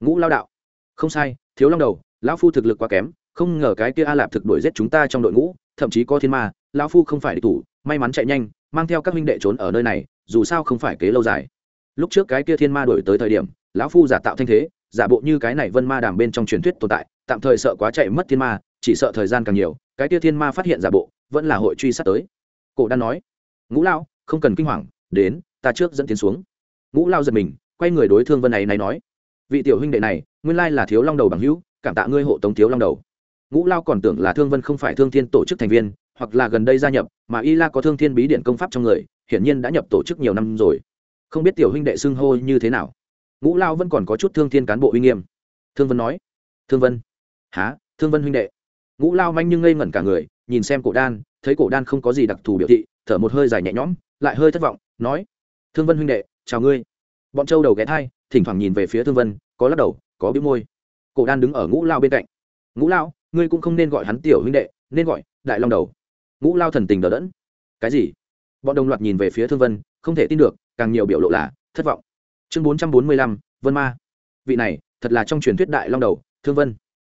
Ngũ lao đạo. Không sai, thiếu long đầu, lão phu thực lực quá kém, không ngờ cái kia a lạp thực đuổi giết chúng ta trong đội ngũ, thậm chí có thiên ma, lão phu không phải địch thủ, may mắn chạy nhanh, mang theo các huynh đệ trốn ở nơi này, dù sao không phải kế lâu dài. Lúc trước cái kia thiên ma đuổi tới thời điểm, lão phu giả tạo thanh thế, giả bộ như cái này vân ma đàm bên trong truyền thuyết tồn tại, tạm thời sợ quá chạy mất thiên ma, chỉ sợ thời gian càng nhiều cái tia thiên ma phát hiện giả bộ, vẫn là hội truy sát tới. Cổ đan nói, ngũ lao không cần kinh hoàng, đến, ta trước dẫn tiến xuống. Ngũ lao giật mình, quay người đối thương vân này này nói, vị tiểu huynh đệ này, nguyên lai là thiếu long đầu bằng hữu, cảm tạ ngươi hộ tống thiếu long đầu. Ngũ lao còn tưởng là thương vân không phải thương thiên tổ chức thành viên, hoặc là gần đây gia nhập, mà y la có thương thiên bí điện công pháp trong người, hiển nhiên đã nhập tổ chức nhiều năm rồi. Không biết tiểu huynh đệ xưng hô như thế nào. Ngũ lao vẫn còn có chút thương thiên cán bộ uy nghiêm. Thương vân nói, thương vân. Há thương vân huynh đệ? Ngũ lao manh nhưng ngây ngẩn cả người, nhìn xem cổ đan, thấy cổ đan không có gì đặc thù biểu thị, thở một hơi dài nhẹ nhõm, lại hơi thất vọng, nói, thương vân huynh đệ, chào ngươi. Bọn châu đầu ghé thai, thỉnh thoảng nhìn về phía thương vân, có lắc đầu, có bĩu môi. Cổ đan đứng ở ngũ lao bên cạnh. Ngũ lao, ngươi cũng không nên gọi hắn tiểu huynh đệ, nên gọi đại long đầu. Ngũ lao thần tình đờ đẫn. Cái gì? Bọn đồng loạt nhìn về phía thương vân, không thể tin được, càng nhiều biểu lộ là thất vọng. Chương bốn trăm bốn mươi lăm, vân ma. Vị này, thật là trong truyền thuyết đại long đầu, thương vân.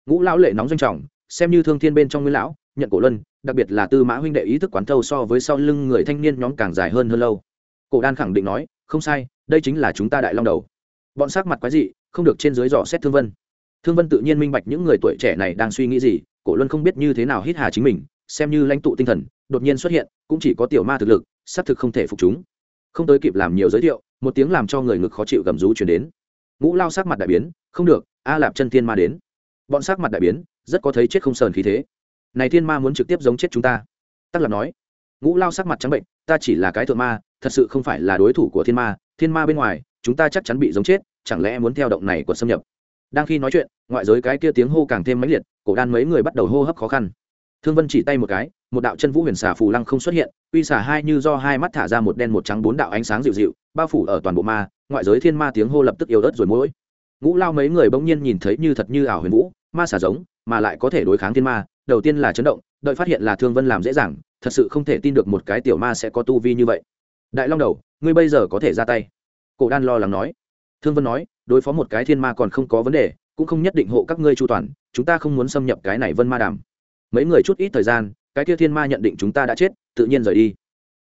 Ngũ lão lệ nóng doanh trọng xem như thương thiên bên trong nguyên lão, nhận cổ luân, đặc biệt là tư mã huynh đệ ý thức quán thâu so với sau lưng người thanh niên nhóm càng dài hơn hơn lâu. Cổ đan khẳng định nói, không sai, đây chính là chúng ta đại long đầu. Bọn sắc mặt quái dị, không được trên dưới dò xét thương vân. Thương vân tự nhiên minh bạch những người tuổi trẻ này đang suy nghĩ gì, cổ luân không biết như thế nào hít hà chính mình, xem như lãnh tụ tinh thần, đột nhiên xuất hiện, cũng chỉ có tiểu ma thực lực, xác thực không thể phục chúng. Không tới kịp làm nhiều giới thiệu, một tiếng làm cho người ngực khó chịu gầm rú chuyển đến. Ngũ lao sắc mặt đại biến, không được, a lạp chân thiên ma đến. Bọn sắc mặt đại biến rất có thấy chết không sờn khí thế. Này thiên ma muốn trực tiếp giống chết chúng ta. Tắc lạc nói. Ngũ lao sắc mặt trắng bệnh, ta chỉ là cái thượng ma, thật sự không phải là đối thủ của thiên ma thiên ma bên ngoài, chúng ta chắc chắn bị giống chết, chẳng lẽ muốn theo động này của xâm nhập? Đang khi nói chuyện, ngoại giới cái kia tiếng hô càng thêm mãnh liệt, cổ đan mấy người bắt đầu hô hấp khó khăn. Thương vân chỉ tay một cái, một đạo chân vũ huyền xà phù lăng không xuất hiện, uy xà hai như do hai mắt thả ra một đen một trắng bốn đạo ánh sáng dịu dịu, bao phủ ở toàn bộ ma, ngoại giới thiên ma tiếng hô lập tức yếu ớt rồi mỗi. Ngũ lao mấy người bỗng nhiên nhìn thấy như thật như ảo huyền vũ, ma xà giống mà lại có thể đối kháng thiên ma, đầu tiên là chấn động, đợi phát hiện là thương vân làm dễ dàng, thật sự không thể tin được một cái tiểu ma sẽ có tu vi như vậy. Đại long đầu, ngươi bây giờ có thể ra tay. Cổ đan lo lắng nói. Thương vân nói, đối phó một cái thiên ma còn không có vấn đề, cũng không nhất định hộ các ngươi chu toàn, chúng ta không muốn xâm nhập cái này vân ma đàm. Mấy người chút ít thời gian, cái kia thiên ma nhận định chúng ta đã chết, tự nhiên rời đi.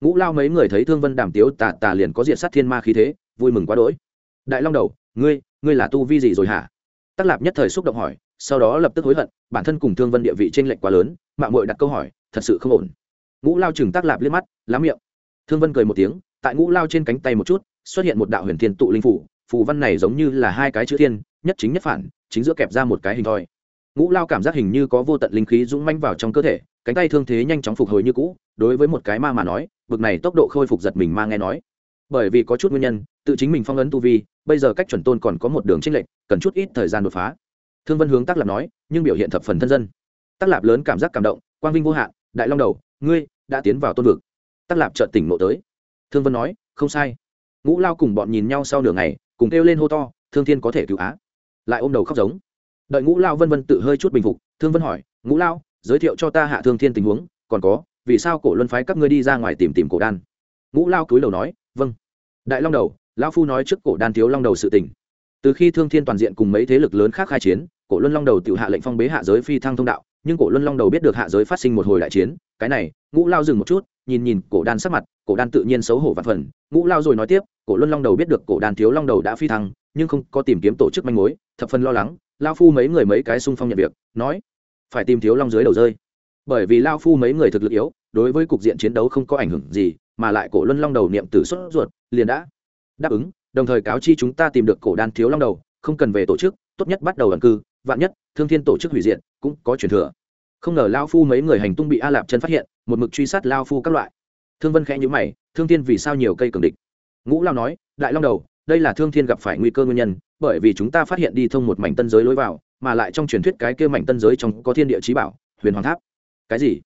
Ngũ lao mấy người thấy thương vân đàm tiếu tà tà liền có diện sát thiên ma khí thế, vui mừng quá đỗi. Đại long đầu, ngươi ngươi là tu vi gì rồi hả? Tắc lạp nhất thời xúc động hỏi, sau đó lập tức hối hận, bản thân cùng thương vân địa vị t r ê n lệch quá lớn mạng mội đặt câu hỏi, thật sự không ổn. Ngũ lao chừng tắc lạp liếc mắt, lá miệng. Thương vân cười một tiếng, tại ngũ lao trên cánh tay một chút, xuất hiện một đạo huyền thiên tụ linh phủ, phù văn này giống như là hai cái chữ thiên, nhất chính nhất phản, chính giữa kẹp ra một cái hình thoi. Ngũ lao cảm giác hình như có vô tận linh khí dũng manh vào trong cơ thể, cánh tay thương thế nhanh chóng phục hồi như cũ, đối với một cái ma mà nói, bực này tốc độ khôi phục giật mình ma nghe nói. Bởi vì có chút nguyên nhân, tự chính mình phong ấn tu vi bây giờ cách chuẩn tôn còn có một đường trích lệnh cần chút ít thời gian đột phá. Thương vân hướng tác lạp nói, nhưng biểu hiện thập phần thân dân. Tác lạp lớn cảm giác cảm động, quang vinh vô hạn, đại long đầu, ngươi đã tiến vào tôn vực. Tác lạp trợn tỉnh ngộ tới. Thương vân nói, không sai. Ngũ lao cùng bọn nhìn nhau sau nửa ngày, cùng kêu lên hô to, thương thiên có thể cứu á. Lại ôm đầu khóc giống. Đợi ngũ lao vân vân tự hơi chút bình phục, thương vân hỏi, ngũ lao, giới thiệu cho ta hạ thương thiên tình huống, còn có, vì sao cổ luân phái các ngươi đi ra ngoài tìm tìm cổ đan? Ngũ lao cúi đầu nói vâng. Đại long đầu Lão phu nói trước cổ đan thiếu long đầu sự tình. Từ khi thương thiên toàn diện cùng mấy thế lực lớn khác khai chiến, cổ luân long đầu tự hạ lệnh phong bế hạ giới phi thăng thông đạo, nhưng cổ luân long đầu biết được hạ giới phát sinh một hồi đại chiến, cái này, ngũ lao dừng một chút, nhìn nhìn cổ đan sắc mặt, cổ đan tự nhiên xấu hổ và phần, ngũ lao rồi nói tiếp, cổ luân long đầu biết được cổ đan thiếu long đầu đã phi thăng, nhưng không có tìm kiếm tổ chức manh mối, thập phần lo lắng, lao phu mấy người mấy cái xung phong nhận việc, nói, phải tìm thiếu long dưới đầu rơi. Bởi vì lao phu mấy người thực lực yếu, đối với cục diện chiến đấu không có ảnh hưởng gì, mà lại cổ luân long đầu niệm tử xuất ruột, liền đã đáp ứng, đồng thời cáo chi chúng ta tìm được cổ đan thiếu long đầu, không cần về tổ chức, tốt nhất bắt đầu ẩn cư, vạn nhất, thương thiên tổ chức hủy diệt, cũng có truyền thừa. Không ngờ lao phu mấy người hành tung bị a lạp chân phát hiện, một mực truy sát lao phu các loại. Thương vân khẽ nhữ mày, thương thiên vì sao nhiều cây cường địch? Ngũ lao nói, đại long đầu, đây là thương thiên gặp phải nguy cơ nguyên nhân, bởi vì chúng ta phát hiện đi thông một mảnh tân giới lối vào, mà lại trong truyền thuyết cái kia mảnh tân giới trong có thiên địa trí bảo, huyền hoàng tháp. Cái gì?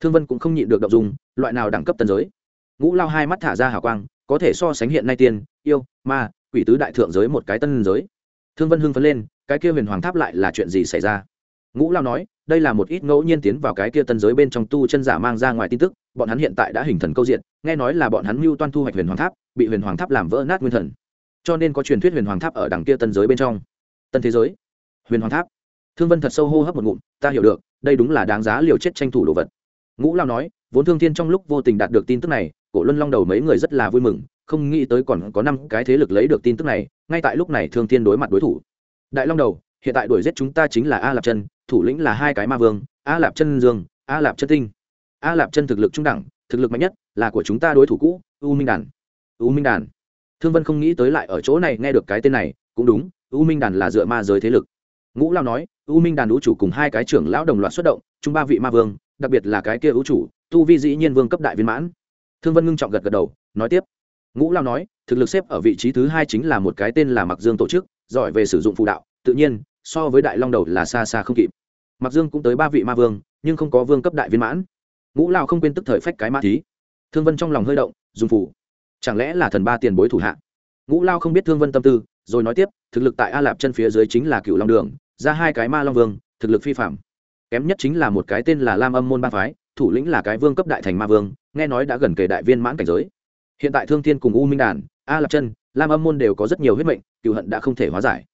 Thương vân cũng không nhịn được đ ộ n g dùng loại nào đẳng cấp tân giới? Ngũ lao hai mắt thả ra hào quang có thể so sánh hiện nay tiên, yêu, ma, quỷ tứ đại thượng giới một cái tân giới. Thương vân hưng phấn lên, cái kia huyền hoàng tháp lại là chuyện gì xảy ra? Ngũ lao nói, đây là một ít ngẫu nhiên tiến vào cái kia tân giới bên trong tu chân giả mang ra ngoài tin tức, bọn hắn hiện tại đã hình thần câu diện, nghe nói là bọn hắn mưu toan thu hoạch huyền hoàng tháp, bị huyền hoàng tháp làm vỡ nát nguyên thần. Cho nên có truyền thuyết huyền hoàng tháp ở đằng kia tân giới bên trong. Tân thế giới. Huyền hoàng tháp. Thương vân thật sâu hô hấp một ngụm, ta hiểu được, đây đúng là đáng giá liều chết tranh thủ đồ vật. Ngũ lao nói, vốn thương thiên trong lúc vô tình đạt được tin tức này cổ luân long đầu mấy người rất là vui mừng, không nghĩ tới còn có năm cái thế lực lấy được tin tức này, ngay tại lúc này thương thiên đối mặt đối thủ. Đại long đầu, hiện tại đuổi giết chúng ta chính là a lạp chân, thủ lĩnh là hai cái ma vương, a lạp chân dương, a lạp chân tinh. A lạp chân thực lực trung đẳng, thực lực mạnh nhất là của chúng ta đối thủ cũ, u minh đàn. U minh đàn. Thương vân không nghĩ tới lại ở chỗ này nghe được cái tên này, cũng đúng, u minh đàn là dựa ma giới thế lực. Ngũ lao nói, u minh đàn ú chủ cùng hai cái trưởng lão đồng loạt xuất động, chung ba vị ma vương, đặc biệt là cái kia ưu chủ, tu vi dĩ nhiên vương cấp đại viên mãn thương vân ngưng trọng gật gật đầu, nói tiếp. Ngũ lao nói, thực lực xếp ở vị trí thứ hai chính là một cái tên là mặc dương tổ chức, giỏi về sử dụng phụ đạo, tự nhiên, so với đại long đầu là xa xa không kịp. Mặc dương cũng tới ba vị ma vương, nhưng không có vương cấp đại viên mãn. Ngũ lao không quên tức thời phách cái ma thí. Thương vân trong lòng hơi động, dùng phủ chẳng lẽ là thần ba tiền bối thủ hạ? Ngũ lao không biết thương vân tâm tư, rồi nói tiếp, thực lực tại a lạp chân phía dưới chính là cựu long đường, ra hai cái ma long vương, thực lực phi phạm kém nhất chính là một cái tên là lam âm môn ba phái, thủ lĩnh là cái vương cấp đại thành ma vương nghe nói đã gần kề đại viên mãn cảnh giới. Hiện tại thương thiên cùng u minh đàn, a lạp chân, lam âm môn đều có rất nhiều huyết mệnh, cựu hận đã không thể hóa giải.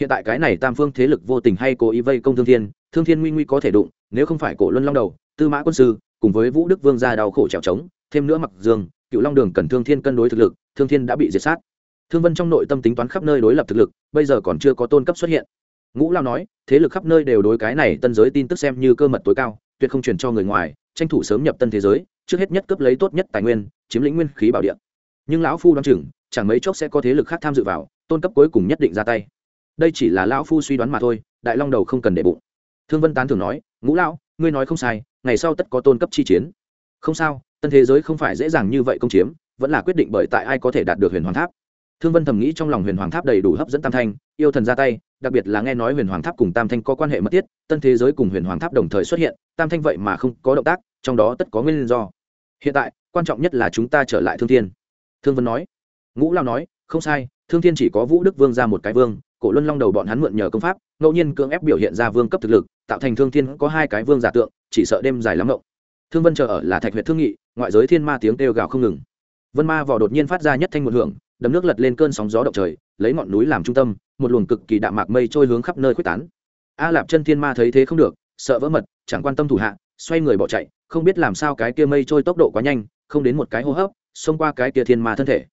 Hiện tại cái này tam phương thế lực vô tình hay cố ý vây công thương thiên thương thiên nguy nguy có thể đụng, nếu không phải cổ luân long đầu, tư mã quân sư, cùng với vũ đức vương gia đau khổ trèo trống, thêm nữa mặc dương, cựu long đường cần thương thiên cân đối thực lực, thương thiên đã bị diệt sát. Thương vân trong nội tâm tính toán khắp nơi đối lập thực lực, bây giờ còn chưa có tôn cấp xuất hiện. Ngũ lao nói, thế lực khắp nơi đều đối cái này tân giới tin tức xem như cơ mật tối cao, tuyệt không truyền cho người ngoài, tranh thủ sớm nhập tân thế giới trước hết nhất cấp lấy tốt nhất tài nguyên, chiếm lĩnh nguyên khí bảo địa. Nhưng lão phu đoán chừng, chẳng mấy chốc sẽ có thế lực khác tham dự vào, tôn cấp cuối cùng nhất định ra tay. Đây chỉ là lão phu suy đoán mà thôi, đại long đầu không cần để bụng. Thương vân tán thường nói, ngũ lão, ngươi nói không sai, ngày sau tất có tôn cấp chi chiến. Không sao, tân thế giới không phải dễ dàng như vậy công chiếm, vẫn là quyết định bởi tại ai có thể đạt được huyền hoàng tháp. Thương vân thầm nghĩ trong lòng huyền hoàng tháp đầy đủ hấp dẫn tam thanh, yêu thần ra tay, đặc biệt là nghe nói huyền hoàng tháp cùng tam thanh có quan hệ mật thiết, tân thế giới cùng huyền hoàng tháp đồng thời xuất hiện, tam thanh vậy mà không có động tác, trong đó tất có nguyên do hiện tại, quan trọng nhất là chúng ta trở lại thương thiên. Thương vân nói. Ngũ lao nói, không sai, thương thiên chỉ có vũ đức vương ra một cái vương, cổ luân long đầu bọn hắn mượn nhờ công pháp, ngẫu nhiên cưỡng ép biểu hiện ra vương cấp thực lực, tạo thành thương thiên có hai cái vương giả tượng, chỉ sợ đêm dài lắm ngộng thương vân chờ ở là thạch huyện thương nghị, ngoại giới thiên ma tiếng kêu gào không ngừng. Vân ma vỏ đột nhiên phát ra nhất thanh một hưởng đầm nước lật lên cơn sóng gió động trời, lấy ngọn núi làm trung tâm, một luồng cực kỳ đạm mạc mây trôi hướng khắp nơi quyết tán. A lạp chân thiên ma thấy thế không được, sợ vỡ mật, chẳng quan tâm thủ hạ, xoay người bỏ chạy không biết làm sao cái kia mây trôi tốc độ quá nhanh, không đến một cái hô hấp, xông qua cái kia thiên ma thân thể.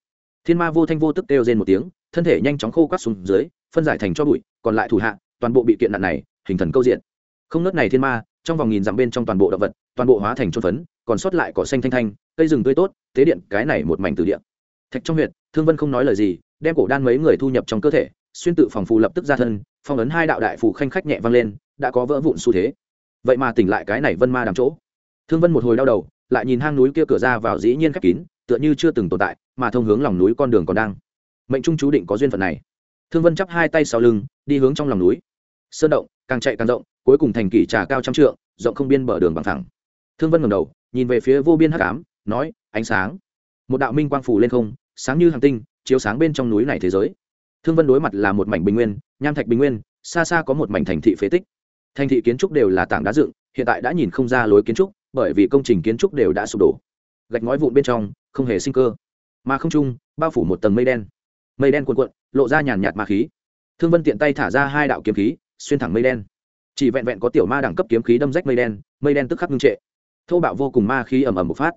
Thiên ma vô thanh vô tức kêu rên một tiếng, thân thể nhanh chóng khô quắt xuống dưới, phân giải thành cho bụi, còn lại thủ hạ, toàn bộ bị kiện nạn này, hình thần câu diện. Không nớt này thiên ma, trong vòng nghìn dặm bên trong toàn bộ động vật, toàn bộ hóa thành trôn phấn, còn sót lại cỏ xanh thanh thanh, cây rừng tươi tốt, tế điện, cái này một mảnh từ điện thạch trong huyện thương vân không nói lời gì, đem cổ đan mấy người thu nhập trong cơ thể, xuyên tự phòng phù lập tức ra thân, phong ấn hai đạo đại phù khanh khách nhẹ vang lên, đã có vỡ vụn xu thế. Vậy mà tỉnh lại cái này vân ma đằng chỗ thương vân một hồi đau đầu, lại nhìn hang núi kia cửa ra vào dĩ nhiên khép kín, tựa như chưa từng tồn tại, mà thông hướng lòng núi con đường còn đang. Mệnh trung chú định có duyên phận này. Thương vân chắp hai tay sau lưng, đi hướng trong lòng núi. Sơn động, càng chạy càng rộng, cuối cùng thành kỷ trà cao trăm trượng, rộng không biên bờ đường bằng thẳng. Thương vân ngầm đầu, nhìn về phía vô biên hắc ám, nói, ánh sáng. Một đạo minh quang phủ lên không, sáng như hàng tinh, chiếu sáng bên trong núi này thế giới. Thương vân đối mặt là một mảnh bình nguyên, nham thạch bình nguyên, xa xa có một mảnh thành thị phế tích. Thành thị kiến trúc đều là tảng đá dựng, hiện tại đã nhìn không ra lối kiến trúc bởi vì công trình kiến trúc đều đã sụp đổ. Gạch ngói vụn bên trong, không hề sinh cơ. Mà không trung, bao phủ một tầng mây đen. Mây đen cuộn cuộn, lộ ra nhàn nhạt ma khí. Thương vân tiện tay thả ra hai đạo kiếm khí, xuyên thẳng mây đen. Chỉ vẹn vẹn có tiểu ma đẳng cấp kiếm khí đâm rách mây đen mây đen tức khắc ngưng trệ. Thô bạo vô cùng ma khí ầm ầm một phát.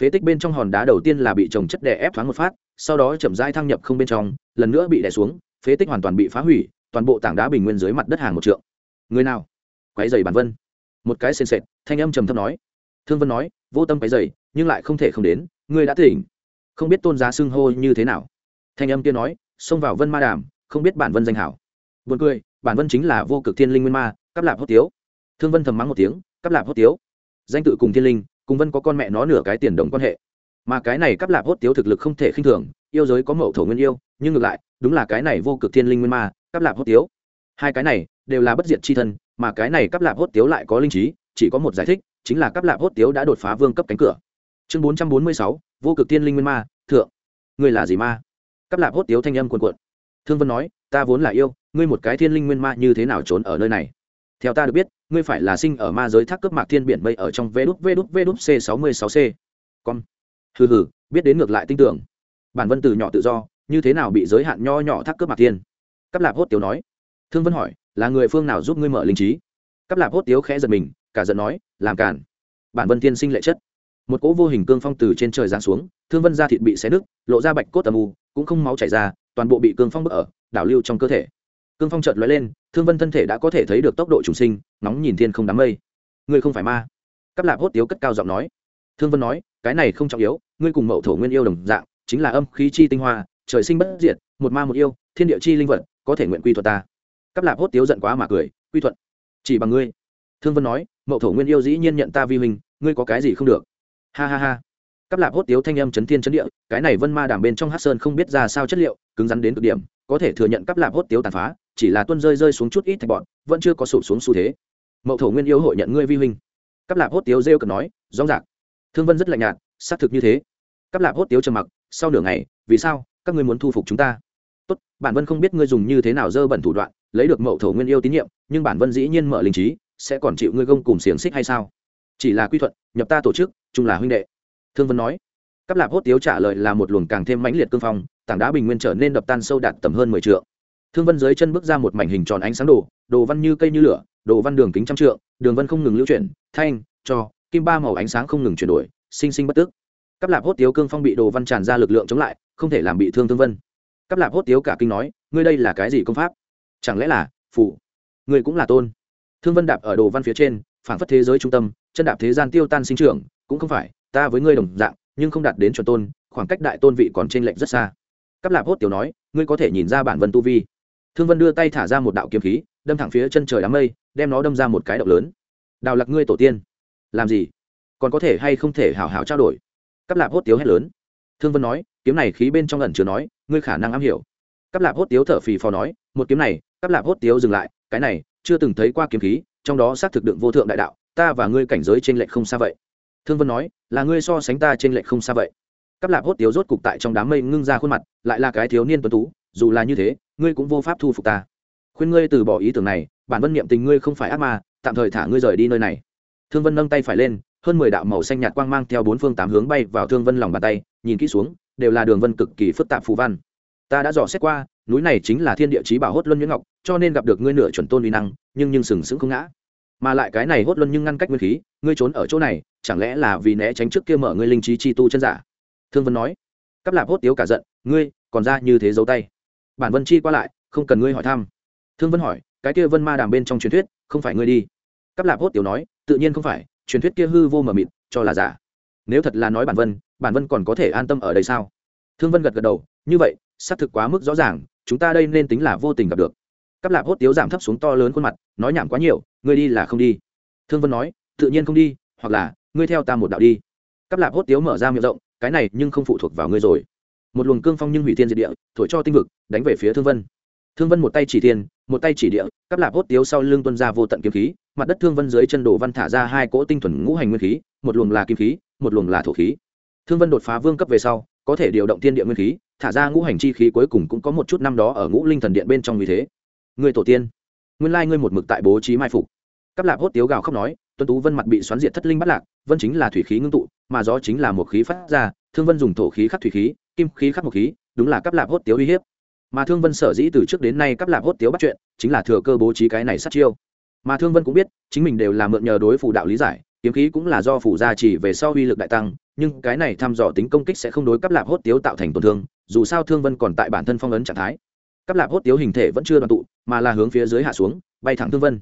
Phế tích bên trong hòn đá đầu tiên là bị trồng chất đè ép thoáng một phát, sau đó chậm rãi thăng nhập không bên trong, lần nữa bị đè xuống, phế tích hoàn toàn bị phá hủy, toàn bộ tảng đá bình nguyên dưới mặt đất hàng một trượng. Người nào? Quái dày bản vân. Một cái sền sệt, thanh âm trầm thấp nói thương vân nói, vô tâm cái dày nhưng lại không thể không đến, ngươi đã tỉnh. Không biết tôn giá xưng hô như thế nào. Thanh âm kia nói, xông vào vân ma đàm, không biết bản vân danh hảo. Buồn cười, bản vân chính là vô cực thiên linh nguyên ma cắp lạp hốt tiếu. Thương vân thầm mắng một tiếng cắp lạp hốt tiếu. Danh tự cùng thiên linh, cùng vân có con mẹ nó nửa cái tiền đồng quan hệ. Mà cái này cắp lạp hốt tiếu thực lực không thể khinh thường, yêu giới có mậu thổ nguyên yêu, nhưng ngược lại, đúng là cái này vô cực thiên linh nguyên ma cắp lạp hốt tiếu. Hai cái này, đều là bất diệt c h i thân, mà cái này cắp lạp hốt tiếu lại có linh trí, chỉ có một giải thích chính là cắp lạp hốt tiếu đã đột phá vương cấp cánh cửa. Chương bốn trăm bốn mươi sáu, vô cực thiên linh nguyên ma, thượng. Ngươi là gì ma? Cắp lạp hốt tiếu thanh âm cuồn cuộn. Thương vân nói, ta vốn là yêu, ngươi một cái thiên linh nguyên ma như thế nào trốn ở nơi này? Theo ta được biết, ngươi phải là sinh ở ma giới thác cướp mạc thiên biển mây ở trong vê đút vê đút vê đút c sáu mươi sáu c. Con hừ hừ, biết đến ngược lại tin tưởng. Bản vân từ nhỏ tự do, như thế nào bị giới hạn nho nhỏ thác cướp mạc thiên? Cắp lạp hốt tiếu nói. Thương vân hỏi, là người phương nào giúp ngươi mở linh trí? Cắp lạp hốt tiếu khẽ giật mình cả giận nói, làm cản bản vân tiên sinh lệ chất. Một cỗ vô hình cương phong từ trên trời giáng xuống, thương vân da thịt bị xé nứt, lộ ra bạch cốt tầm u, cũng không máu chảy ra, toàn bộ bị cương phong bỡ ở, đảo lưu trong cơ thể. Cương phong chợt lóe lên, thương vân thân thể đã có thể thấy được tốc độ trùng sinh, nóng nhìn thiên không đám mây. Ngươi không phải ma. Cắp lạp hốt tiếu cất cao giọng nói. Thương vân nói, cái này không trọng yếu, ngươi cùng mậu thổ nguyên yêu đồng dạng, chính là âm khí chi tinh hoa, trời sinh bất diệt, một ma một yêu, thiên địa chi linh vật, có thể nguyện quy thuật ta. Cắp lạp hốt tiếu giận quá mà cười, quy thuận, chỉ bằng ngươi. Thương vân nói mậu thổ nguyên yêu dĩ nhiên nhận ta vi hình ngươi có cái gì không được. Ha ha ha. Cắp lạp hốt tiếu thanh âm chấn thiên chấn địa, cái này vân ma đảm bên trong hát sơn không biết ra sao chất liệu, cứng rắn đến cực điểm, có thể thừa nhận cắp lạp hốt tiếu tàn phá, chỉ là tuân rơi rơi xuống chút ít thạch bọn vẫn chưa có sụp xuống xu thế. Mậu thổ nguyên yêu hội nhận ngươi vi huynh. Cắp lạp hốt tiếu rêu cần nói rõ rạc. Thương vân rất lạnh nhạt, xác thực như thế. Cắp lạp hốt tiếu trầm mặc, sau nửa ngày, vì sao các ngươi muốn thu phục chúng ta? Tốt, bản vân không biết ngươi dùng như thế nào dơ bẩn thủ đoạn, lấy được mậu thổ nguyên yêu tín nhiệm, nhưng bản vân dĩ nhiên mở linh trí sẽ còn chịu ngươi gông cùng xiềng xích hay sao? Chỉ là quy thuận, nhập ta tổ chức, chung là huynh đệ. Thương vân nói. Cắp lạp hốt tiếu trả lời là một luồng càng thêm mãnh liệt cương phong, tảng đá bình nguyên trở nên đập tan sâu đạt tầm hơn mười t thương vân dưới chân bước ra một mảnh hình tròn ánh sáng đổ, đồ văn như cây như lửa, đồ văn đường kính trăm trượng, đường vân không ngừng lưu chuyển, thanh, cho, kim ba màu ánh sáng không ngừng chuyển đổi, sinh sinh bất tức. Cắp lạp hốt tiếu cương phong bị đồ văn tràn ra lực lượng chống lại, không thể làm bị thương thương vân. Cắp lạp hốt tiếu cả kinh nói, ngươi đây là cái gì công pháp? Chẳng lẽ là phủ ngươi cũng là tôn? Thương vân đạp ở đồ văn phía trên phản phất thế giới trung tâm, chân đạp thế gian tiêu tan sinh trưởng, cũng không phải, ta với ngươi đồng dạng, nhưng không đạt đến chuẩn tôn, khoảng cách đại tôn vị còn trên lệnh rất xa. Cắp lạp hốt tiểu nói, ngươi có thể nhìn ra bản vân tu vi. Thương vân đưa tay thả ra một đạo kiếm khí, đâm thẳng phía chân trời đám mây, đem nó đâm ra một cái động lớn. Đào lạc ngươi tổ tiên, làm gì? Còn có thể hay không thể hảo hảo trao đổi? Cắp lạp hốt tiếu hét lớn. Thương vân nói, kiếm này khí bên trong ẩn chứa nói, ngươi khả năng am hiểu. Cắp lạp hốt tiếu thở phì phò nói, một kiếm này cắp lạp hốt tiếu dừng lại, cái này chưa từng thấy qua kiếm khí, trong đó xác thực đựng vô thượng đại đạo, ta và ngươi cảnh giới trên lệch không xa vậy. Thương vân nói, là ngươi so sánh ta trên lệch không xa vậy. Cắp lạp hốt tiếu rốt cục tại trong đám mây ngưng ra khuôn mặt, lại là cái thiếu niên tuấn tú, dù là như thế, ngươi cũng vô pháp thu phục ta. Khuyên ngươi từ bỏ ý tưởng này, bản vân niệm tình ngươi không phải ác ma, tạm thời thả ngươi rời đi nơi này. Thương vân nâng tay phải lên, hơn mười đạo màu xanh nhạt quang mang theo bốn phương tám hướng bay vào thương vân lòng bàn tay, nhìn kỹ xuống, đều là đường vân cực kỳ phức tạp phù văn ta đã dò xét qua, núi này chính là thiên địa chí bảo hốt luân nhuyễn ngọc, cho nên gặp được ngươi nửa chuẩn tôn uy năng, nhưng nhưng sừng sững không ngã. Mà lại cái này hốt luân nhưng ngăn cách nguyên khí, ngươi trốn ở chỗ này, chẳng lẽ là vì né tránh trước kia mở ngươi linh trí chi tu chân giả? Thương vân nói. Cắp lạp hốt tiếu cả giận, ngươi, còn ra như thế giấu tay. Bản vân chi qua lại, không cần ngươi hỏi thăm. Thương vân hỏi, cái kia vân ma đàm bên trong truyền thuyết, không phải ngươi đi? Cắp lạp hốt tiếu nói, tự nhiên không phải, truyền thuyết kia hư vô mờ mịt, cho là giả. Nếu thật là nói bản vân bản vân còn có thể an tâm ở đây sao? Thương vân gật gật đầu, như vậy xác thực quá mức rõ ràng, chúng ta đây nên tính là vô tình gặp được. Cắp lạp hốt tiếu giảm thấp xuống to lớn khuôn mặt, nói nhảm quá nhiều, ngươi đi là không đi. Thương vân nói, tự nhiên không đi, hoặc là, ngươi theo ta một đạo đi. Cắp lạp hốt tiếu mở ra miệng rộng, cái này nhưng không phụ thuộc vào ngươi rồi. Một luồng cương phong nhưng hủy thiên diệt địa, thổi cho tinh vực, đánh về phía thương vân. Thương vân một tay chỉ thiên, một tay chỉ địa cắp lạp hốt tiếu sau lưng tuân ra vô tận kiếm khí, mặt đất thương vân dưới chân đồ văn thả ra hai cỗ tinh thuần ngũ hành nguyên khí, một luồng là kim khí, một luồng là thổ khí. Thương vân đột phá vương cấp về sau có thể điều động thiên địa nguyên khí, thả ra ngũ hành chi khí cuối cùng cũng có một chút năm đó ở ngũ linh thần điện bên trong như thế. Người tổ tiên, nguyên lai ngươi một mực tại bố trí mai phục. Cắp lạp hốt tiếu gào khóc nói tuân tú vân mặt bị xoắn diệt thất linh bắt lạc, vân chính là thủy khí ngưng tụ, mà gió chính là một khí phát ra, thương vân dùng thổ khí khắc thủy khí, kim khí khắc một khí, đúng là cắp lạp hốt tiếu uy hiếp. Mà thương vân sở dĩ từ trước đến nay cắp lạp hốt tiếu bắt chuyện, chính là thừa cơ bố trí cái này sát chiêu. Mà thương vân cũng biết, chính mình đều là mượn nhờ đối phủ đạo lý giải kiếm khí cũng là do phủ gia chỉ về sau uy lực đại tăng, nhưng cái này thăm dò tính công kích sẽ không đối cấp lạp hốt tiếu tạo thành tổn thương, dù sao thương vân còn tại bản thân phong ấn trạng thái. Cấp lạp hốt tiếu hình thể vẫn chưa đoàn tụ, mà là hướng phía dưới hạ xuống, bay thẳng thương vân.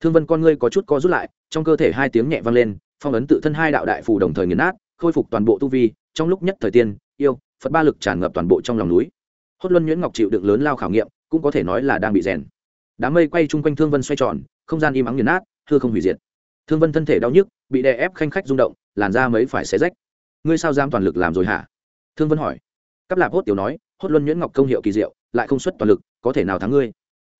Thương vân con ngươi có chút co rút lại, trong cơ thể hai tiếng nhẹ vang lên, phong ấn tự thân hai đạo đại phù đồng thời nghiền nát, khôi phục toàn bộ tu vi, trong lúc nhất thời tiên, yêu, phật ba lực tràn ngập toàn bộ trong lòng núi. Hốt luân nhuyễn ngọc chịu đựng lớn lao khảo nghiệm, cũng có thể nói là đang bị rèn. Đám mây quay chung quanh thương vân xoay tròn, không gian im ắng nghiền nát, thưa không hủy diệt thương vân thân thể đau nhức, bị đè ép khanh khách rung động, làn da mấy phải xé rách. Ngươi sao dám toàn lực làm rồi hả? Thương vân hỏi. Cắp lạp hốt tiểu nói, hốt luân nhuyễn ngọc công hiệu kỳ diệu, lại không xuất toàn lực, có thể nào thắng ngươi?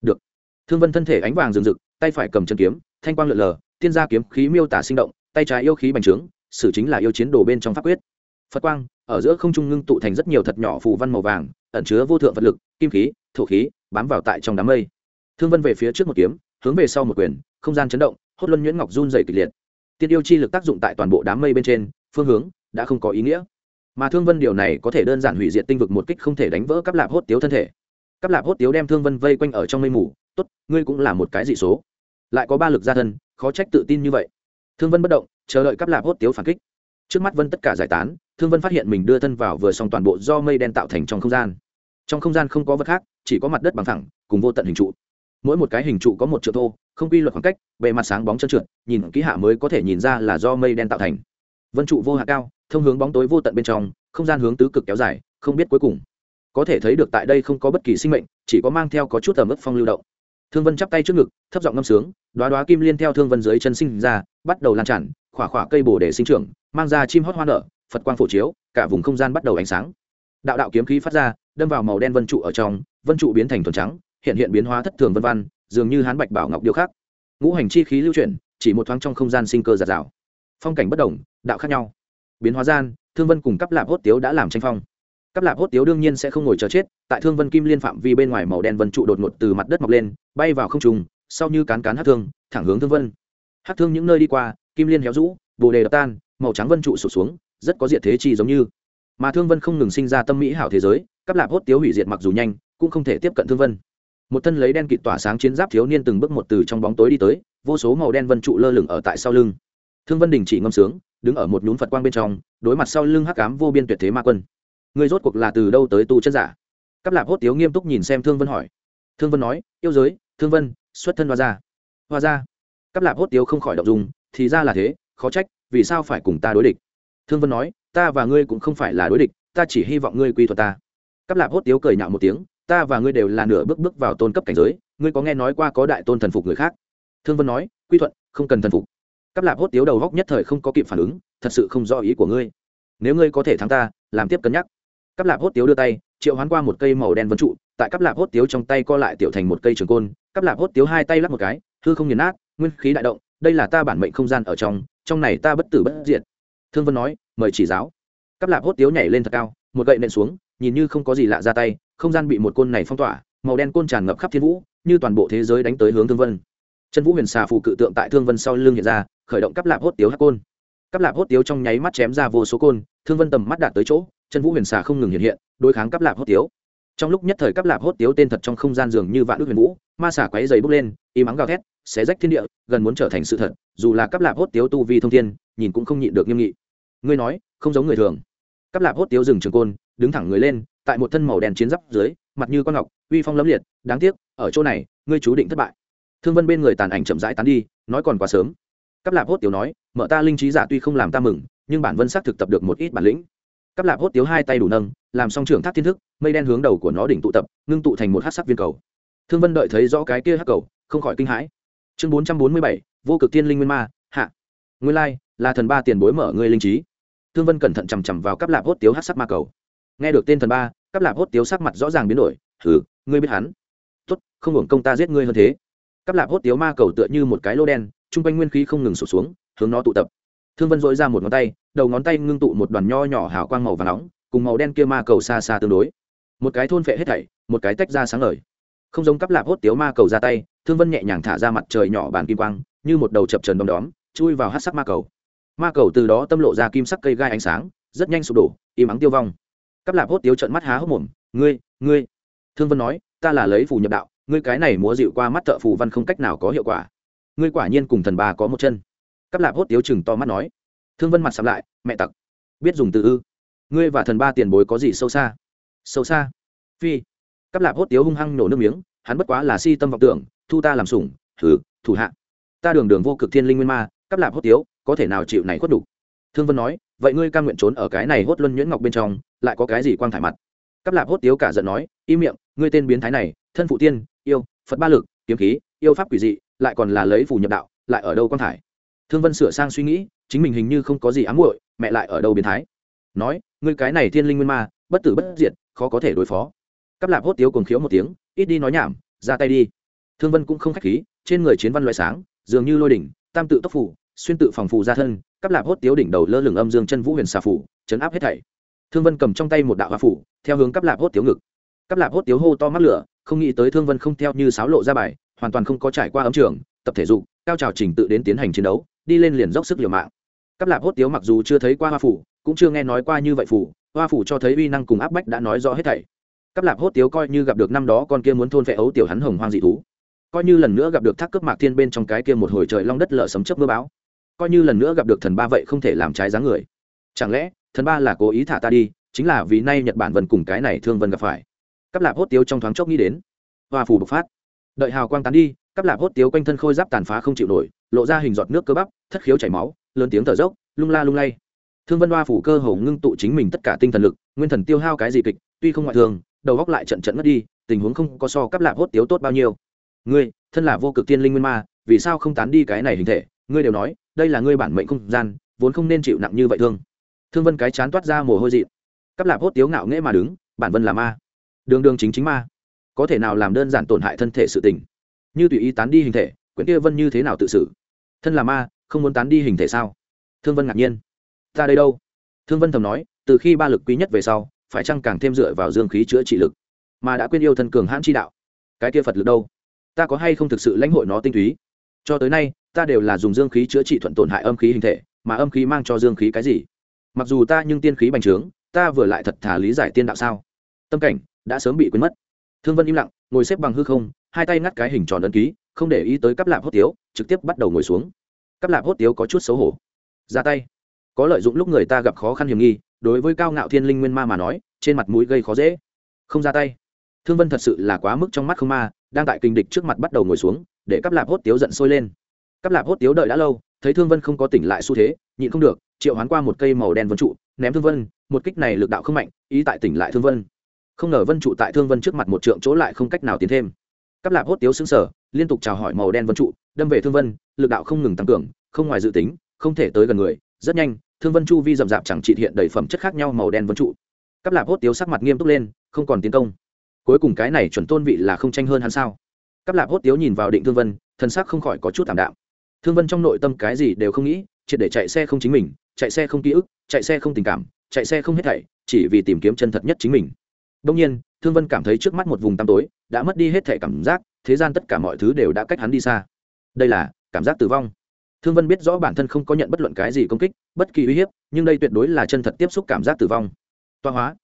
Được. Thương vân thân thể ánh vàng rừng rực, tay phải cầm chân kiếm, thanh quang lượn lờ, tiên gia kiếm khí miêu tả sinh động, tay trái yêu khí bành trướng xử chính là yêu chiến đồ bên trong pháp quyết. Phật quang, ở giữa không trung ngưng tụ thành rất nhiều thật nhỏ phù văn màu vàng, ẩn chứa vô thượng vật lực, kim khí, thổ khí, bám vào tại trong đám mây. Thương vân về phía trước một kiếm, hướng về sau một quyền, không gian chấn động hốt luân nhuyễn ngọc run dày kịch liệt. Tiên yêu chi lực tác dụng tại toàn bộ đám mây bên trên, phương hướng đã không có ý nghĩa. Mà thương vân điều này có thể đơn giản hủy diệt tinh vực một kích không thể đánh vỡ cắp lạp hốt tiếu thân thể. Cắp lạp hốt tiếu đem thương vân vây quanh ở trong mây mù, tốt, ngươi cũng là một cái dị số. Lại có ba lực gia thân, khó trách tự tin như vậy. Thương vân bất động, chờ đợi cắp lạp hốt tiếu phản kích. Trước mắt vân tất cả giải tán, thương vân phát hiện mình đưa thân vào vừa xong toàn bộ do mây đen tạo thành trong không gian. Trong không gian không có vật khác, chỉ có mặt đất bằng thẳng cùng vô tận hình trụ mỗi một cái hình trụ có một triệu thô, không quy luật khoảng cách, bề mặt sáng bóng chân trượt, nhìn kỹ hạ mới có thể nhìn ra là do mây đen tạo thành. Vân trụ vô hạ cao, thông hướng bóng tối vô tận bên trong, không gian hướng tứ cực kéo dài, không biết cuối cùng. Có thể thấy được tại đây không có bất kỳ sinh mệnh, chỉ có mang theo có chút tầm ức phong lưu động. Thương vân chắp tay trước ngực, thấp giọng ngâm sướng đoá đoá kim liên theo thương vân dưới chân sinh ra, bắt đầu lan tràn, khỏa khỏa cây bồ để sinh trưởng, mang ra chim hót hoa nở, phật quang phổ chiếu, cả vùng không gian bắt đầu ánh sáng. Đạo đạo kiếm khí phát ra, đâm vào màu đen vân trụ ở trong, vân trụ biến thành thuần trắng hiện hiện biến hóa thất thường vân văn dường như hán bạch bảo ngọc điêu khắc ngũ hành chi khí lưu chuyển, chỉ một thoáng trong không gian sinh cơ giạt rào. Phong cảnh bất đồng, đạo khác nhau. Biến hóa gian, thương vân cùng cấp lạp hốt tiếu đã làm tranh phong. Cấp lạp hốt tiếu đương nhiên sẽ không ngồi chờ chết, tại thương vân kim liên phạm vi bên ngoài màu đen vân trụ đột ngột từ mặt đất mọc lên, bay vào không trùng sau như cán cán hát thương, thẳng hướng thương vân. Hát thương những nơi đi qua, kim liên héo rũ, bồ đề đập tan, màu trắng vân trụ sụt xuống, rất có diện thế chi giống như. Mà thương vân không ngừng sinh ra tâm mỹ hảo thế giới cấp lạp hốt tiếu hủy diệt mặc dù nhanh, cũng không thể tiếp cận thương vân một thân lấy đen kịt tỏa sáng chiến giáp thiếu niên từng bước một từ trong bóng tối đi tới, vô số màu đen vân trụ lơ lửng ở tại sau lưng. Thương vân đình chỉ ngâm sướng, đứng ở một nhún phật quang bên trong, đối mặt sau lưng hắc cám vô biên tuyệt thế ma quân. Người rốt cuộc là từ đâu tới tu chân giả? Cắp lạp hốt tiếu nghiêm túc nhìn xem thương vân hỏi. Thương vân nói, yêu giới, thương vân, xuất thân hoa gia. Hoa gia? Cắp lạp hốt tiếu không khỏi động dùng thì ra là thế, khó trách, vì sao phải cùng ta đối địch? Thương vân nói, ta và ngươi cũng không phải là đối địch, ta chỉ hy vọng ngươi quy thuật ta. Cắp lạp hốt tiếu cười nhạo một tiếng ta và ngươi đều là nửa bước bước vào tôn cấp cảnh giới, ngươi có nghe nói qua có đại tôn thần phục người khác? Thương vân nói, quy thuận, không cần thần phục. Cắp lạp hốt tiếu đầu góc nhất thời không có kịp phản ứng, thật sự không rõ ý của ngươi. Nếu ngươi có thể thắng ta, làm tiếp cân nhắc. Cắp lạp hốt tiếu đưa tay, triệu hoán qua một cây màu đen vân trụ, tại cắp lạp hốt tiếu trong tay co lại tiểu thành một cây trường côn cắp lạp hốt tiếu hai tay lắp một cái, hư không nghiền nát, nguyên khí đại động, đây là ta bản mệnh không gian ở trong trong này ta bất tử bất diệt. Thương vân nói, mời chỉ giáo. Cắp lạp hốt tiếu nhảy lên thật cao, một gậy nện xuống, nhìn như không có gì lạ ra tay không gian bị một côn này phong tỏa, màu đen côn tràn ngập khắp thiên vũ, như toàn bộ thế giới đánh tới hướng thương vân. Chân vũ huyền xà phụ cự tượng tại thương vân sau lưng hiện ra, khởi động cắp lạp hốt tiếu hắc côn. Cắp lạp hốt tiếu trong nháy mắt chém ra vô số côn, thương vân tầm mắt đạt tới chỗ, chân vũ huyền xà không ngừng hiện hiện, đối kháng cắp lạp hốt tiếu. Trong lúc nhất thời cắp lạp hốt tiếu tên thật trong không gian dường như vạn đức huyền vũ, ma xà quáy dày bốc lên y mắng gào thét, xé rách thiên địa, gần muốn trở thành sự thật, dù là cắp lạp hốt tiếu tu vi thông thiên, nhìn cũng không nhịn được nghiêm nghị. Ngươi nói, không giống người thường. Cắp lạp hốt tiếu dừng trường côn, đứng thẳng người lên tại một thân màu đen chiến giáp dưới, mặt như con ngọc, uy phong lẫm liệt, đáng tiếc, ở chỗ này, ngươi chú định thất bại. Thương vân bên người tàn ảnh chậm rãi tán đi, nói còn quá sớm. Cắp lạp hốt tiếu nói, mở ta linh trí giả tuy không làm ta mừng, nhưng bản vân xác thực tập được một ít bản lĩnh. Cắp lạp hốt tiếu hai tay đủ nâng, làm xong trưởng thác thiên thức, mây đen hướng đầu của nó đỉnh tụ tập, ngưng tụ thành một hát sắc viên cầu. Thương vân đợi thấy rõ cái kia hắc cầu, không khỏi kinh hãi. Chương bốn trăm bốn mươi bảy, vô cực tiên linh nguyên ma, hạ. Nguyên lai, là thần ba tiền bối mở ngươi linh trí. Thương vân cẩn thận chằm chằm vào cắp lạp hốt tiếu hát sắc ma cầu nghe được tên thần ba cắp lạp hốt tiếu sắc mặt rõ ràng biến đổi. Thử ngươi biết hắn? Tốt, không hưởng công ta giết ngươi hơn thế. Cắp lạp hốt tiếu ma cầu tựa như một cái lô đen chung quanh nguyên khí không ngừng sụt xuống, hướng nó tụ tập. Thương vân dội ra một ngón tay, đầu ngón tay ngưng tụ một đoàn nho nhỏ hào quang màu và nóng, cùng màu đen kia ma cầu xa xa tương đối. Một cái thôn phệ hết thảy, một cái tách ra sáng lời không giống cắp lạp hốt tiếu ma cầu ra tay, thương vân nhẹ nhàng thả ra mặt trời nhỏ bàn kim quang, như một đầu chập trần đom đóm, chui vào hát sắc ma cầu. Ma cầu từ đó tâm lộ ra kim sắc cây gai ánh sáng, rất nhanh sụp đổ, im ắng tiêu vong cắp lạp hốt tiếu trận mắt há hốc mồm, ngươi ngươi. Thương vân nói, ta là lấy phù nhập đạo, ngươi cái này múa dịu qua mắt thợ phù văn không cách nào có hiệu quả. Ngươi quả nhiên cùng thần bà có một chân. Cắp lạp hốt tiếu chừng to mắt nói. Thương vân mặt sắm lại, mẹ tặc, biết dùng từ ư? Ngươi và thần ba tiền bối có gì sâu xa? Sâu xa? Phi. Cắp lạp hốt tiếu hung hăng nổ nước miếng, hắn bất quá là si tâm vọng tưởng, thu ta làm sủng thử thủ hạ. Ta đường đường vô cực thiên linh nguyên ma cắp lạp hốt tiếu, có thể nào chịu này khuất đủ thương vân nói vậy ngươi cam nguyện trốn ở cái này hốt luân nhuyễn ngọc bên trong, lại có cái gì quang thải mặt? Cắp lạp hốt tiếu cả giận nói, im miệng, ngươi tên biến thái này, thân phụ tiên, yêu, phật ba lực, kiếm khí, yêu pháp quỷ dị, lại còn là lấy phù nhập đạo, lại ở đâu quang thải? Thương vân sửa sang suy nghĩ, chính mình hình như không có gì ám muội, mẹ lại ở đâu biến thái? Nói, ngươi cái này thiên linh nguyên ma, bất tử bất diệt, khó có thể đối phó. Cắp lạp hốt tiếu cùng khiếu một tiếng, ít đi nói nhảm, ra tay đi. Thương vân cũng không khách khí, trên người chiến văn loại sáng, dường như lôi đỉnh, tam tự tốc phủ xuyên tự phòng phù ra thân, cắp lạp hốt tiếu đỉnh đầu lơ lửng âm dương chân vũ huyền xà phủ, chấn áp hết thảy. Thương vân cầm trong tay một đạo hoa phủ, theo hướng cắp lạp hốt tiếu ngực. Cắp lạp hốt tiếu hô to mắc lửa, không nghĩ tới thương vân không theo như sáo lộ ra bài, hoàn toàn không có trải qua ấm trường, tập thể dục, cao trào trình tự đến tiến hành chiến đấu, đi lên liền dốc sức liều mạng. Cắp lạp hốt tiếu mặc dù chưa thấy qua hoa phủ, cũng chưa nghe nói qua như vậy phủ, hoa phủ cho thấy uy năng cùng áp bách đã nói rõ hết thảy. Cắp lạp hốt tiếu coi như gặp được năm đó con kia muốn thôn vệ ấu tiểu hắn hồng hoang dị thú, coi như lần nữa gặp được thác cướp mạc thiên bên trong cái kia một hồi trời long đất lở sấm chớp mưa bão coi như lần nữa gặp được thần ba vậy không thể làm trái dáng người. Chẳng lẽ, thần ba là cố ý thả ta đi, chính là vì nay nhật bản vân cùng cái này thương vân gặp phải. Cắp lạp hốt tiếu trong thoáng chốc nghĩ đến. Hoa phù bộc phát. Đợi hào quang tán đi cắp lạp hốt tiếu quanh thân khôi giáp tàn phá không chịu nổi, lộ ra hình giọt nước cơ bắp, thất khiếu chảy máu, lớn tiếng thở dốc, lung la lung lay. Thương vân hoa phủ cơ hồ ngưng tụ chính mình tất cả tinh thần lực, nguyên thần tiêu hao cái gì kịch, tuy không ngoại thường, đầu góc lại trận trận mất đi, tình huống không có so cắp lạp hốt tiếu tốt bao nhiêu. Ngươi, thân là vô cực tiên linh nguyên ma, vì sao không tán đi cái này hình thể? Ngươi đều nói đây là ngươi bản mệnh không gian, vốn không nên chịu nặng như vậy thương. Thương vân cái chán toát ra mồ hôi dị cắp lạp hốt tiếu ngạo nghễ mà đứng, bản vân là ma. Đường đường chính chính ma. Có thể nào làm đơn giản tổn hại thân thể sự tình? Như tùy ý tán đi hình thể, quyển kia vân như thế nào tự xử? Thân là ma, không muốn tán đi hình thể sao? Thương vân ngạc nhiên. Ta đây đâu? Thương vân thầm nói, từ khi ba lực quý nhất về sau, phải chăng càng thêm dựa vào dương khí chữa trị lực? Mà đã quên yêu thân cường hãn chi đạo. Cái kia phật lực đâu? Ta có hay không thực sự lãnh hội nó tinh túy? Cho tới nay ta đều là dùng dương khí chữa trị thuận tổn hại âm khí hình thể, mà âm khí mang cho dương khí cái gì? Mặc dù ta nhưng tiên khí bành trướng, ta vừa lại thật thả lý giải tiên đạo sao? Tâm cảnh đã sớm bị quên mất. Thương vân im lặng, ngồi xếp bằng hư không, hai tay ngắt cái hình tròn ấn ký, không để ý tới cắp lạp hốt tiếu, trực tiếp bắt đầu ngồi xuống. Cắp lạp hốt tiếu có chút xấu hổ. Ra tay. Có lợi dụng lúc người ta gặp khó khăn hiểm nghi, đối với cao ngạo thiên linh nguyên ma mà nói, trên mặt mũi gây khó dễ. Không ra tay. Thương vân thật sự là quá mức trong mắt không ma, đang tại kinh địch trước mặt bắt đầu ngồi xuống, để cắp lạp hốt tiếu giận sôi lên cắp lạp hốt tiếu đợi đã lâu, thấy thương vân không có tỉnh lại xu thế, nhịn không được, triệu hoán qua một cây màu đen vân trụ, ném thương vân, một kích này lực đạo không mạnh, ý tại tỉnh lại thương vân. Không ngờ vân trụ tại thương vân trước mặt một trượng chỗ lại không cách nào tiến thêm. Cắp lạp hốt tiếu xứng sở liên tục chào hỏi màu đen vân trụ, đâm về thương vân, lực đạo không ngừng tăng cường, không ngoài dự tính, không thể tới gần người, rất nhanh, thương vân chu vi rậm rạp chẳng trị hiện đầy phẩm chất khác nhau màu đen vân trụ. Cắp lạp hốt tiếu sắc mặt nghiêm túc lên, không còn tiến công. Cuối cùng cái này chuẩn tôn vị là không tranh hơn hắn sao? Cắp lạp hốt tiếu nhìn vào định thương vân thân xác không khỏi có chút thảm đạm thương vân trong nội tâm cái gì đều không nghĩ, triệt để chạy xe không chính mình, chạy xe không ký ức, chạy xe không tình cảm, chạy xe không hết thảy, chỉ vì tìm kiếm chân thật nhất chính mình. Đông nhiên, thương vân cảm thấy trước mắt một vùng tăm tối, đã mất đi hết thảy cảm giác, thế gian tất cả mọi thứ đều đã cách hắn đi xa. Đây là cảm giác tử vong. Thương vân biết rõ bản thân không có nhận bất luận cái gì công kích, bất kỳ uy hiếp, nhưng đây tuyệt đối là chân thật tiếp xúc cảm giác tử vong. Toa hóa,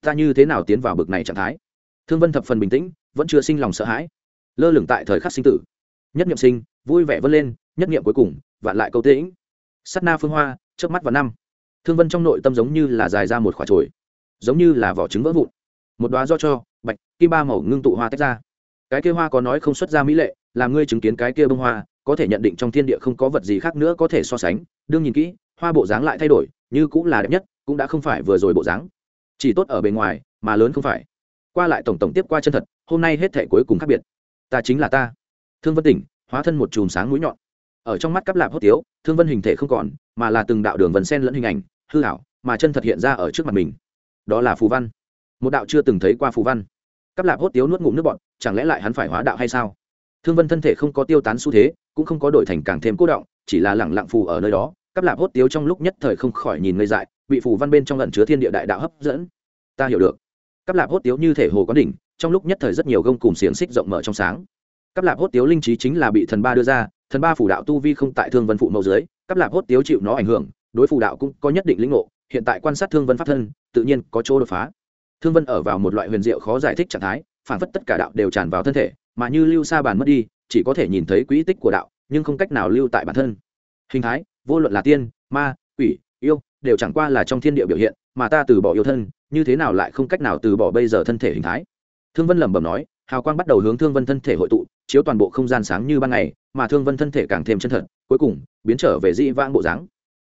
ta như thế nào tiến vào bực này trạng thái? Thương vân thập phần bình tĩnh, vẫn chưa sinh lòng sợ hãi. Lơ lửng tại thời khắc sinh tử. Nhất niệm sinh vui vẻ vân lên, nhất niệm cuối cùng, vạn lại câu tĩnh. Sắt na phương hoa trước mắt và năm. Thương vân trong nội tâm giống như là dài ra một khỏa trồi giống như là vỏ trứng vỡ vụn. Một đoá do cho, bạch, kim ba màu ngưng tụ hoa tách ra. Cái kia hoa có nói không xuất ra mỹ lệ làm ngươi chứng kiến cái kia bông hoa, có thể nhận định trong thiên địa không có vật gì khác nữa có thể so sánh. Đương nhìn kỹ, hoa bộ dáng lại thay đổi, như cũng là đẹp nhất, cũng đã không phải vừa rồi bộ dáng. Chỉ tốt ở bề ngoài, mà lớn không phải. Qua lại tổng tổng tiếp qua chân thật, hôm nay hết thể cuối cùng khác biệt. Ta chính là ta. Thương vân tỉnh hóa thân một chùm sáng mũi nhọn. Ở trong mắt cắp lạp hốt tiếu, thương vân hình thể không còn, mà là từng đạo đường vần sen lẫn hình ảnh, hư hảo mà chân thật hiện ra ở trước mặt mình. Đó là phù văn. Một đạo chưa từng thấy qua phù văn. Cắp lạp hốt tiếu nuốt ngụm nước bọn chẳng lẽ lại hắn phải hóa đạo hay sao? Thương vân thân thể không có tiêu tán xu thế, cũng không có đổi thành càng thêm cố động, chỉ là lẳng lặng phù ở nơi đó. Cắp lạp hốt tiếu trong lúc nhất thời không khỏi nhìn ngây dại, bị phù văn bên trong lẩn chứa thiên địa đại đạo hấp dẫn. Ta hiểu được. Cắp lạp hốt tiếu như thể hồ có đỉnh, trong lúc nhất thời rất nhiều gông cùng xiềng xích rộng mở trong sáng cắp lạp hốt tiếu linh trí chính là bị thần ba đưa ra, thần ba phủ đạo tu vi không tại thương vân phụ mẫu dưới cắp lạp hốt tiếu chịu nó ảnh hưởng, đối phủ đạo cũng có nhất định lĩnh ngộ, hiện tại quan sát thương vân pháp thân, tự nhiên có chỗ đột phá. Thương vân ở vào một loại huyền diệu khó giải thích trạng thái, phản phất tất cả đạo đều tràn vào thân thể, mà như lưu xa bàn mất đi, chỉ có thể nhìn thấy quỹ tích của đạo, nhưng không cách nào lưu tại bản thân. Hình thái, vô luận là tiên, ma, quỷ, yêu, đều chẳng qua là trong thiên địa biểu hiện, mà ta từ bỏ yêu thân, như thế nào lại không cách nào từ bỏ bây giờ thân thể hình thái? Thương vân lẩm bẩm nói hào quang bắt đầu hướng thương vân thân thể hội tụ, chiếu toàn bộ không gian sáng như ban ngày, mà thương vân thân thể càng thêm chân thật, cuối cùng, biến trở về dị vãng bộ dáng.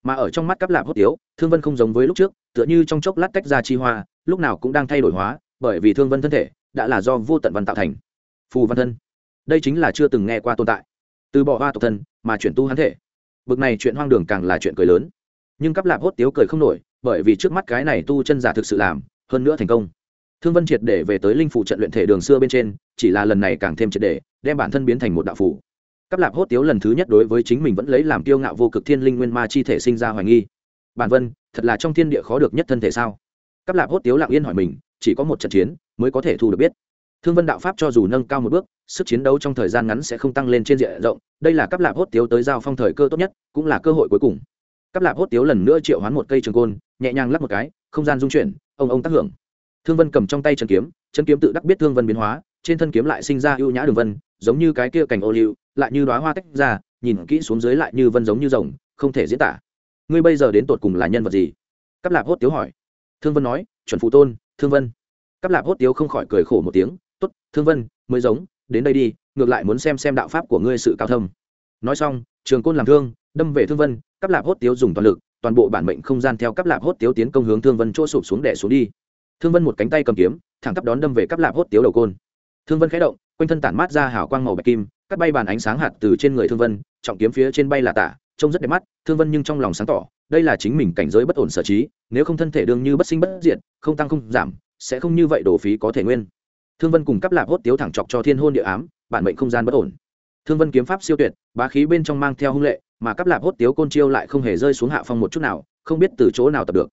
Mà ở trong mắt cắp lạp hốt tiếu, thương vân không giống với lúc trước, tựa như trong chốc lát tách ra chi hoa, lúc nào cũng đang thay đổi hóa, bởi vì thương vân thân thể đã là do vô tận văn tạo thành. Phù văn thân. Đây chính là chưa từng nghe qua tồn tại. Từ bỏ hoa tộc thân, mà chuyển tu hắn thể. Bực này chuyện hoang đường càng là chuyện cười lớn. Nhưng cắp lạp hốt tiếu cười không nổi, bởi vì trước mắt cái này tu chân giả thực sự làm, hơn nữa thành công thương vân triệt để về tới linh phủ trận luyện thể đường xưa bên trên, chỉ là lần này càng thêm triệt để, đem bản thân biến thành một đạo phủ. Cắp lạp hốt tiếu lần thứ nhất đối với chính mình vẫn lấy làm kiêu ngạo vô cực thiên linh nguyên ma chi thể sinh ra hoài nghi. Bản vân, thật là trong thiên địa khó được nhất thân thể sao? Cắp lạp hốt tiếu lặng yên hỏi mình, chỉ có một trận chiến mới có thể thu được biết. Thương vân đạo pháp cho dù nâng cao một bước, sức chiến đấu trong thời gian ngắn sẽ không tăng lên trên diện rộng, đây là cắp lạp hốt tiếu tới giao phong thời cơ tốt nhất, cũng là cơ hội cuối cùng. Cắp lạp hốt tiếu lần nữa triệu hoán một cây trường côn, nhẹ nhàng lắp một cái, không gian dung chuyển, ông ông tác hưởng thương vân cầm trong tay chân kiếm chân kiếm tự đắc biết thương vân biến hóa, trên thân kiếm lại sinh ra ưu nhã đường vân, giống như cái kia cành ô liu, lại như đoá hoa tách ra, nhìn kỹ xuống dưới lại như vân giống như rồng, không thể diễn tả. Ngươi bây giờ đến tột cùng là nhân vật gì? Cắp lạp hốt tiếu hỏi. Thương vân nói, chuẩn phụ tôn, thương vân. Cắp lạp hốt tiếu không khỏi cười khổ một tiếng t ố t thương vân, mới giống, đến đây đi, ngược lại muốn xem xem đạo pháp của ngươi sự cao thâm. Nói xong, trường côn làm thương, đâm về thương vân cắp lạp hốt tiếu dùng toàn lực, toàn bộ bản mệnh không gian theo cắp lạp hốt tiếu tiến công hướng thương vân chỗ sụp xuống đẻ xuống đi thương vân một cánh tay cầm kiếm, thẳng tắp đón đâm về cắp lạp hốt tiếu đầu côn. Thương vân khẽ động, quanh thân tản mát ra hào quang màu bạch kim, cắt bay bàn ánh sáng hạt từ trên người thương vân, trọng kiếm phía trên bay là tả, trông rất đẹp mắt, thương vân nhưng trong lòng sáng tỏ, đây là chính mình cảnh giới bất ổn sở trí, nếu không thân thể đương như bất sinh bất diệt, không tăng không giảm, sẽ không như vậy đổ phí có thể nguyên. Thương vân cùng cắp lạp hốt tiếu thẳng chọc cho thiên hôn địa ám, bản mệnh không gian bất ổn. Thương vân kiếm pháp siêu tuyệt, bá khí bên trong mang theo hung lệ, mà cắp lạp hốt tiếu côn chiêu lại không hề rơi xuống hạ phong một chút nào, không biết từ chỗ nào tập được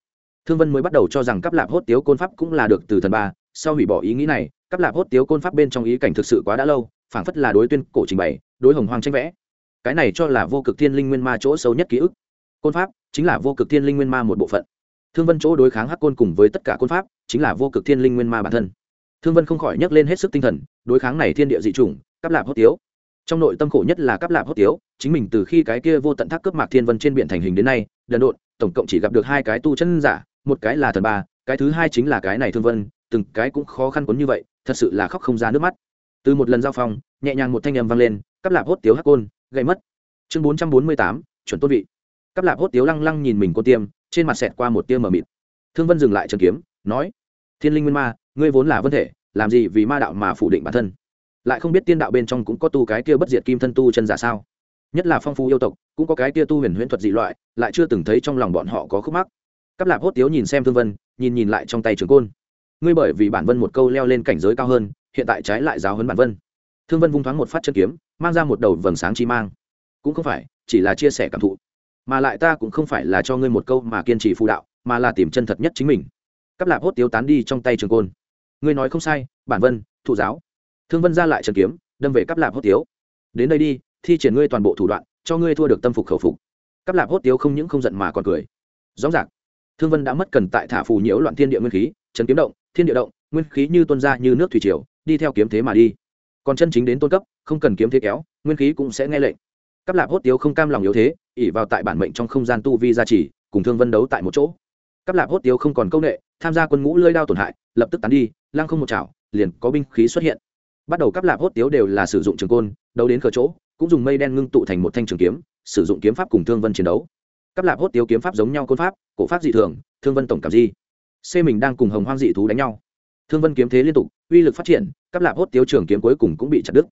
thương vân mới bắt đầu cho rằng cắp lạp hốt tiếu côn pháp cũng là được từ thần ba, sau hủy bỏ ý nghĩ này cắp lạp hốt tiếu côn pháp bên trong ý cảnh thực sự quá đã lâu, phảng phất là đối tuyên cổ trình bày, đối hồng hoang tranh vẽ. Cái này cho là vô cực thiên linh nguyên ma chỗ sâu nhất ký ức. Côn pháp chính là vô cực thiên linh nguyên ma một bộ phận. Thương vân chỗ đối kháng hắc côn cùng với tất cả côn pháp chính là vô cực thiên linh nguyên ma bản thân. Thương vân không khỏi nhắc lên hết sức tinh thần, đối kháng này thiên địa dị chủng cắp lạp hốt tiếu. Trong nội tâm khổ nhất là cắp lạp hốt tiếu, chính mình từ khi cái kia vô tận thác cướp mạc thiên vân trên biển thành hình đến nay đần độn, tổng cộng chỉ gặp được hai cái tu chân giả, một cái là thần ba cái thứ hai chính là cái này thương vân, từng cái cũng khó khăn quấn như vậy, thật sự là khóc không ra nước mắt. Từ một lần giao phong, nhẹ nhàng một thanh âm vang lên cắp lạp hốt tiếu hắc côn gây mất. Chương bốn trăm bốn mươi tám, chuẩn tôn vị. Cắp lạp hốt tiếu lăng lăng nhìn mình cô tiêm, trên mặt xẹt qua một tia mờ mịt. Thương vân dừng lại trần kiếm, nói, thiên linh nguyên ma, ngươi vốn là vân thể, làm gì vì ma đạo mà phủ định bản thân? Lại không biết tiên đạo bên trong cũng có tu cái kia bất diệt kim thân tu chân giả sao? Nhất là phong phú yêu tộc, cũng có cái tia tu huyền huyễn thuật dị loại, lại chưa từng thấy trong lòng bọn họ có khúc mắc. Cắp lạp hốt tiếu nhìn xem thương vân, nhìn nhìn lại trong tay trường côn. Ngươi bởi vì bản vân một câu leo lên cảnh giới cao hơn, hiện tại trái lại giáo hấn bản vân. Thương vân vung thoáng một phát chân kiếm, mang ra một đầu vầng sáng chi mang. Cũng không phải, chỉ là chia sẻ cảm thụ. Mà lại ta cũng không phải là cho ngươi một câu mà kiên trì phụ đạo, mà là tìm chân thật nhất chính mình. Cắp lạp hốt tiếu tán đi trong tay trường côn. Ngươi nói không sai, bản vân, thụ giáo. Thương vân ra lại trần kiếm, đâm về cắp lạp hốt tiếu. Đến đây đi thi triển ngươi toàn bộ thủ đoạn, cho ngươi thua được tâm phục khẩu phục. Cắp lạp hốt tiếu không những không giận mà còn cười. Rõ ràng, thương vân đã mất cần tại thả phù nhiễu loạn thiên địa nguyên khí trần kiếm động, thiên địa động, nguyên khí như tuân ra như nước thủy triều, đi theo kiếm thế mà đi. Còn chân chính đến tôn cấp, không cần kiếm thế kéo, nguyên khí cũng sẽ nghe lệnh. Cắp lạp hốt tiếu không cam lòng yếu thế ỉ vào tại bản mệnh trong không gian tu vi gia trì, cùng thương vân đấu tại một chỗ. Cắp lạp hốt tiếu không còn công nghệ tham gia quân ngũ lơi đao tổn hại, lập tức tán đi, lăng không một chảo, liền có binh khí xuất hiện. Bắt đầu cắp lạp hốt tiếu đều là sử dụng trường côn, đấu đến cờ chỗ cũng dùng mây đen ngưng tụ thành một thanh trường kiếm, sử dụng kiếm pháp cùng thương vân chiến đấu. Cắp lạp hốt tiếu kiếm pháp giống nhau côn pháp, cổ pháp dị thường, thương vân tổng cảm di. C mình đang cùng hồng hoang dị thú đánh nhau. Thương vân kiếm thế liên tục, uy lực phát triển cắp lạp hốt tiếu trường kiếm cuối cùng cũng bị chặt đứt.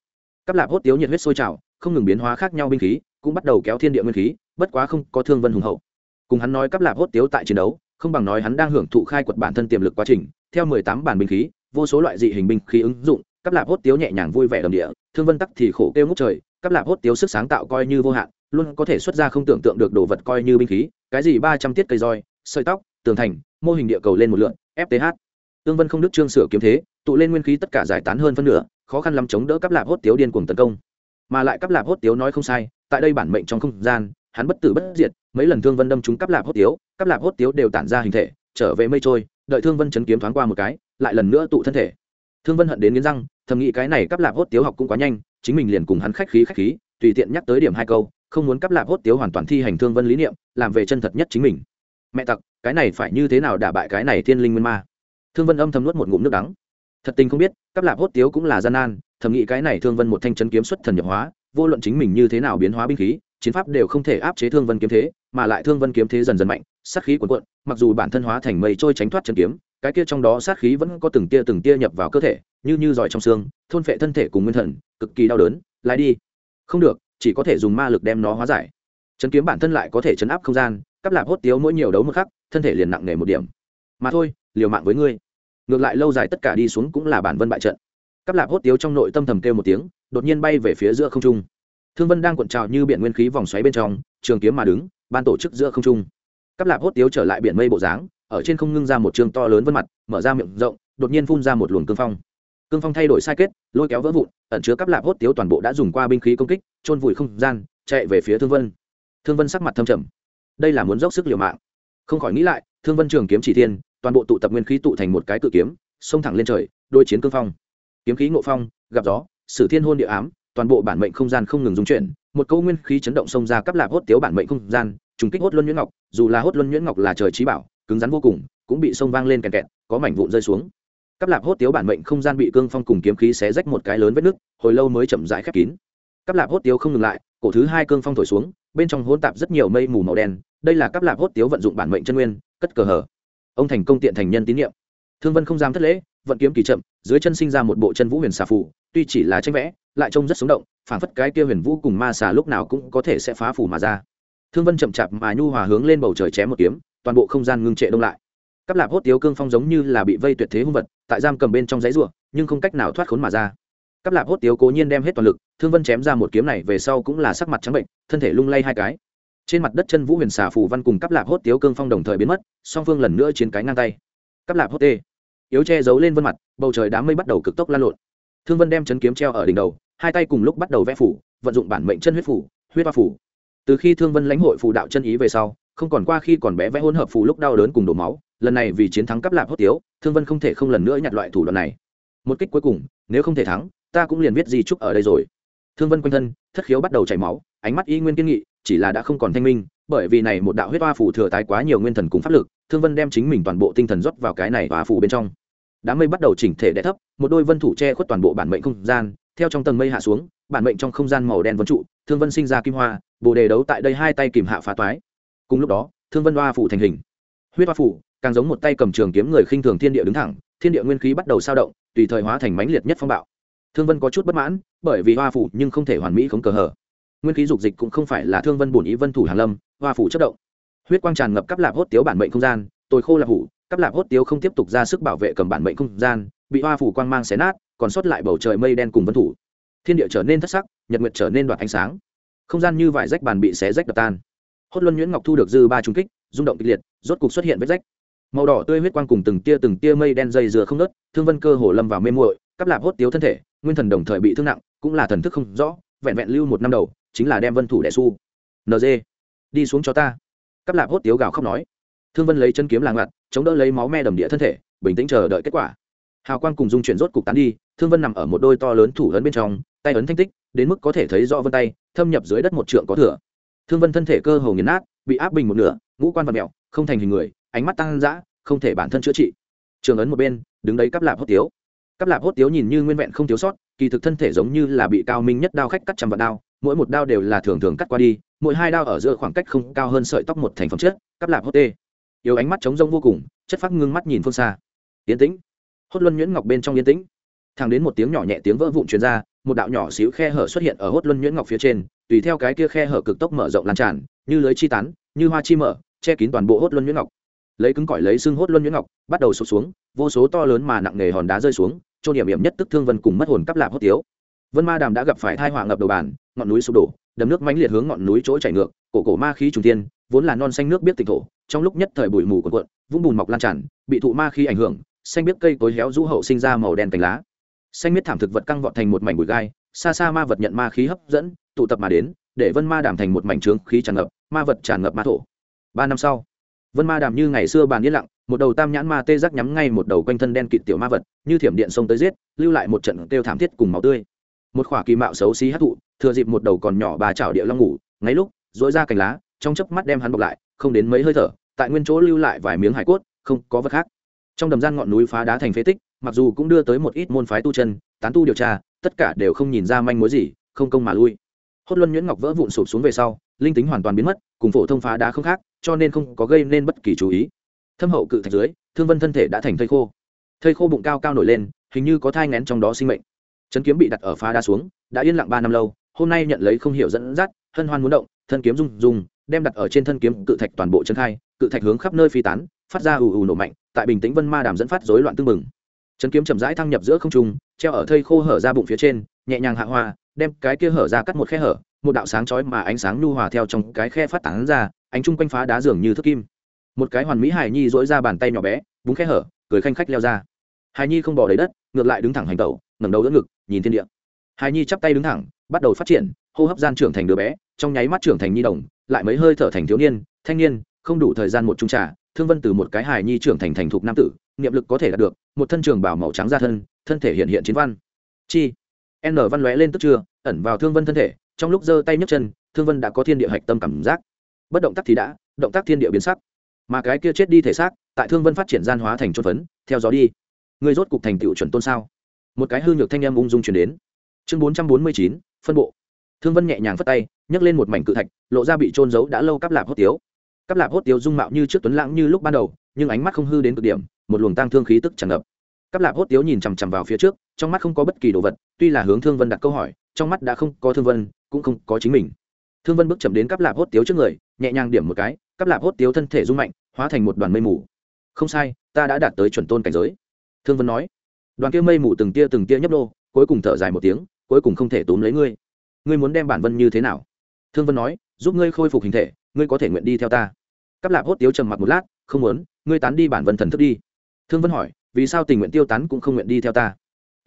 Cắp lạp hốt tiếu nhiệt huyết sôi trào, không ngừng biến hóa khác nhau binh khí, cũng bắt đầu kéo thiên địa nguyên khí, bất quá không có thương vân hùng hậu. Cùng hắn nói cắp lạp hốt tiếu tại chiến đấu, không bằng nói hắn đang hưởng thụ khai quật bản thân tiềm lực quá trình. Theo mười tám bản binh khí, vô số loại dị hình binh khí ứng dụng cắp lạp hốt tiếu nhẹ nhàng vui vẻ đầm địa, thương vân tắc thì khổ kêu ngút trời các lạp hốt tiếu sức sáng tạo coi như vô hạn, luôn có thể xuất ra không tưởng tượng được đồ vật coi như binh khí, cái gì ba trăm tiết cây roi, sợi tóc, tường thành, mô hình địa cầu lên một lượn fth tương vân không đức trương sửa kiếm thế, tụ lên nguyên khí tất cả giải tán hơn phân nửa, khó khăn lắm chống đỡ các lạp hốt tiếu điên cuồng tấn công. Mà lại các lạp hốt tiếu nói không sai, tại đây bản mệnh trong không gian, hắn bất tử bất diệt, mấy lần thương vân đâm chúng các lạp hốt tiếu các lạp hốt tiếu đều tản ra hình thể, trở về mây trôi, đợi thương vân chấn kiếm thoáng qua một cái, lại lần nữa tụ thân thể. Thương vân hận đến nghiến răng, thầm nghĩ cái này cắp lạp hốt tiếu học cũng quá nhanh chính mình liền cùng hắn khách khí khách khí, tùy tiện nhắc tới điểm hai câu, không muốn cắp lạp hốt tiếu hoàn toàn thi hành thương vân lý niệm, làm về chân thật nhất chính mình. Mẹ tặc, cái này phải như thế nào đả bại cái này thiên linh nguyên ma? Thương vân âm thầm nuốt một ngụm nước đắng. Thật tình không biết, cắp lạp hốt tiếu cũng là gian nan, thầm nghĩ cái này thương vân một thanh chân kiếm xuất thần nhập hóa, vô luận chính mình như thế nào biến hóa binh khí, chiến pháp đều không thể áp chế thương vân kiếm thế, mà lại thương vân kiếm thế dần dần mạnh, sát khí cuồn cuộn, mặc dù bản thân hóa thành mây trôi tránh thoát chân kiếm cái kia trong đó sát khí vẫn có từng tia từng tia nhập vào cơ thể, như như giỏi trong xương, thôn phệ thân thể cùng nguyên thần, cực kỳ đau đớn lại đi. Không được, chỉ có thể dùng ma lực đem nó hóa giải. Chấn kiếm bản thân lại có thể chấn áp không gian, cắp lạp hốt tiếu mỗi nhiều đấu một khắc, thân thể liền nặng nề một điểm. Mà thôi, liều mạng với ngươi. Ngược lại lâu dài tất cả đi xuống cũng là bản vân bại trận. Cắp lạp hốt tiếu trong nội tâm thầm kêu một tiếng, đột nhiên bay về phía giữa không trung. Thương vân đang cuộn trào như biển nguyên khí vòng xoáy bên trong, trường kiếm mà đứng, ban tổ chức giữa không trung. Cắp lạp hốt tiếu trở lại biển mây bộ dáng ở trên không ngưng ra một trường to lớn vân mặt, mở ra miệng rộng, đột nhiên phun ra một luồng cương phong. Cương phong thay đổi sai kết, lôi kéo vỡ vụn, ẩn chứa cắp lạp hốt tiếu toàn bộ đã dùng qua binh khí công kích trôn vùi không gian, chạy về phía thương vân. Thương vân sắc mặt thâm trầm. Đây là muốn dốc sức liều mạng. Không khỏi nghĩ lại, thương vân trường kiếm chỉ thiên, toàn bộ tụ tập nguyên khí tụ thành một cái cự kiếm, xông thẳng lên trời đôi chiến cương phong. Kiếm khí ngộ phong, gặp gió, sử thiên hôn địa ám, toàn bộ bản mệnh không gian không ngừng dung chuyển, một câu nguyên khí chấn động xông ra cắp lạp hốt tiếu bản mệnh không gian, trùng kích hốt luân nhuyễn ngọc, dù là hốt luân nhuyễn ngọc là trời trí bảo cứng rắn vô cùng, cũng bị sông vang lên kèn kẹt, có mảnh vụn rơi xuống. Cắp lạp hốt tiếu bản mệnh không gian bị cương phong cùng kiếm khí xé rách một cái lớn vết nứt, hồi lâu mới chậm rãi khép kín. Cắp lạp hốt tiếu không ngừng lại, cổ thứ hai cương phong thổi xuống, bên trong hỗn tạp rất nhiều mây mù màu đen, đây là cắp lạp hốt tiếu vận dụng bản mệnh chân nguyên, cất cờ hở. Ông thành công tiện thành nhân tín nhiệm. Thương vân không dám thất lễ, vận kiếm kỳ chậm, dưới chân sinh ra một bộ chân vũ huyền xà phủ tuy chỉ là tranh vẽ, lại trông rất sống động, phảng phất cái kia huyền vũ cùng ma xà lúc nào cũng có thể sẽ phá phủ mà ra. Thương vân chậm chạp mà nhu hòa hướng lên bầu trời chém một kiếm toàn bộ không gian ngưng trệ đông lại. Cắp lạp hốt tiếu cương phong giống như là bị vây tuyệt thế hung vật, tại giam cầm bên trong giấy ruộng nhưng không cách nào thoát khốn mà ra. Cắp lạp hốt tiếu cố nhiên đem hết toàn lực, thương vân chém ra một kiếm này về sau cũng là sắc mặt trắng bệnh, thân thể lung lay hai cái. Trên mặt đất chân vũ huyền xà phù văn cùng cắp lạp hốt tiếu cương phong đồng thời biến mất, song phương lần nữa chiến cái ngang tay. Cắp lạp hốt tê. Yếu che giấu lên vân mặt, bầu trời đám mây bắt đầu cực tốc lan lộn. Thương vân đem chấn kiếm treo ở đỉnh đầu, hai tay cùng lúc bắt đầu vẽ phủ, vận dụng bản mệnh chân huyết phủ, huyết hoa phủ. Từ khi thương vân lãnh hội phù đạo chân ý về sau không còn qua khi còn bé vẽ hỗn hợp phù lúc đau đớn cùng đổ máu, lần này vì chiến thắng cắp lạp hốt tiếu, thương vân không thể không lần nữa nhặt loại thủ đoạn này. Một kích cuối cùng, nếu không thể thắng, ta cũng liền viết gì chúc ở đây rồi. Thương vân quanh thân, thất khiếu bắt đầu chảy máu, ánh mắt y nguyên kiên nghị, chỉ là đã không còn thanh minh, bởi vì này một đạo huyết hoa phủ thừa tái quá nhiều nguyên thần cùng pháp lực, thương vân đem chính mình toàn bộ tinh thần rót vào cái này và phủ bên trong. Đám mây bắt đầu chỉnh thể đẻ thấp, một đôi vân thủ che khuất toàn bộ bản mệnh không gian, theo trong tầng mây hạ xuống, bản mệnh trong không gian màu đen vân trụ, thương vân sinh ra kim hoa, bồ đề đấu tại đây hai tay kìm hạ phá toái cùng lúc đó, thương vân hoa phủ thành hình. Huyết hoa phủ, càng giống một tay cầm trường kiếm người khinh thường thiên địa đứng thẳng, thiên địa nguyên khí bắt đầu sao động, tùy thời hóa thành mãnh liệt nhất phong bạo. Thương vân có chút bất mãn, bởi vì hoa phủ nhưng không thể hoàn mỹ không cờ hở nguyên khí dục dịch cũng không phải là thương vân bổn ý vân thủ hàn lâm, hoa phủ chất động. Huyết quang tràn ngập cắp lạp hốt tiếu bản mệnh không gian tôi khô lạp hủ, cắp lạp hốt tiếu không tiếp tục ra sức bảo vệ cầm bản mệnh không gian, bị hoa phủ quang mang xé nát, còn sót lại bầu trời mây đen cùng vân thủ. Thiên địa trở nên thất sắc, nhật nguyệt trở nên đoạt ánh sáng. Không gian như vải rách bàn bị xé rách đập tan hốt luân nhuyễn ngọc thu được dư ba trung kích, rung động kịch liệt, rốt cục xuất hiện vết rách. Màu đỏ tươi huyết quang cùng từng tia từng tia mây đen dày dừa không nớt thương vân cơ hồ lâm vào mê muội, cắp lạp hốt tiếu thân thể, nguyên thần đồng thời bị thương nặng, cũng là thần thức không rõ, vẹn vẹn lưu một năm đầu, chính là đem vân thủ đẻ su. Nd đi xuống cho ta. Cắp lạp hốt tiếu gào khóc nói. Thương vân lấy chân kiếm làng ngặt chống đỡ lấy máu me đầm địa thân thể, bình tĩnh chờ đợi kết quả. Hào quang cùng dung chuyển rốt cục tán đi, thương vân nằm ở một đôi to lớn thủ ấn bên trong, tay ấn thanh tích, đến mức có thể thấy rõ vân tay, thâm nhập dưới đất một trượng có thừa thương vân thân thể cơ hồ nghiền nát, bị áp bình một nửa, ngũ quan vật mẹo không thành hình người, ánh mắt tăng dã, không thể bản thân chữa trị. Trường ấn một bên, đứng đấy cắp lạp hốt tiếu. Cắp lạp hốt tiếu nhìn như nguyên vẹn không thiếu sót, kỳ thực thân thể giống như là bị cao minh nhất đao khách cắt trăm vạn đao, mỗi một đao đều là thường thường cắt qua đi, mỗi hai đao ở giữa khoảng cách không cao hơn sợi tóc một thành phẩm chất cắp lạp hốt tê. Yếu ánh mắt trống rông vô cùng, chất phát ngưng mắt nhìn phương xa. Yến tĩnh. Hốt luân nhuyễn ngọc bên trong yến tĩnh. Thang đến một tiếng nhỏ nhẹ tiếng vỡ vụn truyền ra, một đạo nhỏ xíu khe hở xuất hiện ở hốt luân nhuyễn ngọc phía trên tùy theo cái kia khe hở cực tốc mở rộng lan tràn, như lưới chi tán, như hoa chi mở, che kín toàn bộ hốt luân nhuyễn ngọc. Lấy cứng cỏi lấy xương hốt luân nhuyễn ngọc, bắt đầu sụt xuống, vô số to lớn mà nặng nề hòn đá rơi xuống, chỗ điểm hiểm nhất tức thương vân cùng mất hồn cắp lạp hốt tiếu. Vân ma đàm đã gặp phải thai họa ngập đầu bàn, ngọn núi sụp đổ, đầm nước mãnh liệt hướng ngọn núi chỗ chảy ngược, cổ cổ ma khí trùng thiên, vốn là non xanh nước biết tịch thổ, trong lúc nhất thời bụi mù cuộn cuộn, vũng bùn mọc lan tràn, bị thụ ma khí ảnh hưởng, xanh biết cây tối héo rũ hậu sinh ra màu đen cành lá. Xanh biết thảm thực vật căng vọt thành một mảnh bụi gai, xa xa ma vật nhận ma khí hấp dẫn tụ tập mà đến, để vân ma đàm thành một mảnh trướng khí tràn ngập, ma vật tràn ngập ma thổ. Ba năm sau, vân ma đàm như ngày xưa bàn yên lặng, một đầu tam nhãn ma tê giác nhắm ngay một đầu quanh thân đen kịt tiểu ma vật, như thiểm điện xông tới giết, lưu lại một trận kêu thảm thiết cùng máu tươi. Một khỏa kỳ mạo xấu xí hát thụ, thừa dịp một đầu còn nhỏ bà chảo địa long ngủ, ngay lúc dỗi ra cành lá, trong chớp mắt đem hắn bọc lại, không đến mấy hơi thở, tại nguyên chỗ lưu lại vài miếng hải cốt, không có vật khác. Trong đầm gian ngọn núi phá đá thành phế tích, mặc dù cũng đưa tới một ít môn phái tu chân, tán tu điều tra, tất cả đều không nhìn ra manh mối gì, không công mà lui hốt luân nhuyễn ngọc vỡ vụn sụp xuống về sau, linh tính hoàn toàn biến mất, cùng phổ thông phá đá không khác, cho nên không có gây nên bất kỳ chú ý. Thâm hậu cự thạch dưới, thương vân thân thể đã thành thây khô. Thây khô bụng cao cao nổi lên, hình như có thai ngén trong đó sinh mệnh. Chấn kiếm bị đặt ở phá đá xuống, đã yên lặng ba năm lâu, hôm nay nhận lấy không hiểu dẫn dắt, hân hoan muốn động, thân kiếm rung rung, đem đặt ở trên thân kiếm cự thạch toàn bộ chân khai, cự thạch hướng khắp nơi phi tán, phát ra ù ù nổ mạnh, tại bình tĩnh vân ma đàm dẫn phát rối loạn tương mừng chấn kiếm chậm rãi thăng nhập giữa không trung, treo ở thây khô hở ra bụng phía trên, nhẹ nhàng hạ hoa đem cái kia hở ra cắt một khe hở, một đạo sáng chói mà ánh sáng nhu hòa theo trong cái khe phát tán ra, ánh chung quanh phá đá dường như thức kim. Một cái hoàn mỹ hài nhi dỗi ra bàn tay nhỏ bé, búng khe hở, cười khanh khách leo ra. Hài nhi không bỏ đầy đất, ngược lại đứng thẳng hành tẩu, ngẩng đầu đỡ ngực, nhìn thiên địa. Hài nhi chắp tay đứng thẳng, bắt đầu phát triển, hô hấp gian trưởng thành đứa bé, trong nháy mắt trưởng thành nhi đồng, lại mấy hơi thở thành thiếu niên, thanh niên, không đủ thời gian một trung trà, thương vân từ một cái hài nhi trưởng thành thành thục nam tử, niệm lực có thể đạt được, một thân trường bảo màu trắng ra thân thân thể hiện hiện chiến văn. Chi? N văn lóe lên tức chưa, ẩn vào thương vân thân thể, trong lúc giơ tay nhấc chân, thương vân đã có thiên địa hạch tâm cảm giác. Bất động tác thì đã, động tác thiên địa biến sắc. Mà cái kia chết đi thể xác, tại thương vân phát triển gian hóa thành trôn phấn, theo gió đi. Người rốt cục thành tựu chuẩn tôn sao? Một cái hư nhược thanh âm ung dung chuyển đến. Chương bốn trăm bốn mươi chín, phân bộ. Thương vân nhẹ nhàng phất tay, nhấc lên một mảnh cự thạch, lộ ra bị trôn giấu đã lâu cắp lạp hốt tiếu. Cắp lạp hốt tiếu dung mạo như trước tuấn lãng như lúc ban đầu, nhưng ánh mắt không hư đến cực điểm, một luồng tăng thương khí tức tràn ngập. Cắp lạp hốt tiếu nhìn chằm chằm vào phía trước trong mắt không có bất kỳ đồ vật, tuy là hướng thương vân đặt câu hỏi, trong mắt đã không có thương vân, cũng không có chính mình. Thương vân bước chậm đến cắp lạp hốt tiếu trước người, nhẹ nhàng điểm một cái, cắp lạp hốt tiếu thân thể rung mạnh, hóa thành một đoàn mây mù. Không sai, ta đã đạt tới chuẩn tôn cảnh giới. Thương vân nói. Đoàn kia mây mù từng tia từng tia nhấp đô cuối cùng thở dài một tiếng, cuối cùng không thể tốn lấy ngươi. Ngươi muốn đem bản vân như thế nào? Thương vân nói, giúp ngươi khôi phục hình thể, ngươi có thể nguyện đi theo ta. Cắp lạp hốt tiếu trầm mặc một lát, không muốn, ngươi tán đi bản vân thần thức đi. Thương vân hỏi, vì sao tình nguyện tiêu tán cũng không nguyện đi theo ta?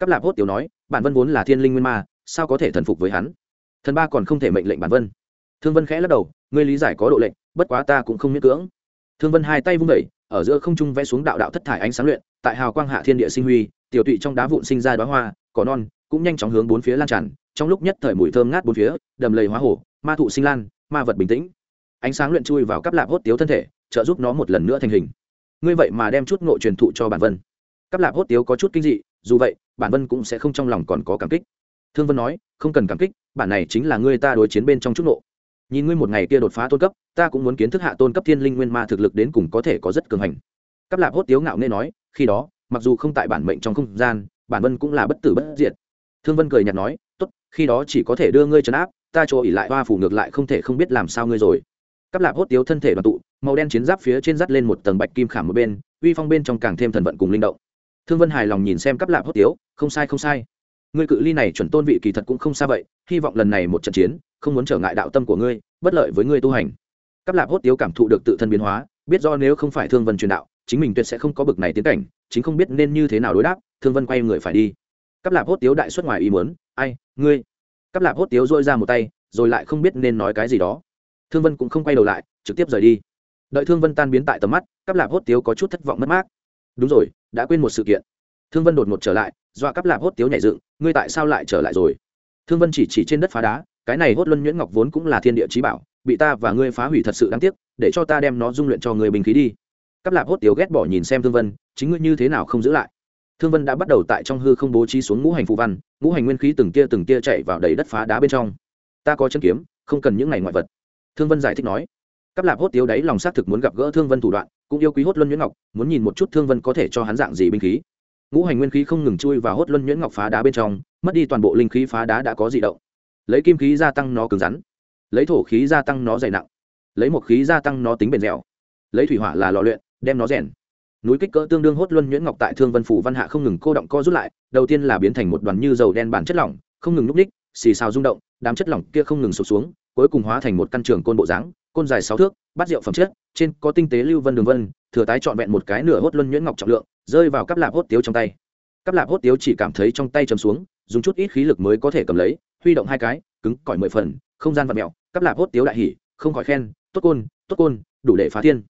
Cáp lạp hốt tiểu nói bản vân vốn là thiên linh nguyên ma sao có thể thần phục với hắn? Thần ba còn không thể mệnh lệnh bản vân. Thương vân khẽ lắc đầu ngươi lý giải có độ lệnh bất quá ta cũng không miễn cưỡng. Thương vân hai tay vung đẩy, ở giữa không trung vẽ xuống đạo đạo thất thải ánh sáng luyện tại hào quang hạ thiên địa sinh huy tiểu tụy trong đá vụn sinh ra đoá hoa cỏ non cũng nhanh chóng hướng bốn phía lan tràn trong lúc nhất thời mùi thơm ngát bốn phía đầm lầy hóa hổ ma thụ sinh lan ma vật bình tĩnh. Ánh sáng luyện chui vào cắp lạp hốt tiếu thân thể trợ giúp nó một lần nữa thành hình. Ngươi vậy mà đem chút ngộ truyền thụ cho bản vân. Cắp lạp hốt tiếu có chút kinh dị dù vậy, bản vân cũng sẽ không trong lòng còn có cảm kích. Thương vân nói, không cần cảm kích, bản này chính là ngươi ta đối chiến bên trong chút nộ nhìn ngươi một ngày kia đột phá tôn cấp, ta cũng muốn kiến thức hạ tôn cấp thiên linh nguyên ma thực lực đến cùng có thể có rất cường hành. Cắp lạp hốt tiếu ngạo nghe nói, khi đó, mặc dù không tại bản mệnh trong không gian, bản vân cũng là bất tử bất diệt. Thương vân cười nhạt nói, tốt, khi đó chỉ có thể đưa ngươi trấn áp, ta chỗ ỉ lại hoa phủ ngược lại không thể không biết làm sao ngươi rồi. Cắp lạp hốt tiếu thân thể đoàn tụ, màu đen chiến giáp phía trên dắt lên một tầng bạch kim khảm một bên, uy phong bên trong càng thêm thần vận cùng linh động thương vân hài lòng nhìn xem cắp lạp hốt tiếu, không sai không sai. Ngươi cự ly này chuẩn tôn vị kỳ thật cũng không xa vậy, hy vọng lần này một trận chiến, không muốn trở ngại đạo tâm của ngươi, bất lợi với ngươi tu hành. Cắp lạp hốt tiếu cảm thụ được tự thân biến hóa, biết do nếu không phải thương vân truyền đạo, chính mình tuyệt sẽ không có bực này tiến cảnh, chính không biết nên như thế nào đối đáp, thương vân quay người phải đi. Cắp lạp hốt tiếu đại xuất ngoài ý muốn, ai, ngươi? Cắp lạp hốt tiếu dôi ra một tay, rồi lại không biết nên nói cái gì đó. Thương vân cũng không quay đầu lại, trực tiếp rời đi. Đợi thương vân tan biến tại tầm mắt, cắp lạp hốt tiếu có chút thất vọng mất mát đúng rồi, đã quên một sự kiện. Thương vân đột ngột trở lại, dọa cắp lạp hốt tiếu nhảy dựng, ngươi tại sao lại trở lại rồi? Thương vân chỉ chỉ trên đất phá đá, cái này hốt luân nhuyễn ngọc vốn cũng là thiên địa trí bảo, bị ta và ngươi phá hủy thật sự đáng tiếc, để cho ta đem nó dung luyện cho người bình khí đi. Cắp lạp hốt tiếu ghét bỏ nhìn xem thương vân, chính ngươi như thế nào không giữ lại? Thương vân đã bắt đầu tại trong hư không bố trí xuống ngũ hành phù văn, ngũ hành nguyên khí từng tia từng tia chạy vào đầy đất phá đá bên trong. Ta có chân kiếm, không cần những ngày ngoại vật. Thương vân giải thích nói. Cắp lạp hốt tiếu đấy lòng xác thực muốn gặp gỡ thương vân thủ đoạn cũng yêu quý hốt luân nhuyễn ngọc, muốn nhìn một chút thương vân có thể cho hắn dạng gì binh khí. Ngũ hành nguyên khí không ngừng chui và hốt luân nhuyễn ngọc phá đá bên trong, mất đi toàn bộ linh khí phá đá đã có di động. Lấy kim khí gia tăng nó cứng rắn, lấy thổ khí gia tăng nó dày nặng, lấy một khí gia tăng nó tính bền dẻo. Lấy thủy hỏa là lò luyện, đem nó rèn. Núi kích cỡ tương đương hốt luân nhuyễn ngọc tại thương vân phủ văn hạ không ngừng cô động co rút lại, đầu tiên là biến thành một đoàn như dầu đen bản chất lỏng, không ngừng núp ních xì xào rung động, đám chất lỏng kia không ngừng sụp xuống, cuối cùng hóa thành một căn trường côn bộ dáng côn dài sáu thước, bát rượu phẩm chất, trên có tinh tế lưu vân đường vân, thừa tái trọn vẹn một cái nửa hốt luân nhuyễn ngọc trọng lượng, rơi vào cắp lạp hốt tiếu trong tay. Cắp lạp hốt tiếu chỉ cảm thấy trong tay trầm xuống, dùng chút ít khí lực mới có thể cầm lấy, huy động hai cái, cứng cỏi mười phần, không gian vật mẹo cắp lạp hốt tiếu đại hỉ, không khỏi khen, tốt côn tốt côn, đủ để phá thiên.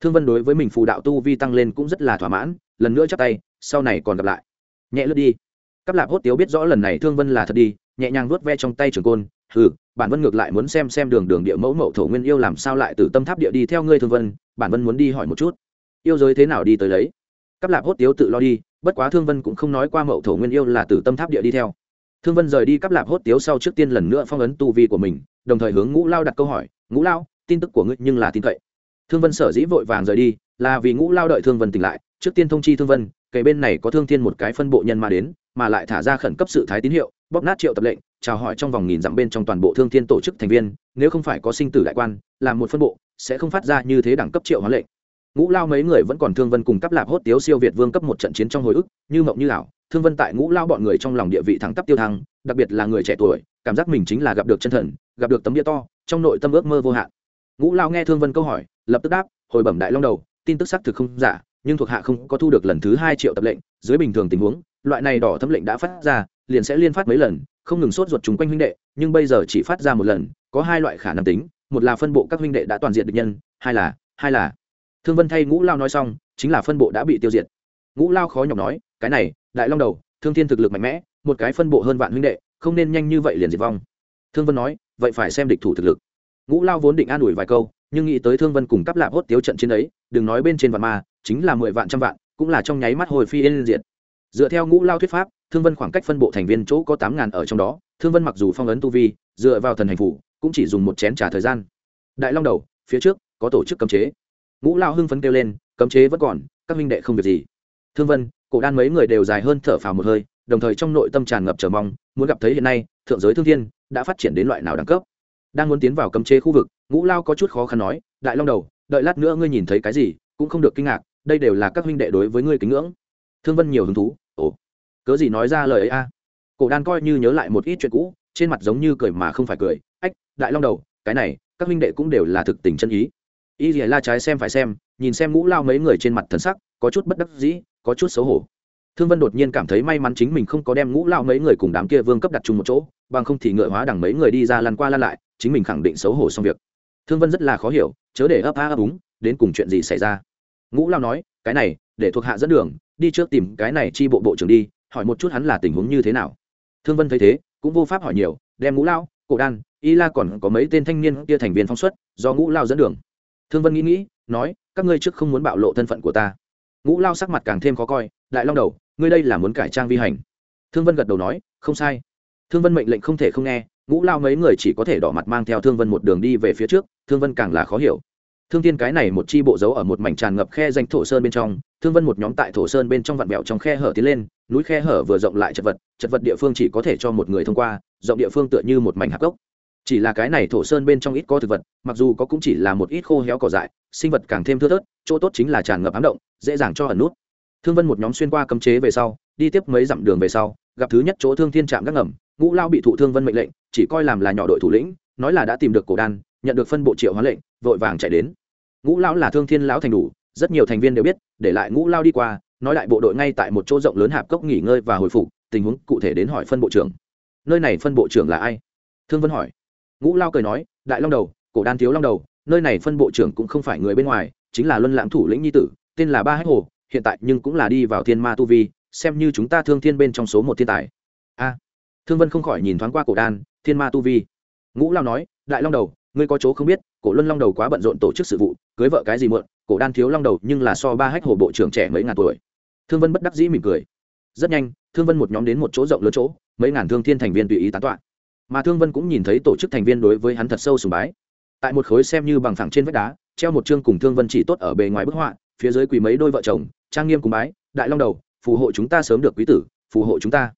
Thương vân đối với mình phù đạo tu vi tăng lên cũng rất là thỏa mãn, lần nữa chắc tay, sau này còn gặp lại. Nhẹ lướt đi. Cắp lạp hốt tiếu biết rõ lần này thương vân là thật đi, nhẹ nhàng vuốt ve trong tay trường côn ừ bản vân ngược lại muốn xem xem đường đường địa mẫu mậu thổ nguyên yêu làm sao lại từ tâm tháp địa đi theo ngươi thương vân, bản vân muốn đi hỏi một chút. Yêu giới thế nào đi tới lấy? Cắp lạp hốt tiếu tự lo đi, bất quá thương vân cũng không nói qua mậu thổ nguyên yêu là từ tâm tháp địa đi theo. Thương vân rời đi cắp lạp hốt tiếu sau trước tiên lần nữa phong ấn tu vi của mình, đồng thời hướng ngũ lao đặt câu hỏi, ngũ lao, tin tức của ngươi nhưng là tin cậy. Thương vân sở dĩ vội vàng rời đi, là vì ngũ lao đợi thương vân tỉnh lại, trước tiên thông chi thương vân, kể bên này có thương thiên một cái phân bộ nhân mà đến, mà lại thả ra khẩn cấp sự thái tín hiệu bóp nát triệu tập lệnh, chào hỏi trong vòng nghìn dặm bên trong toàn bộ thương thiên tổ chức thành viên, nếu không phải có sinh tử đại quan, làm một phân bộ, sẽ không phát ra như thế đẳng cấp triệu hóa lệnh. Ngũ lao mấy người vẫn còn thương vân cùng cấp lạp hốt tiếu siêu việt vương cấp một trận chiến trong hồi ức, như mộng như ảo. Thương vân tại ngũ lao bọn người trong lòng địa vị thẳng tắp tiêu thăng, đặc biệt là người trẻ tuổi, cảm giác mình chính là gặp được chân thần, gặp được tấm địa to, trong nội tâm ước mơ vô hạn. Ngũ lao nghe thương vân câu hỏi, lập tức đáp, hồi bẩm đại long đầu, tin tức xác thực không giả, nhưng thuộc hạ không có thu được lần thứ hai triệu tập lệnh, dưới bình thường tình huống, loại này đỏ thấm lệnh đã phát ra liền sẽ liên phát mấy lần, không ngừng sốt ruột chúng quanh huynh đệ, nhưng bây giờ chỉ phát ra một lần, có hai loại khả năng tính, một là phân bộ các huynh đệ đã toàn diện địch nhân, hai là hai là. Thương vân thay ngũ lao nói xong, chính là phân bộ đã bị tiêu diệt. Ngũ lao khó nhọc nói, cái này, đại long đầu, thương thiên thực lực mạnh mẽ, một cái phân bộ hơn vạn huynh đệ, không nên nhanh như vậy liền diệt vong. Thương vân nói, vậy phải xem địch thủ thực lực. Ngũ lao vốn định an ủi vài câu, nhưng nghĩ tới thương vân cùng cắp lạp hốt tiếu trận chiến ấy, đừng nói bên trên vạn ma, chính là mười vạn trăm vạn, cũng là trong nháy mắt hồi phi yên diệt. Dựa theo ngũ lao thuyết pháp thương vân khoảng cách phân bộ thành viên chỗ có tám ngàn ở trong đó, thương vân mặc dù phong ấn tu vi, dựa vào thần hành phủ, cũng chỉ dùng một chén trả thời gian. Đại long đầu, phía trước, có tổ chức cấm chế. Ngũ lao hưng phấn kêu lên, cấm chế vẫn còn, các minh đệ không việc gì. Thương vân, cổ đan mấy người đều dài hơn thở phào một hơi, đồng thời trong nội tâm tràn ngập chờ mong, muốn gặp thấy hiện nay, thượng giới thương thiên, đã phát triển đến loại nào đẳng cấp. Đang muốn tiến vào cấm chế khu vực, ngũ lao có chút khó khăn nói, đại long đầu, đợi lát nữa ngươi nhìn thấy cái gì, cũng không được kinh ngạc, đây đều là các huynh đệ đối với ngươi kính ngưỡng. Thương vân nhiều hứng thú cớ gì nói ra lời ấy a? Cổ đan coi như nhớ lại một ít chuyện cũ, trên mặt giống như cười mà không phải cười. Ách, đại long đầu, cái này, các huynh đệ cũng đều là thực tình chân ý. Y dì la trái xem phải xem, nhìn xem ngũ lao mấy người trên mặt thần sắc, có chút bất đắc dĩ, có chút xấu hổ. Thương vân đột nhiên cảm thấy may mắn chính mình không có đem ngũ lao mấy người cùng đám kia vương cấp đặt chung một chỗ, bằng không thì ngựa hóa đằng mấy người đi ra lăn qua lăn lại, chính mình khẳng định xấu hổ xong việc. Thương vân rất là khó hiểu, chớ để ấp a ấp úng, đến cùng chuyện gì xảy ra? Ngũ lao nói, cái này, để thuộc hạ dẫn đường, đi trước tìm cái này chi bộ bộ trưởng đi hỏi một chút hắn là tình huống như thế nào. Thương vân thấy thế, cũng vô pháp hỏi nhiều, đem ngũ lao, cổ đan, y la còn có mấy tên thanh niên kia thành viên phóng xuất, do ngũ lao dẫn đường. Thương vân nghĩ nghĩ, nói, các ngươi trước không muốn bạo lộ thân phận của ta. Ngũ lao sắc mặt càng thêm khó coi, đại long đầu, ngươi đây là muốn cải trang vi hành. Thương vân gật đầu nói, không sai. Thương vân mệnh lệnh không thể không nghe, ngũ lao mấy người chỉ có thể đỏ mặt mang theo thương vân một đường đi về phía trước, thương vân càng là khó hiểu. Thương Thiên cái này một chi bộ dấu ở một mảnh tràn ngập khe danh thổ sơn bên trong thương vân một nhóm tại thổ sơn bên trong vạn bẹo trong khe hở tiến lên, núi khe hở vừa rộng lại chật vật chật vật địa phương chỉ có thể cho một người thông qua, rộng địa phương tựa như một mảnh hạt gốc chỉ là cái này thổ sơn bên trong ít có thực vật, mặc dù có cũng chỉ là một ít khô héo cỏ dại, sinh vật càng thêm thưa thớt, chỗ tốt chính là tràn ngập ám động, dễ dàng cho ẩn nút. Thương vân một nhóm xuyên qua cấm chế về sau, đi tiếp mấy dặm đường về sau, gặp thứ nhất chỗ thương thiên trạm gác ngầm, ngũ lao bị thụ thương vân mệnh lệnh, chỉ coi làm là nhỏ đội thủ lĩnh, nói là đã tìm được cổ đan, nhận được phân bộ triệu hóa lệnh, vội vàng chạy đến. Ngũ lão là thương thiên lão thành đủ rất nhiều thành viên đều biết, để lại ngũ lao đi qua, nói lại bộ đội ngay tại một chỗ rộng lớn hạp cốc nghỉ ngơi và hồi phục, tình huống cụ thể đến hỏi phân bộ trưởng. Nơi này phân bộ trưởng là ai? Thương vân hỏi. Ngũ lao cười nói, đại long đầu, cổ đan thiếu long đầu, nơi này phân bộ trưởng cũng không phải người bên ngoài, chính là luân lãng thủ lĩnh nhi tử, tên là ba hách hồ, hiện tại nhưng cũng là đi vào thiên ma tu vi, xem như chúng ta thương thiên bên trong số một thiên tài. A. Thương vân không khỏi nhìn thoáng qua cổ đan, thiên ma tu vi. Ngũ lao nói, đại long đầu ngươi có chỗ không biết, cổ luân long đầu quá bận rộn tổ chức sự vụ, cưới vợ cái gì muộn, cổ đan thiếu long đầu nhưng là so ba hách hồ bộ trưởng trẻ mấy ngàn tuổi. Thương vân bất đắc dĩ mỉm cười. Rất nhanh, thương vân một nhóm đến một chỗ rộng lớn chỗ, mấy ngàn thương thiên thành viên tùy ý tán tọa. Mà thương vân cũng nhìn thấy tổ chức thành viên đối với hắn thật sâu sùng bái. Tại một khối xem như bằng phẳng trên vách đá, treo một chương cùng thương vân chỉ tốt ở bề ngoài bức họa, phía dưới quỳ mấy đôi vợ chồng, trang nghiêm cùng bái, đại long đầu, phù hộ chúng ta sớm được quý tử, phù hộ chúng ta.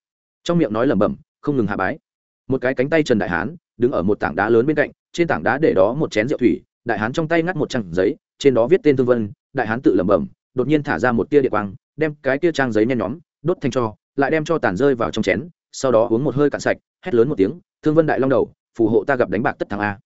Trong miệng nói lẩm bẩm, không ngừng hạ bái. Một cái cánh tay trần đại hán, đứng ở một tảng đá lớn bên cạnh trên tảng đá để đó một chén rượu thủy, đại hán trong tay ngắt một trang giấy, trên đó viết tên thương vân, đại hán tự lẩm bẩm, đột nhiên thả ra một tia địa quang, đem cái tia trang giấy nhen nhóm, đốt thành cho, lại đem cho tàn rơi vào trong chén, sau đó uống một hơi cạn sạch, hét lớn một tiếng, thương vân đại long đầu, phù hộ ta gặp đánh bạc tất thằng a.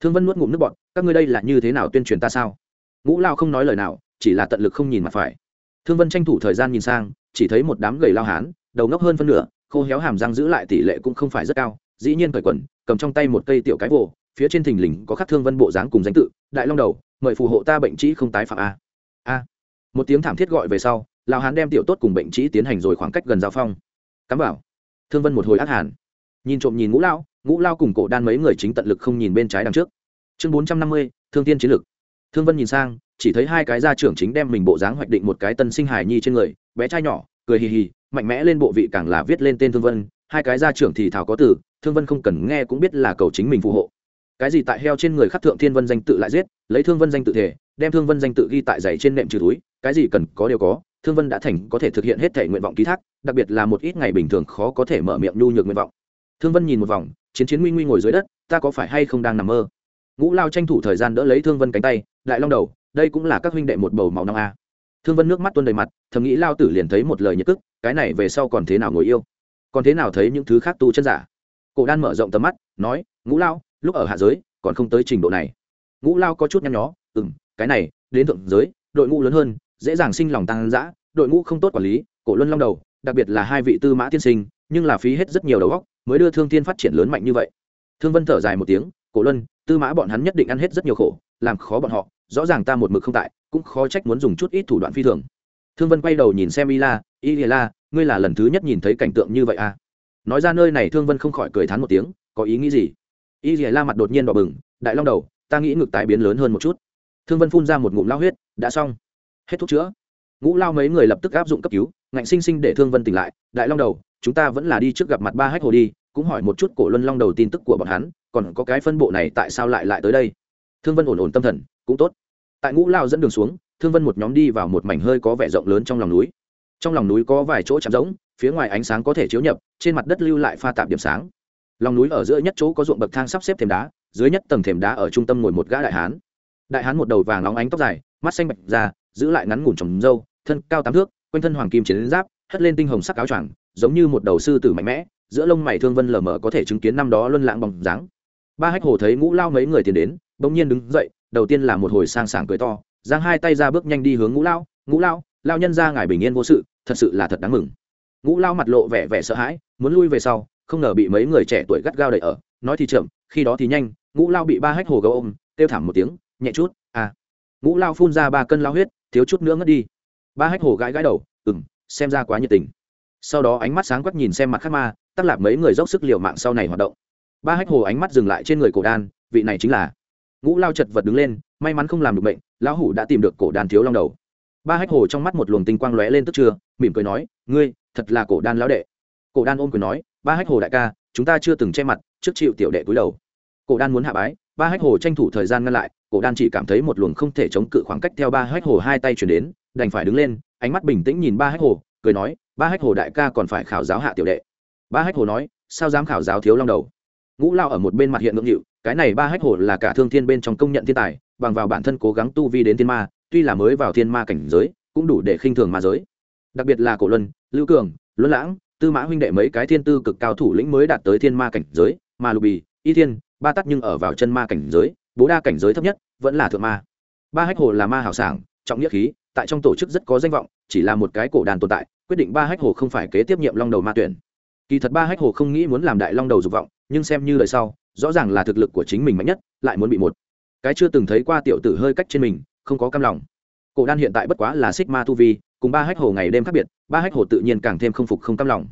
Thương vân nuốt ngụm nước bọt, các ngươi đây là như thế nào tuyên truyền ta sao? Ngũ lao không nói lời nào, chỉ là tận lực không nhìn mặt phải. Thương vân tranh thủ thời gian nhìn sang, chỉ thấy một đám gầy lao hán, đầu ngốc hơn phân nửa, khô héo hàm răng giữ lại tỷ lệ cũng không phải rất cao, dĩ nhiên cởi quần, cầm trong tay một cây tiểu cái vồ phía trên thình lình có khắc thương vân bộ dáng cùng danh tự, đại long đầu, mời phù hộ ta bệnh trĩ không tái phạm a. A. Một tiếng thảm thiết gọi về sau lao hán đem tiểu tốt cùng bệnh trĩ tiến hành rồi khoảng cách gần giao phong. Cắm vào. Thương vân một hồi ác hàn. Nhìn trộm nhìn ngũ lão ngũ lao cùng cổ đan mấy người chính tận lực không nhìn bên trái đằng trước. Chương bốn trăm năm mươi, thương tiên chiến lực. Thương vân nhìn sang, chỉ thấy hai cái gia trưởng chính đem mình bộ dáng hoạch định một cái tân sinh hài nhi trên người, bé trai nhỏ, cười hì hì, mạnh mẽ lên bộ vị càng là viết lên tên thương vân. Hai cái gia trưởng thì thảo có từ, thương vân không cần nghe cũng biết là cầu chính mình phù hộ cái gì tại heo trên người khắc thượng thiên vân danh tự lại giết, lấy thương vân danh tự thể, đem thương vân danh tự ghi tại giày trên nệm trừ túi, cái gì cần có đều có, thương vân đã thành có thể thực hiện hết thể nguyện vọng ký thác, đặc biệt là một ít ngày bình thường khó có thể mở miệng nhu nhược nguyện vọng. Thương vân nhìn một vòng, chiến chiến nguy nguy ngồi dưới đất, ta có phải hay không đang nằm mơ? Ngũ lao tranh thủ thời gian đỡ lấy thương vân cánh tay, đại long đầu, đây cũng là các huynh đệ một bầu màu nong a. Thương vân nước mắt tuôn đầy mặt, thầm nghĩ lao tử liền thấy một lời nhiệt tức cái này về sau còn thế nào ngồi yêu? Còn thế nào thấy những thứ khác tu chân giả? Cổ đan mở rộng tầm mắt, nói, ngũ lao lúc ở hạ giới, còn không tới trình độ này. Ngũ lao có chút nhăn nhó ừ m cái này, đến thượng giới, đội ngũ lớn hơn, dễ dàng sinh lòng tăng giã đội ngũ không tốt quản lý, cổ luân long đầu, đặc biệt là hai vị tư mã tiên sinh, nhưng là phí hết rất nhiều đầu góc mới đưa thương tiên phát triển lớn mạnh như vậy. Thương vân thở dài một tiếng, cổ luân, tư mã bọn hắn nhất định ăn hết rất nhiều khổ, làm khó bọn họ, rõ ràng ta một mực không tại, cũng khó trách muốn dùng chút ít thủ đoạn phi thường. Thương vân quay đầu nhìn xem y la y la, ngươi là lần thứ nhất nhìn thấy cảnh tượng như vậy à? Nói ra nơi này, thương vân không khỏi cười thán một tiếng, có ý nghĩ gì? Y la mặt đột nhiên đỏ bừng, đại long đầu, ta nghĩ ngực tái biến lớn hơn một chút. Thương vân phun ra một ngụm lao huyết, đã xong. Hết thuốc chữa. Ngũ lao mấy người lập tức áp dụng cấp cứu, ngạnh sinh sinh để thương vân tỉnh lại, đại long đầu, chúng ta vẫn là đi trước gặp mặt ba hách hồ đi, cũng hỏi một chút cổ luân long đầu tin tức của bọn hắn, còn có cái phân bộ này tại sao lại lại tới đây? Thương vân ổn ổn tâm thần, cũng tốt. Tại ngũ lao dẫn đường xuống, thương vân một nhóm đi vào một mảnh hơi có vẻ rộng lớn trong lòng núi. Trong lòng núi có vài chỗ chạm rỗng, phía ngoài ánh sáng có thể chiếu nhập, trên mặt đất lưu lại pha tạp điểm sáng lòng núi ở giữa nhất chỗ có ruộng bậc thang sắp xếp thềm đá, dưới nhất tầng thềm đá ở trung tâm ngồi một gã đại hán. Đại hán một đầu vàng óng ánh tóc dài, mắt xanh bạch da giữ lại ngắn ngủn trồng râu, thân cao tám thước, quanh thân hoàng kim chiến giáp, hất lên tinh hồng sắc áo choàng, giống như một đầu sư tử mạnh mẽ, giữa lông mày thương vân lờ mờ có thể chứng kiến năm đó luân lãng bóng dáng. Ba hách hồ thấy ngũ lao mấy người tiến đến, bỗng nhiên đứng dậy, đầu tiên là một hồi sang sảng cười to, giang hai tay ra bước nhanh đi hướng ngũ lao ngũ lao lao nhân ra ngài bình yên vô sự, thật sự là thật đáng mừng. Ngũ lao mặt lộ vẻ vẻ sợ hãi, muốn lui về sau không ngờ bị mấy người trẻ tuổi gắt gao đẩy ở nói thì chậm khi đó thì nhanh ngũ lao bị ba hách hồ gấu ôm kêu thảm một tiếng nhẹ chút à. Ngũ lao phun ra ba cân lao huyết thiếu chút nữa ngất đi. Ba hách hồ gãi gãi đầu ừ m xem ra quá nhiệt tình. Sau đó ánh mắt sáng quắc nhìn xem mặt khắc ma tắc lạp mấy người dốc sức liều mạng sau này hoạt động. Ba hách hồ ánh mắt dừng lại trên người cổ đan vị này chính là. Ngũ lao chật vật đứng lên may mắn không làm được bệnh lão hủ đã tìm được cổ đan thiếu long đầu. Ba hách hồ trong mắt một luồng tinh quang lóe lên tức chưa, mỉm cười nói ngươi thật là cổ đan lão đệ. Cổ đan ôm cười nói ba hách hồ đại ca, chúng ta chưa từng che mặt, trước chịu tiểu đệ cúi đầu. Cổ đan muốn hạ bái, ba hách hồ tranh thủ thời gian ngăn lại, cổ đan chỉ cảm thấy một luồng không thể chống cự khoảng cách theo ba hách hồ hai tay chuyển đến, đành phải đứng lên, ánh mắt bình tĩnh nhìn ba hách hồ, cười nói, ba hách hồ đại ca còn phải khảo giáo hạ tiểu đệ. Ba hách hồ nói, sao dám khảo giáo thiếu long đầu? Ngũ lao ở một bên mặt hiện ngưỡng hiệu cái này ba hách hồ là cả thương thiên bên trong công nhận thiên tài, bằng vào bản thân cố gắng tu vi đến thiên ma, tuy là mới vào thiên ma cảnh giới, cũng đủ để khinh thường ma giới. Đặc biệt là cổ luân, lưu cường, luân lãng tư mã huynh đệ mấy cái thiên tư cực cao thủ lĩnh mới đạt tới thiên ma cảnh giới, mà lục bì, y thiên, ba tắc nhưng ở vào chân ma cảnh giới, bố đa cảnh giới thấp nhất, vẫn là thượng ma. Ba hách hồ là ma hảo sảng, trọng nghĩa khí, tại trong tổ chức rất có danh vọng, chỉ là một cái cổ đàn tồn tại, quyết định ba hách hồ không phải kế tiếp nhiệm long đầu ma tuyển. Kỳ thật ba hách hồ không nghĩ muốn làm đại long đầu dục vọng, nhưng xem như lời sau, rõ ràng là thực lực của chính mình mạnh nhất, lại muốn bị một cái chưa từng thấy qua tiểu tử hơi cách trên mình, không có cam lòng. Cổ đan hiện tại bất quá là xích ma tu vi cùng ba hách hồ ngày đêm khác biệt, ba hách hồ tự nhiên càng thêm không phục không cam lòng.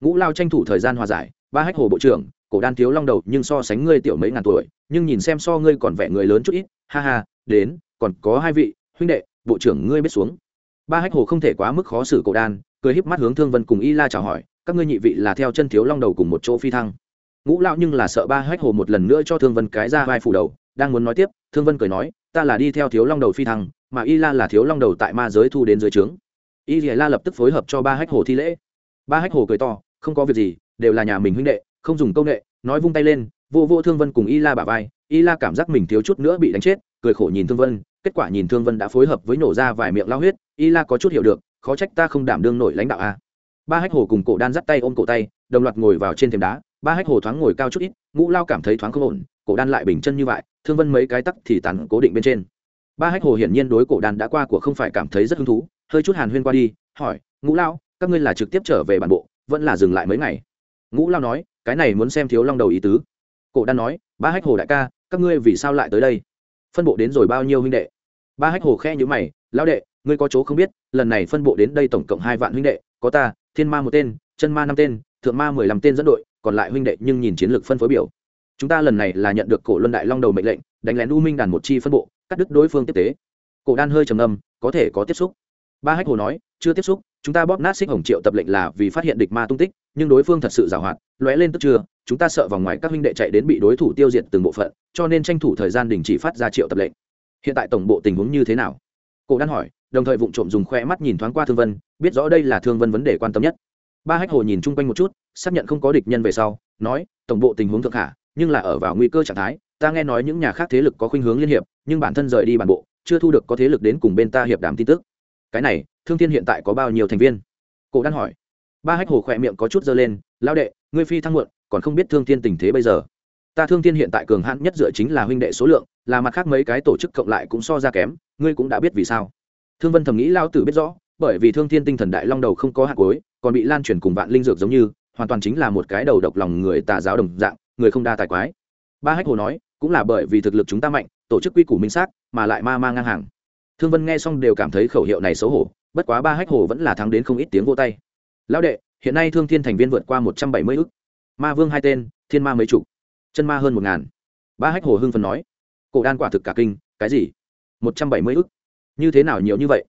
Ngũ lao tranh thủ thời gian hòa giải, ba hách hồ bộ trưởng, cổ đan thiếu long đầu nhưng so sánh ngươi tiểu mấy ngàn tuổi, nhưng nhìn xem so ngươi còn vẻ người lớn chút ít, ha ha, đến, còn có hai vị, huynh đệ, bộ trưởng ngươi biết xuống. Ba hách hồ không thể quá mức khó xử cổ đan, cười híp mắt hướng thương vân cùng y la chào hỏi, các ngươi nhị vị là theo chân thiếu long đầu cùng một chỗ phi thăng. Ngũ lão nhưng là sợ ba hách hồ một lần nữa cho thương vân cái ra vai phủ đầu, đang muốn nói tiếp, thương vân cười nói, ta là đi theo thiếu long đầu phi thăng, mà y la là thiếu long đầu tại ma giới thu đến dưới trướng y la lập tức phối hợp cho ba hách hồ thi lễ. Ba hách hồ cười to, không có việc gì, đều là nhà mình huynh đệ, không dùng công nghệ, nói vung tay lên, vô vô thương vân cùng y la bả vai. Y la cảm giác mình thiếu chút nữa bị đánh chết, cười khổ nhìn thương vân, kết quả nhìn thương vân đã phối hợp với nổ ra vài miệng lao huyết, y la có chút hiểu được, khó trách ta không đảm đương nổi lãnh đạo a. Ba hách hồ cùng cổ đan dắt tay ôm cổ tay, đồng loạt ngồi vào trên thềm đá, ba hách hồ thoáng ngồi cao chút ít, ngũ lao cảm thấy thoáng không ổn, cổ đan lại bình chân như vậy, thương vân mấy cái tắc thì tàn cố định bên trên. Ba hách hồ hiển nhiên đối cổ đan đã qua của không phải cảm thấy rất hứng thú hơi chút hàn huyên qua đi, hỏi, ngũ lao các ngươi là trực tiếp trở về bản bộ, vẫn là dừng lại mấy ngày? Ngũ lao nói, cái này muốn xem thiếu long đầu ý tứ. Cổ đan nói, ba hách hồ đại ca, các ngươi vì sao lại tới đây? Phân bộ đến rồi bao nhiêu huynh đệ? Ba hách hồ khe nhữ mày lao đệ, ngươi có chỗ không biết, lần này phân bộ đến đây tổng cộng hai vạn huynh đệ, có ta, thiên ma một tên, chân ma năm tên, thượng ma mười lăm tên dẫn đội, còn lại huynh đệ nhưng nhìn chiến lược phân phối biểu. Chúng ta lần này là nhận được cổ luân đại long đầu mệnh lệnh, đánh lén u minh đàn một chi phân bộ, cắt đứt đối phương tiếp tế. Cổ đan hơi trầm ngâm, có thể có tiếp xúc ba hách hồ nói, chưa tiếp xúc, chúng ta bóp nát xích hồng triệu tập lệnh là vì phát hiện địch ma tung tích, nhưng đối phương thật sự giảo hoạt, lóe lên tức chưa, chúng ta sợ vòng ngoài các huynh đệ chạy đến bị đối thủ tiêu diệt từng bộ phận, cho nên tranh thủ thời gian đình chỉ phát ra triệu tập lệnh. Hiện tại tổng bộ tình huống như thế nào? Cổ đan hỏi, đồng thời vụng trộm dùng khoe mắt nhìn thoáng qua thương vân, biết rõ đây là thương vân vấn đề quan tâm nhất. Ba hách hồ nhìn chung quanh một chút, xác nhận không có địch nhân về sau, nói, tổng bộ tình huống thượng hạ nhưng là ở vào nguy cơ trạng thái, ta nghe nói những nhà khác thế lực có khuynh hướng liên hiệp, nhưng bản thân rời đi bản bộ, chưa thu được có thế lực đến cùng bên ta hiệp đàm tin tức cái này, thương thiên hiện tại có bao nhiêu thành viên? Cổ đan hỏi. Ba hách hồ khỏe miệng có chút dơ lên lao đệ, ngươi phi thăng muộn, còn không biết thương thiên tình thế bây giờ. Ta thương thiên hiện tại cường hãn nhất dựa chính là huynh đệ số lượng, là mặt khác mấy cái tổ chức cộng lại cũng so ra kém, ngươi cũng đã biết vì sao. Thương vân thầm nghĩ lao tử biết rõ, bởi vì thương thiên tinh thần đại long đầu không có hạt cối còn bị lan truyền cùng vạn linh dược giống như, hoàn toàn chính là một cái đầu độc lòng người tà giáo đồng dạng, người không đa tài quái. Ba hách hồ nói, cũng là bởi vì thực lực chúng ta mạnh, tổ chức quy củ minh xác, mà lại ma ma ngang hàng thương vân nghe xong đều cảm thấy khẩu hiệu này xấu hổ, bất quá ba hách hồ vẫn là thắng đến không ít tiếng vô tay. Lão đệ, hiện nay thương thiên thành viên vượt qua một trăm bảy mươi ức. ma vương hai tên, thiên ma mấy chục. Chân ma hơn một ngàn. Ba hách hồ hưng phần nói. Cổ đan quả thực cả kinh, cái gì? Một trăm bảy mươi ức? như thế nào nhiều như vậy?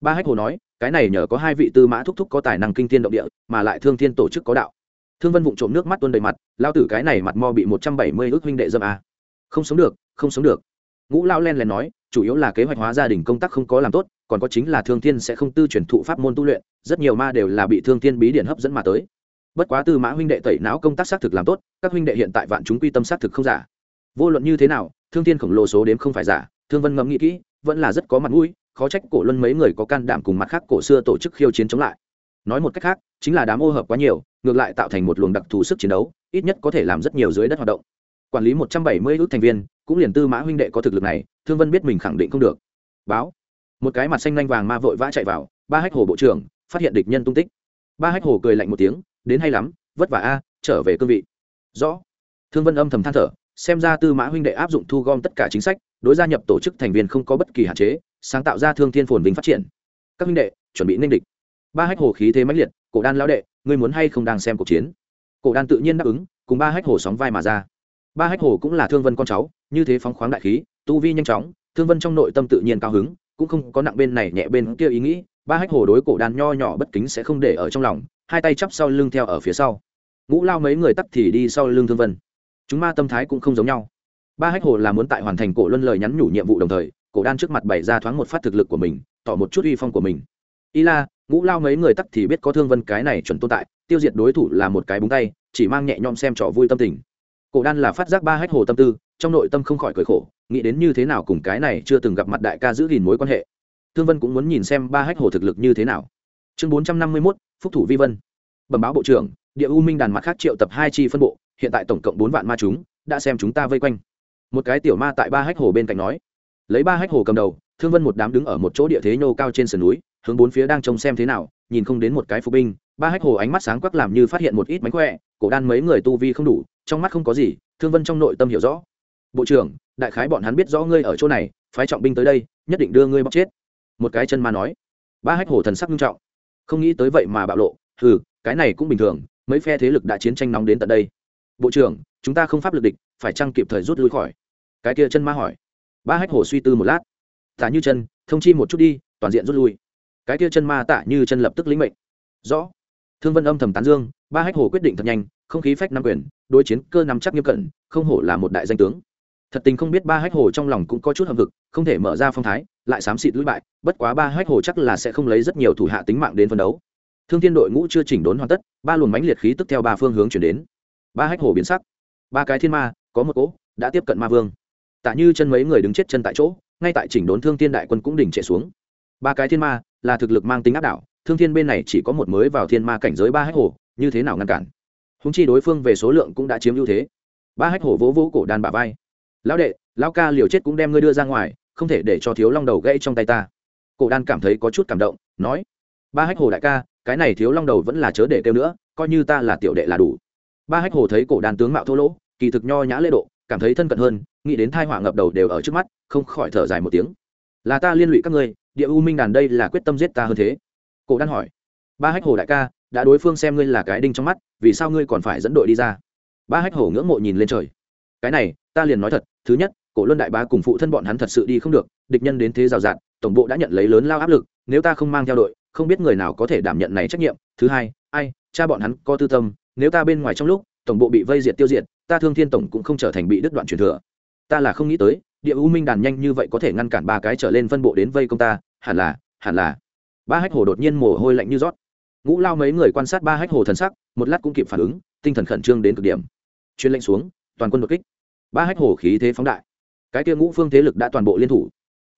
Ba hách hồ nói, cái này nhờ có hai vị tư mã thúc thúc có tài năng kinh thiên động địa, mà lại thương thiên tổ chức có đạo. Thương vân vụng trộm nước mắt tuôn đầy mặt lao tử cái này mặt mo bị một trăm bảy mươi ước huynh đệ dâm à. không sống được, không sống được. Ngũ lao len lén nói chủ yếu là kế hoạch hóa gia đình công tác không có làm tốt, còn có chính là thương thiên sẽ không tư truyền thụ pháp môn tu luyện, rất nhiều ma đều là bị thương thiên bí điển hấp dẫn mà tới. Bất quá tư mã huynh đệ tẩy não công tác xác thực làm tốt, các huynh đệ hiện tại vạn chúng quy tâm xác thực không giả. Vô luận như thế nào, thương thiên khổng lồ số đếm không phải giả, thương vân ngẫm nghĩ kỹ, vẫn là rất có mặt mũi, khó trách cổ luân mấy người có can đảm cùng mặt khác cổ xưa tổ chức khiêu chiến chống lại. Nói một cách khác, chính là đám ô hợp quá nhiều, ngược lại tạo thành một luồng đặc thù sức chiến đấu, ít nhất có thể làm rất nhiều dưới đất hoạt động quản lý một trăm bảy mươi ước thành viên, cũng liền tư mã huynh đệ có thực lực này, thương vân biết mình khẳng định không được. Báo. Một cái mặt xanh lanh vàng ma vội vã chạy vào, ba hách hồ bộ trưởng, phát hiện địch nhân tung tích. Ba hách hồ cười lạnh một tiếng, đến hay lắm, vất vả a, trở về cương vị. Rõ. Thương vân âm thầm than thở, xem ra tư mã huynh đệ áp dụng thu gom tất cả chính sách, đối gia nhập tổ chức thành viên không có bất kỳ hạn chế, sáng tạo ra thương thiên phồn vinh phát triển. Các huynh đệ, chuẩn bị ninh địch. Ba hách hồ khí thế mãnh liệt, cổ đan lão đệ, ngươi muốn hay không đang xem cuộc chiến? Cổ đan tự nhiên đáp ứng, cùng ba hách hồ sóng vai mà ra ba hách hồ cũng là thương vân con cháu, như thế phóng khoáng đại khí, tu vi nhanh chóng, thương vân trong nội tâm tự nhiên cao hứng, cũng không có nặng bên này nhẹ bên kia ý nghĩ, ba hách hồ đối cổ đan nho nhỏ bất kính sẽ không để ở trong lòng, hai tay chắp sau lưng theo ở phía sau. Ngũ lao mấy người tắt thì đi sau lưng thương vân. Chúng ma tâm thái cũng không giống nhau. Ba hách hồ là muốn tại hoàn thành cổ luân lời nhắn nhủ nhiệm vụ đồng thời, cổ đan trước mặt bày ra thoáng một phát thực lực của mình, tỏ một chút uy phong của mình. Y la, ngũ lao mấy người tắt thì biết có thương vân cái này chuẩn tồn tại, tiêu diệt đối thủ là một cái búng tay, chỉ mang nhẹ nhõm xem trò vui tâm tình cổ đan là phát giác ba hách hồ tâm tư, trong nội tâm không khỏi cười khổ, nghĩ đến như thế nào cùng cái này chưa từng gặp mặt đại ca giữ gìn mối quan hệ. Thương vân cũng muốn nhìn xem ba hách hồ thực lực như thế nào. Chương bốn trăm năm mươi mốt, phúc thủ vi vân. Bẩm báo bộ trưởng, địa u minh đàn mặt khác triệu tập hai chi phân bộ, hiện tại tổng cộng bốn vạn ma chúng, đã xem chúng ta vây quanh. Một cái tiểu ma tại ba hách hồ bên cạnh nói. Lấy ba hách hồ cầm đầu, thương vân một đám đứng ở một chỗ địa thế nhô cao trên sườn núi, hướng bốn phía đang trông xem thế nào, nhìn không đến một cái phục binh. Ba hách hồ ánh mắt sáng quắc làm như phát hiện một ít mánh khỏe, cổ đan mấy người tu vi không đủ trong mắt không có gì, thương vân trong nội tâm hiểu rõ. Bộ trưởng, đại khái bọn hắn biết rõ ngươi ở chỗ này, phái trọng binh tới đây, nhất định đưa ngươi bóc chết. Một cái chân ma nói. Ba hách hồ thần sắc nghiêm trọng. Không nghĩ tới vậy mà bạo lộ. Ừ cái này cũng bình thường, mấy phe thế lực đã chiến tranh nóng đến tận đây. Bộ trưởng, chúng ta không pháp lực địch, phải chăng kịp thời rút lui khỏi? Cái kia chân ma hỏi. Ba hách hồ suy tư một lát. Tả như chân thông chi một chút đi, toàn diện rút lui. Cái kia chân ma tạ như chân lập tức lĩnh mệnh. Rõ. Thương vân âm thầm tán dương, ba hách hồ quyết định thật nhanh, không khí phách năm quyền đối chiến cơ nắm chắc nghiêm cẩn, không hổ là một đại danh tướng. Thật tình không biết ba hách hồ trong lòng cũng có chút hầm vực không thể mở ra phong thái, lại xám xịt lũi bại, bất quá ba hách hồ chắc là sẽ không lấy rất nhiều thủ hạ tính mạng đến phân đấu. Thương thiên đội ngũ chưa chỉnh đốn hoàn tất, ba luồng mánh liệt khí tức theo ba phương hướng chuyển đến. Ba hách hồ biến sắc. Ba cái thiên ma, có một cỗ, đã tiếp cận ma vương. Tạ như chân mấy người đứng chết chân tại chỗ, ngay tại chỉnh đốn thương thiên đại quân cũng đỉnh chạy xuống. Ba cái thiên ma, là thực lực mang tính áp đảo, thương thiên bên này chỉ có một mới vào thiên ma cảnh giới ba hách hồ, như thế nào ngăn cản? Húng chi đối phương về số lượng cũng đã chiếm ưu thế. Ba hách hổ vỗ vỗ cổ đàn bà vai. Lão đệ, lão ca liều chết cũng đem ngươi đưa ra ngoài, không thể để cho thiếu long đầu gãy trong tay ta. Cổ đan cảm thấy có chút cảm động, nói, ba hách hồ đại ca, cái này thiếu long đầu vẫn là chớ để kêu nữa, coi như ta là tiểu đệ là đủ. Ba hách hồ thấy cổ đàn tướng mạo thô lỗ, kỳ thực nho nhã lễ độ, cảm thấy thân cận hơn, nghĩ đến thai họa ngập đầu đều ở trước mắt, không khỏi thở dài một tiếng. Là ta liên lụy các ngươi, địa u minh đàn đây là quyết tâm giết ta hơn thế. Cổ đan hỏi, ba hách hồ đại ca đã đối phương xem ngươi là cái đinh trong mắt, vì sao ngươi còn phải dẫn đội đi ra? Ba hách hổ ngưỡng mộ nhìn lên trời. Cái này, ta liền nói thật, thứ nhất, cổ luân đại bá cùng phụ thân bọn hắn thật sự đi không được, địch nhân đến thế rào rạt, tổng bộ đã nhận lấy lớn lao áp lực, nếu ta không mang theo đội, không biết người nào có thể đảm nhận này trách nhiệm. Thứ hai, ai, cha bọn hắn có tư tâm, nếu ta bên ngoài trong lúc, tổng bộ bị vây diệt tiêu diệt, ta thương thiên tổng cũng không trở thành bị đứt đoạn truyền thừa. Ta là không nghĩ tới, địa u minh đàn nhanh như vậy có thể ngăn cản ba cái trở lên phân bộ đến vây công ta, hẳn là hẳn là. Ba hách Hổ đột nhiên mồ hôi lạnh như rót ngũ lao mấy người quan sát ba hách hồ thần sắc, một lát cũng kịp phản ứng, tinh thần khẩn trương đến cực điểm. Chuyên lệnh xuống, toàn quân đột kích. Ba hách hồ khí thế phóng đại. Cái kia ngũ phương thế lực đã toàn bộ liên thủ.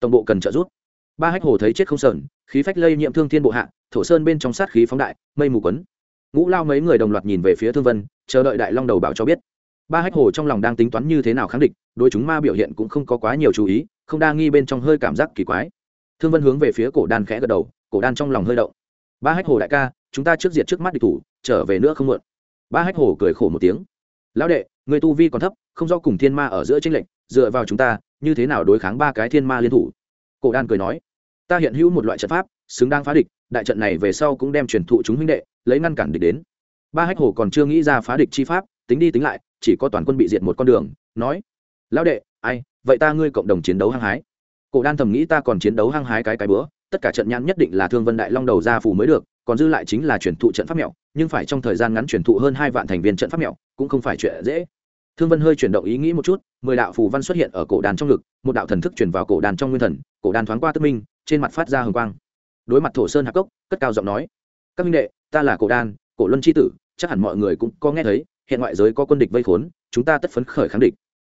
Tổng bộ cần trợ giúp. Ba hách hồ thấy chết không sờn, khí phách lây nhiễm thương thiên bộ hạ, thổ sơn bên trong sát khí phóng đại, mây mù quấn. Ngũ lao mấy người đồng loạt nhìn về phía thương vân, chờ đợi đại long đầu bảo cho biết. Ba hách hồ trong lòng đang tính toán như thế nào kháng địch đôi chúng ma biểu hiện cũng không có quá nhiều chú ý, không đa nghi bên trong hơi cảm giác kỳ quái. Thương vân hướng về phía cổ đan khẽ gật đầu, cổ đan trong lòng hơi động. Ba hách hồ đại ca chúng ta trước diệt trước mắt địch thủ, trở về nữa không muộn. Ba hách hồ cười khổ một tiếng. Lão đệ, người tu vi còn thấp, không do cùng thiên ma ở giữa tranh lệnh dựa vào chúng ta, như thế nào đối kháng ba cái thiên ma liên thủ? Cổ đan cười nói. Ta hiện hữu một loại trận pháp, xứng đáng phá địch, đại trận này về sau cũng đem truyền thụ chúng huynh đệ, lấy ngăn cản địch đến. Ba hách hồ còn chưa nghĩ ra phá địch chi pháp, tính đi tính lại, chỉ có toàn quân bị diệt một con đường, nói. Lão đệ, ai, vậy ta ngươi cộng đồng chiến đấu hăng hái. Cổ đan thầm nghĩ ta còn chiến đấu hăng hái cái cái bữa, tất cả trận nhãn nhất định là thương vân đại long đầu ra phủ mới được còn dư lại chính là truyền thụ trận pháp mẹo, nhưng phải trong thời gian ngắn truyền thụ hơn hai vạn thành viên trận pháp mẹo, cũng không phải chuyện dễ. Thương vân hơi chuyển động ý nghĩ một chút, mười đạo phù văn xuất hiện ở cổ đàn trong ngực, một đạo thần thức chuyển vào cổ đàn trong nguyên thần, cổ đàn thoáng qua tức minh, trên mặt phát ra hồng quang. Đối mặt thổ sơn hạc cốc, cất cao giọng nói, các minh đệ, ta là cổ đan cổ luân tri tử, chắc hẳn mọi người cũng có nghe thấy, hiện ngoại giới có quân địch vây khốn, chúng ta tất phấn khởi kháng địch.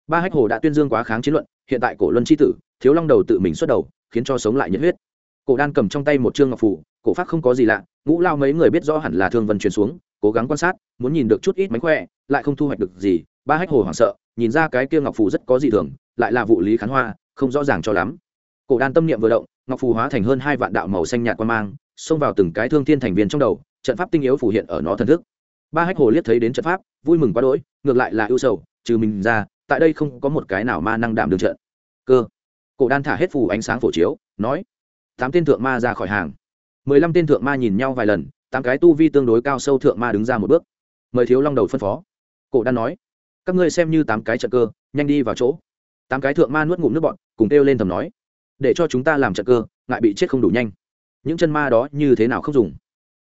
Ba hách hồ đã tuyên dương quá kháng chiến luận, hiện tại cổ luân tri tử, thiếu long đầu tự mình xuất đầu, khiến cho sống lại nhiệt huyết cổ đan cầm trong tay một chương ngọc phủ, cổ pháp không có gì lạ, ngũ lao mấy người biết rõ hẳn là thương vân truyền xuống, cố gắng quan sát, muốn nhìn được chút ít mánh khỏe, lại không thu hoạch được gì, ba hách hồ hoảng sợ, nhìn ra cái kia ngọc phù rất có gì thường, lại là vụ lý khán hoa, không rõ ràng cho lắm. Cổ đan tâm niệm vừa động, ngọc phù hóa thành hơn hai vạn đạo màu xanh nhạt quan mang, xông vào từng cái thương thiên thành viên trong đầu, trận pháp tinh yếu phủ hiện ở nó thần thức. Ba hách hồ liếc thấy đến trận pháp, vui mừng quá đỗi, ngược lại là ưu sầu, trừ mình ra, tại đây không có một cái nào ma năng đảm đường trận. Cơ. Cổ đan thả hết phù ánh sáng phổ chiếu, nói tám tên thượng ma ra khỏi hàng. Mười lăm tên thượng ma nhìn nhau vài lần, tám cái tu vi tương đối cao sâu thượng ma đứng ra một bước. Mời thiếu long đầu phân phó. Cổ đan nói, các ngươi xem như tám cái trận cơ, nhanh đi vào chỗ. Tám cái thượng ma nuốt ngụm nước bọn cùng kêu lên thầm nói, để cho chúng ta làm trận cơ, ngại bị chết không đủ nhanh. Những chân ma đó như thế nào không dùng?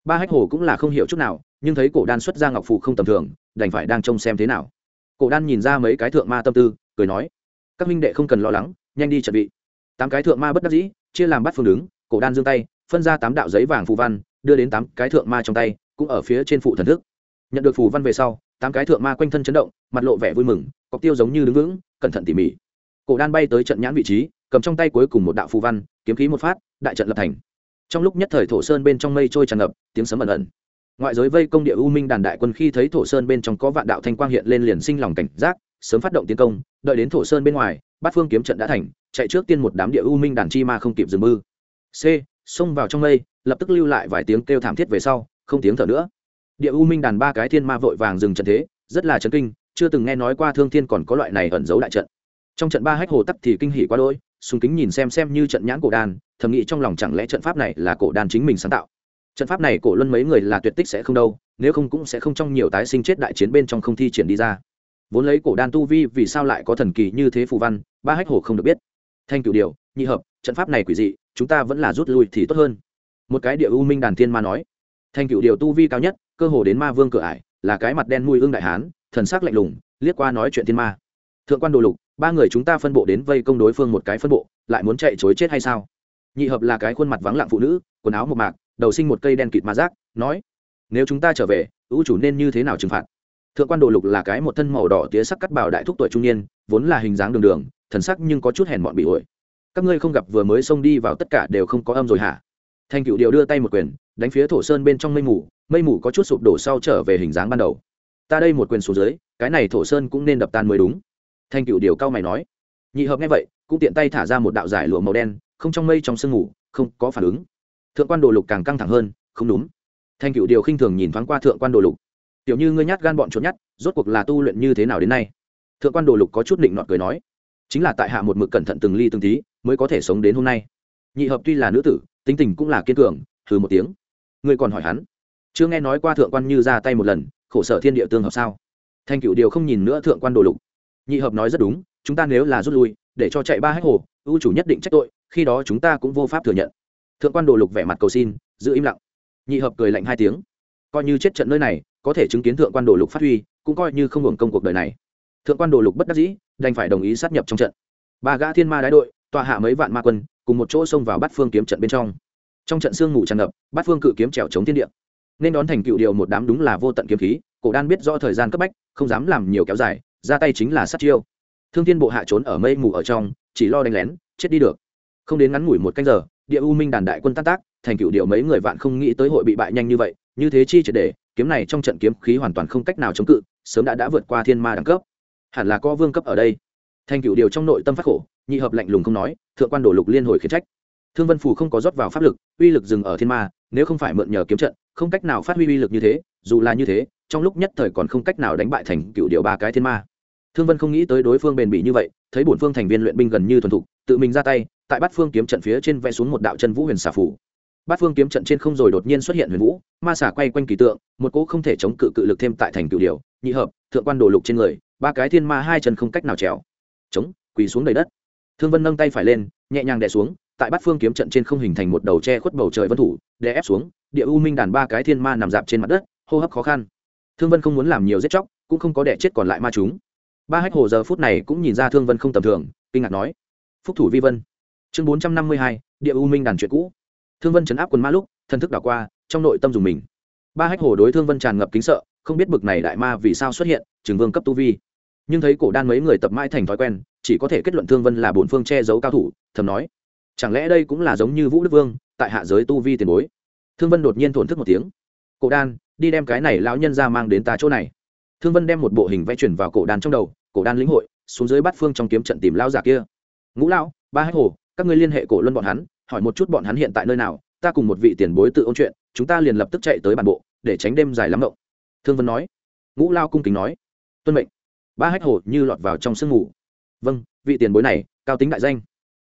Ba hách hồ cũng là không hiểu chút nào, nhưng thấy cổ đan xuất ra ngọc phụ không tầm thường, đành phải đang trông xem thế nào. Cổ đan nhìn ra mấy cái thượng ma tâm tư, cười nói, các minh đệ không cần lo lắng, nhanh đi chuẩn bị tám cái thượng ma bất đắc dĩ, chia làm bắt phương đứng, cổ đan giương tay, phân ra tám đạo giấy vàng phù văn, đưa đến tám cái thượng ma trong tay, cũng ở phía trên phụ thần thức. Nhận được phù văn về sau, tám cái thượng ma quanh thân chấn động, mặt lộ vẻ vui mừng, cọc tiêu giống như đứng vững, cẩn thận tỉ mỉ. Cổ đan bay tới trận nhãn vị trí, cầm trong tay cuối cùng một đạo phù văn, kiếm khí một phát, đại trận lập thành. Trong lúc nhất thời thổ sơn bên trong mây trôi tràn ngập, tiếng sấm ẩn ẩn. Ngoại giới vây công địa u minh đàn đại quân khi thấy thổ sơn bên trong có vạn đạo thanh quang hiện lên liền sinh lòng cảnh giác sớm phát động tiến công đợi đến thổ sơn bên ngoài bát phương kiếm trận đã thành chạy trước tiên một đám địa u minh đàn chi ma không kịp dừng mư c xông vào trong mây lập tức lưu lại vài tiếng kêu thảm thiết về sau không tiếng thở nữa. Địa u minh đàn ba cái thiên ma vội vàng dừng trận thế rất là chấn kinh chưa từng nghe nói qua thương thiên còn có loại này ẩn giấu đại trận. Trong trận ba hách hồ tắc thì kinh hỉ quá đôi sùng kính nhìn xem xem như trận nhãn cổ đàn, thầm nghĩ trong lòng chẳng lẽ trận pháp này là cổ đàn chính mình sáng tạo. Trận pháp này cổ luân mấy người là tuyệt tích sẽ không đâu nếu không cũng sẽ không trong nhiều tái sinh chết đại chiến bên trong không thi triển đi ra vốn lấy cổ đan tu vi vì sao lại có thần kỳ như thế phù văn, ba hách hồ không được biết. Thanh cửu điều, nhị hợp, trận pháp này quỷ dị, chúng ta vẫn là rút lui thì tốt hơn. Một cái địa u minh đàn thiên ma nói. Thanh cửu điều tu vi cao nhất, cơ hồ đến ma vương cửa ải, là cái mặt đen mùi ương đại hán, thần sắc lạnh lùng, liếc qua nói chuyện thiên ma. Thượng quan đồ lục, ba người chúng ta phân bộ đến vây công đối phương một cái phân bộ, lại muốn chạy chối chết hay sao? Nhị hợp là cái khuôn mặt vắng lặng phụ nữ, quần áo một mạc, đầu sinh một cây đen kịt ma giác, nói, nếu chúng ta trở về, ưu chủ nên như thế nào trừng phạt? Thượng quan đồ lục là cái một thân màu đỏ tía sắc cắt bảo đại thúc tuổi trung niên, vốn là hình dáng đường đường, thần sắc nhưng có chút hèn mọn bị ổi. Các ngươi không gặp vừa mới xông đi vào tất cả đều không có âm rồi hả? Thanh cựu điều đưa tay một quyền, đánh phía thổ sơn bên trong mây mù mây mù có chút sụp đổ sau trở về hình dáng ban đầu. Ta đây một quyền xuống dưới, cái này thổ sơn cũng nên đập tan mới đúng. Thanh cựu điều cao mày nói. Nhị hợp nghe vậy, cũng tiện tay thả ra một đạo giải lụa màu đen, không trong mây trong sương ngủ không có phản ứng. Thượng quan đồ lục càng căng thẳng hơn, không đúng. Thanh cựu điều khinh thường nhìn thoáng qua thượng quan đồ lục tiểu như ngươi nhát gan bọn trốn nhát rốt cuộc là tu luyện như thế nào đến nay? Thượng quan đồ lục có chút định nọt cười nói, chính là tại hạ một mực cẩn thận từng ly từng tí mới có thể sống đến hôm nay. Nhị hợp tuy là nữ tử, tính tình cũng là kiên cường thử một tiếng. Ngươi còn hỏi hắn, chưa nghe nói qua thượng quan như ra tay một lần, khổ sở thiên địa tương hợp sao? Thanh cựu điều không nhìn nữa thượng quan đồ lục. Nhị hợp nói rất đúng, chúng ta nếu là rút lui, để cho chạy ba hách hồ, ưu chủ nhất định trách tội, khi đó chúng ta cũng vô pháp thừa nhận. Thượng quan đồ lục vẻ mặt cầu xin, giữ im lặng. Nhị hợp cười lạnh hai tiếng, coi như chết trận nơi này có thể chứng kiến thượng quan đồ lục phát huy, cũng coi như không hưởng công cuộc đời này. Thượng quan đồ lục bất đắc dĩ, đành phải đồng ý sát nhập trong trận. Ba gã thiên ma đái đội, tọa hạ mấy vạn ma quân, cùng một chỗ xông vào bắt phương kiếm trận bên trong. Trong trận sương ngủ tràn ngập bắt phương cự kiếm trèo chống thiên địa. Nên đón thành cựu điều một đám đúng là vô tận kiếm khí, cổ đan biết do thời gian cấp bách, không dám làm nhiều kéo dài, ra tay chính là sát chiêu. Thương thiên bộ hạ trốn ở mây mù ở trong, chỉ lo đánh lén, chết đi được. Không đến ngắn ngủi một canh giờ, địa u minh đàn đại quân tan tác, thành cựu điều mấy người vạn không nghĩ tới hội bị bại nhanh như vậy, như thế chi triệt để kiếm này trong trận kiếm khí hoàn toàn không cách nào chống cự, sớm đã đã vượt qua thiên ma đẳng cấp. Hẳn là có vương cấp ở đây. Thành cựu điều trong nội tâm phát khổ, nhị hợp lạnh lùng không nói, thượng quan đổ lục liên hồi khiển trách. Thương vân phủ không có rót vào pháp lực, uy lực dừng ở thiên ma, nếu không phải mượn nhờ kiếm trận, không cách nào phát huy uy lực như thế, dù là như thế, trong lúc nhất thời còn không cách nào đánh bại thành cựu điều ba cái thiên ma. Thương vân không nghĩ tới đối phương bền bỉ như vậy, thấy bổn phương thành viên luyện binh gần như thuần thục, tự mình ra tay, tại bát phương kiếm trận phía trên vẽ xuống một đạo chân vũ huyền xà phủ bát phương kiếm trận trên không rồi đột nhiên xuất hiện huyền vũ, ma xà quay quanh kỳ tượng, một cỗ không thể chống cự cự lực thêm tại thành cựu điều, nhị hợp, thượng quan đồ lục trên người, ba cái thiên ma hai chân không cách nào trèo. Chống, quỳ xuống đầy đất. Thương vân nâng tay phải lên, nhẹ nhàng đè xuống, tại bát phương kiếm trận trên không hình thành một đầu tre khuất bầu trời vân thủ, đè ép xuống, địa u minh đàn ba cái thiên ma nằm dạp trên mặt đất, hô hấp khó khăn. Thương vân không muốn làm nhiều giết chóc, cũng không có đẻ chết còn lại ma chúng. Ba hách hồ giờ phút này cũng nhìn ra thương vân không tầm thường, kinh ngạc nói, phúc thủ vi vân. Chương bốn trăm năm mươi hai, địa u minh đàn chuyện cũ thương vân chấn áp quần ma lúc thân thức đảo qua, trong nội tâm dùng mình. Ba hách hồ đối thương vân tràn ngập kính sợ, không biết bực này đại ma vì sao xuất hiện, trường vương cấp tu vi. Nhưng thấy cổ đan mấy người tập mãi thành thói quen, chỉ có thể kết luận thương vân là bổn phương che giấu cao thủ, thầm nói, chẳng lẽ đây cũng là giống như vũ đức vương, tại hạ giới tu vi tiền bối? Thương vân đột nhiên thổn thức một tiếng, cổ đan, đi đem cái này lão nhân ra mang đến ta chỗ này. Thương vân đem một bộ hình vẽ chuyển vào cổ đan trong đầu, cổ đan lĩnh hội, xuống dưới bát phương trong kiếm trận tìm lão giả kia. Ngũ lão, ba hách hồ các ngươi liên hệ cổ luân bọn hắn hỏi một chút bọn hắn hiện tại nơi nào, ta cùng một vị tiền bối tự ôn chuyện, chúng ta liền lập tức chạy tới bản bộ, để tránh đêm dài lắm mộng. Thương vân nói. Ngũ lao cung kính nói. Tuân mệnh. Ba hách hồ như lọt vào trong sương ngủ vâng vị tiền bối này, cao tính đại danh.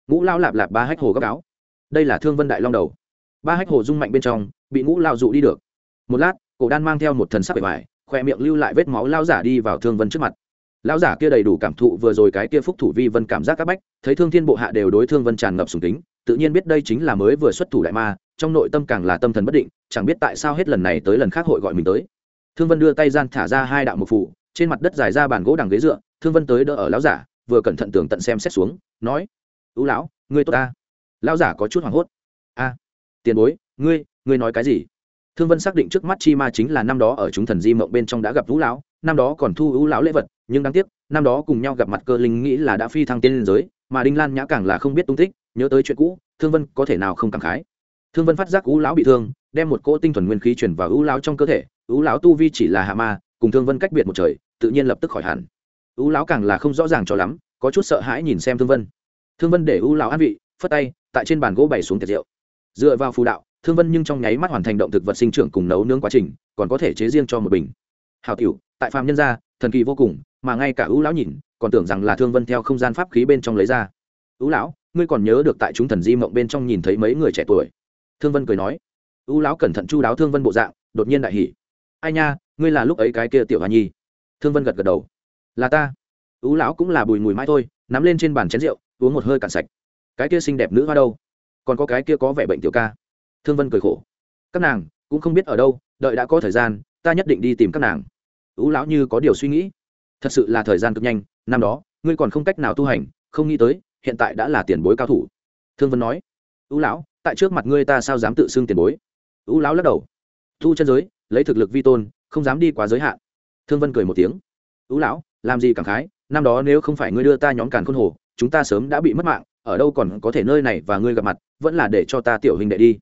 Ngũ lao lạp lạp ba hách hồ gấp áo đây là thương vân đại long đầu. Ba hách hồ rung mạnh bên trong, bị ngũ lao dụ đi được. Một lát, cổ đan mang theo một thần sắc bề bài khoe miệng lưu lại vết máu lao giả đi vào thương vân trước mặt. Lão giả kia đầy đủ cảm thụ vừa rồi cái kia phúc thủ vi vân cảm giác các bách, thấy thương thiên bộ hạ đều đối thương vân tràn ngập sùng tính tự nhiên biết đây chính là mới vừa xuất thủ đại ma, trong nội tâm càng là tâm thần bất định, chẳng biết tại sao hết lần này tới lần khác hội gọi mình tới. Thương vân đưa tay gian thả ra hai đạo một phụ trên mặt đất dài ra bàn gỗ đằng ghế dựa, thương vân tới đỡ ở lão giả, vừa cẩn thận tường tận xem xét xuống, nói ưu lão, ngươi tốt ta. Lão giả có chút hoảng hốt. A, tiền bối, ngươi ngươi nói cái gì? Thương vân xác định trước mắt chi ma chính là năm đó ở chúng thần di mộng bên trong đã gặp vũ lão, năm đó còn thu ưu lão lễ vật, nhưng đáng tiếc, năm đó cùng nhau gặp mặt cơ linh nghĩ là đã phi thăng tiên liên giới, mà đinh lan nhã càng là không biết tung tích nhớ tới chuyện cũ, thương vân có thể nào không cảm khái? Thương vân phát giác ú lão bị thương, đem một cỗ tinh thuần nguyên khí chuyển vào ú lão trong cơ thể. Ú lão tu vi chỉ là hạ ma, cùng thương vân cách biệt một trời, tự nhiên lập tức khỏi hẳn. Ú lão càng là không rõ ràng cho lắm, có chút sợ hãi nhìn xem thương vân. Thương vân để ú lão an vị, phất tay, tại trên bàn gỗ bày xuống tiệt rượu. Dựa vào phù đạo, thương vân nhưng trong nháy mắt hoàn thành động thực vật sinh trưởng cùng nấu nướng quá trình, còn có thể chế riêng cho một bình. Hào tiểu, tại phàm nhân gia, thần kỳ vô cùng, mà ngay cả ú lão nhìn, còn tưởng rằng là thương vân theo không gian pháp khí bên trong lấy ra. Ú lão ngươi còn nhớ được tại chúng thần di mộng bên trong nhìn thấy mấy người trẻ tuổi? Thương vân cười nói. Ưu lão cẩn thận chu đáo thương vân bộ dạng, đột nhiên đại hỉ. Ai nha, ngươi là lúc ấy cái kia tiểu hoa nhi. Thương vân gật gật đầu. Là ta. Ưu lão cũng là bùi mùi mãi thôi, nắm lên trên bàn chén rượu, uống một hơi cạn sạch. Cái kia xinh đẹp nữ hoa đâu? Còn có cái kia có vẻ bệnh tiểu ca. Thương vân cười khổ. Các nàng, cũng không biết ở đâu, đợi đã có thời gian, ta nhất định đi tìm các nàng. Ưu lão như có điều suy nghĩ. Thật sự là thời gian cực nhanh, năm đó, ngươi còn không cách nào tu hành, không nghĩ tới hiện tại đã là tiền bối cao thủ. Thương vân nói ưu lão, tại trước mặt ngươi ta sao dám tự xưng tiền bối? Ưu lão lắc đầu, thu chân giới, lấy thực lực vi tôn, không dám đi quá giới hạn. Thương vân cười một tiếng ưu lão, làm gì cảm khái, năm đó nếu không phải ngươi đưa ta nhóm càn khôn hồ, chúng ta sớm đã bị mất mạng, ở đâu còn có thể nơi này và ngươi gặp mặt, vẫn là để cho ta tiểu hình đệ đi.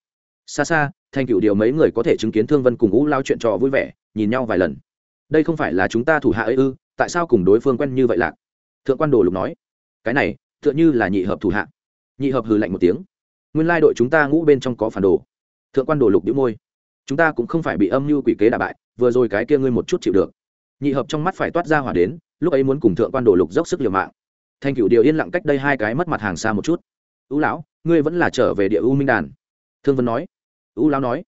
Xa xa, thành cựu điều mấy người có thể chứng kiến thương vân cùng ú lao chuyện trò vui vẻ, nhìn nhau vài lần. Đây không phải là chúng ta thủ hạ ấy ư, tại sao cùng đối phương quen như vậy lạc? Thượng quan đồ lục nói, cái này tựa như là nhị hợp thủ hạ. Nhị hợp hừ lạnh một tiếng. Nguyên lai đội chúng ta ngũ bên trong có phản đồ. Thượng quan đồ lục đĩu môi. Chúng ta cũng không phải bị âm mưu quỷ kế đả bại, vừa rồi cái kia ngươi một chút chịu được. Nhị hợp trong mắt phải toát ra hỏa đến, lúc ấy muốn cùng thượng quan đồ lục dốc sức liều mạng. Thanh cựu điều yên lặng cách đây hai cái mất mặt hàng xa một chút. Ú lão, ngươi vẫn là trở về địa u minh đàn. Thương vân nói. Ú lão nói,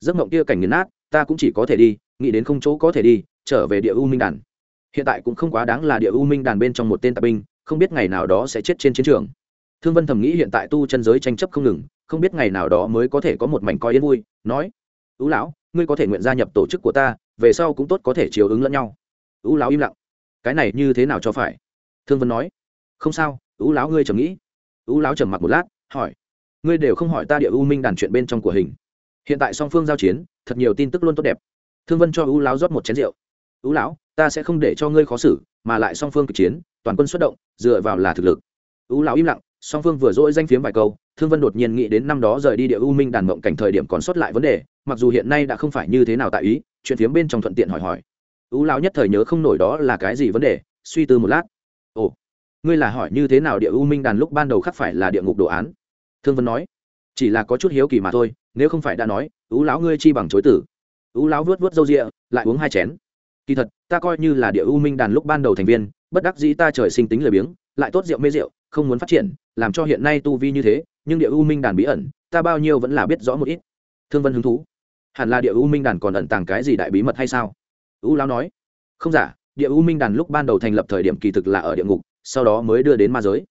giấc mộng kia cảnh nghiền nát, ta cũng chỉ có thể đi, nghĩ đến không chỗ có thể đi, trở về địa u minh đàn. Hiện tại cũng không quá đáng là địa u minh đàn bên trong một tên tạp binh không biết ngày nào đó sẽ chết trên chiến trường. Thương vân thầm nghĩ hiện tại tu chân giới tranh chấp không ngừng, không biết ngày nào đó mới có thể có một mảnh coi yên vui, nói, ú lão, ngươi có thể nguyện gia nhập tổ chức của ta, về sau cũng tốt có thể chiều ứng lẫn nhau. Ú lão im lặng, cái này như thế nào cho phải? Thương vân nói, không sao, ú lão ngươi trầm nghĩ. Ú lão trầm mặc một lát, hỏi, ngươi đều không hỏi ta địa u minh đàn chuyện bên trong của hình. Hiện tại song phương giao chiến, thật nhiều tin tức luôn tốt đẹp. Thương vân cho ú lão rót một chén rượu, ú lão, ta sẽ không để cho ngươi khó xử, mà lại song phương kịch chiến toàn quân xuất động, dựa vào là thực lực. U lão im lặng, song phương vừa dỗi danh phiếm vài câu, thương vân đột nhiên nghĩ đến năm đó rời đi địa u minh đàn mộng cảnh thời điểm còn sót lại vấn đề, mặc dù hiện nay đã không phải như thế nào tại ý, chuyện phiếm bên trong thuận tiện hỏi hỏi. U lão nhất thời nhớ không nổi đó là cái gì vấn đề, suy tư một lát. Ồ, ngươi là hỏi như thế nào địa u minh đàn lúc ban đầu khắc phải là địa ngục đồ án? Thương vân nói, chỉ là có chút hiếu kỳ mà thôi, nếu không phải đã nói, u lão ngươi chi bằng chối tử. U lão vớt vớt râu rịa lại uống hai chén kỳ thật, ta coi như là địa u minh đàn lúc ban đầu thành viên, bất đắc dĩ ta trời sinh tính lười biếng, lại tốt rượu mê rượu, không muốn phát triển, làm cho hiện nay tu vi như thế, nhưng địa u minh đàn bí ẩn, ta bao nhiêu vẫn là biết rõ một ít. Thương vân hứng thú. Hẳn là địa u minh đàn còn ẩn tàng cái gì đại bí mật hay sao? U lão nói. Không giả, địa u minh đàn lúc ban đầu thành lập thời điểm kỳ thực là ở địa ngục, sau đó mới đưa đến ma giới.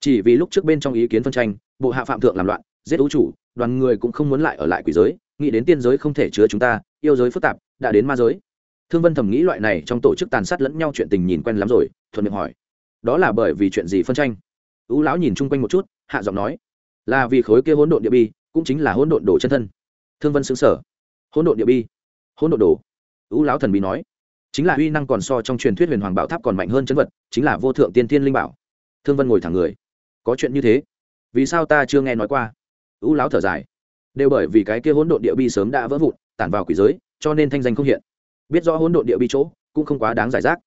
Chỉ vì lúc trước bên trong ý kiến phân tranh, bộ hạ phạm thượng làm loạn, giết ưu chủ, đoàn người cũng không muốn lại ở lại quỷ giới, nghĩ đến tiên giới không thể chứa chúng ta, yêu giới phức tạp, đã đến ma giới thương vân thầm nghĩ loại này trong tổ chức tàn sát lẫn nhau chuyện tình nhìn quen lắm rồi, thuận miệng hỏi. Đó là bởi vì chuyện gì phân tranh? Ú lão nhìn chung quanh một chút, hạ giọng nói. Là vì khối kia hỗn độn địa bi, cũng chính là hỗn độn đồ chân thân. Thương vân xứng sở hỗn độn địa bi? Hỗn độn đồ? Ú lão thần bí nói. Chính là uy năng còn so trong truyền thuyết huyền hoàng bảo tháp còn mạnh hơn chân vật, chính là vô thượng tiên tiên linh bảo. Thương vân ngồi thẳng người. Có chuyện như thế? Vì sao ta chưa nghe nói qua? Ú lão thở dài. Đều bởi vì cái kia hỗn độn địa bi sớm đã vỡ vụn, tản vào quỷ giới, cho nên thanh danh không hiện biết rõ hỗn độn địa bi chỗ, cũng không quá đáng giải rác.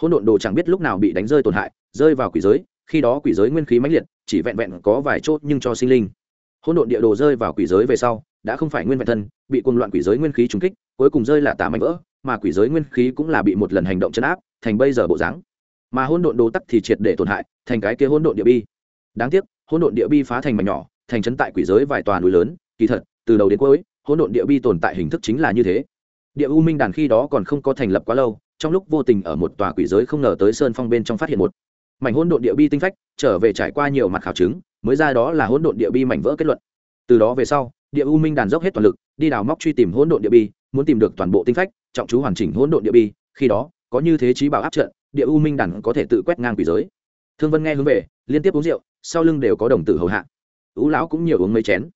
Hỗn độn đồ chẳng biết lúc nào bị đánh rơi tổn hại, rơi vào quỷ giới, khi đó quỷ giới nguyên khí mãnh liệt, chỉ vẹn vẹn có vài chốt nhưng cho sinh linh. Hỗn độn địa đồ rơi vào quỷ giới về sau, đã không phải nguyên vẹn thân, bị cuồng loạn quỷ giới nguyên khí trúng kích, cuối cùng rơi là tả mảnh vỡ, mà quỷ giới nguyên khí cũng là bị một lần hành động chấn áp, thành bây giờ bộ dáng. Mà hỗn độn đồ tắc thì triệt để tổn hại, thành cái kia hỗn độn địa bi. Đáng tiếc, hỗn độn địa bi phá thành mảnh nhỏ, thành trấn tại quỷ giới vài tòa núi lớn, kỳ thật, từ đầu đến cuối, hỗn độn địa bi tồn tại hình thức chính là như thế địa u minh đàn khi đó còn không có thành lập quá lâu, trong lúc vô tình ở một tòa quỷ giới không ngờ tới sơn phong bên trong phát hiện một mảnh hỗn độn địa bi tinh phách, trở về trải qua nhiều mặt khảo chứng, mới ra đó là hỗn độn địa bi mảnh vỡ kết luận. Từ đó về sau, địa u minh đàn dốc hết toàn lực, đi đào móc truy tìm hỗn độn địa bi, muốn tìm được toàn bộ tinh phách, trọng chú hoàn chỉnh hỗn độn địa bi, khi đó, có như thế trí bảo áp trận, địa u minh đàn có thể tự quét ngang quỷ giới. Thương vân nghe hướng về, liên tiếp uống rượu, sau lưng đều có đồng tử hầu hạ. Ú lão cũng nhiều uống mấy chén.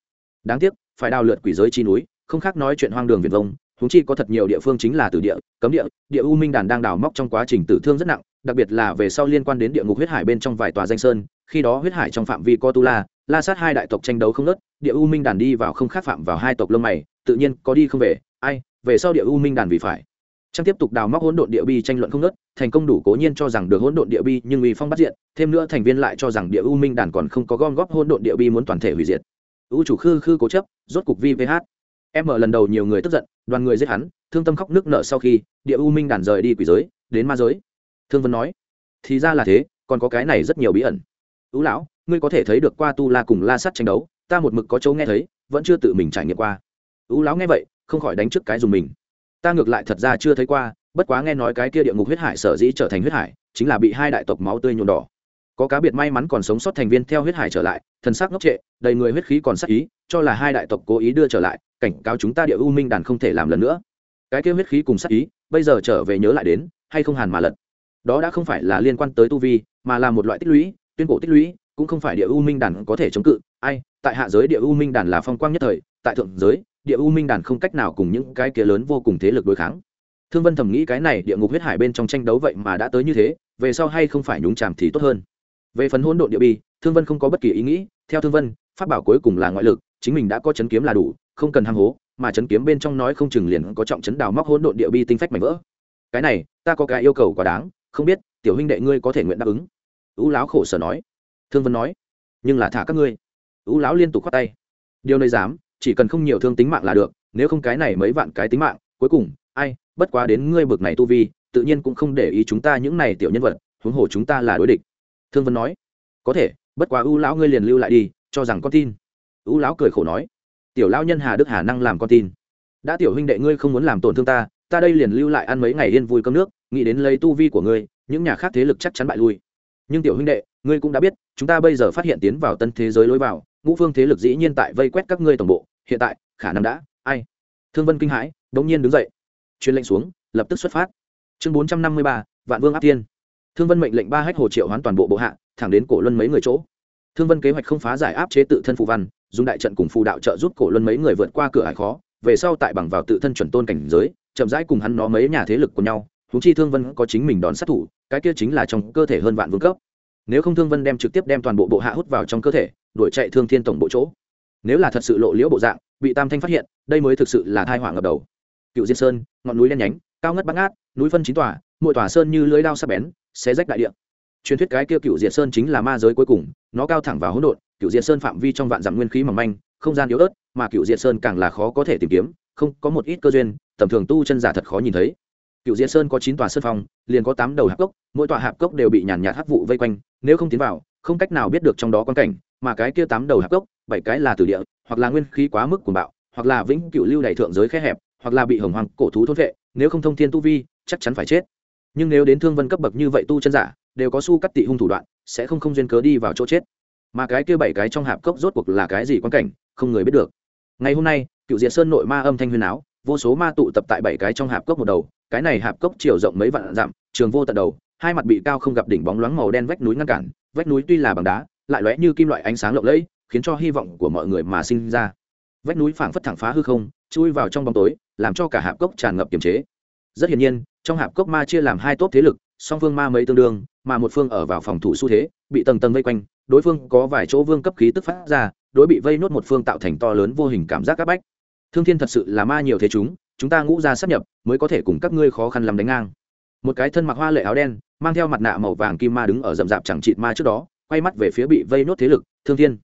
Đáng tiếc, phải đào lượt quỷ giới chi núi, không khác nói chuyện hoang đường việt vông huống chi có thật nhiều địa phương chính là tử địa cấm địa địa u minh đàn đang đào móc trong quá trình tử thương rất nặng đặc biệt là về sau liên quan đến địa ngục huyết hải bên trong vài tòa danh sơn khi đó huyết hải trong phạm vi có tu la la sát hai đại tộc tranh đấu không ngớt, địa u minh đàn đi vào không khác phạm vào hai tộc lông mày tự nhiên có đi không về ai về sau địa u minh đàn vì phải. Trang tiếp tục đào móc hỗn độn địa bi tranh luận không ngớt, thành công đủ cố nhiên cho rằng được hỗn độn địa bi nhưng uy phong bắt diện thêm nữa thành viên lại cho rằng địa u minh đàn còn không có gom góp hỗn độn địa bi muốn toàn thể hủy diệt. U chủ khư khư cố chấp rốt cục vi vh em mở lần đầu nhiều người tức giận đoàn người giết hắn, thương tâm khóc nước nợ sau khi, địa u minh đàn rời đi quỷ giới, đến ma giới. Thương vân nói, thì ra là thế, còn có cái này rất nhiều bí ẩn. Ưu lão, ngươi có thể thấy được qua tu la cùng la sắt tranh đấu, ta một mực có chỗ nghe thấy, vẫn chưa tự mình trải nghiệm qua. Ưu lão nghe vậy, không khỏi đánh trước cái dùng mình. Ta ngược lại thật ra chưa thấy qua, bất quá nghe nói cái kia địa ngục huyết hải sở dĩ trở thành huyết hải, chính là bị hai đại tộc máu tươi nhuộm đỏ. Có cá biệt may mắn còn sống sót thành viên theo huyết hải trở lại, thần sắc ngốc trệ, đầy người huyết khí còn sắc ý, cho là hai đại tộc cố ý đưa trở lại cảnh cáo chúng ta địa u minh đàn không thể làm lần nữa. Cái kia huyết khí cùng sắc ý, bây giờ trở về nhớ lại đến, hay không hàn mà lật. Đó đã không phải là liên quan tới tu vi, mà là một loại tích lũy, tuyên cổ tích lũy, cũng không phải địa u minh đàn có thể chống cự. Ai, tại hạ giới địa u minh đàn là phong quang nhất thời, tại thượng giới, địa u minh đàn không cách nào cùng những cái kia lớn vô cùng thế lực đối kháng. Thương vân thầm nghĩ cái này địa ngục huyết hải bên trong tranh đấu vậy mà đã tới như thế, về sau hay không phải nhúng chàm thì tốt hơn. Về phần hỗn độn địa bi, thương vân không có bất kỳ ý nghĩ. Theo thương vân, pháp bảo cuối cùng là ngoại lực, chính mình đã có chấn kiếm là đủ không cần hăng hố, mà chấn kiếm bên trong nói không chừng liền có trọng chấn đào móc hỗn độn địa bi tinh phách mảnh vỡ. Cái này, ta có cái yêu cầu quá đáng, không biết, tiểu huynh đệ ngươi có thể nguyện đáp ứng? Ú lão khổ sở nói. Thương vân nói. Nhưng là thả các ngươi. Ú lão liên tục khoát tay. Điều này dám, chỉ cần không nhiều thương tính mạng là được, nếu không cái này mấy vạn cái tính mạng, cuối cùng, ai, bất quá đến ngươi bực này tu vi, tự nhiên cũng không để ý chúng ta những này tiểu nhân vật, huống hồ chúng ta là đối địch. Thương vân nói. Có thể, bất quá ưu lão ngươi liền lưu lại đi, cho rằng con tin. Ưu lão cười khổ nói tiểu lao nhân hà đức hà năng làm con tin. Đã tiểu huynh đệ ngươi không muốn làm tổn thương ta ta đây liền lưu lại ăn mấy ngày yên vui cơm nước, nghĩ đến lấy tu vi của ngươi, những nhà khác thế lực chắc chắn bại lui. Nhưng tiểu huynh đệ, ngươi cũng đã biết, chúng ta bây giờ phát hiện tiến vào tân thế giới lối vào, ngũ phương thế lực dĩ nhiên tại vây quét các ngươi tổng bộ, hiện tại, khả năng đã, ai? Thương vân kinh hãi, đống nhiên đứng dậy. Truyền lệnh xuống, lập tức xuất phát. Chương bốn trăm năm mươi ba, vạn vương áp thiên thương vân mệnh lệnh ba hách hồ triệu hoán toàn bộ bộ hạ, thẳng đến cổ luân mấy người chỗ. Thương vân kế hoạch không phá giải áp chế tự thân phụ văn dùng đại trận cùng phù đạo trợ giúp cổ luân mấy người vượt qua cửa hải khó, về sau tại bằng vào tự thân chuẩn tôn cảnh giới, chậm rãi cùng hắn nó mấy nhà thế lực của nhau thú chi thương vân có chính mình đón sát thủ, cái kia chính là trong cơ thể hơn vạn vương cấp. Nếu không thương vân đem trực tiếp đem toàn bộ bộ hạ hút vào trong cơ thể, đuổi chạy thương thiên tổng bộ chỗ. Nếu là thật sự lộ liễu bộ dạng, bị tam thanh phát hiện, đây mới thực sự là thai họa ngập đầu. Cựu diên sơn, ngọn núi đen nhánh, cao ngất bắn ngát, núi phân chín tòa, mỗi tòa sơn như lưới đao sắc bén, xé rách đại địa truyền thuyết cái kia cựu diệt sơn chính là ma giới cuối cùng, nó cao thẳng vào hỗn độn, cựu diệt sơn phạm vi trong vạn dặm nguyên khí mỏng manh, không gian yếu ớt, mà cựu diệt sơn càng là khó có thể tìm kiếm, không, có một ít cơ duyên, tầm thường tu chân giả thật khó nhìn thấy. Cựu diệt sơn có chín tòa sơn phong, liền có tám đầu hạp cốc, mỗi tòa hạp cốc đều bị nhàn nhạt hắc vụ vây quanh, nếu không tiến vào, không cách nào biết được trong đó quan cảnh, mà cái kia tám đầu hạp cốc, bảy cái là từ địa, hoặc là nguyên khí quá mức cuồng bạo, hoặc là vĩnh cựu lưu đầy thượng giới khe hẹp, hoặc là bị hồng hoàng cổ thú thốt vệ, nếu không thông thiên tu vi, chắc chắn phải chết. Nhưng nếu đến thương vân cấp bậc như vậy tu chân giả đều có su cắt tị hung thủ đoạn, sẽ không không duyên cớ đi vào chỗ chết. Mà cái kia bảy cái trong hạp cốc rốt cuộc là cái gì quan cảnh, không người biết được. Ngày hôm nay, cựu diệt sơn nội ma âm thanh huyền áo, vô số ma tụ tập tại bảy cái trong hạp cốc một đầu, cái này hạp cốc chiều rộng mấy vạn dặm, trường vô tận đầu, hai mặt bị cao không gặp đỉnh bóng loáng màu đen vách núi ngăn cản, vách núi tuy là bằng đá, lại lóe như kim loại ánh sáng lộng lẫy, khiến cho hy vọng của mọi người mà sinh ra. Vách núi phảng phất thẳng phá hư không, chui vào trong bóng tối, làm cho cả hạp cốc tràn ngập kiềm chế. Rất hiển nhiên, trong hạp cốc ma chia làm hai tốt thế lực, song phương ma mấy tương đương mà một phương ở vào phòng thủ xu thế, bị tầng tầng vây quanh, đối phương có vài chỗ vương cấp khí tức phát ra, đối bị vây nốt một phương tạo thành to lớn vô hình cảm giác áp bách. Thương thiên thật sự là ma nhiều thế chúng chúng ta ngũ ra sắp nhập, mới có thể cùng các ngươi khó khăn làm đánh ngang. Một cái thân mặc hoa lệ áo đen, mang theo mặt nạ màu vàng kim ma đứng ở rậm rạp chẳng chịt ma trước đó, quay mắt về phía bị vây nốt thế lực, thương thiên.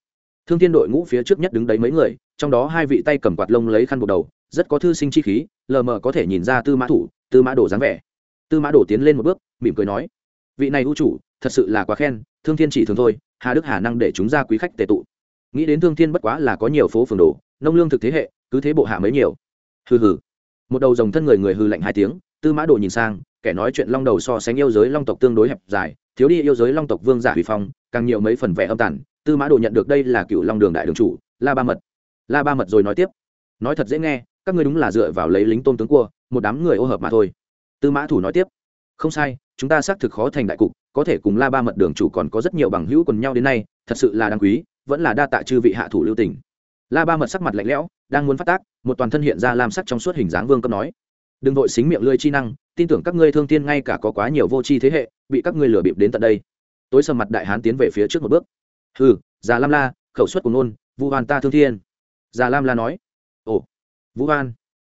Thương thiên đội ngũ phía trước nhất đứng đấy mấy người, trong đó hai vị tay cầm quạt lông lấy khăn buộc đầu, rất có thư sinh chi khí, lờ mờ có thể nhìn ra tư mã thủ, tư mã đổ dáng vẻ. Tư mã đổ tiến lên một bước, mỉm cười nói vị này ưu chủ, thật sự là quá khen, thương thiên chỉ thường thôi, hà đức hà năng để chúng ra quý khách tệ tụ. Nghĩ đến thương thiên bất quá là có nhiều phố phường đồ, nông lương thực thế hệ, cứ thế bộ hạ mấy nhiều. Hừ hừ. Một đầu dòng thân người người hư lạnh hai tiếng, tư mã đồ nhìn sang, kẻ nói chuyện long đầu so sánh yêu giới long tộc tương đối hẹp dài, thiếu đi yêu giới long tộc vương giả huy phong, càng nhiều mấy phần vẻ âm tản tư mã đồ nhận được đây là cựu long đường đại đường chủ, la ba mật. La ba mật rồi nói tiếp. Nói thật dễ nghe, các ngươi đúng là dựa vào lấy lính tôn tướng cua, một đám người ô hợp mà thôi. Tư mã thủ nói tiếp không sai, chúng ta xác thực khó thành đại cục, có thể cùng la ba mật đường chủ còn có rất nhiều bằng hữu quần nhau đến nay, thật sự là đáng quý, vẫn là đa tạ chư vị hạ thủ lưu tình. La ba mật sắc mặt lạnh lẽo, đang muốn phát tác, một toàn thân hiện ra làm sắc trong suốt hình dáng vương cấp nói. Đừng vội xính miệng lưỡi chi năng, tin tưởng các ngươi thương tiên ngay cả có quá nhiều vô tri thế hệ, bị các ngươi lừa bịp đến tận đây. Tối sầm mặt đại hán tiến về phía trước một bước. Hừ, già lam la, khẩu suất của nôn vu hoan ta thương thiên. Già lam la nói. Ồ vũ hoan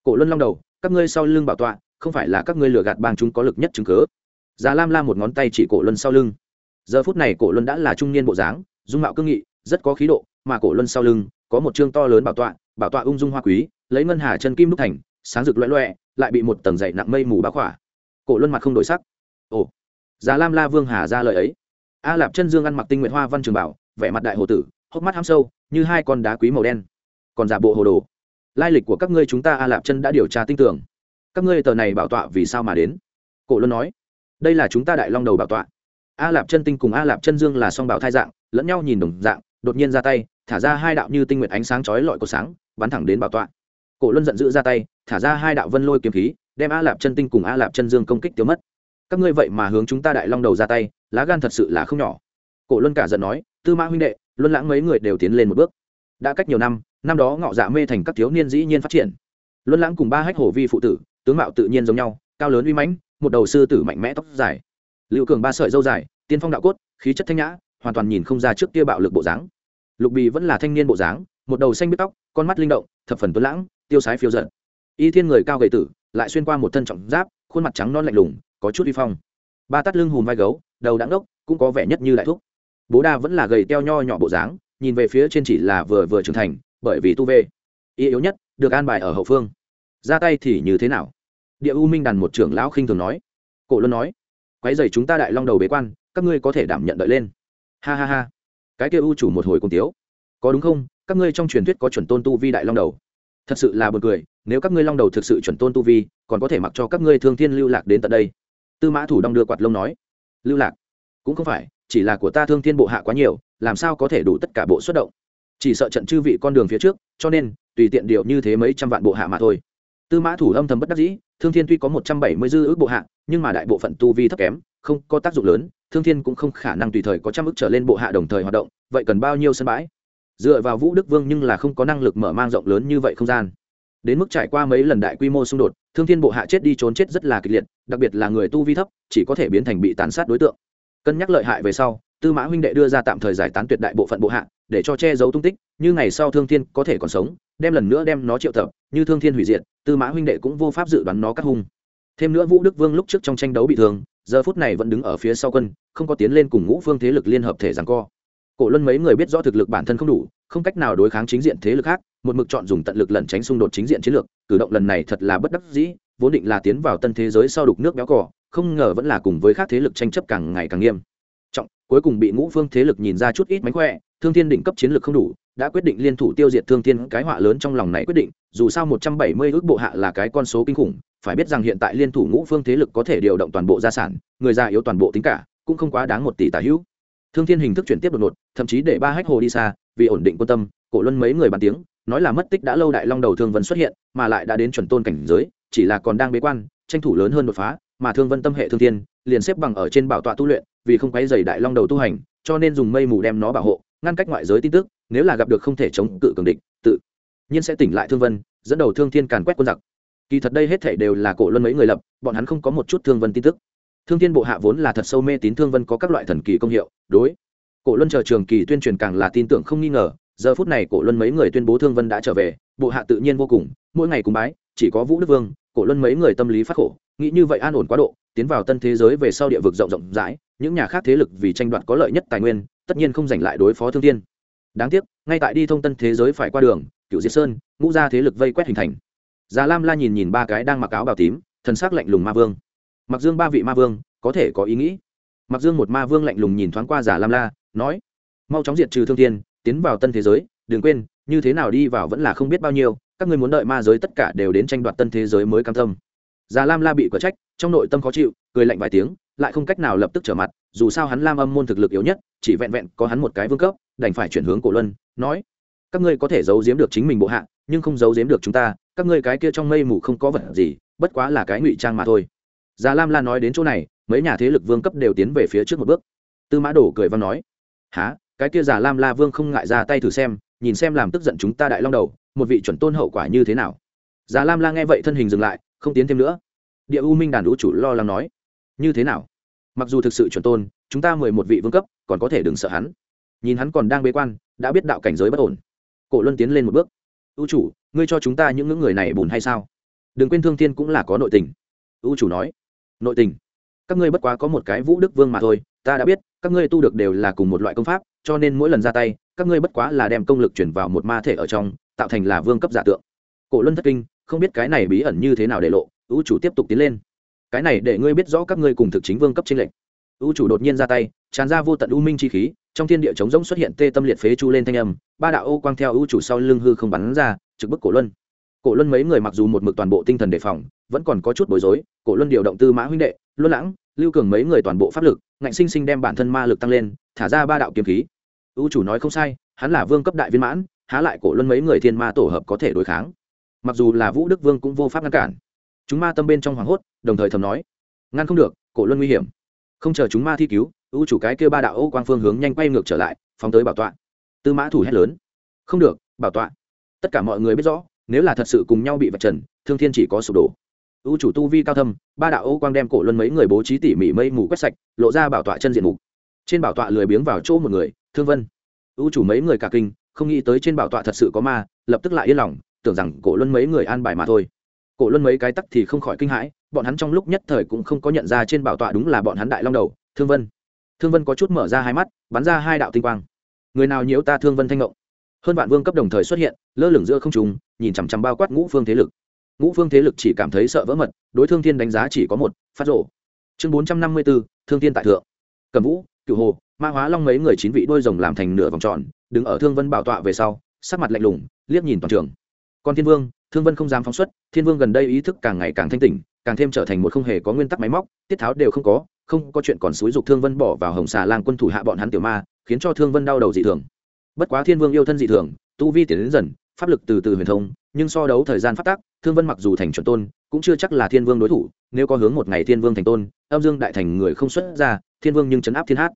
cổ luân long đầu, các ngươi sau lưng bảo tọa không phải là các ngươi lừa gạt bang chúng có lực nhất chứng cớ. Già lam la một ngón tay chỉ cổ luân sau lưng. Giờ phút này cổ luân đã là trung niên bộ dáng, dung mạo cương nghị, rất có khí độ, mà cổ luân sau lưng có một chương to lớn bảo tọa bảo tọa ung dung hoa quý, lấy ngân hà chân kim đúc thành, sáng rực loẹ loẹ, lại bị một tầng dày nặng mây mù báo khỏa. Cổ luân mặt không đổi sắc. Ồ, già lam la vương hà ra lời ấy. A lạp chân dương ăn mặc tinh nguyện hoa văn trường bảo, vẻ mặt đại hồ tử, hốc mắt ham sâu, như hai con đá quý màu đen. Còn giả bộ hồ đồ. Lai lịch của các ngươi chúng ta a lạp chân đã điều tra tinh tưởng các ngươi tờ này bảo tọa vì sao mà đến? Cổ luân nói, đây là chúng ta đại long đầu bảo tọa. A lạp chân tinh cùng a lạp chân dương là song bảo thai dạng, lẫn nhau nhìn đồng dạng, đột nhiên ra tay, thả ra hai đạo như tinh nguyện ánh sáng chói lọi của sáng, bắn thẳng đến bảo tọa. Cổ luân giận dữ ra tay, thả ra hai đạo vân lôi kiếm khí, đem a lạp chân tinh cùng a lạp chân dương công kích tiêu mất. Các ngươi vậy mà hướng chúng ta đại long đầu ra tay, lá gan thật sự là không nhỏ. Cổ luân cả giận nói, tư mã huynh đệ, luân lãng mấy người đều tiến lên một bước. Đã cách nhiều năm năm đó ngọ dạ mê thành các thiếu niên dĩ nhiên phát triển. Luân lãng cùng ba hách hổ vi phụ tử tướng mạo tự nhiên giống nhau, cao lớn uy mãnh, một đầu sư tử mạnh mẽ tóc dài. Liệu cường ba sợi dâu dài, tiên phong đạo cốt, khí chất thanh nhã, hoàn toàn nhìn không ra trước kia bạo lực bộ dáng. Lục bì vẫn là thanh niên bộ dáng, một đầu xanh biết tóc, con mắt linh động, thập phần tuấn lãng, tiêu sái phiêu giận y thiên người cao gầy tử, lại xuyên qua một thân trọng giáp, khuôn mặt trắng non lạnh lùng, có chút uy phong. Ba tắt lưng hùm vai gấu, đầu đáng đốc, cũng có vẻ nhất như đại thúc. Bố đa vẫn là gầy teo nho nhỏ bộ dáng, nhìn về phía trên chỉ là vừa vừa trưởng thành, bởi vì tu vê y yếu nhất, được an bài ở hậu phương ra tay thì như thế nào? Địa u minh đàn một trưởng lão khinh thường nói. Cổ luân nói quái dày chúng ta đại long đầu bế quan, các ngươi có thể đảm nhận đợi lên. Ha ha ha. Cái kia u chủ một hồi cùng tiếu. Có đúng không? Các ngươi trong truyền thuyết có chuẩn tôn tu vi đại long đầu. Thật sự là b u ồ n cười, nếu các ngươi long đầu thực sự chuẩn tôn tu vi, còn có thể mặc cho các ngươi thương thiên lưu lạc đến tận đây. Tư mã thủ đong đưa quạt lông nói, lưu lạc? Cũng không phải, chỉ là của ta thương thiên bộ hạ quá nhiều, làm sao có thể đủ tất cả bộ xuất động? Chỉ sợ trận chư vị con đường phía trước, cho nên, tùy tiện điều như thế mấy trăm vạn bộ hạ mà thôi tư mã thủ âm thầm bất đắc dĩ, thương thiên tuy có một trăm bảy mươi dư ước bộ hạ, nhưng mà đại bộ phận tu vi thấp kém, không có tác dụng lớn, thương thiên cũng không khả năng tùy thời có trăm ước trở lên bộ hạ đồng thời hoạt động, vậy cần bao nhiêu sân bãi? Dựa vào vũ đức vương nhưng là không có năng lực mở mang rộng lớn như vậy không gian. Đến mức trải qua mấy lần đại quy mô xung đột, thương thiên bộ hạ chết đi trốn chết rất là kịch liệt, đặc biệt là người tu vi thấp, chỉ có thể biến thành bị tàn sát đối tượng. Cân nhắc lợi hại về sau, tư mã huynh đệ đưa ra tạm thời giải tán tuyệt đại bộ phận bộ hạ, để cho che giấu tung tích, như ngày sau thương thiên có thể còn sống đem lần nữa đem nó triệu tập, như thương thiên hủy diệt, tư mã huynh đệ cũng vô pháp dự đoán nó cắt hung. Thêm nữa vũ đức vương lúc trước trong tranh đấu bị thương, giờ phút này vẫn đứng ở phía sau quân, không có tiến lên cùng ngũ phương thế lực liên hợp thể rằng co. Cổ luân mấy người biết rõ thực lực bản thân không đủ, không cách nào đối kháng chính diện thế lực khác, một mực chọn dùng tận lực lẩn tránh xung đột chính diện chiến lược, cử động lần này thật là bất đắc dĩ, vốn định là tiến vào tân thế giới sau đục nước béo cỏ không ngờ vẫn là cùng với các thế lực tranh chấp càng ngày càng nghiêm. Trọng, cuối cùng bị ngũ phương thế lực nhìn ra chút ít mánh khỏe, thương thiên định cấp chiến lược không đủ đã quyết định liên thủ tiêu diệt thương thiên cái họa lớn trong lòng này quyết định, dù sao một trăm bảy mươi ước bộ hạ là cái con số kinh khủng, phải biết rằng hiện tại liên thủ ngũ phương thế lực có thể điều động toàn bộ gia sản, người già yếu toàn bộ tính cả, cũng không quá đáng một tỷ tà hữu. Thương thiên hình thức chuyển tiếp đột ngột, thậm chí để ba hách hồ đi xa, vì ổn định quan tâm, cổ luân mấy người bàn tiếng, nói là mất tích đã lâu đại long đầu thương vân xuất hiện, mà lại đã đến chuẩn tôn cảnh giới, chỉ là còn đang bế quan, tranh thủ lớn hơn đột phá, mà thương vân tâm hệ thương thiên, liền xếp bằng ở trên bảo tọa tu luyện, vì không quấy dày đại long đầu tu hành, cho nên dùng mây mù đem nó bảo hộ, ngăn cách ngoại giới tin tức nếu là gặp được không thể chống cự cường địch, tự nhiên sẽ tỉnh lại thương vân, dẫn đầu thương thiên càn quét quân giặc. Kỳ thật đây hết thể đều là cổ luân mấy người lập, bọn hắn không có một chút thương vân tin tức. Thương thiên bộ hạ vốn là thật sâu mê tín thương vân có các loại thần kỳ công hiệu, đối cổ luân chờ trường kỳ tuyên truyền càng là tin tưởng không nghi ngờ, giờ phút này cổ luân mấy người tuyên bố thương vân đã trở về, bộ hạ tự nhiên vô cùng, mỗi ngày cùng bái, chỉ có vũ đức vương, cổ luân mấy người tâm lý phát khổ, nghĩ như vậy an ổn quá độ, tiến vào tân thế giới về sau địa vực rộng rộng rãi, những nhà khác thế lực vì tranh đoạt có lợi nhất tài nguyên, tất nhiên không giành lại đối phó thương thiên đáng tiếc, ngay tại đi thông tân thế giới phải qua đường, cựu diệt sơn, ngũ ra thế lực vây quét hình thành. Già lam la nhìn nhìn ba cái đang mặc áo bào tím thân xác lạnh lùng ma vương. Mặc dương ba vị ma vương, có thể có ý nghĩ. Mặc dương một ma vương lạnh lùng nhìn thoáng qua giả lam la, nói, mau chóng diệt trừ thương thiên, tiến vào tân thế giới, đừng quên, như thế nào đi vào vẫn là không biết bao nhiêu, các ngươi muốn đợi ma giới tất cả đều đến tranh đoạt tân thế giới mới cam tâm. Già lam la bị quả trách, trong nội tâm khó chịu, cười lạnh vài tiếng, lại không cách nào lập tức trở mặt, dù sao hắn lam âm môn thực lực yếu nhất, chỉ vẹn vẹn có hắn một cái vương cấp đành phải chuyển hướng cổ luân, nói, các ngươi có thể giấu giếm được chính mình bộ hạ, nhưng không giấu giếm được chúng ta, các ngươi cái kia trong mây mù không có vật gì, bất quá là cái ngụy trang mà thôi. Già lam la nói đến chỗ này, mấy nhà thế lực vương cấp đều tiến về phía trước một bước. Tư mã đổ cười văn nói há cái kia già lam la vương không ngại ra tay thử xem, nhìn xem làm tức giận chúng ta đại long đầu, một vị chuẩn tôn hậu quả như thế nào? Già lam la nghe vậy thân hình dừng lại, không tiến thêm nữa. Địa u minh đàn đũ chủ lo lắng nói, như thế nào? Mặc dù thực sự chuẩn tôn, chúng ta mười một vị vương cấp, còn có thể đừng sợ hắn nhìn hắn còn đang bế quan, đã biết đạo cảnh giới bất ổn. Cổ luân tiến lên một bước. Ưu chủ, ngươi cho chúng ta những ngưỡng người này bùn hay sao? Đừng quên thương thiên cũng là có nội tình. Ưu chủ nói. Nội tình? Các ngươi bất quá có một cái vũ đức vương mà thôi, ta đã biết, các ngươi tu được đều là cùng một loại công pháp, cho nên mỗi lần ra tay, các ngươi bất quá là đem công lực chuyển vào một ma thể ở trong, tạo thành là vương cấp giả tượng. Cổ luân thất kinh, không biết cái này bí ẩn như thế nào để lộ, ưu chủ tiếp tục tiến lên. Cái này để ngươi biết rõ các ngươi cùng thực chính vương cấp trên lệnh ưu chủ đột nhiên ra tay, tràn ra vô tận u minh chi khí trong thiên địa trống rỗng xuất hiện tê tâm liệt phế chu lên thanh âm, ba đạo ô quang theo ưu chủ sau lưng hư không bắn ra, trực bức cổ luân. Cổ luân mấy người mặc dù một mực toàn bộ tinh thần đề phòng, vẫn còn có chút bối rối, cổ luân điều động tư mã huynh đệ, luân lãng, lưu cường mấy người toàn bộ pháp lực, ngạnh sinh sinh đem bản thân ma lực tăng lên, thả ra ba đạo kiếm khí. Ưu chủ nói không sai, hắn là vương cấp đại viên mãn, há lại cổ luân mấy người thiên ma tổ hợp có thể đối kháng. Mặc dù là vũ đức vương cũng vô pháp ngăn cản. Chúng ma tâm bên trong hoảng hốt, đồng thời thầm nói, ngăn không được, cổ luân nguy hiểm. Không chờ chúng ma thi cứu U chủ cái kêu ba đạo ô quang phương hướng nhanh quay ngược trở lại, phóng tới bảo tọa. Tư mã thủ hét lớn. Không được, bảo tọa. Tất cả mọi người biết rõ, nếu là thật sự cùng nhau bị vật trần, thương thiên chỉ có sụp đổ. U chủ tu vi cao thâm, ba đạo ô quang đem cổ luân mấy người bố trí tỉ mỉ mây mù quét sạch, lộ ra bảo tọa chân diện mục. Trên bảo tọa lười biếng vào chỗ một người, thương vân. U chủ mấy người cả kinh, không nghĩ tới trên bảo tọa thật sự có ma, lập tức lại yên lòng, tưởng rằng cổ luân mấy người an bài mà thôi. Cổ luân mấy cái tắc thì không khỏi kinh hãi, bọn hắn trong lúc nhất thời cũng không có nhận ra trên bảo tọa đúng là bọn hắn đại long đầu, thương vân thương vân có chút mở ra hai mắt, bắn ra hai đạo tinh quang. Người nào nhiễu ta thương vân thanh ngộng? Hơn vạn vương cấp đồng thời xuất hiện, lơ lửng giữa không trùng nhìn chằm chằm bao quát ngũ phương thế lực. Ngũ phương thế lực chỉ cảm thấy sợ vỡ mật, đối thương thiên đánh giá chỉ có một, phát rổ chương bốn trăm năm mươi b ố thương thiên tại thượng. Cầm vũ cựu hồ, ma hóa long mấy người chín vị đôi rồng làm thành nửa vòng tròn, đứng ở thương vân bảo tọa về sau, sắc mặt lạnh lùng, liếc nhìn toàn trường. Còn thiên vương, thương vân không dám phóng xuất, thiên vương gần đây ý thức càng ngày càng thanh tỉnh càng thêm trở thành một không hề có nguyên tắc máy móc, tiết tháo đều không có không có chuyện còn xúi dục thương vân bỏ vào hồng xà lang quân thủ hạ bọn hắn tiểu ma, khiến cho thương vân đau đầu dị thường. Bất quá thiên vương yêu thân dị thường, tu vi tiến đến dần, pháp lực từ từ huyền thông, nhưng so đấu thời gian phát tác, thương vân mặc dù thành chuẩn tôn, cũng chưa chắc là thiên vương đối thủ, nếu có hướng một ngày thiên vương thành tôn, âm dương đại thành người không xuất ra, thiên vương nhưng chấn áp thiên hát.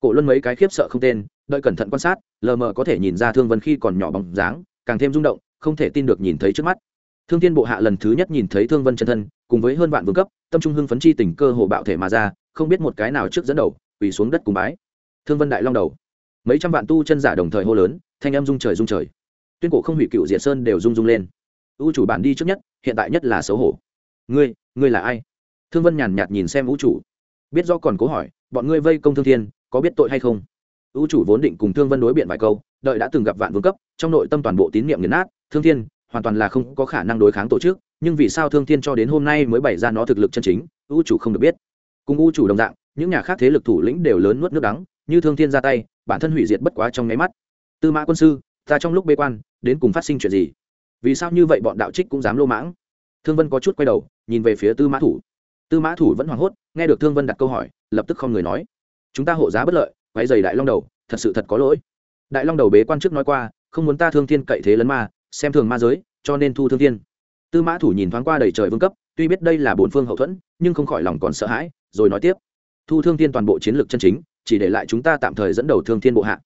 Cổ luân mấy cái khiếp sợ không tên, đợi cẩn thận quan sát, lờ mờ có thể nhìn ra thương vân khi còn nhỏ bóng dáng, càng thêm rung động, không thể tin được nhìn thấy trước mắt thương thiên bộ hạ lần thứ nhất nhìn thấy thương vân chân thân, cùng với hơn vạn vương cấp, tâm trung hưng phấn chi tình cơ hồ bạo thể mà ra, không biết một cái nào trước dẫn đầu, quỳ xuống đất cùng bái. Thương vân đại long đầu. Mấy trăm vạn tu chân giả đồng thời hô lớn, thanh âm rung trời rung trời. Tuyên cổ không hủy cựu diệt sơn đều rung rung lên. U chủ bản đi trước nhất, hiện tại nhất là xấu hổ. Ngươi ngươi là ai? Thương vân nhàn nhạt nhìn xem vũ chủ. Biết do còn cố hỏi, bọn ngươi vây công thương thiên, có biết tội hay không? U chủ vốn định cùng thương vân đối biện vài câu, đợi đã từng gặp vạn vương cấp, trong nội tâm toàn bộ tín niệm nghiền nát, thương thiên hoàn toàn là không có khả năng đối kháng tổ chức, nhưng vì sao thương thiên cho đến hôm nay mới bày ra nó thực lực chân chính, u chủ không được biết. Cùng u chủ đồng dạng, những nhà khác thế lực thủ lĩnh đều lớn nuốt nước đắng, như thương thiên ra tay, bản thân hủy diệt bất quá trong nháy mắt. Tư mã quân sư, ta trong lúc bế quan, đến cùng phát sinh chuyện gì? Vì sao như vậy bọn đạo trích cũng dám lô mãng? Thương vân có chút quay đầu, nhìn về phía tư mã thủ. Tư mã thủ vẫn hoảng hốt, nghe được thương vân đặt câu hỏi, lập tức không người nói. Chúng ta hộ giá bất lợi quay dày đại long đầu, thật sự thật có lỗi. Đại long đầu bế quan trước nói qua, không muốn ta thương thiên cậy thế lấn ma xem thường ma giới, cho nên thu thương thiên. Tư mã thủ nhìn thoáng qua đầy trời vương cấp, tuy biết đây là bốn phương hậu thuẫn, nhưng không khỏi lòng còn sợ hãi, rồi nói tiếp. Thu thương thiên toàn bộ chiến lược chân chính, chỉ để lại chúng ta tạm thời dẫn đầu thương thiên bộ hạ.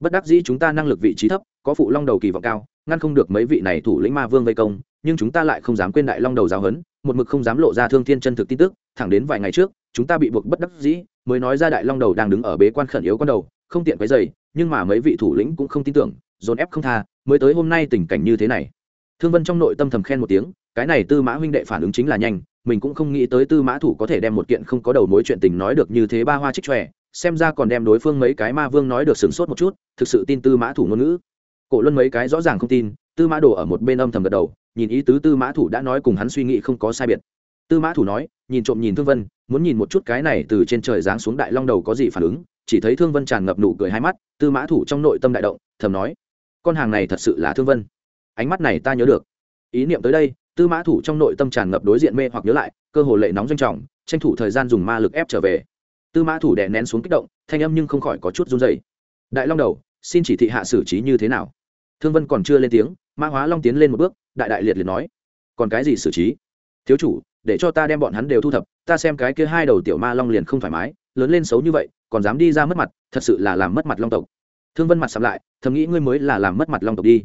Bất đắc dĩ chúng ta năng lực vị trí thấp, có phụ long đầu kỳ vọng cao, ngăn không được mấy vị này thủ lĩnh ma vương vây công, nhưng chúng ta lại không dám quên đại long đầu giáo hấn một mực không dám lộ ra thương thiên chân thực tin tức, thẳng đến vài ngày trước, chúng ta bị buộc bất đắc dĩ, mới nói ra đại long đầu đang đứng ở bế quan khẩn yếu con đầu, không tiện quấy dày nhưng mà mấy vị thủ lĩnh cũng không tin tưởng, dồn ép không tha mới tới hôm nay tình cảnh như thế này. Thương vân trong nội tâm thầm khen một tiếng, cái này tư mã huynh đệ phản ứng chính là nhanh, mình cũng không nghĩ tới tư mã thủ có thể đem một kiện không có đầu mối chuyện tình nói được như thế ba hoa trích tròe xem ra còn đem đối phương mấy cái ma vương nói được sửng sốt một chút, thực sự tin tư mã thủ ngôn ngữ. Cổ luân mấy cái rõ ràng không tin, tư mã đồ ở một bên âm thầm gật đầu, nhìn ý tứ tư mã thủ đã nói cùng hắn suy nghĩ không có sai biệt. Tư mã thủ nói, nhìn trộm nhìn thương vân, muốn nhìn một chút cái này từ trên trời giáng xuống đại long đầu có gì phản ứng, chỉ thấy thương vân tràn ngập nụ cười hai mắt, tư mã thủ trong nội tâm đại động, thầm nói con hàng này thật sự là thương vân. Ánh mắt này ta nhớ được. Ý niệm tới đây, tư mã thủ trong nội tâm tràn ngập đối diện mê hoặc nhớ lại, cơ hồ lệ nóng doanh trọng, tranh thủ thời gian dùng ma lực ép trở về. Tư mã thủ đè nén xuống kích động, thanh âm nhưng không khỏi có chút run dày đại long đầu, xin chỉ thị hạ xử trí như thế nào? Thương vân còn chưa lên tiếng mã hóa long tiến lên một bước, đại đại liệt liệt nói. Còn cái gì xử trí? Thiếu chủ, để cho ta đem bọn hắn đều thu thập, ta xem cái kia hai đầu tiểu ma long liền không thoải mái, lớn lên xấu như vậy, còn dám đi ra mất mặt, thật sự là làm mất mặt long tộc thương vân mặt sắm lại, thầm nghĩ ngươi mới là làm mất mặt long tộc đi.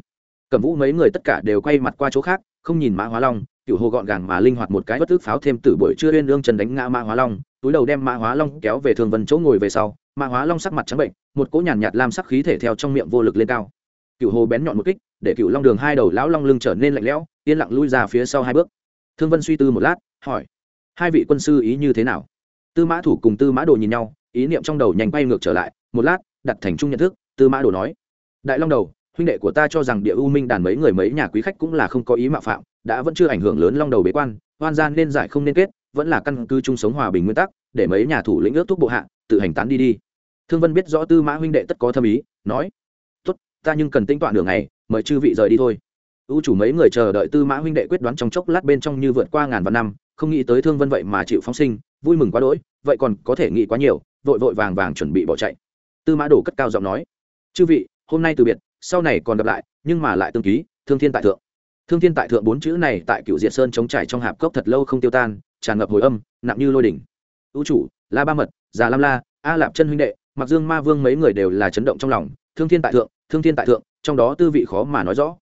Cẩm vũ mấy người tất cả đều quay mặt qua chỗ khác, không nhìn mã hóa long, cựu hồ gọn gàng mà linh hoạt một cái bất tức pháo thêm từ buổi trưa lên lương chân đánh ngã mã hóa long, túi đầu đem mã hóa long kéo về thương vân chỗ ngồi về sau, mã hóa long sắc mặt trắng bệnh, một cỗ nhàn nhạt lam sắc khí thể theo trong miệng vô lực lên cao. Cựu hồ bén nhọn một kích, để cựu long đường hai đầu lão long lưng trở nên lạnh lẽo, yên lặng lui ra phía sau hai bước. Thương vân suy tư một lát, hỏi, hai vị quân sư ý như thế nào? Tư mã thủ cùng tư mã đồ nhìn nhau, ý niệm trong đầu nhanh bay ngược trở lại, một lát, đặt thành chung nhận thức tư mã đồ nói, đại long đầu, huynh đệ của ta cho rằng địa u minh đàn mấy người mấy nhà quý khách cũng là không có ý mạo phạm, đã vẫn chưa ảnh hưởng lớn long đầu bế quan hoan gian nên giải không nên kết, vẫn là căn cứ chung sống hòa bình nguyên tắc, để mấy nhà thủ lĩnh ước thúc bộ hạ, tự hành tán đi đi. Thương vân biết rõ tư mã huynh đệ tất có thâm ý, nói, tốt, ta nhưng cần tính toán đường này mời chư vị rời đi thôi. Ưu chủ mấy người chờ đợi tư mã huynh đệ quyết đoán trong chốc lát bên trong như vượt qua ngàn vạn năm, không nghĩ tới thương vân vậy mà chịu phóng sinh, vui mừng quá đỗi, vậy còn có thể nghĩ quá nhiều, vội vội vàng vàng chuẩn bị bỏ chạy. Tư mã đổ cất cao giọng nói chư vị, hôm nay từ biệt, sau này còn gặp lại, nhưng mà lại tương ký, thương thiên tại thượng. Thương thiên tại thượng bốn chữ này tại cựu diệt sơn chống trải trong hạp cốc thật lâu không tiêu tan, tràn ngập hồi âm, nặng như lôi đỉnh. Ưu chủ, la ba mật, già lam la, a lạp chân huynh đệ, mặc dương ma vương mấy người đều là chấn động trong lòng, thương thiên tại thượng, thương thiên tại thượng, trong đó tư vị khó mà nói rõ.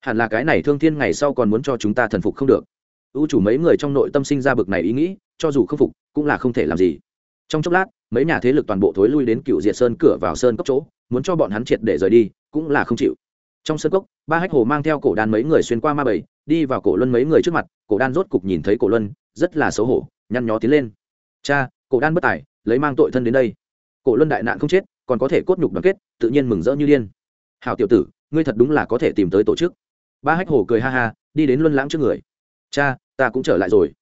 Hẳn là cái này thương thiên ngày sau còn muốn cho chúng ta thần phục không được. Ưu chủ mấy người trong nội tâm sinh ra bực này ý nghĩ, cho dù không phục, cũng là không thể làm gì. Trong chốc lát, mấy nhà thế lực toàn bộ thối lui đến cựu diệt sơn cửa vào sơn cốc chỗ muốn cho bọn hắn triệt để rời đi, cũng là không chịu. Trong sân cốc, ba hách hồ mang theo cổ đan mấy người xuyên qua ma bảy đi vào cổ luân mấy người trước mặt, cổ đan rốt cục nhìn thấy cổ luân, rất là xấu hổ, nhăn nhó tiến lên. Cha, cổ đan bất tài, lấy mang tội thân đến đây. Cổ luân đại nạn không chết, còn có thể cốt nhục đoàn kết, tự nhiên mừng rỡ như điên. Hào tiểu tử, ngươi thật đúng là có thể tìm tới tổ chức. Ba hách hồ cười ha ha, đi đến luân lãng trước người. Cha, ta cũng trở lại rồi.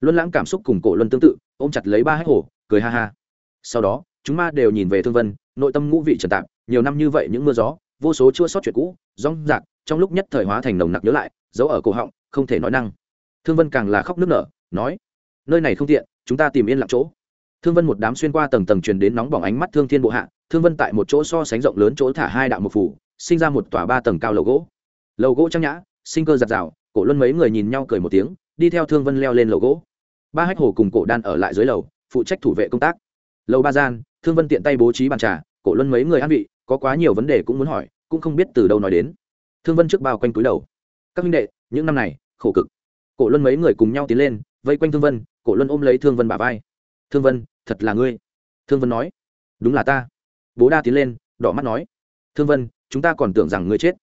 Luân lãng cảm xúc cùng cổ luân tương tự, ôm chặt lấy ba hách hồ, cười ha ha. Sau đó, chúng ma đều nhìn về thương vân nội tâm ngũ vị trần tạp, nhiều năm như vậy những mưa gió, vô số chua sót chuyện cũ, rong rạc, trong lúc nhất thời hóa thành nồng nặc nhớ lại, giấu ở cổ họng, không thể nói năng. Thương vân càng là khóc nức nở, nói, nơi này không tiện, chúng ta tìm yên lặng chỗ. Thương vân một đám xuyên qua tầng tầng truyền đến nóng bỏng ánh mắt thương thiên bộ hạ, thương vân tại một chỗ so sánh rộng lớn chỗ thả hai đạo một phủ, sinh ra một tòa ba tầng cao lầu gỗ. Lầu gỗ trang nhã, sinh cơ giặt rào, cổ luân mấy người nhìn nhau cười một tiếng, đi theo thương vân leo lên lầu gỗ. Ba hách hồ cùng cổ đan ở lại dưới lầu, phụ trách thủ vệ công tác. Lầu ba gian, thương vân tiện tay bố trí bàn trà cổ luân mấy người an vị, có quá nhiều vấn đề cũng muốn hỏi, cũng không biết từ đâu nói đến. Thương vân trước bao quanh túi đầu. Các minh đệ, những năm này, khổ cực. Cổ luân mấy người cùng nhau tiến lên, vây quanh thương vân, cổ luân ôm lấy thương vân bà vai. Thương vân, thật là ngươi. Thương vân nói. Đúng là ta. Bố đa tiến lên, đỏ mắt nói. Thương vân, chúng ta còn tưởng rằng ngươi chết.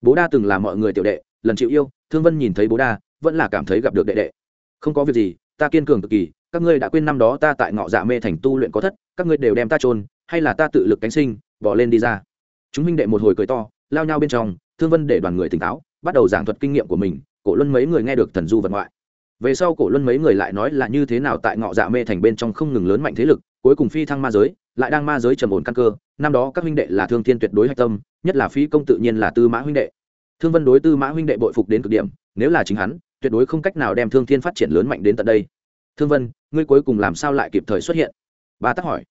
Bố đa từng là mọi người tiểu đệ, lần chịu yêu, thương vân nhìn thấy bố đa, vẫn là cảm thấy gặp được đệ đệ. Không có việc gì, ta kiên cường cực kỳ, các ngươi đã quên năm đó ta tại ngọ dạ mê thành tu luyện có thất, các ngươi đều đem ta trôn hay là ta tự lực cánh sinh, bỏ lên đi ra. Chúng minh đệ một hồi cười to, lao nhau bên trong, thương vân để đoàn người tỉnh táo, bắt đầu giảng thuật kinh nghiệm của mình, cổ luân mấy người nghe được thần du vật ngoại. Về sau cổ luân mấy người lại nói là như thế nào tại ngọ dạ mê thành bên trong không ngừng lớn mạnh thế lực, cuối cùng phi thăng ma giới, lại đang ma giới trầm ổn căn cơ, năm đó các huynh đệ là thương thiên tuyệt đối hạch tâm, nhất là phi công tự nhiên là tư mã huynh đệ. Thương vân đối tư mã huynh đệ bội phục đến cực điểm, nếu là chính hắn, tuyệt đối không cách nào đem thương thiên phát triển lớn mạnh đến tận đây. Thương vân, ngươi cuối cùng làm sao lại kịp thời xuất hiện? Ba tắc hỏi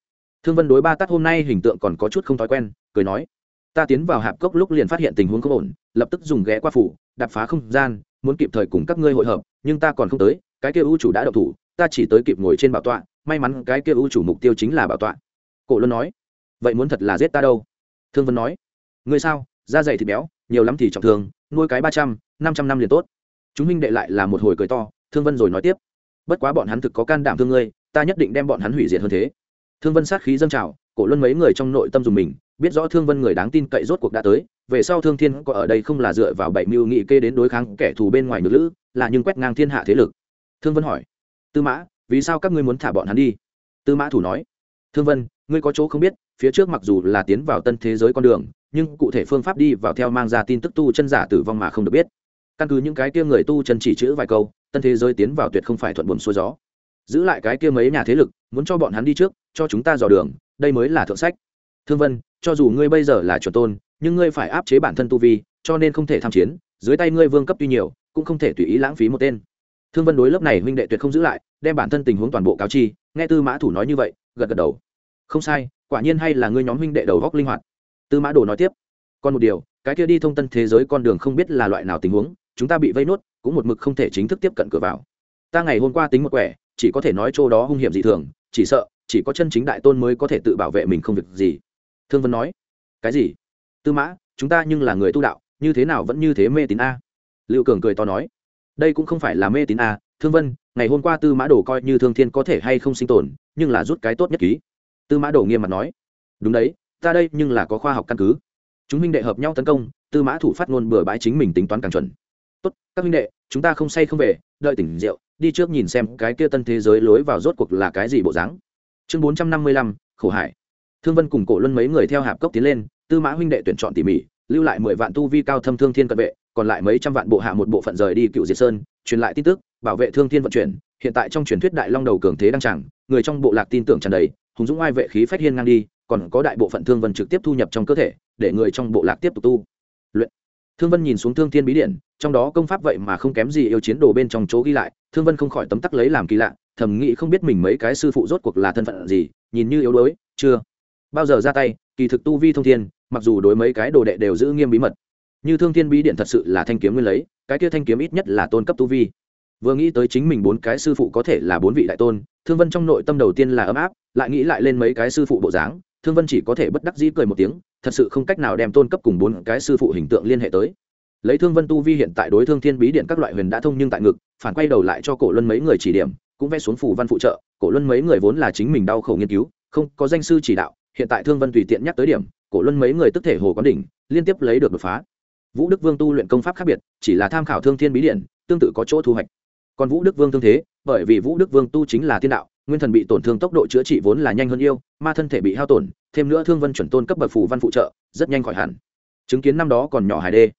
thương vân đối ba tát hôm nay hình tượng còn có chút không thói quen, cười nói, ta tiến vào hạp cốc lúc liền phát hiện tình huống không ổn, lập tức dùng ghé qua phủ đập phá không gian, muốn kịp thời cùng các ngươi hội hợp, nhưng ta còn không tới, cái kia ưu chủ đã độc thủ, ta chỉ tới kịp ngồi trên bảo tọa, may mắn cái kia ưu chủ mục tiêu chính là bảo tọa. Cổ luân nói, vậy muốn thật là giết ta đâu? Thương vân nói, ngươi sao, da dày thịt béo, nhiều lắm thì trọng thương, nuôi cái ba trăm, năm trăm năm liền tốt. Chúng huynh đệ lại là một hồi cười to, thương vân rồi nói tiếp, bất quá bọn hắn thực có can đảm thương ngươi, ta nhất định đem bọn hắn hủy diệt hơn thế thương vân sát khí dâng trào, cổ luân mấy người trong nội tâm dùng mình, biết rõ thương vân người đáng tin cậy rốt cuộc đã tới, về sau thương thiên có ở đây không là dựa vào bảy mưu nghị kê đến đối kháng kẻ thù bên ngoài nữ lữ, là nhưng quét ngang thiên hạ thế lực. Thương vân hỏi, tư mã, vì sao các ngươi muốn thả bọn hắn đi? Tư mã thủ nói, thương vân, ngươi có chỗ không biết, phía trước mặc dù là tiến vào tân thế giới con đường, nhưng cụ thể phương pháp đi vào theo mang ra tin tức tu chân giả tử vong mà không được biết. Căn cứ những cái kia người tu chân chỉ chữ vài câu, tân thế giới tiến vào tuyệt không phải thuận buồm xuôi gió. Giữ lại cái kia mấy nhà thế lực muốn cho bọn hắn đi trước, cho chúng ta dò đường, đây mới là thượng sách. Thương vân, cho dù ngươi bây giờ là chuẩn tôn, nhưng ngươi phải áp chế bản thân tu vi, cho nên không thể tham chiến, dưới tay ngươi vương cấp tuy nhiều, cũng không thể tùy ý lãng phí một tên. Thương vân đối lớp này huynh đệ tuyệt không giữ lại, đem bản thân tình huống toàn bộ cáo chi, nghe tư mã thủ nói như vậy, gật gật đầu. Không sai, quả nhiên hay là ngươi nhóm huynh đệ đầu góc linh hoạt. Tư mã đồ nói tiếp, còn một điều, cái kia đi thông tân thế giới con đường không biết là loại nào tình huống, chúng ta bị vây nốt, cũng một mực không thể chính thức tiếp cận cửa vào. Ta ngày hôm qua tính một quẻ, chỉ có thể nói chỗ đó hung hiểm dị thường chỉ sợ, chỉ có chân chính đại tôn mới có thể tự bảo vệ mình không việc gì. Thương vân nói, cái gì? Tư mã, chúng ta nhưng là người tu đạo, như thế nào vẫn như thế mê tín a? Liệu cường cười to nói, đây cũng không phải là mê tín a, thương vân, ngày hôm qua tư mã đồ coi như thương thiên có thể hay không sinh tồn, nhưng là rút cái tốt nhất ký. Tư mã đồ nghiêm mặt nói, đúng đấy, ta đây nhưng là có khoa học căn cứ. Chúng minh đệ hợp nhau tấn công, tư mã thủ phát ngôn bừa bãi chính mình tính toán càng chuẩn. Tốt, các minh đệ, chúng ta không say không về, đợi tỉnh rượu đi trước nhìn xem cái kia tân thế giới lối vào rốt cuộc là cái gì bộ dáng. Chương bốn trăm năm mươi lăm, khổ hải. Thương vân cùng cổ luân mấy người theo hạp cốc tiến lên, tư mã huynh đệ tuyển chọn tỉ mỉ, lưu lại mười vạn tu vi cao thâm thương thiên cận vệ, còn lại mấy trăm vạn bộ hạ một bộ phận rời đi cựu diệt sơn, truyền lại tin tức, bảo vệ thương thiên vận chuyển. Hiện tại trong truyền thuyết đại long đầu cường thế đang chẳng, người trong bộ lạc tin tưởng tràn đầy, hùng dũng ai vệ khí phách hiên ngang đi, còn có đại bộ phận thương vân trực tiếp thu nhập trong cơ thể, để người trong bộ lạc tiếp tục tu luyện. Thương vân nhìn xuống thương thiên bí điển trong đó công pháp vậy mà không kém gì yêu chiến đồ bên trong chỗ ghi lại, thương vân không khỏi tấm tắc lấy làm kỳ lạ, thầm nghĩ không biết mình mấy cái sư phụ rốt cuộc là thân phận gì, nhìn như yếu đuối, chưa bao giờ ra tay, kỳ thực tu vi thông thiên, mặc dù đối mấy cái đồ đệ đều giữ nghiêm bí mật, như thương thiên bí điện thật sự là thanh kiếm nguyên lấy, cái kia thanh kiếm ít nhất là tôn cấp tu vi. Vừa nghĩ tới chính mình bốn cái sư phụ có thể là bốn vị đại tôn, thương vân trong nội tâm đầu tiên là ấm áp, lại nghĩ lại lên mấy cái sư phụ bộ dáng, thương vân chỉ có thể bất đắc dĩ cười một tiếng, thật sự không cách nào đem tôn cấp cùng bốn cái sư phụ hình tượng liên hệ tới lấy thương vân tu vi hiện tại đối thương thiên bí điện các loại huyền đã thông nhưng tại ngực, phản quay đầu lại cho cổ luân mấy người chỉ điểm, cũng vẽ xuống phủ văn phụ trợ. Cổ luân mấy người vốn là chính mình đau khổ nghiên cứu, không có danh sư chỉ đạo, hiện tại thương vân tùy tiện nhắc tới điểm, cổ luân mấy người tức thể hồ quán đỉnh, liên tiếp lấy được đột phá. Vũ đức vương tu luyện công pháp khác biệt, chỉ là tham khảo thương thiên bí điện, tương tự có chỗ thu hoạch. Còn vũ đức vương thương thế, bởi vì vũ đức vương tu chính là tiên đạo, nguyên thần bị tổn thương tốc độ chữa trị vốn là nhanh hơn yêu, ma thân thể bị hao tổn, thêm nữa thương vân chuẩn tôn cấp bậc phù văn phụ trợ, rất nhanh khỏi hẳn. Chứng kiến năm đó còn nhỏ hải đê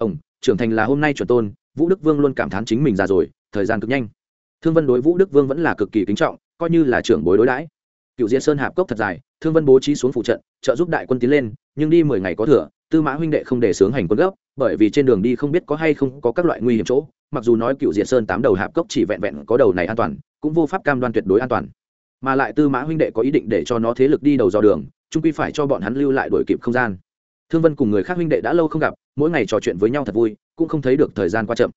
ông, trưởng thành là hôm nay chuẩn tôn, vũ đức vương luôn cảm thán chính mình già rồi, thời gian cực nhanh. Thương vân đối vũ đức vương vẫn là cực kỳ kính trọng, coi như là trưởng bối đối đãi. Cựu diễn sơn hạp cốc thật dài, thương vân bố trí xuống phụ trận, trợ giúp đại quân tiến lên, nhưng đi mười ngày có thừa, tư mã huynh đệ không để sướng hành quân gấp, bởi vì trên đường đi không biết có hay không có các loại nguy hiểm chỗ, mặc dù nói cựu diệt sơn tám đầu hạp cốc chỉ vẹn vẹn có đầu này an toàn, cũng vô pháp cam đoan tuyệt đối an toàn. Mà lại tư mã huynh đệ có ý định để cho nó thế lực đi đầu do đường trung quy phải cho bọn hắn lưu lại đổi kịp không gian thương vân cùng người khác huynh đệ đã lâu không gặp, mỗi ngày trò chuyện với nhau thật vui, cũng không thấy được thời gian qua chậm.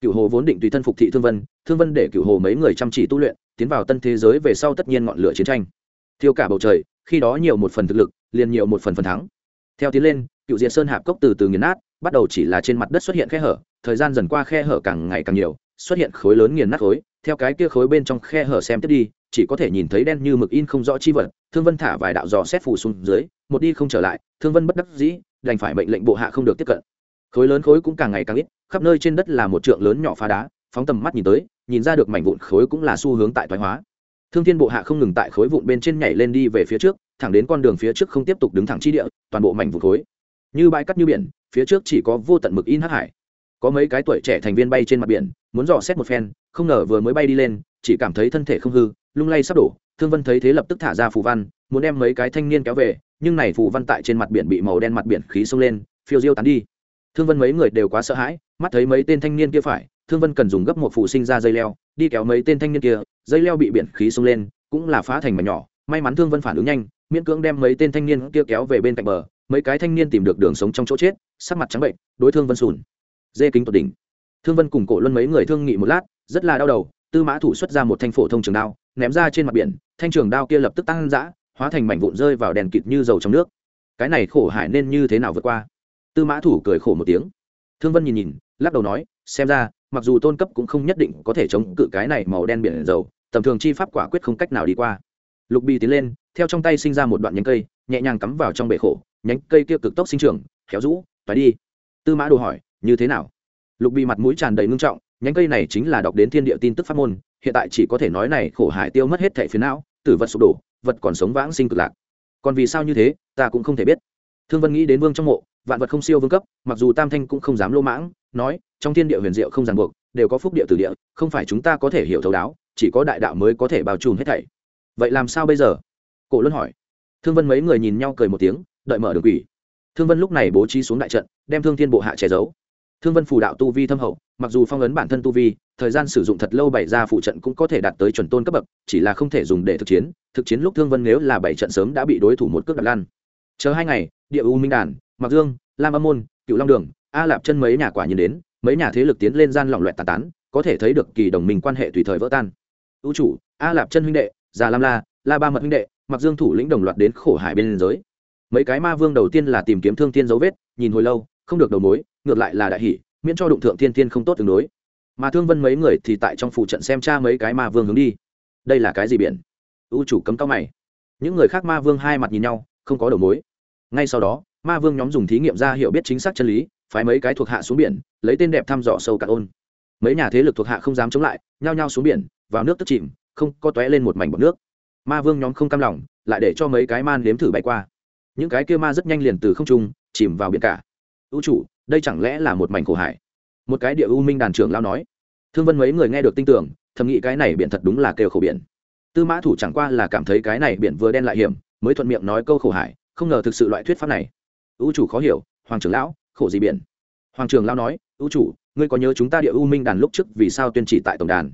Cựu hồ vốn định tùy thân phục thị thương vân thương vân để cựu hồ mấy người chăm chỉ tu luyện, tiến vào tân thế giới về sau tất nhiên ngọn lửa chiến tranh. Thiêu cả bầu trời, khi đó nhiều một phần thực lực, liền nhiều một phần phần thắng. Theo tiến lên cựu diện sơn hạp cốc từ từ nghiền nát, bắt đầu chỉ là trên mặt đất xuất hiện khe hở, thời gian dần qua khe hở càng ngày càng nhiều, xuất hiện khối lớn nghiền nát khối, theo cái kia khối bên trong khe hở xem tiếp đi, chỉ có thể nhìn thấy đen như mực in không rõ chi vật, thương vân thả vài đạo dò xét phủ xuống dưới một đi không trở lại, thương vân bất đắc dĩ, đành phải mệnh lệnh bộ hạ không được tiếp cận. Khối lớn khối cũng càng ngày càng ít, khắp nơi trên đất là một trượng lớn nhỏ phá đá, phóng tầm mắt nhìn tới, nhìn ra được mảnh vụn khối cũng là xu hướng tại thoái hóa. Thương thiên bộ hạ không ngừng tại khối vụn bên trên nhảy lên đi về phía trước, thẳng đến con đường phía trước không tiếp tục đứng thẳng chi địa, toàn bộ mảnh vụn khối. Như bãi cắt như biển, phía trước chỉ có vô tận mực in hắc hải. Có mấy cái tuổi trẻ thành viên bay trên mặt biển, muốn dò xét một phen không ngờ vừa mới bay đi lên, chỉ cảm thấy thân thể không hư, lung lay sắp đổ, thương vân thấy thế lập tức thả ra phù văn, muốn đem mấy cái thanh niên kéo về, nhưng này phù văn tại trên mặt biển bị màu đen mặt biển khí xông lên, phiêu diêu tán đi. Thương vân mấy người đều quá sợ hãi, mắt thấy mấy tên thanh niên kia phải, thương vân cần dùng gấp một phụ sinh ra dây leo, đi kéo mấy tên thanh niên kia, dây leo bị biển khí xông lên, cũng là phá thành mảnh nhỏ. May mắn thương vân phản ứng nhanh, miễn cưỡng đem mấy tên thanh niên kia kéo về bên cạnh bờ, mấy cái thanh niên tìm được đường sống trong chỗ chết, sắc mặt trắng bệnh, đối thương vân sùn dê kính tột đỉnh. Thương vân cùng cổ luân mấy người thương nghị một lát rất là đau đầu, tư mã thủ xuất ra một thanh phổ thông trường đao, ném ra trên mặt biển, thanh trường đao kia lập tức tăng dã, hóa thành mảnh vụn rơi vào đèn kịt như dầu trong nước. Cái này khổ hải nên như thế nào vượt qua? Tư mã thủ cười khổ một tiếng. Thương vân nhìn nhìn, lắc đầu nói, xem ra, mặc dù tôn cấp cũng không nhất định có thể chống cự cái này màu đen biển dầu, tầm thường chi pháp quả quyết không cách nào đi qua. Lục bì tiến lên, theo trong tay sinh ra một đoạn nhánh cây, nhẹ nhàng cắm vào trong bể khổ, nhánh cây kia cực tốc sinh trưởng, khéo rũ, toái đi. Tư mã đồ hỏi, như thế nào? Lục bì mặt mũi tràn đầy ngưng trọng nhánh cây này chính là đọc đến thiên địa tin tức pháp môn, hiện tại chỉ có thể nói này khổ hải tiêu mất hết thẻ phiến não, tử vật sụp đổ, vật còn sống vãng sinh cực lạc. Còn vì sao như thế, ta cũng không thể biết. Thương vân nghĩ đến vương trong mộ, vạn vật không siêu vương cấp, mặc dù tam thanh cũng không dám lô mãng, nói, trong thiên địa huyền diệu không ràng buộc, đều có phúc địa từ địa, không phải chúng ta có thể hiểu thấu đáo, chỉ có đại đạo mới có thể bao trùm hết thảy. Vậy làm sao bây giờ? Cổ luân hỏi. Thương vân mấy người nhìn nhau cười một tiếng, đợi mở đường quỷ. Thương vân lúc này bố trí xuống đại trận, đem thương thiên bộ hạ che giấu thương vân phù đạo tu vi thâm hậu, mặc dù phong ấn bản thân tu vi, thời gian sử dụng thật lâu bày ra phụ trận cũng có thể đạt tới chuẩn tôn cấp bậc, chỉ là không thể dùng để thực chiến. Thực chiến lúc thương vân nếu là bảy trận sớm đã bị đối thủ một cước đặt lan chờ hai ngày, địa u minh đàn mặc dương, lam âm môn cựu long đường, a lạp chân mấy nhà quả nhìn đến, mấy nhà thế lực tiến lên gian lỏng loẹt tàn tán, có thể thấy được kỳ đồng minh quan hệ tùy thời vỡ tan. Ưu chủ, a lạp chân huynh đệ, già lam la la ba mật huynh đệ mặc dương thủ lĩnh đồng loạt đến khổ hải bên giới. Mấy cái ma vương đầu tiên là tìm kiếm thương tiên dấu vết, nhìn hồi lâu, không được đầu mối ngược lại là đại hỷ, miễn cho đụng thượng thiên thiên không tốt tương đối. Mà thương vân mấy người thì tại trong phụ trận xem cha mấy cái ma vương hướng đi. Đây là cái gì biển? U chủ cấm cao mày. Những người khác ma vương hai mặt nhìn nhau, không có đầu mối. Ngay sau đó, ma vương nhóm dùng thí nghiệm ra hiểu biết chính xác chân lý, phái mấy cái thuộc hạ xuống biển, lấy tên đẹp thăm dò sâu cạn ôn. Mấy nhà thế lực thuộc hạ không dám chống lại, nhao nhao xuống biển, vào nước tức chìm, không có tóe lên một mảnh bọt nước. Ma vương nhóm không cam lòng, lại để cho mấy cái man nếm thử bay qua. Những cái kia ma rất nhanh liền từ không trung chìm vào biển cả. Ưu chủ đây chẳng lẽ là một mảnh khổ hải? Một cái địa u minh đàn trưởng lao nói. Thương vân mấy người nghe được tin tưởng, thầm nghĩ cái này biển thật đúng là kêu khổ biển. Tư mã thủ chẳng qua là cảm thấy cái này biển vừa đen lại hiểm, mới thuận miệng nói câu khổ hải, không ngờ thực sự loại thuyết pháp này. Ưu chủ khó hiểu, hoàng trưởng lão, khổ gì biển? Hoàng trưởng lão nói ưu chủ, ngươi có nhớ chúng ta địa u minh đàn lúc trước vì sao tuyên chỉ tại tổng đàn?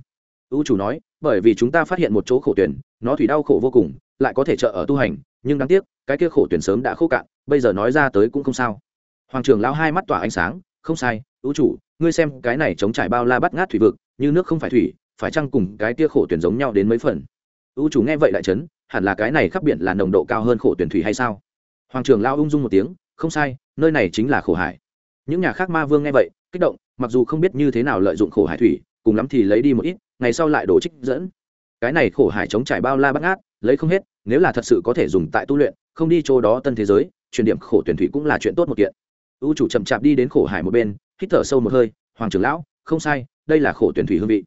U chủ nói, bởi vì chúng ta phát hiện một chỗ khổ tuyển, nó thủy đau khổ vô cùng, lại có thể trợ ở tu hành, nhưng đáng tiếc, cái kia khổ tuyển sớm đã khô cạn, bây giờ nói ra tới cũng không sao hoàng trưởng lão hai mắt tỏa ánh sáng, không sai, ưu chủ, ngươi xem cái này chống trải bao la bắt ngát thủy vực, như nước không phải thủy, phải chăng cùng cái tia khổ tuyển giống nhau đến mấy phần? Ưu chủ nghe vậy đại trấn hẳn là cái này khắp biển là nồng độ cao hơn khổ tuyển thủy hay sao? Hoàng trưởng lao ung dung một tiếng, không sai, nơi này chính là khổ hải. Những nhà khác ma vương nghe vậy, kích động, mặc dù không biết như thế nào lợi dụng khổ hải thủy, cùng lắm thì lấy đi một ít, ngày sau lại đổ trích dẫn. Cái này khổ hải chống trải bao la bắt ngát, lấy không hết, nếu là thật sự có thể dùng tại tu luyện, không đi chỗ đó tân thế giới truyền điểm khổ tuyển thủy cũng là chuyện tốt một kiện ưu chủ chậm chạp đi đến khổ hải một bên, hít thở sâu một hơi, hoàng trưởng lão, không sai, đây là khổ tuyển thủy hương vị.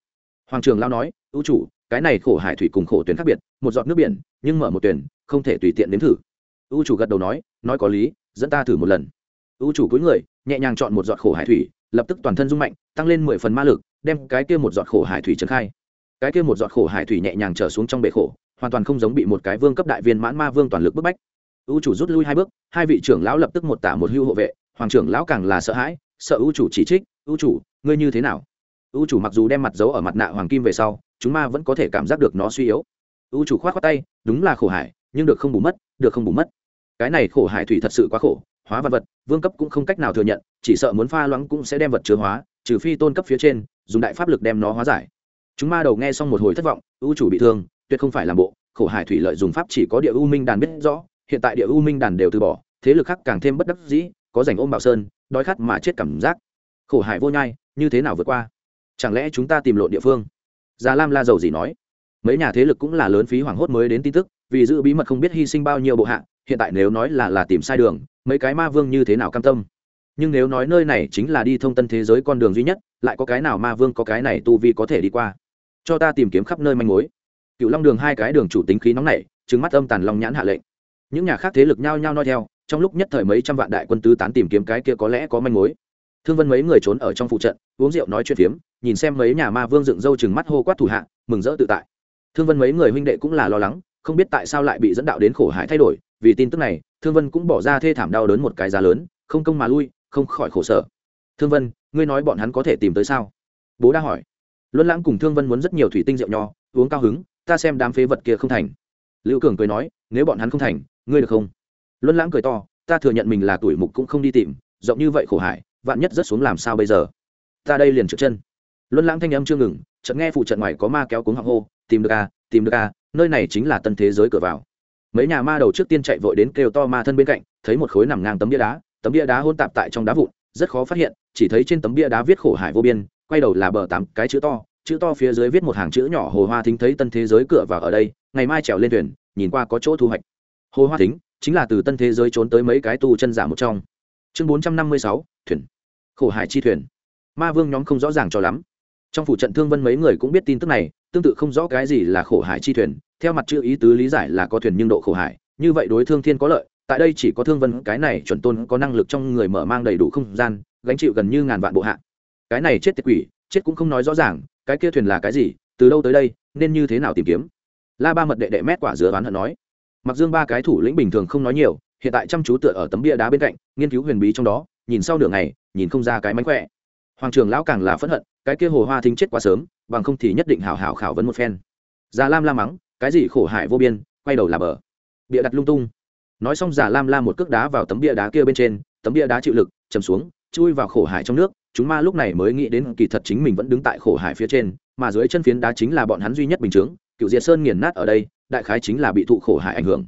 Hoàng trưởng lão nói, ưu chủ, cái này khổ hải thủy cùng khổ tuyển khác biệt, một giọt nước biển, nhưng mở một tuyển, không thể tùy tiện nếm thử. Ưu chủ gật đầu nói nói có lý, dẫn ta thử một lần. Ưu chủ cuối người, nhẹ nhàng chọn một giọt khổ hải thủy, lập tức toàn thân rung mạnh, tăng lên mười phần ma lực, đem cái kia một giọt khổ hải thủy trấn khai. Cái kia một giọt khổ hải thủy nhẹ nhàng trở xuống trong bể khổ, hoàn toàn không giống bị một cái vương cấp đại viên mãn ma vương toàn lực bức bách. Ưu chủ rút lui hai bước, hai vị trưởng lão lập tức một tả một hưu hộ vệ hoàng trưởng lão càng là sợ hãi, sợ ưu chủ chỉ trích, ưu chủ, ngươi như thế nào? Ưu chủ mặc dù đem mặt giấu ở mặt nạ hoàng kim về sau, chúng ma vẫn có thể cảm giác được nó suy yếu. Ưu chủ khoát khoát tay, đúng là khổ hải, nhưng được không bù mất, được không bù mất. Cái này khổ hải thủy thật sự quá khổ, hóa văn vật, vương cấp cũng không cách nào thừa nhận, chỉ sợ muốn pha loãng cũng sẽ đem vật chứa hóa, trừ phi tôn cấp phía trên, dùng đại pháp lực đem nó hóa giải. Chúng ma đầu nghe xong một hồi thất vọng, ưu chủ bị thương, tuyệt không phải làm bộ, khổ hải thủy lợi dùng pháp chỉ có địa u minh đàn biết rõ, hiện tại địa u minh đàn đều từ bỏ, thế lực khác càng thêm bất đắc dĩ có rảnh ôm bảo sơn, đói khát mà chết cảm giác. Khổ hải vô nhai, như thế nào vượt qua? Chẳng lẽ chúng ta tìm lộn địa phương? Già lam la dầu gì nói. Mấy nhà thế lực cũng là lớn phí hoảng hốt mới đến tin tức, vì giữ bí mật không biết hy sinh bao nhiêu bộ hạ, hiện tại nếu nói là là tìm sai đường, mấy cái ma vương như thế nào cam tâm? Nhưng nếu nói nơi này chính là đi thông tân thế giới con đường duy nhất, lại có cái nào ma vương có cái này tu vi có thể đi qua? Cho ta tìm kiếm khắp nơi manh mối. Cựu long đường hai cái đường chủ tính khí nóng nảy trứng mắt âm tàn long nhãn hạ lệnh. Những nhà khác thế lực nhao nhao nói theo trong lúc nhất thời mấy trăm vạn đại quân tứ tán tìm kiếm cái kia có lẽ có manh mối. Thương vân mấy người trốn ở trong phụ trận, uống rượu nói chuyện phiếm, nhìn xem mấy nhà ma vương dựng râu chừng mắt hô quát thủ hạ, mừng rỡ tự tại. Thương vân mấy người huynh đệ cũng là lo lắng, không biết tại sao lại bị dẫn đạo đến khổ hải thay đổi, vì tin tức này, thương vân cũng bỏ ra thê thảm đau đớn một cái giá lớn, không công mà lui, không khỏi khổ sở. Thương vân, ngươi nói bọn hắn có thể tìm tới sao? Bố đã hỏi. Luân lãng cùng thương vân muốn rất nhiều thủy tinh rượu nho, uống cao hứng, ta xem đám phế vật kia không thành. Lưu cường cười nói, nếu bọn hắn không thành, ngươi được không? Luân lãng cười to, ta thừa nhận mình là tuổi mục cũng không đi tìm, rộng như vậy khổ hải, vạn nhất rất xuống làm sao bây giờ? Ta đây liền trượt chân. Luân lãng thanh âm chưa ngừng, chợt nghe phụ trận ngoài có ma kéo cuống hoàng hô, tìm được à tìm được à nơi này chính là tân thế giới cửa vào. Mấy nhà ma đầu trước tiên chạy vội đến kêu to ma thân bên cạnh, thấy một khối nằm ngang tấm bia đá, tấm bia đá hôn tạp tại trong đá vụn, rất khó phát hiện, chỉ thấy trên tấm bia đá viết khổ hải vô biên, quay đầu là bờ tám cái chữ to chữ to phía dưới viết một hàng chữ nhỏ, hồ hoa thính thấy tân thế giới cửa vào ở đây, ngày mai trèo lên thuyền, nhìn qua có chỗ thu hoạch. Hồ hoa thính chính là từ tân thế giới trốn tới mấy cái tu chân giả một trong. Chương bốn trăm năm mươi sáu, thuyền. Khổ hải chi thuyền. Ma vương nhóm không rõ ràng cho lắm. Trong phủ trận thương vân mấy người cũng biết tin tức này, tương tự không rõ cái gì là khổ hải chi thuyền. Theo mặt chữ ý tứ lý giải là có thuyền nhưng độ khổ hải. Như vậy đối thương thiên có lợi, tại đây chỉ có thương vân, cái này chuẩn tôn có năng lực trong người mở mang đầy đủ không gian, gánh chịu gần như ngàn vạn bộ hạ. Cái này chết tiệt quỷ, chết cũng không nói rõ ràng, cái kia thuyền là cái gì, từ đâu tới đây, nên như thế nào tìm kiếm? La ba mật đệ đệ mét quả dứa oán hận nói mặc dương ba cái thủ lĩnh bình thường không nói nhiều, hiện tại chăm chú tựa ở tấm bia đá bên cạnh, nghiên cứu huyền bí trong đó, nhìn sau nửa ngày, nhìn không ra cái mánh khỏe. Hoàng trường lão càng là phẫn hận, cái kia hồ hoa thính chết quá sớm, bằng không thì nhất định hảo hảo khảo vấn một phen. Già lam la mắng, cái gì khổ hại vô biên, quay đầu là bờ. Bịa đặt lung tung. Nói xong già lam la một cước đá vào tấm bia đá kia bên trên, tấm bia đá chịu lực, chầm xuống, chui vào khổ hải trong nước, chúng ma lúc này mới nghĩ đến kỳ thật chính mình vẫn đứng tại khổ hải phía trên, mà dưới chân phiến đá chính là bọn hắn duy nhất bình chướng, cựu diệt sơn nghiền nát ở đây đại khái chính là bị thụ khổ hải ảnh hưởng.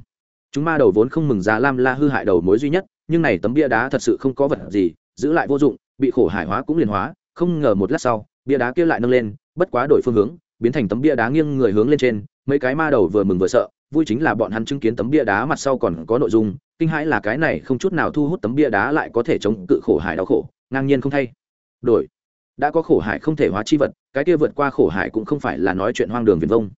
Chúng ma đầu vốn không mừng già lam la hư hại đầu mối duy nhất, nhưng này tấm bia đá thật sự không có vật gì, giữ lại vô dụng, bị khổ hải hóa cũng liền hóa, không ngờ một lát sau, bia đá kia lại nâng lên, bất quá đổi phương hướng, biến thành tấm bia đá nghiêng người hướng lên trên, mấy cái ma đầu vừa mừng vừa sợ, vui chính là bọn hắn chứng kiến tấm bia đá mặt sau còn có nội dung, kinh hãi là cái này không chút nào thu hút tấm bia đá lại có thể chống cự khổ hải đau khổ, ngang nhiên không thay. Đổi. Đã có khổ hải không thể hóa chi vật, cái kia vượt qua khổ hải cũng không phải là nói chuyện hoang đường viền vông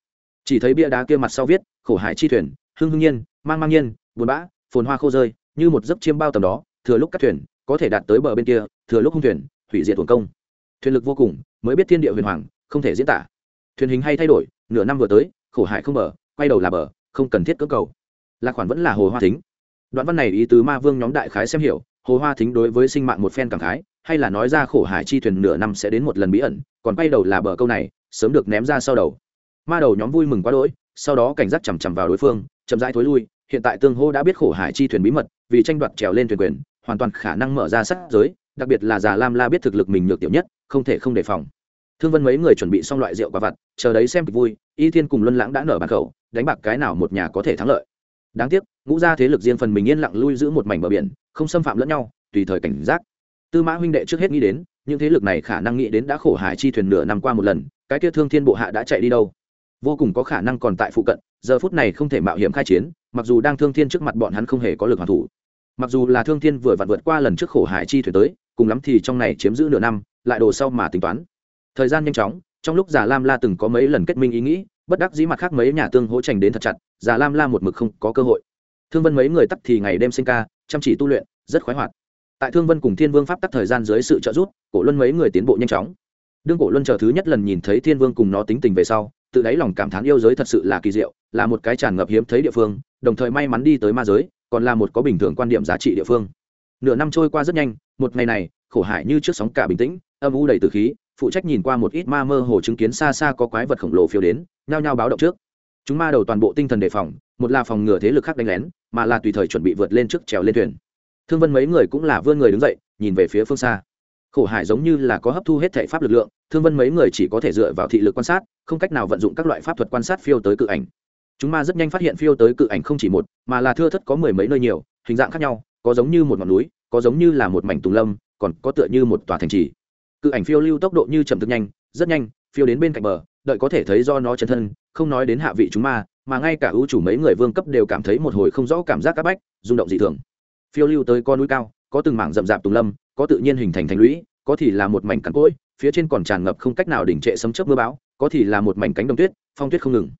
chỉ thấy bia đá kia mặt sau viết, khổ hải chi thuyền, hưng hưng nhiên, mang mang nhiên, buồn bã, phồn hoa khô rơi như một giấc chiêm bao tầm đó, thừa lúc cắt thuyền có thể đạt tới bờ bên kia, thừa lúc hung thuyền, hủy diệt tuần công. Thuyền lực vô cùng, mới biết thiên địa huyền hoàng, không thể diễn tả. Thuyền hình hay thay đổi, nửa năm vừa tới, khổ hại không bờ, quay đầu là bờ, không cần thiết cưỡng cầu. Là khoản vẫn là hồ hoa thính. Đoạn văn này ý tứ ma vương nhóm đại khái xem hiểu, hồ hoa thính đối với sinh mạng một phen cảm khái, hay là nói ra khổ hải chi thuyền nửa năm sẽ đến một lần bí ẩn, còn quay đầu là bờ câu này, sớm được ném ra sau đầu ma đầu nhóm vui mừng quá đỗi, sau đó cảnh giác chằm chằm vào đối phương, chậm rãi thối lui, hiện tại tương hô đã biết khổ hải chi thuyền bí mật, vì tranh đoạt trèo lên thuyền quyền, hoàn toàn khả năng mở ra sắc giới, đặc biệt là già lam la biết thực lực mình nhược tiểu nhất, không thể không đề phòng. Thương vân mấy người chuẩn bị xong loại rượu quả vặt, chờ đấy xem kịch vui, y thiên cùng luân lãng đã nở bàn khẩu, đánh bạc cái nào một nhà có thể thắng lợi. Đáng tiếc, ngũ gia thế lực riêng phần mình yên lặng lui giữ một mảnh bờ biển, không xâm phạm lẫn nhau, tùy thời cảnh giác. Tư mã huynh đệ trước hết nghĩ đến, những thế lực này khả năng nghĩ đến đã khổ hải chi thuyền nửa năm qua một lần, cái kia thương thiên bộ hạ đã chạy đi đâu? Vô cùng có khả năng còn tại phụ cận, giờ phút này không thể mạo hiểm khai chiến, mặc dù đang thương thiên trước mặt bọn hắn không hề có lực hoàn thủ. Mặc dù là thương thiên vừa vặn vượt qua lần trước khổ hải chi thuyền tới, cùng lắm thì trong này chiếm giữ nửa năm, lại đồ sau mà tính toán. Thời gian nhanh chóng, trong lúc già lam la từng có mấy lần kết minh ý nghĩ, bất đắc dĩ mặt khác mấy nhà tương hỗ trành đến thật chặt, già lam la một mực không có cơ hội. Thương vân mấy người tắt thì ngày đêm sinh ca, chăm chỉ tu luyện, rất khoái hoạt. Tại thương vân cùng thiên vương pháp tắt thời gian dưới sự trợ giúp, cổ luân mấy người tiến bộ nhanh chóng. Đương cổ luân chờ thứ nhất lần nhìn thấy thiên vương cùng nó tính tình về sau tự đáy lòng cảm thán yêu giới thật sự là kỳ diệu, là một cái tràn ngập hiếm thấy địa phương, đồng thời may mắn đi tới ma giới, còn là một có bình thường quan điểm giá trị địa phương. Nửa năm trôi qua rất nhanh, một ngày này, khổ hải như trước sóng cả bình tĩnh, âm u đầy từ khí, phụ trách nhìn qua một ít ma mơ hồ chứng kiến xa xa có quái vật khổng lồ phiêu đến, nhao nhao báo động trước. Chúng ma đầu toàn bộ tinh thần đề phòng, một là phòng ngừa thế lực khác đánh lén, mà là tùy thời chuẩn bị vượt lên trước trèo lên thuyền. Thương vân mấy người cũng là vươn người đứng dậy, nhìn về phía phương xa khổ hải giống như là có hấp thu hết thể pháp lực lượng, thương vân mấy người chỉ có thể dựa vào thị lực quan sát, không cách nào vận dụng các loại pháp thuật quan sát phiêu tới cự ảnh. Chúng ma rất nhanh phát hiện phiêu tới cự ảnh không chỉ một, mà là thưa thất có mười mấy nơi nhiều, hình dạng khác nhau, có giống như một ngọn núi, có giống như là một mảnh tùng lâm, còn có tựa như một tòa thành trì. Cự ảnh phiêu lưu tốc độ như chậm thực nhanh, rất nhanh, phiêu đến bên cạnh bờ, đợi có thể thấy do nó chân thân, không nói đến hạ vị chúng ma, mà ngay cả ưu chủ mấy người vương cấp đều cảm thấy một hồi không rõ cảm giác áp bách, rung động dị thường. Phiêu lưu tới con núi cao, có từng mảng rậm rạp tùng lâm có tự nhiên hình thành thành lũy, có thì là một mảnh cắn cỗi, phía trên còn tràn ngập không cách nào đỉnh trệ sấm chớp mưa bão, có thì là một mảnh cánh đồng tuyết, phong tuyết không ngừng.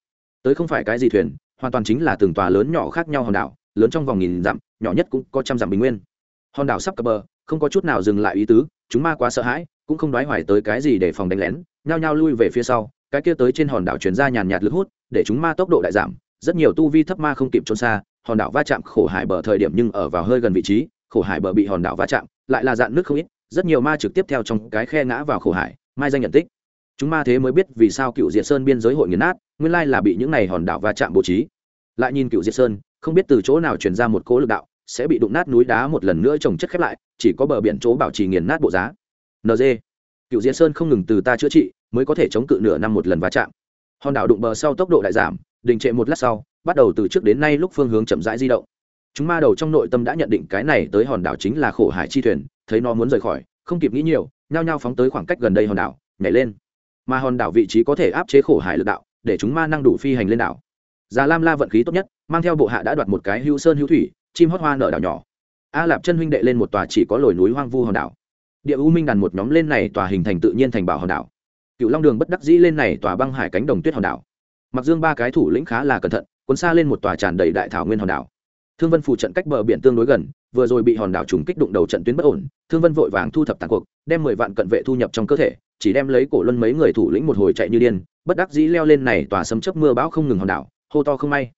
Tới không phải cái gì thuyền, hoàn toàn chính là từng tòa lớn nhỏ khác nhau hòn đảo, lớn trong vòng nghìn dặm, nhỏ nhất cũng có trăm dặm bình nguyên. Hòn đảo sắp cập bờ, không có chút nào dừng lại ý tứ, chúng ma quá sợ hãi, cũng không đoái hoài tới cái gì để phòng đánh lén, nhao nhao lui về phía sau, cái kia tới trên hòn đảo chuyển ra nhàn nhạt lực hút, để chúng ma tốc độ đại giảm, rất nhiều tu vi thấp ma không kịp trốn xa, hòn đảo va chạm khổ hải bờ thời điểm nhưng ở vào hơi gần vị trí khổ hải bờ bị hòn đảo va chạm, lại là dạn nước không ít, rất nhiều ma trực tiếp theo trong cái khe ngã vào khổ hải, mai danh nhận tích. Chúng ma thế mới biết vì sao cựu diệt sơn biên giới hội nghiền nát, nguyên lai là bị những này hòn đảo va chạm bố trí. Lại nhìn cựu diệt sơn, không biết từ chỗ nào truyền ra một cố lực đạo, sẽ bị đụng nát núi đá một lần nữa trồng chất khép lại, chỉ có bờ biển chỗ bảo trì nghiền nát bộ giá. Nd cựu diệt sơn không ngừng từ ta chữa trị, mới có thể chống cự nửa năm một lần va chạm. Hòn đảo đụng bờ sau tốc độ đại giảm, đình trệ một lát sau, bắt đầu từ trước đến nay lúc phương hướng chậm rãi di động chúng ma đầu trong nội tâm đã nhận định cái này tới hòn đảo chính là khổ hải chi thuyền, thấy nó muốn rời khỏi, không kịp nghĩ nhiều, nhao nhao phóng tới khoảng cách gần đây hòn đảo, nhảy lên. Mà hòn đảo vị trí có thể áp chế khổ hải lực đạo, để chúng ma năng đủ phi hành lên đảo. Già lam la vận khí tốt nhất, mang theo bộ hạ đã đoạt một cái hữu sơn hữu thủy, chim hót hoa nở đảo nhỏ. A lạp chân huynh đệ lên một tòa chỉ có lồi núi hoang vu hòn đảo. Địa u minh đàn một nhóm lên này tòa hình thành tự nhiên thành bảo hòn đảo. Cựu long đường bất đắc dĩ lên này tòa băng hải cánh đồng tuyết hòn đảo. Mặc dương ba cái thủ lĩnh khá là cẩn thận, cuốn xa lên một tòa tràn đầy đại thảo nguyên hòn đảo thương vân phủ trận cách bờ biển tương đối gần, vừa rồi bị hòn đảo trùng kích đụng đầu trận tuyến bất ổn, thương vân vội vàng thu thập tàn cuộc, đem mười vạn cận vệ thu nhập trong cơ thể, chỉ đem lấy cổ luân mấy người thủ lĩnh một hồi chạy như điên, bất đắc dĩ leo lên này tòa sấm chớp mưa bão không ngừng hòn đảo, hô to không may.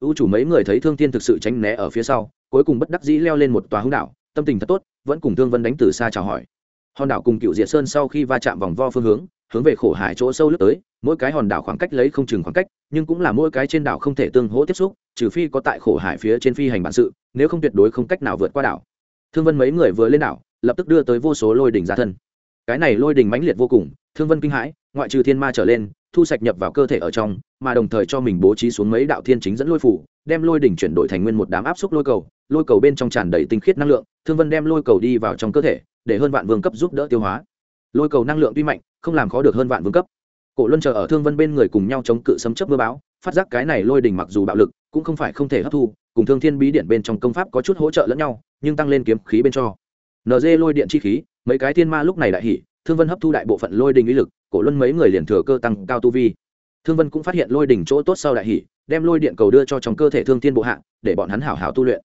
Ưu chủ mấy người thấy thương thiên thực sự tránh né ở phía sau, cuối cùng bất đắc dĩ leo lên một tòa hung đảo, tâm tình thật tốt, vẫn cùng thương vân đánh từ xa chào hỏi. Hòn đảo cùng cựu diệt sơn sau khi va chạm vòng vo phương hướng hướng về khổ hải chỗ sâu lướt tới, mỗi cái hòn đảo khoảng cách lấy không chừng khoảng cách, nhưng cũng là mỗi cái trên đảo không thể tương hỗ tiếp xúc, trừ phi có tại khổ hải phía trên phi hành bản sự, nếu không tuyệt đối không cách nào vượt qua đảo. Thương vân mấy người vừa lên đảo, lập tức đưa tới vô số lôi đỉnh ra thân. Cái này lôi đỉnh mãnh liệt vô cùng, thương vân kinh hãi, ngoại trừ thiên ma trở lên, thu sạch nhập vào cơ thể ở trong, mà đồng thời cho mình bố trí xuống mấy đạo thiên chính dẫn lôi phủ, đem lôi đỉnh chuyển đổi thành nguyên một đám áp xúc lôi cầu lôi cầu bên trong tràn đầy tinh khiết năng lượng, thương vân đem lôi cầu đi vào trong cơ thể, để hơn vạn vương cấp giúp đỡ tiêu hóa. Lôi cầu năng lượng tuy mạnh không làm khó được hơn vạn vương cấp. Cổ luân chờ ở thương vân bên người cùng nhau chống cự sấm chấp mưa bão phát giác cái này lôi đỉnh mặc dù bạo lực cũng không phải không thể hấp thu cùng thương thiên bí điện bên trong công pháp có chút hỗ trợ lẫn nhau nhưng tăng lên kiếm khí bên cho. Nd lôi điện chi khí mấy cái thiên ma lúc này đại hỉ thương vân hấp thu đại bộ phận lôi đình ý lực cổ luân mấy người liền thừa cơ tăng cao tu vi. Thương vân cũng phát hiện lôi đỉnh chỗ tốt sau đại hỉ, đem lôi điện cầu đưa cho trong cơ thể thương thiên bộ hạ để bọn hắn hảo hảo tu luyện.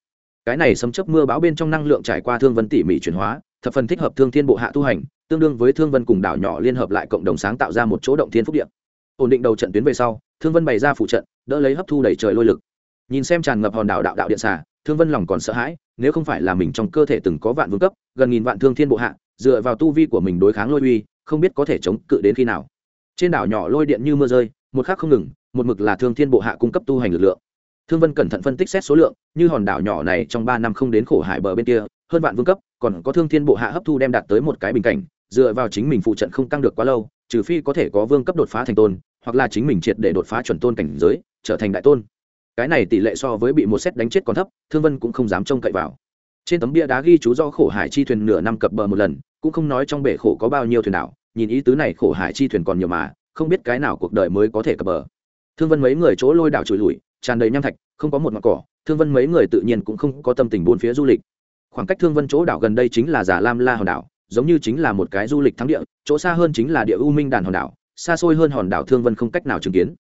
Cái này sấm chấp mưa bão bên trong năng lượng trải qua thương vân tỉ mỉ chuyển hóa thập phần thích hợp thương thiên bộ hạ tu hành tương đương với thương vân cùng đảo nhỏ liên hợp lại cộng đồng sáng tạo ra một chỗ động thiên phúc điện ổn định đầu trận tuyến về sau, thương vân bày ra phụ trận, đỡ lấy hấp thu đẩy trời lôi lực. Nhìn xem tràn ngập hòn đảo đạo đạo điện xả thương vân lòng còn sợ hãi, nếu không phải là mình trong cơ thể từng có vạn vương cấp, gần nghìn vạn thương thiên bộ hạ, dựa vào tu vi của mình đối kháng lôi uy, không biết có thể chống cự đến khi nào. Trên đảo nhỏ lôi điện như mưa rơi, một khác không ngừng, một mực là thương thiên bộ hạ cung cấp tu hành lực lượng. Thương vân cẩn thận phân tích xét số lượng, như hòn đảo nhỏ này trong ba năm không đến khổ hải bờ bên kia, hơn vạn vương cấp, còn có thương thiên bộ hạ hấp thu đem đạt tới một cái bình cảnh dựa vào chính mình phụ trận không tăng được quá lâu, trừ phi có thể có vương cấp đột phá thành tôn, hoặc là chính mình triệt để đột phá chuẩn tôn cảnh giới, trở thành đại tôn. Cái này tỷ lệ so với bị một xét đánh chết còn thấp, thương vân cũng không dám trông cậy vào. Trên tấm bia đá ghi chú do khổ hải chi thuyền nửa năm cập bờ một lần, cũng không nói trong bể khổ có bao nhiêu thuyền đảo, nhìn ý tứ này khổ hải chi thuyền còn nhiều mà, không biết cái nào cuộc đời mới có thể cập bờ. Thương vân mấy người chỗ lôi đảo trụi lủi, tràn đầy nham thạch, không có một ngọn cỏ, thương vân mấy người tự nhiên cũng không có tâm tình bốn phía du lịch. Khoảng cách thương vân chỗ đảo gần đây chính là giả lam la hòn đảo giống như chính là một cái du lịch thắng địa, chỗ xa hơn chính là địa u minh đàn hòn đảo, xa xôi hơn hòn đảo thương vân không cách nào chứng kiến.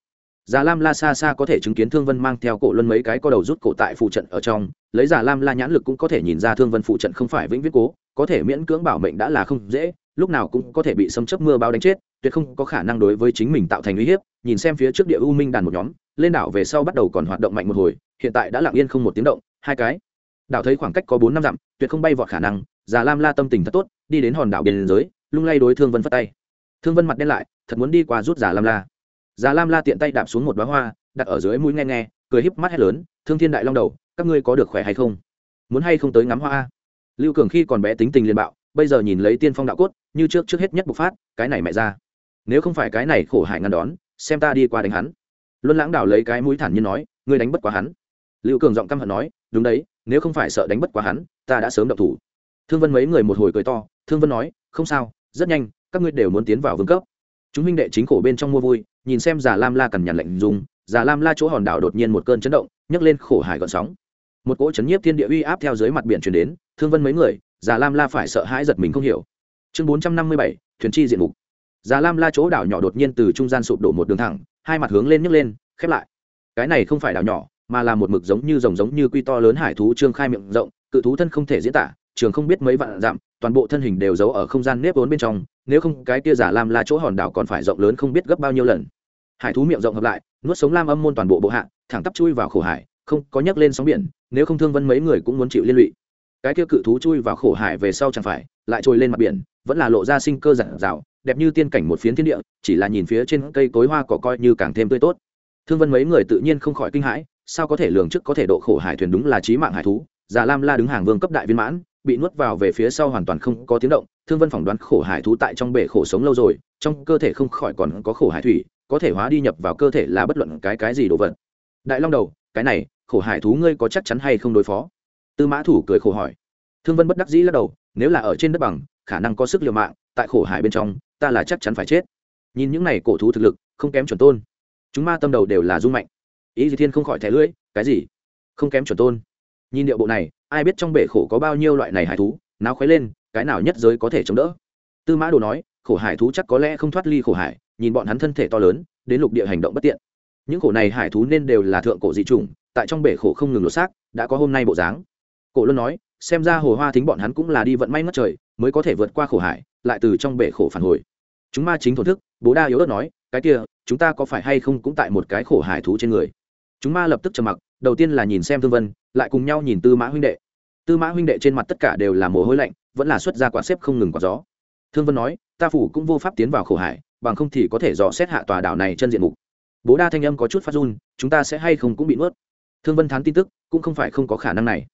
Già lam la xa xa có thể chứng kiến thương vân mang theo cổ luân mấy cái có đầu rút cổ tại phụ trận ở trong, lấy già lam la nhãn lực cũng có thể nhìn ra thương vân phụ trận không phải vĩnh viễn cố, có thể miễn cưỡng bảo mệnh đã là không dễ, lúc nào cũng có thể bị xâm chấp mưa bao đánh chết, tuyệt không có khả năng đối với chính mình tạo thành uy hiếp. Nhìn xem phía trước địa u minh đàn một nhóm, lên đảo về sau bắt đầu còn hoạt động mạnh một hồi, hiện tại đã lặng yên không một tiếng động, hai cái. Đảo thấy khoảng cách có bốn năm dặm, tuyệt không bay vọt khả năng, già lam la tâm tình thật tốt đi đến hòn đảo biên giới, lung lay đối thương vân phất tay. Thương vân mặt đen lại, thật muốn đi qua rút giả lam la. Giả lam la tiện tay đạp xuống một đoá hoa, đặt ở dưới mũi nghe nghe, cười híp mắt hét lớn, thương thiên đại long đầu, các ngươi có được khỏe hay không? Muốn hay không tới ngắm hoa lưu cường khi còn bé tính tình liền bạo, bây giờ nhìn lấy tiên phong đạo cốt, như trước trước hết nhất bộc phát, cái này mẹ ra. Nếu không phải cái này khổ hại ngăn đón, xem ta đi qua đánh hắn. Luân lãng đảo lấy cái mũi thản nhiên nói, ngươi đánh bất quá hắn. Lưu cường giọng căm hận nói, đúng đấy, nếu không phải sợ đánh bất quá hắn, ta đã sớm động thủ. Thương vân mấy người một hồi cười to thương vân nói, không sao, rất nhanh, các ngươi đều muốn tiến vào vương cấp. Chúng minh đệ chính khổ bên trong mua vui, nhìn xem già lam la cằn nhằn lạnh dùng, già lam la chỗ hòn đảo đột nhiên một cơn chấn động, nhấc lên khổ hải gọn sóng. Một cỗ chấn nhiếp thiên địa uy áp theo dưới mặt biển chuyển đến, thương vân mấy người, già lam la phải sợ hãi giật mình không hiểu. Chương bốn trăm năm mươi bảy, thuyền chi diện mục. Già lam la chỗ đảo nhỏ đột nhiên từ trung gian sụp đổ một đường thẳng, hai mặt hướng lên nhấc lên, khép lại. Cái này không phải đảo nhỏ, mà là một mực giống như rồng giống như quy to lớn hải thú trương khai miệng rộng, cự thú thân không thể diễn tả trường không biết mấy vạn dặm, toàn bộ thân hình đều giấu ở không gian nếp vốn bên trong, nếu không cái kia giả lam la chỗ hòn đảo còn phải rộng lớn không biết gấp bao nhiêu lần. Hải thú miệng rộng hợp lại, nuốt sống lam âm môn toàn bộ bộ hạ, thẳng tắp chui vào khổ hải, không có nhấc lên sóng biển, nếu không thương vân mấy người cũng muốn chịu liên lụy. Cái kia cự thú chui vào khổ hải về sau chẳng phải, lại trồi lên mặt biển, vẫn là lộ ra sinh cơ giản rào đẹp như tiên cảnh một phiến thiên địa, chỉ là nhìn phía trên cây cối hoa cỏ coi như càng thêm tươi tốt. Thương vân mấy người tự nhiên không khỏi kinh hãi, sao có thể lường trước có thể độ khổ hải thuyền đúng là trí mạng hải thú già lam la đứng hàng vương cấp đại viên mãn bị nuốt vào về phía sau hoàn toàn không có tiếng động, thương vân phỏng đoán khổ hải thú tại trong bể khổ sống lâu rồi, trong cơ thể không khỏi còn có khổ hải thủy, có thể hóa đi nhập vào cơ thể là bất luận cái cái gì đồ vật. Đại long đầu, cái này, khổ hải thú ngươi có chắc chắn hay không đối phó? Tư mã thủ cười khổ hỏi. Thương vân bất đắc dĩ lắc đầu, nếu là ở trên đất bằng, khả năng có sức liều mạng, tại khổ hải bên trong, ta là chắc chắn phải chết. Nhìn những này cổ thú thực lực, không kém chuẩn tôn. Chúng ma tâm đầu đều là dung mạnh. Ý gì thiên không khỏi thẻ lưỡi, cái gì? Không kém chuẩn tôn. Nhìn điệu bộ này ai biết trong bể khổ có bao nhiêu loại này hải thú nào khuấy lên, cái nào nhất giới có thể chống đỡ? Tư mã đồ nói, khổ hải thú chắc có lẽ không thoát ly khổ hải, nhìn bọn hắn thân thể to lớn, đến lục địa hành động bất tiện. Những khổ này hải thú nên đều là thượng cổ dị chủng, tại trong bể khổ không ngừng lột xác, đã có hôm nay bộ dáng. Cổ luôn nói, xem ra hồ hoa thính bọn hắn cũng là đi vận may ngất trời, mới có thể vượt qua khổ hải, lại từ trong bể khổ phản hồi. Chúng ma chính thổn thức, bố đa yếu ớt nói, cái kia, chúng ta có phải hay không cũng tại một cái khổ hải thú trên người? Chúng ma lập tức trầm mặc, đầu tiên là nhìn xem thương vân lại cùng nhau nhìn tư mã huynh đệ. Tư mã huynh đệ trên mặt tất cả đều là mồ hôi lạnh, vẫn là xuất ra quả xếp không ngừng quả gió. Thương vân nói, ta phủ cũng vô pháp tiến vào khổ hải, bằng không thì có thể dò xét hạ tòa đảo này chân diện mục. Bố đa thanh âm có chút phát run, chúng ta sẽ hay không cũng bị nuốt? Thương vân thán tin tức, cũng không phải không có khả năng này.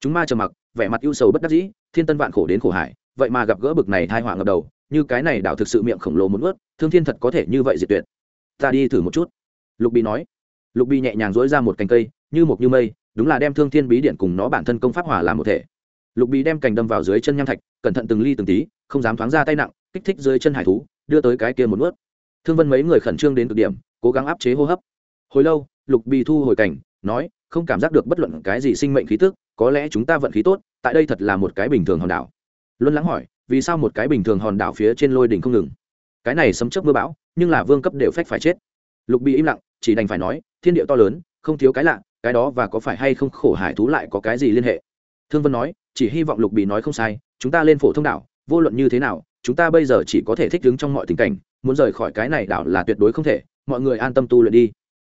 Chúng ma trầm mặc, vẻ mặt ưu sầu bất đắc dĩ, thiên tân vạn khổ đến khổ hải, vậy mà gặp gỡ bực này thai họa ngập đầu, như cái này đảo thực sự miệng khổng lồ muốn nuốt, thương thiên thật có thể như vậy diệt tuyệt. Ta đi thử một chút. Lục bị nói. Lục bị nhẹ nhàng dỗi ra một cành cây, như một như mây đúng là đem thương thiên bí điện cùng nó bản thân công pháp hỏa làm một thể. Lục Bì đem cành đâm vào dưới chân nham thạch, cẩn thận từng ly từng tí, không dám thoáng ra tay nặng, kích thích dưới chân hải thú, đưa tới cái kia một nuốt. Thương vân mấy người khẩn trương đến cực điểm, cố gắng áp chế hô hấp. Hồi lâu, lục Bì thu hồi cảnh, nói, không cảm giác được bất luận cái gì sinh mệnh khí tức, có lẽ chúng ta vận khí tốt, tại đây thật là một cái bình thường hòn đảo. Luân lắng hỏi, vì sao một cái bình thường hòn đảo phía trên lôi đỉnh không ngừng? Cái này sấm chớp mưa bão, nhưng là vương cấp đều phách phải chết. Lục bị im lặng, chỉ đành phải nói, thiên địa to lớn, không thiếu cái lạ cái đó và có phải hay không khổ hải thú lại có cái gì liên hệ? Thương vân nói, chỉ hy vọng lục bị nói không sai, chúng ta lên phổ thông đảo, vô luận như thế nào, chúng ta bây giờ chỉ có thể thích ứng trong mọi tình cảnh, muốn rời khỏi cái này đảo là tuyệt đối không thể, mọi người an tâm tu luyện đi.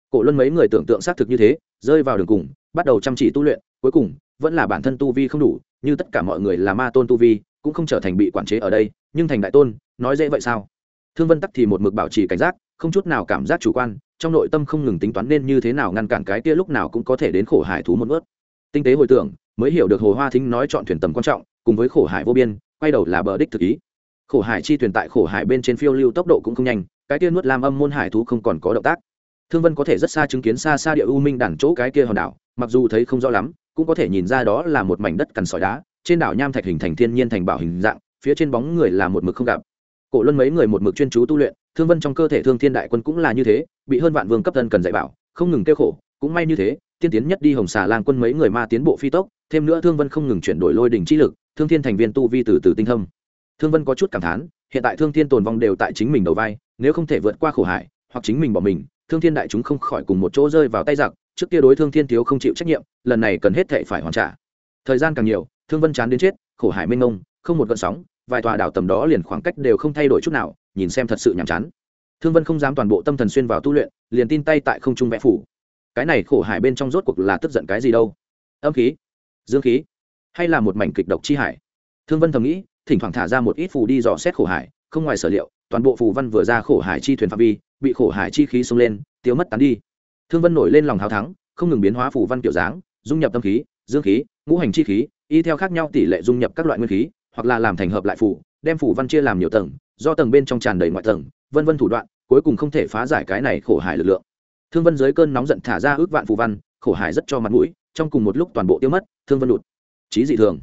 Cổ luân mấy người tưởng tượng xác thực như thế, rơi vào đường cùng, bắt đầu chăm chỉ tu luyện, cuối cùng, vẫn là bản thân tu vi không đủ, như tất cả mọi người là ma tôn tu vi, cũng không trở thành bị quản chế ở đây, nhưng thành đại tôn, nói dễ vậy sao? Thương vân tắc thì một mực bảo trì cảnh giác không chút nào cảm giác chủ quan, trong nội tâm không ngừng tính toán nên như thế nào ngăn cản cái kia lúc nào cũng có thể đến khổ hải thú một ướt tinh tế hồi tưởng, mới hiểu được hồ hoa thính nói chọn thuyền tầm quan trọng, cùng với khổ hải vô biên, quay đầu là bờ đích thực ý. Khổ hải chi thuyền tại khổ hải bên trên phiêu lưu tốc độ cũng không nhanh, cái kia nuốt làm âm môn hải thú không còn có động tác. Thương vân có thể rất xa chứng kiến xa xa địa u minh đàn chỗ cái kia hòn đảo, mặc dù thấy không rõ lắm, cũng có thể nhìn ra đó là một mảnh đất cằn sỏi đá, trên đảo nham thạch hình thành thiên nhiên thành bảo hình dạng, phía trên bóng người là một mực không gặp. Cổ luân mấy người một mực chuyên chú tu luyện thương vân trong cơ thể thương thiên đại quân cũng là như thế, bị hơn vạn vương cấp thân cần dạy bảo, không ngừng kêu khổ, cũng may như thế, tiên tiến nhất đi hồng xà lang quân mấy người ma tiến bộ phi tốc, thêm nữa thương vân không ngừng chuyển đổi lôi đỉnh chi lực, thương thiên thành viên tu vi từ từ tinh thâm. Thương vân có chút cảm thán, hiện tại thương thiên tồn vong đều tại chính mình đầu vai, nếu không thể vượt qua khổ hải hoặc chính mình bỏ mình, thương thiên đại chúng không khỏi cùng một chỗ rơi vào tay giặc, trước kia đối thương thiên thiếu không chịu trách nhiệm, lần này cần hết thệ phải hoàn trả. Thời gian càng nhiều, thương vân chán đến chết, khổ hải mênh ngông không một gợn sóng, vài tòa đảo tầm đó liền khoảng cách đều không thay đổi chút nào nhìn xem thật sự nhàm chán. Thương vân không dám toàn bộ tâm thần xuyên vào tu luyện, liền tin tay tại không trung vẽ phủ. Cái này khổ hải bên trong rốt cuộc là tức giận cái gì đâu? Âm khí? Dương khí? Hay là một mảnh kịch độc chi hải? Thương vân thầm nghĩ, thỉnh thoảng thả ra một ít phù đi dò xét khổ hải, không ngoài sở liệu, toàn bộ phù văn vừa ra khổ hải chi thuyền phạm vi, bị khổ hải chi khí xông lên, tiêu mất tán đi. Thương vân nổi lên lòng hào thắng, không ngừng biến hóa phù văn kiểu dáng, dung nhập tâm khí, dương khí, ngũ hành chi khí, y theo khác nhau tỷ lệ dung nhập các loại nguyên khí, hoặc là làm thành hợp lại phù, đem phù văn chia làm nhiều tầng do tầng bên trong tràn đầy ngoại tầng, vân vân thủ đoạn, cuối cùng không thể phá giải cái này khổ hải lực lượng. Thương vân dưới cơn nóng giận thả ra ước vạn phù văn, khổ hải rất cho mặt mũi, trong cùng một lúc toàn bộ tiêu mất, thương vân lụt. trí dị thường.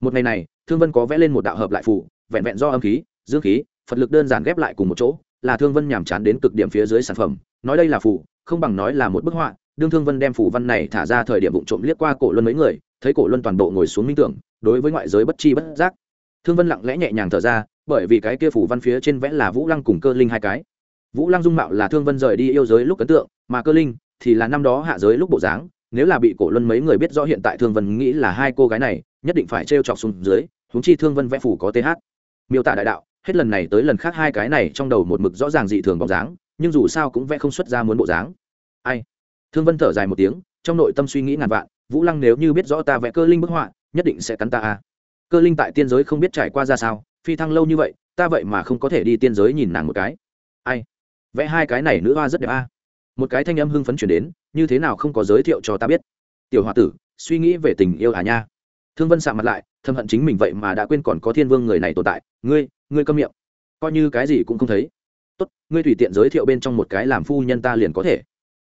Một ngày này, thương vân có vẽ lên một đạo hợp lại phù, vẹn vẹn do âm khí, dương khí, phật lực đơn giản ghép lại cùng một chỗ, là thương vân nhàm chán đến cực điểm phía dưới sản phẩm. Nói đây là phù, không bằng nói là một bức họa, đương thương vân đem phù văn này thả ra thời điểm vụ trộm liếc qua cổ luân mấy người, thấy cổ luân toàn bộ ngồi xuống minh tưởng, đối với ngoại giới bất chi bất giác. Thương vân lặng lẽ nhẹ nhàng thở ra bởi vì cái kia phủ văn phía trên vẽ là vũ lăng cùng cơ linh hai cái. Vũ lăng dung mạo là thương vân rời đi yêu giới lúc ấn tượng, mà cơ linh thì là năm đó hạ giới lúc bộ dáng. Nếu là bị cổ luân mấy người biết rõ hiện tại thương vân nghĩ là hai cô gái này, nhất định phải t chọc xuống dưới húng chi thương vân vẽ phủ có th miêu tả đại đạo, hết lần này tới lần khác hai cái này trong đầu một mực rõ ràng dị thường bóng dáng, nhưng dù sao cũng vẽ không xuất ra muốn bộ dáng. Ai? Thương vân thở dài một tiếng, trong nội tâm suy nghĩ ngàn vạn, vũ lăng nếu như biết rõ ta vẽ cơ linh bức họa, nhất định sẽ cắn ta a. Cơ linh tại tiên giới không biết trải qua ra sao phi thăng lâu như vậy, ta vậy mà không có thể đi tiên giới nhìn nàng một cái. Ai? Vẽ hai cái này nữ hoa rất đẹp a. Một cái thanh âm hưng phấn chuyển đến, như thế nào không có giới thiệu cho ta biết? Tiểu h o a tử, suy nghĩ về tình yêu à nha. Thương vân sạ mặt lại thâm hận chính mình vậy mà đã quên còn có thiên vương người này tồn tại. Ngươi ngươi câm miệng. Coi như cái gì cũng không thấy. Tốt, ngươi tùy tiện giới thiệu bên trong một cái làm phu nhân ta liền có thể.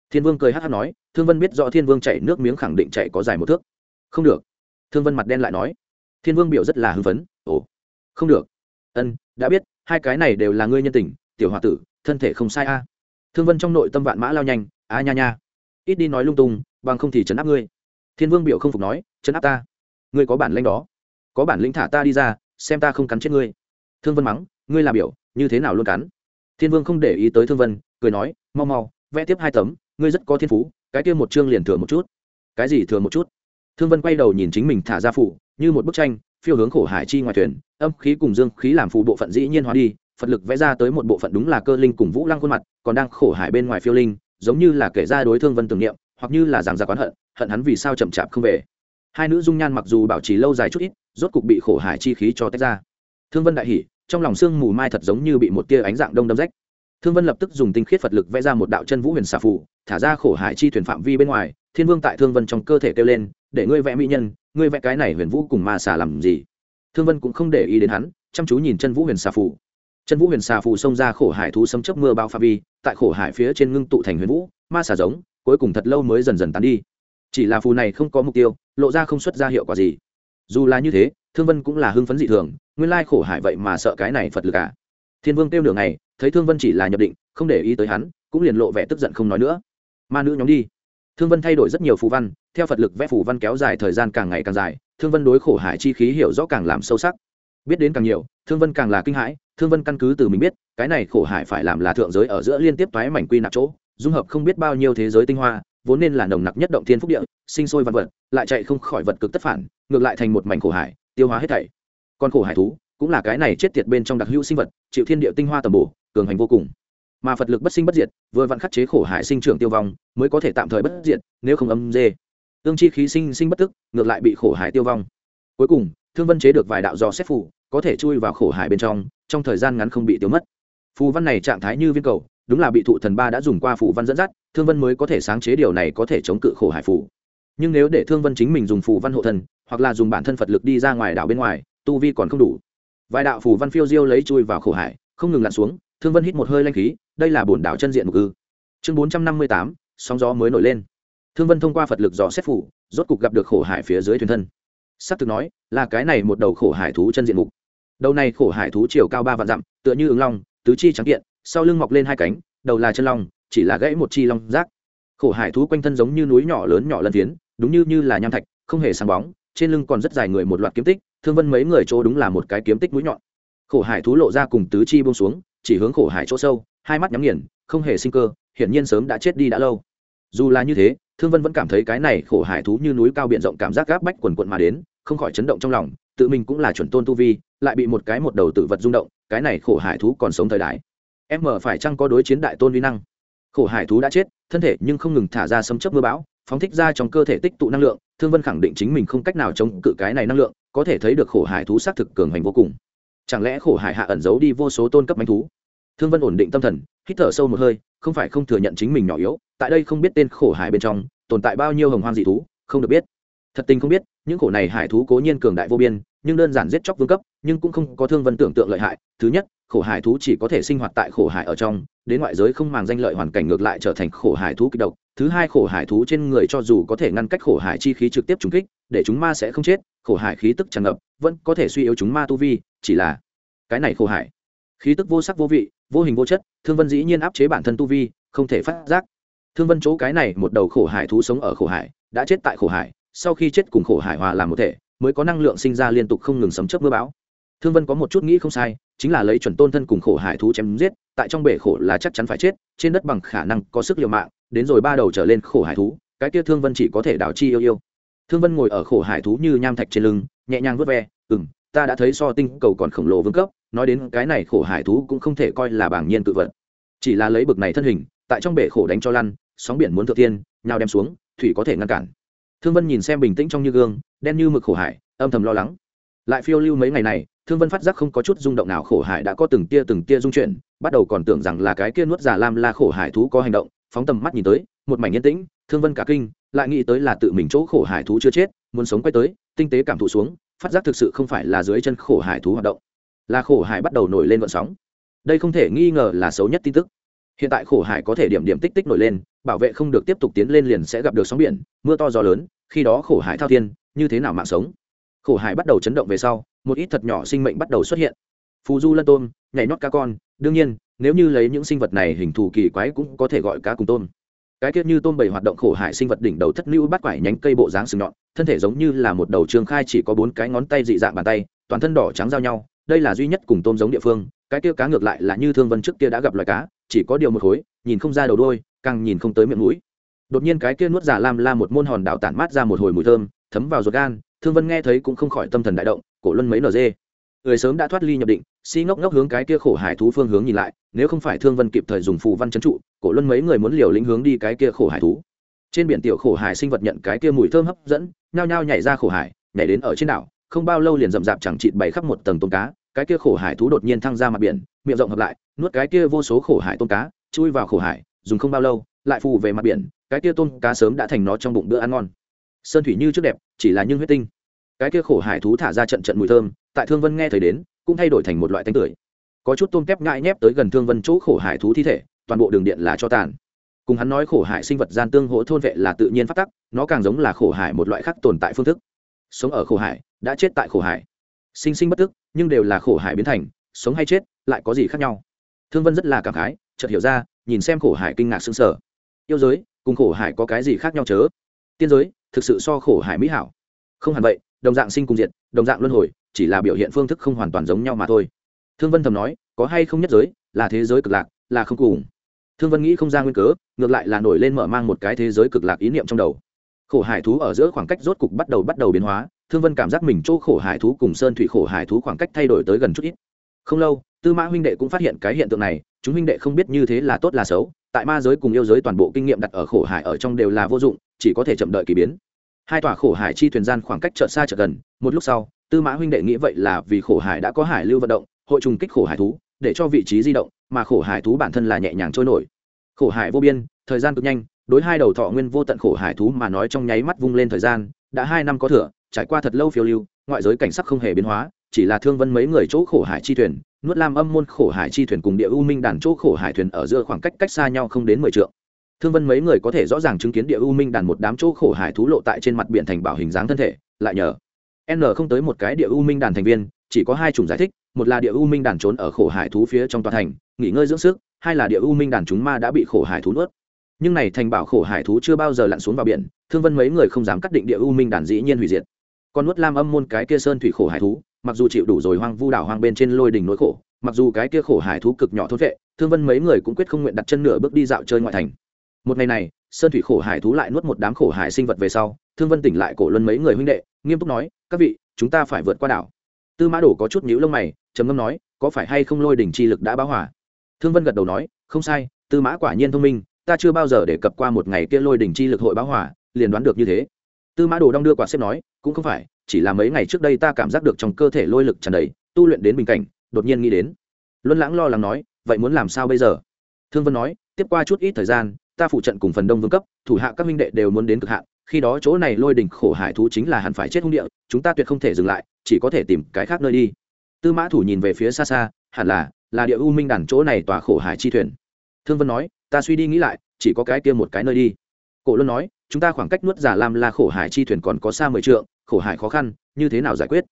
Thiên vương cười hát hát nói, thương vân biết rõ thiên vương chạy nước miếng khẳng định chạy có dài một thước. Không được. Thương vân mặt đen lại nói. Thiên vương biểu rất là hưng phấn. Ồ không được. Ân, đã biết, hai cái này đều là ngươi nhân tình, tiểu h o a tử, thân thể không sai a. Thương vân trong nội tâm vạn mã lao nhanh, a nha nha. Ít đi nói lung tung, bằng không thì chấn áp ngươi. Thiên vương biểu không phục nói chấn áp ta. Ngươi có bản lanh đó. Có bản lĩnh thả ta đi ra, xem ta không cắn chết ngươi. Thương vân mắng, ngươi là biểu, như thế nào luôn cắn? Thiên vương không để ý tới thương vân, cười nói, mau mau, vẽ tiếp hai tấm, ngươi rất có thiên phú, cái kia một chương liền thừa một chút. Cái gì thừa một chút? Thương vân quay đầu nhìn chính mình thả ra phủ, như một bức tranh phiêu hướng khổ hải chi ngoài thuyền, âm khí cùng dương khí làm phụ bộ phận dĩ nhiên hóa đi, phật lực vẽ ra tới một bộ phận đúng là cơ linh cùng vũ lăng khuôn mặt, còn đang khổ hải bên ngoài phiêu linh, giống như là kể ra đối thương vân tưởng niệm, hoặc như là giảng ra quán hận hận hắn vì sao chậm chạp không về hai nữ dung nhan mặc dù bảo trì lâu dài chút ít, rốt cục bị khổ hải chi khí cho tách ra thương vân đại hỉ, trong lòng sương mù mai thật giống như bị một tia ánh dạng đông đâm rách thương vân lập tức dùng tinh khiết phật lực vẽ ra một đạo chân vũ huyền xà phù thả ra khổ hải chi thuyền phạm vi bên ngoài thiên vương tại thương vân trong cơ thể kêu lên để ngươi vẽ mỹ nhân ngươi vẽ cái này huyền vũ cùng ma xà làm gì? Thương vân cũng không để ý đến hắn chăm chú nhìn chân vũ huyền xà phù, chân vũ huyền xà phù xông ra khổ hải thú xâm chấp mưa bao pha vi tại khổ hải phía trên ngưng tụ thành huyền vũ ma xà giống cuối cùng thật lâu mới dần dần tán đi. Chỉ là phù này không có mục tiêu lộ ra không xuất ra hiệu quả gì. Dù là như thế thương vân cũng là hưng phấn dị thường nguyên lai khổ hải vậy mà sợ cái này phật lực cả à. thiên vương kêu nửa ngày thấy thương vân chỉ là nhập định không để ý tới hắn cũng liền lộ vẻ tức giận không nói nữa ma nữ nhóm đi. Thương vân thay đổi rất nhiều phù văn, theo phật lực vẽ phù văn kéo dài thời gian càng ngày càng dài, thương vân đối khổ hải chi khí hiểu rõ càng làm sâu sắc. Biết đến càng nhiều, thương vân càng là kinh hãi, thương vân căn cứ từ mình biết, cái này khổ hải phải làm là thượng giới ở giữa liên tiếp toái mảnh quy nạp chỗ, dung hợp không biết bao nhiêu thế giới tinh hoa, vốn nên là nồng nặc nhất động thiên phúc địa, sinh sôi văn vật, lại chạy không khỏi vật cực tất phản, ngược lại thành một mảnh khổ hải, tiêu hóa hết thảy. Còn khổ hải thú, cũng là cái này chết tiệt bên trong đặc hữu sinh vật, chịu thiên địa tinh hoa tầm bổ, cường hành vô cùng mà phật lực bất sinh bất diệt, vừa vặn khắc chế khổ hải sinh trưởng tiêu vong, mới có thể tạm thời bất diệt, nếu không âm dê. Tương chi khí sinh sinh bất tức, ngược lại bị khổ hải tiêu vong. Cuối cùng, thương vân chế được vài đạo do xét phủ có thể chui vào khổ hải bên trong trong thời gian ngắn không bị tiêu mất. Phù văn này trạng thái như viên cầu, đúng là bị thụ thần ba đã dùng qua phù văn dẫn dắt, thương vân mới có thể sáng chế điều này có thể chống cự khổ hải phù. Nhưng nếu để thương vân chính mình dùng phù văn hộ thần, hoặc là dùng bản thân phật lực đi ra ngoài đảo bên ngoài, tu vi còn không đủ. Vài đạo phù văn phiêu diêu lấy chui vào khổ hải, không ngừng lặn xuống thương vân hít một hơi lanh khí, đây là bổn đảo chân diện mục ư. Chương bốn trăm năm mươi tám, sóng gió mới nổi lên. Thương vân thông qua phật lực dò xét phủ, rốt cục gặp được khổ hải phía dưới thuyền thân. S ắ c thực nói, là cái này một đầu khổ hải thú chân diện mục. Đầu này khổ hải thú chiều cao ba vạn dặm, tựa như ứng long, tứ chi trắng kiện, sau lưng mọc lên hai cánh, đầu là chân long, chỉ là gãy một chi long rác. Khổ hải thú quanh thân giống như núi nhỏ lớn nhỏ lân tiến đúng như như là nham thạch, không hề sáng bóng, trên lưng còn rất dài người một loạt kiếm tích, thương vân mấy người chỗ đúng là một cái kiếm tích mũi nhọn. Khổ hải thú lộ ra cùng tứ chi buông xuống chỉ hướng khổ hải chỗ sâu, hai mắt nhắm nghiền, không hề sinh cơ, hiển nhiên sớm đã chết đi đã lâu. Dù là như thế, thương vân vẫn cảm thấy cái này khổ hải thú như núi cao b i ể n rộng cảm giác gáp bách quần quận mà đến, không khỏi chấn động trong lòng, tự mình cũng là chuẩn tôn tu vi, lại bị một cái một đầu tự vật rung động, cái này khổ hải thú còn sống thời đại. Em mở phải chăng có đối chiến đại tôn vi năng? Khổ hải thú đã chết, thân thể nhưng không ngừng thả ra sấm chấp mưa bão, phóng thích ra trong cơ thể tích tụ năng lượng, thương vân khẳng định chính mình không cách nào chống cự cái này năng lượng, có thể thấy được khổ hải thú xác thực cường hành vô cùng. Chẳng lẽ khổ hải hạ ẩn giấu đi vô số tôn cấp bánh thú? Thương vân ổn định tâm thần, hít thở sâu một hơi, không phải không thừa nhận chính mình nhỏ yếu, tại đây không biết tên khổ hải bên trong, tồn tại bao nhiêu hồng hoang dị thú, không được biết. Thật tình không biết, những khổ này hải thú cố nhiên cường đại vô biên, nhưng đơn giản giết chóc vương cấp, nhưng cũng không có thương vân tưởng tượng lợi hại. Thứ nhất, khổ hải thú chỉ có thể sinh hoạt tại khổ hải ở trong, đến ngoại giới không màng danh lợi hoàn cảnh ngược lại trở thành khổ hải thú kịch độc. Thứ hai, khổ hải thú trên người cho dù có thể ngăn cách khổ hải chi khí trực tiếp trúng kích, để chúng ma sẽ không chết, khổ hải khí tức tràn ngập, vẫn có thể suy yếu chúng ma tu vi, chỉ là cái này khổ hải. Khí tức vô sắc vô vị vô hình vô chất, thương vân dĩ nhiên áp chế bản thân tu vi, không thể phát giác. Thương vân chỗ cái này một đầu khổ hải thú sống ở khổ hải, đã chết tại khổ hải, sau khi chết cùng khổ hải hòa làm một thể, mới có năng lượng sinh ra liên tục không ngừng sấm chớp mưa bão. Thương vân có một chút nghĩ không sai, chính là lấy chuẩn tôn thân cùng khổ hải thú chém giết, tại trong bể khổ là chắc chắn phải chết, trên đất bằng khả năng có sức liều mạng, đến rồi ba đầu trở lên khổ hải thú, cái kia thương vân chỉ có thể đảo chi yêu yêu. Thương vân ngồi ở khổ hải thú như nham thạch trên lưng, nhẹ nhàng vớt ve ừng ta đã thấy so tinh cầu còn khổng lồ vương cấp, nói đến cái này khổ hải thú cũng không thể coi là bảng nhiên tự vật. Chỉ là lấy bực này thân hình, tại trong bể khổ đánh cho lăn, sóng biển muốn thượng tiên, nhào đem xuống, thủy có thể ngăn cản. Thương vân nhìn xem bình tĩnh trong như gương, đen như mực khổ hải, âm thầm lo lắng. Lại phiêu lưu mấy ngày này, thương vân phát giác không có chút rung động nào, khổ hải đã có từng tia từng tia rung chuyển, bắt đầu còn tưởng rằng là cái kia nuốt giả lam la khổ hải thú có hành động, phóng tầm mắt nhìn tới, một mảnh yên tĩnh, thương vân cả kinh, lại nghĩ tới là tự mình chỗ khổ hải thú chưa chết, muốn sống quay tới, tinh tế cảm thụ xuống phát giác thực sự không phải là dưới chân khổ hải thú hoạt động, là khổ hải bắt đầu nổi lên vận sóng. Đây không thể nghi ngờ là xấu nhất tin tức. Hiện tại khổ hải có thể điểm điểm tích tích nổi lên, bảo vệ không được tiếp tục tiến lên liền sẽ gặp được sóng biển, mưa to gió lớn, khi đó khổ hải thao thiên, như thế nào mạng sống? Khổ hải bắt đầu chấn động về sau, một ít thật nhỏ sinh mệnh bắt đầu xuất hiện. Phù du lân tôm, nhảy nhót cá con, đương nhiên, nếu như lấy những sinh vật này hình thù kỳ quái cũng có thể gọi cá cùng tôm cái tiết như tôm bầy hoạt động khổ hải sinh vật đỉnh đầu thất lưu bắt quải nhánh cây bộ dáng sừng nhọn, thân thể giống như là một đầu trường khai chỉ có bốn cái ngón tay dị dạng bàn tay, toàn thân đỏ trắng giao nhau, đây là duy nhất cùng tôm giống địa phương, cái kia cá ngược lại là như thương vân trước kia đã gặp loài cá, chỉ có điều một khối, nhìn không ra đầu đôi càng nhìn không tới miệng mũi. Đột nhiên cái kia nuốt giả lam la một môn hòn đảo tản mát ra một hồi mùi thơm, thấm vào ruột gan, thương vân nghe thấy cũng không khỏi tâm thần đại động, cổ luân mấy nở dê. Người sớm đã thoát ly nhập định si ngốc ngốc hướng cái kia khổ hải thú phương hướng nhìn lại, nếu không phải thương vân kịp thời dùng phù văn trấn trụ, cổ luân mấy người muốn liều lĩnh hướng đi cái kia khổ hải thú. Trên biển tiểu khổ hải sinh vật nhận cái kia mùi thơm hấp dẫn, nhao nhao nhảy ra khổ hải, nhảy đến ở trên đảo, không bao lâu liền rậm rạp chẳng chịt bày khắp một tầng tôm cá, cái kia khổ hải thú đột nhiên thăng ra mặt biển, miệng rộng hợp lại, nuốt cái kia vô số khổ hải tôm cá, chui vào khổ hải, dùng không bao lâu, lại phù về mặt biển, cái kia tôm cá sớm đã thành nó trong bụng bữa ăn ngon. Sơn thủy như trước đẹp, chỉ là nhưng huyết tinh. Cái kia khổ hải thú thả ra trận trận mùi thơm, tại thương vân nghe thấy đến cũng thay đổi thành một loại tanh tưởi. Có chút tôm kép ngại nhép tới gần thương vân chỗ khổ hải thú thi thể, toàn bộ đường điện là cho tàn. Cùng hắn nói khổ hải sinh vật gian tương hỗ thôn vệ là tự nhiên phát tắc, nó càng giống là khổ hải một loại khác tồn tại phương thức. Sống ở khổ hải, đã chết tại khổ hải. Sinh sinh bất tức, nhưng đều là khổ hải biến thành, sống hay chết, lại có gì khác nhau? Thương vân rất là cảm khái, chợt hiểu ra, nhìn xem khổ hải kinh ngạc sững sờ. Yêu giới, cùng khổ hải có cái gì khác nhau chớ? Tiên giới, thực sự so khổ hải mỹ hảo. Không hẳn vậy, đồng dạng sinh cùng diệt, đồng dạng luân hồi chỉ là biểu hiện phương thức không hoàn toàn giống nhau mà thôi. Thương vân thầm nói, có hay không nhất giới, là thế giới cực lạc, là không cùng. Thương vân nghĩ không ra nguyên cớ, ngược lại là nổi lên mở mang một cái thế giới cực lạc ý niệm trong đầu. Khổ hải thú ở giữa khoảng cách rốt cục bắt đầu bắt đầu biến hóa, thương vân cảm giác mình chỗ khổ hải thú cùng sơn thủy khổ hải thú khoảng cách thay đổi tới gần chút ít. Không lâu, tư mã huynh đệ cũng phát hiện cái hiện tượng này, chúng huynh đệ không biết như thế là tốt là xấu, tại ma giới cùng yêu giới toàn bộ kinh nghiệm đặt ở khổ hải ở trong đều là vô dụng, chỉ có thể chậm đợi k ỳ biến hai tòa khổ hải chi thuyền gian khoảng cách chợ xa chợ gần, một lúc sau, tư mã huynh đệ nghĩ vậy là vì khổ hải đã có hải lưu vận động, hội trùng kích khổ hải thú, để cho vị trí di động, mà khổ hải thú bản thân là nhẹ nhàng trôi nổi. Khổ hải vô biên, thời gian cực nhanh, đối hai đầu thọ nguyên vô tận khổ hải thú mà nói trong nháy mắt vung lên thời gian, đã hai năm có thừa, trải qua thật lâu phiêu lưu, ngoại giới cảnh sắc không hề biến hóa, chỉ là thương vân mấy người chỗ khổ hải chi thuyền, nuốt lam âm môn khổ hải chi thuyền cùng địa u minh đàn chỗ khổ hải thuyền ở giữa khoảng cách cách xa nhau không đến mười trượng thương vân mấy người có thể rõ ràng chứng kiến địa u minh đàn một đám chỗ khổ hải thú lộ tại trên mặt biển thành bảo hình dáng thân thể, lại nhờ n không tới một cái địa u minh đàn thành viên, chỉ có hai chủng giải thích, một là địa u minh đàn trốn ở khổ hải thú phía trong tòa thành, nghỉ ngơi dưỡng sức, hai là địa u minh đàn chúng ma đã bị khổ hải thú nuốt. Nhưng này thành bảo khổ hải thú chưa bao giờ lặn xuống vào biển, thương vân mấy người không dám cắt định địa u minh đàn dĩ nhiên hủy diệt. Còn nuốt lam âm môn cái kia sơn thủy khổ hải thú, mặc dù chịu đủ rồi hoang vu đảo hoang bên trên lôi đỉnh nỗi khổ, mặc dù cái kia khổ hải thú cực nhỏ thốt vệ, thương vân mấy người cũng quyết không nguyện đặt chân nửa bước đi dạo chơi ngoại thành một ngày này, sơn thủy khổ hải thú lại nuốt một đám khổ hải sinh vật về sau, thương vân tỉnh lại cổ luân mấy người huynh đệ, nghiêm túc nói, các vị, chúng ta phải vượt qua đảo. Tư mã đổ có chút nhíu lông mày, trầm ngâm nói, có phải hay không lôi đỉnh chi lực đã báo hỏa thương vân gật đầu nói, không sai, tư mã quả nhiên thông minh, ta chưa bao giờ để cập qua một ngày kia lôi đỉnh chi lực hội báo hỏa liền đoán được như thế. Tư mã đồ đong đưa quả xếp nói, cũng không phải, chỉ là mấy ngày trước đây ta cảm giác được trong cơ thể lôi lực tràn đầy, tu luyện đến bình cảnh, đột nhiên nghĩ đến. Luân lãng lo lắng nói, vậy muốn làm sao bây giờ? Thương vân nói, tiếp qua chút ít thời gian ta phụ trận cùng phần đông vương cấp, thủ hạ các minh đệ đều muốn đến cực hạn, khi đó chỗ này lôi đỉnh khổ hải thú chính là hẳn phải chết hung địa, chúng ta tuyệt không thể dừng lại, chỉ có thể tìm cái khác nơi đi. Tư mã thủ nhìn về phía xa xa, hẳn là là địa u minh đàn chỗ này tòa khổ hải chi thuyền. Thương vân nói, ta suy đi nghĩ lại, chỉ có cái kia một cái nơi đi. Cổ luân nói, chúng ta khoảng cách nuốt giả lam la khổ hải chi thuyền còn có xa mười trượng, khổ hải khó khăn, như thế nào giải quyết?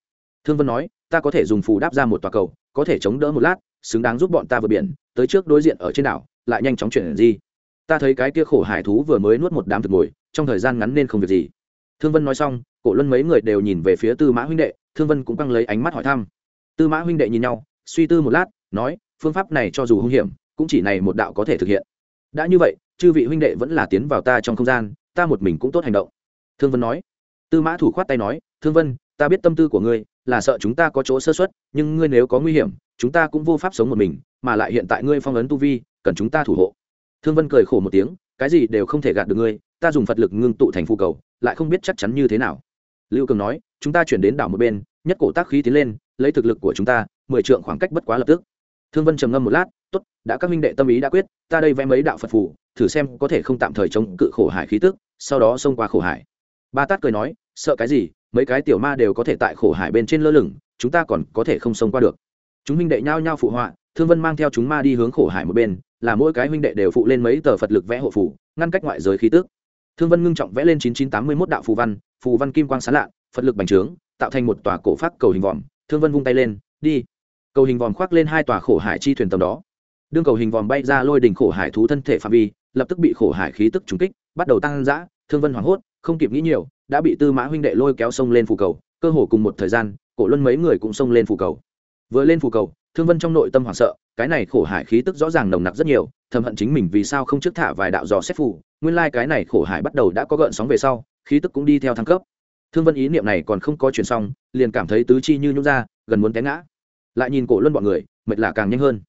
Thương vân nói, ta có thể dùng phù đáp ra một tòa cầu, có thể chống đỡ một lát, xứng đáng giúp bọn ta vượt biển, tới trước đối diện ở trên đảo, lại nhanh chóng chuyển di ta thấy cái kia khổ hải thú vừa mới nuốt một đám thực ngồi, trong thời gian ngắn nên không việc gì. Thương vân nói xong, cổ luân mấy người đều nhìn về phía tư mã huynh đệ, thương vân cũng căng lấy ánh mắt hỏi thăm. Tư mã huynh đệ nhìn nhau, suy tư một lát, nói, phương pháp này cho dù hung hiểm, cũng chỉ này một đạo có thể thực hiện. Đã như vậy, chư vị huynh đệ vẫn là tiến vào ta trong không gian, ta một mình cũng tốt hành động. Thương vân nói. Tư mã thủ khoát tay nói, thương vân, ta biết tâm tư của ngươi, là sợ chúng ta có chỗ sơ xuất nhưng ngươi nếu có nguy hiểm, chúng ta cũng vô pháp sống một mình, mà lại hiện tại ngươi phong ấn tu vi, cần chúng ta thủ hộ thương vân cười khổ một tiếng, cái gì đều không thể gạt được ngươi, ta dùng phật lực ngưng tụ thành phù cầu, lại không biết chắc chắn như thế nào. Lưu cường nói, chúng ta chuyển đến đảo một bên, nhất cổ tác khí tiến lên, lấy thực lực của chúng ta, mười trượng khoảng cách bất quá lập tức. Thương vân trầm ngâm một lát, tốt, đã các minh đệ tâm ý đã quyết, ta đây vẽ mấy đạo phật phù, thử xem có thể không tạm thời chống cự khổ hải khí tức, sau đó xông qua khổ hải. Ba tát cười nói, sợ cái gì, mấy cái tiểu ma đều có thể tại khổ hải bên trên lơ lửng, chúng ta còn có thể không xông qua được. Chúng minh đệ nhao nhao phụ họa thương vân mang theo chúng ma đi hướng khổ hải một bên, là mỗi cái huynh đệ đều phụ lên mấy tờ phật lực vẽ hộ phủ, ngăn cách ngoại giới khí tức. Thương vân ngưng trọng vẽ lên chín chín tám mươi mốt đạo phù văn phù văn kim quang sán lạ, phật lực bành trướng, tạo thành một tòa cổ phát cầu hình vòm. Thương vân vung tay lên, đi. Cầu hình vòm khoác lên hai tòa khổ hải chi thuyền tầm đó. Đương cầu hình vòm bay ra lôi đỉnh khổ hải thú thân thể phạm vi, lập tức bị khổ hải khí tức trúng kích, bắt đầu tăng dã. Thương vân hoảng hốt, không kịp nghĩ nhiều, đã bị tư mã huynh đệ lôi kéo sông lên phù cầu. Cơ hồ cùng một thời gian, cổ luân mấy người cũng xông lên phù cầu. Vừa lên phù cầu thương vân trong nội tâm hoảng sợ, cái này khổ hải khí tức rõ ràng nồng nặc rất nhiều, thầm hận chính mình vì sao không trước thả vài đạo dò xét phù, nguyên lai、like、cái này khổ hải bắt đầu đã có gợn sóng về sau, khí tức cũng đi theo thăng cấp. Thương vân ý niệm này còn không có chuyển xong, liền cảm thấy tứ chi như nhút ra, gần muốn té ngã. Lại nhìn cổ luân bọn người, mệt lạ càng nhanh hơn.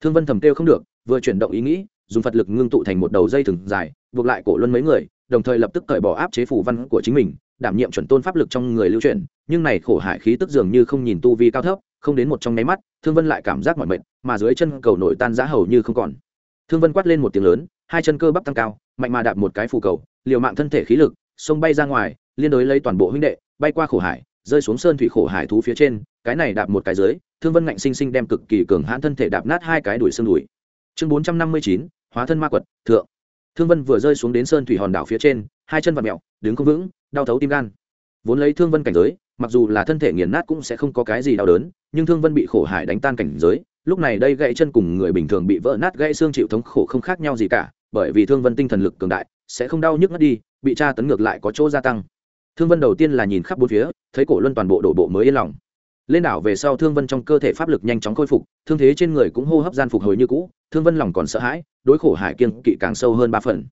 Thương vân thầm kêu không được, vừa chuyển động ý nghĩ, dùng phật lực ngưng tụ thành một đầu dây thừng dài, buộc lại cổ luân mấy người, đồng thời lập tức cởi bỏ áp chế phủ văn của chính mình, đảm nhiệm chuẩn tôn pháp lực trong người lưu truyền nhưng này khổ hải khí tức dường như không nhìn tu vi cao thấp không đến một trong nháy mắt, thương vân lại cảm giác mỏi mệt, mà dưới chân cầu nổi tan giá hầu như không còn. Thương vân quát lên một tiếng lớn, hai chân cơ bắp tăng cao, mạnh mà đạp một cái phù cầu, liều mạng thân thể khí lực, xông bay ra ngoài, liên đối lấy toàn bộ huynh đệ, bay qua khổ hải, rơi xuống sơn thủy khổ hải thú phía trên, cái này đạp một cái dưới, thương vân ngạnh sinh sinh đem cực kỳ cường hãn thân thể đạp nát hai cái đuổi xương đùi chương bốn trăm năm mươi chín, hóa thân ma quật, thượng. Thương vân vừa rơi xuống đến sơn thủy hòn đảo phía trên, hai chân và mẹo đứng không vững, đau thấu tim gan. Vốn lấy thương vân cảnh giới mặc dù là thân thể nghiền nát cũng sẽ không có cái gì đau đớn, nhưng thương vân bị khổ hải đánh tan cảnh giới, lúc này đây gãy chân cùng người bình thường bị vỡ nát gãy xương chịu thống khổ không khác nhau gì cả, bởi vì thương vân tinh thần lực cường đại, sẽ không đau nhức ngất đi, bị tra tấn ngược lại có chỗ gia tăng. Thương vân đầu tiên là nhìn khắp bốn phía, thấy cổ luân toàn bộ đổ bộ mới yên lòng. Lên đảo về sau thương vân trong cơ thể pháp lực nhanh chóng khôi phục, thương thế trên người cũng hô hấp gian phục hồi như cũ, thương vân lòng còn sợ hãi, đối khổ hải kiên kỵ càng sâu hơn ba phần.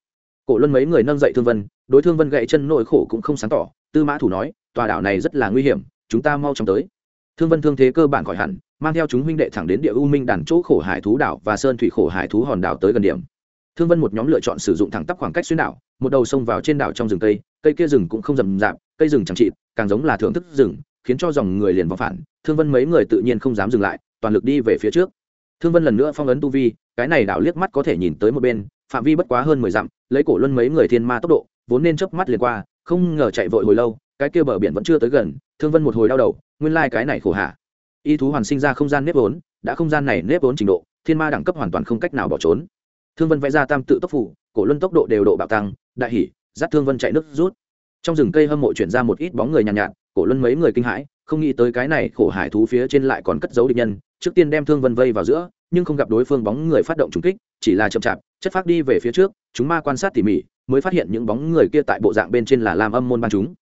Cổ luân mấy người nâng dậy thương vân, đối thương vân gậy chân nỗi khổ cũng không sáng tỏ, tư mã thủ nói tòa đảo này rất là nguy hiểm, chúng ta mau chóng tới. Thương vân thương thế cơ bản khỏi hẳn, mang theo chúng huynh đệ thẳng đến địa u minh đàn chỗ khổ hải thú đảo và sơn thủy khổ hải thú hòn đảo tới gần điểm. Thương vân một nhóm lựa chọn sử dụng thẳng tắp khoảng cách xuyên đảo, một đầu sông vào trên đảo trong rừng cây cây kia rừng cũng không rầm rạp, cây rừng chẳng trị càng giống là thưởng thức rừng, khiến cho dòng người liền vào phản. Thương vân mấy người tự nhiên không dám dừng lại, toàn lực đi về phía trước. Thương vân lần nữa phong ấn tu vi, cái này đảo liếc mắt có thể nhìn tới một bên, phạm vi bất quá hơn mười dặm, lấy cổ luân mấy người thiên ma tốc độ, vốn nên chớp mắt liền qua, không ngờ chạy vội hồi lâu cái kia bờ biển vẫn chưa tới gần thương vân một hồi đau đầu nguyên lai cái này khổ hạ. Y thú hoàn sinh ra không gian nếp vốn đã không gian này nếp vốn trình độ thiên ma đẳng cấp hoàn toàn không cách nào bỏ trốn. Thương vân vẽ ra tam tự tốc phủ cổ luân tốc độ đều độ bạo tăng đại hỉ dắt thương vân chạy nước rút. Trong rừng cây hâm mộ chuyển ra một ít bóng người nhàn nhạt, nhạt cổ luân mấy người kinh hãi không nghĩ tới cái này khổ hải thú phía trên lại còn cất giấu địch nhân trước tiên đem thương vân vây vào giữa nhưng không gặp đối phương bóng người phát động trúng kích chỉ là chậm chạp chất phát đi về phía trước chúng ma quan sát tỉ mỉ mới phát hiện những bóng người kia tại bộ dạng bên trên là làm âm môn ban chúng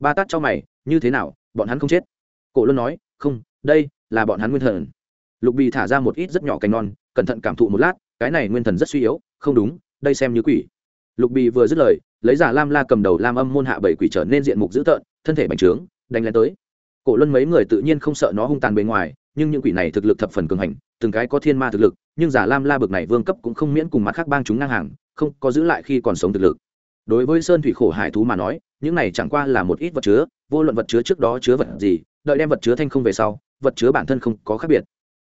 ba tát cho mày, như thế nào, bọn hắn không chết? Cổ luôn nói, không, đây là bọn hắn nguyên thần. Lục bì thả ra một ít rất nhỏ cành non, cẩn thận cảm thụ một lát, cái này nguyên thần rất suy yếu, không đúng, đây xem như quỷ. Lục bì vừa dứt lời, lấy giả lam la cầm đầu lam âm môn hạ bảy quỷ trở nên diện mục dữ tợn, thân thể bành trướng, đánh lên tới. Cổ luân mấy người tự nhiên không sợ nó hung tàn bề ngoài, nhưng những quỷ này thực lực thập phần cường hành, từng cái có thiên ma thực lực, nhưng giả lam la bực này vương cấp cũng không miễn cùng mặt khác bang chúng ngang hàng, không có giữ lại khi còn sống thực lực. Đối với sơn thủy khổ hải thú mà nói những này chẳng qua là một ít vật chứa, vô luận vật chứa trước đó chứa vật gì, đợi đem vật chứa thanh không về sau, vật chứa bản thân không có khác biệt.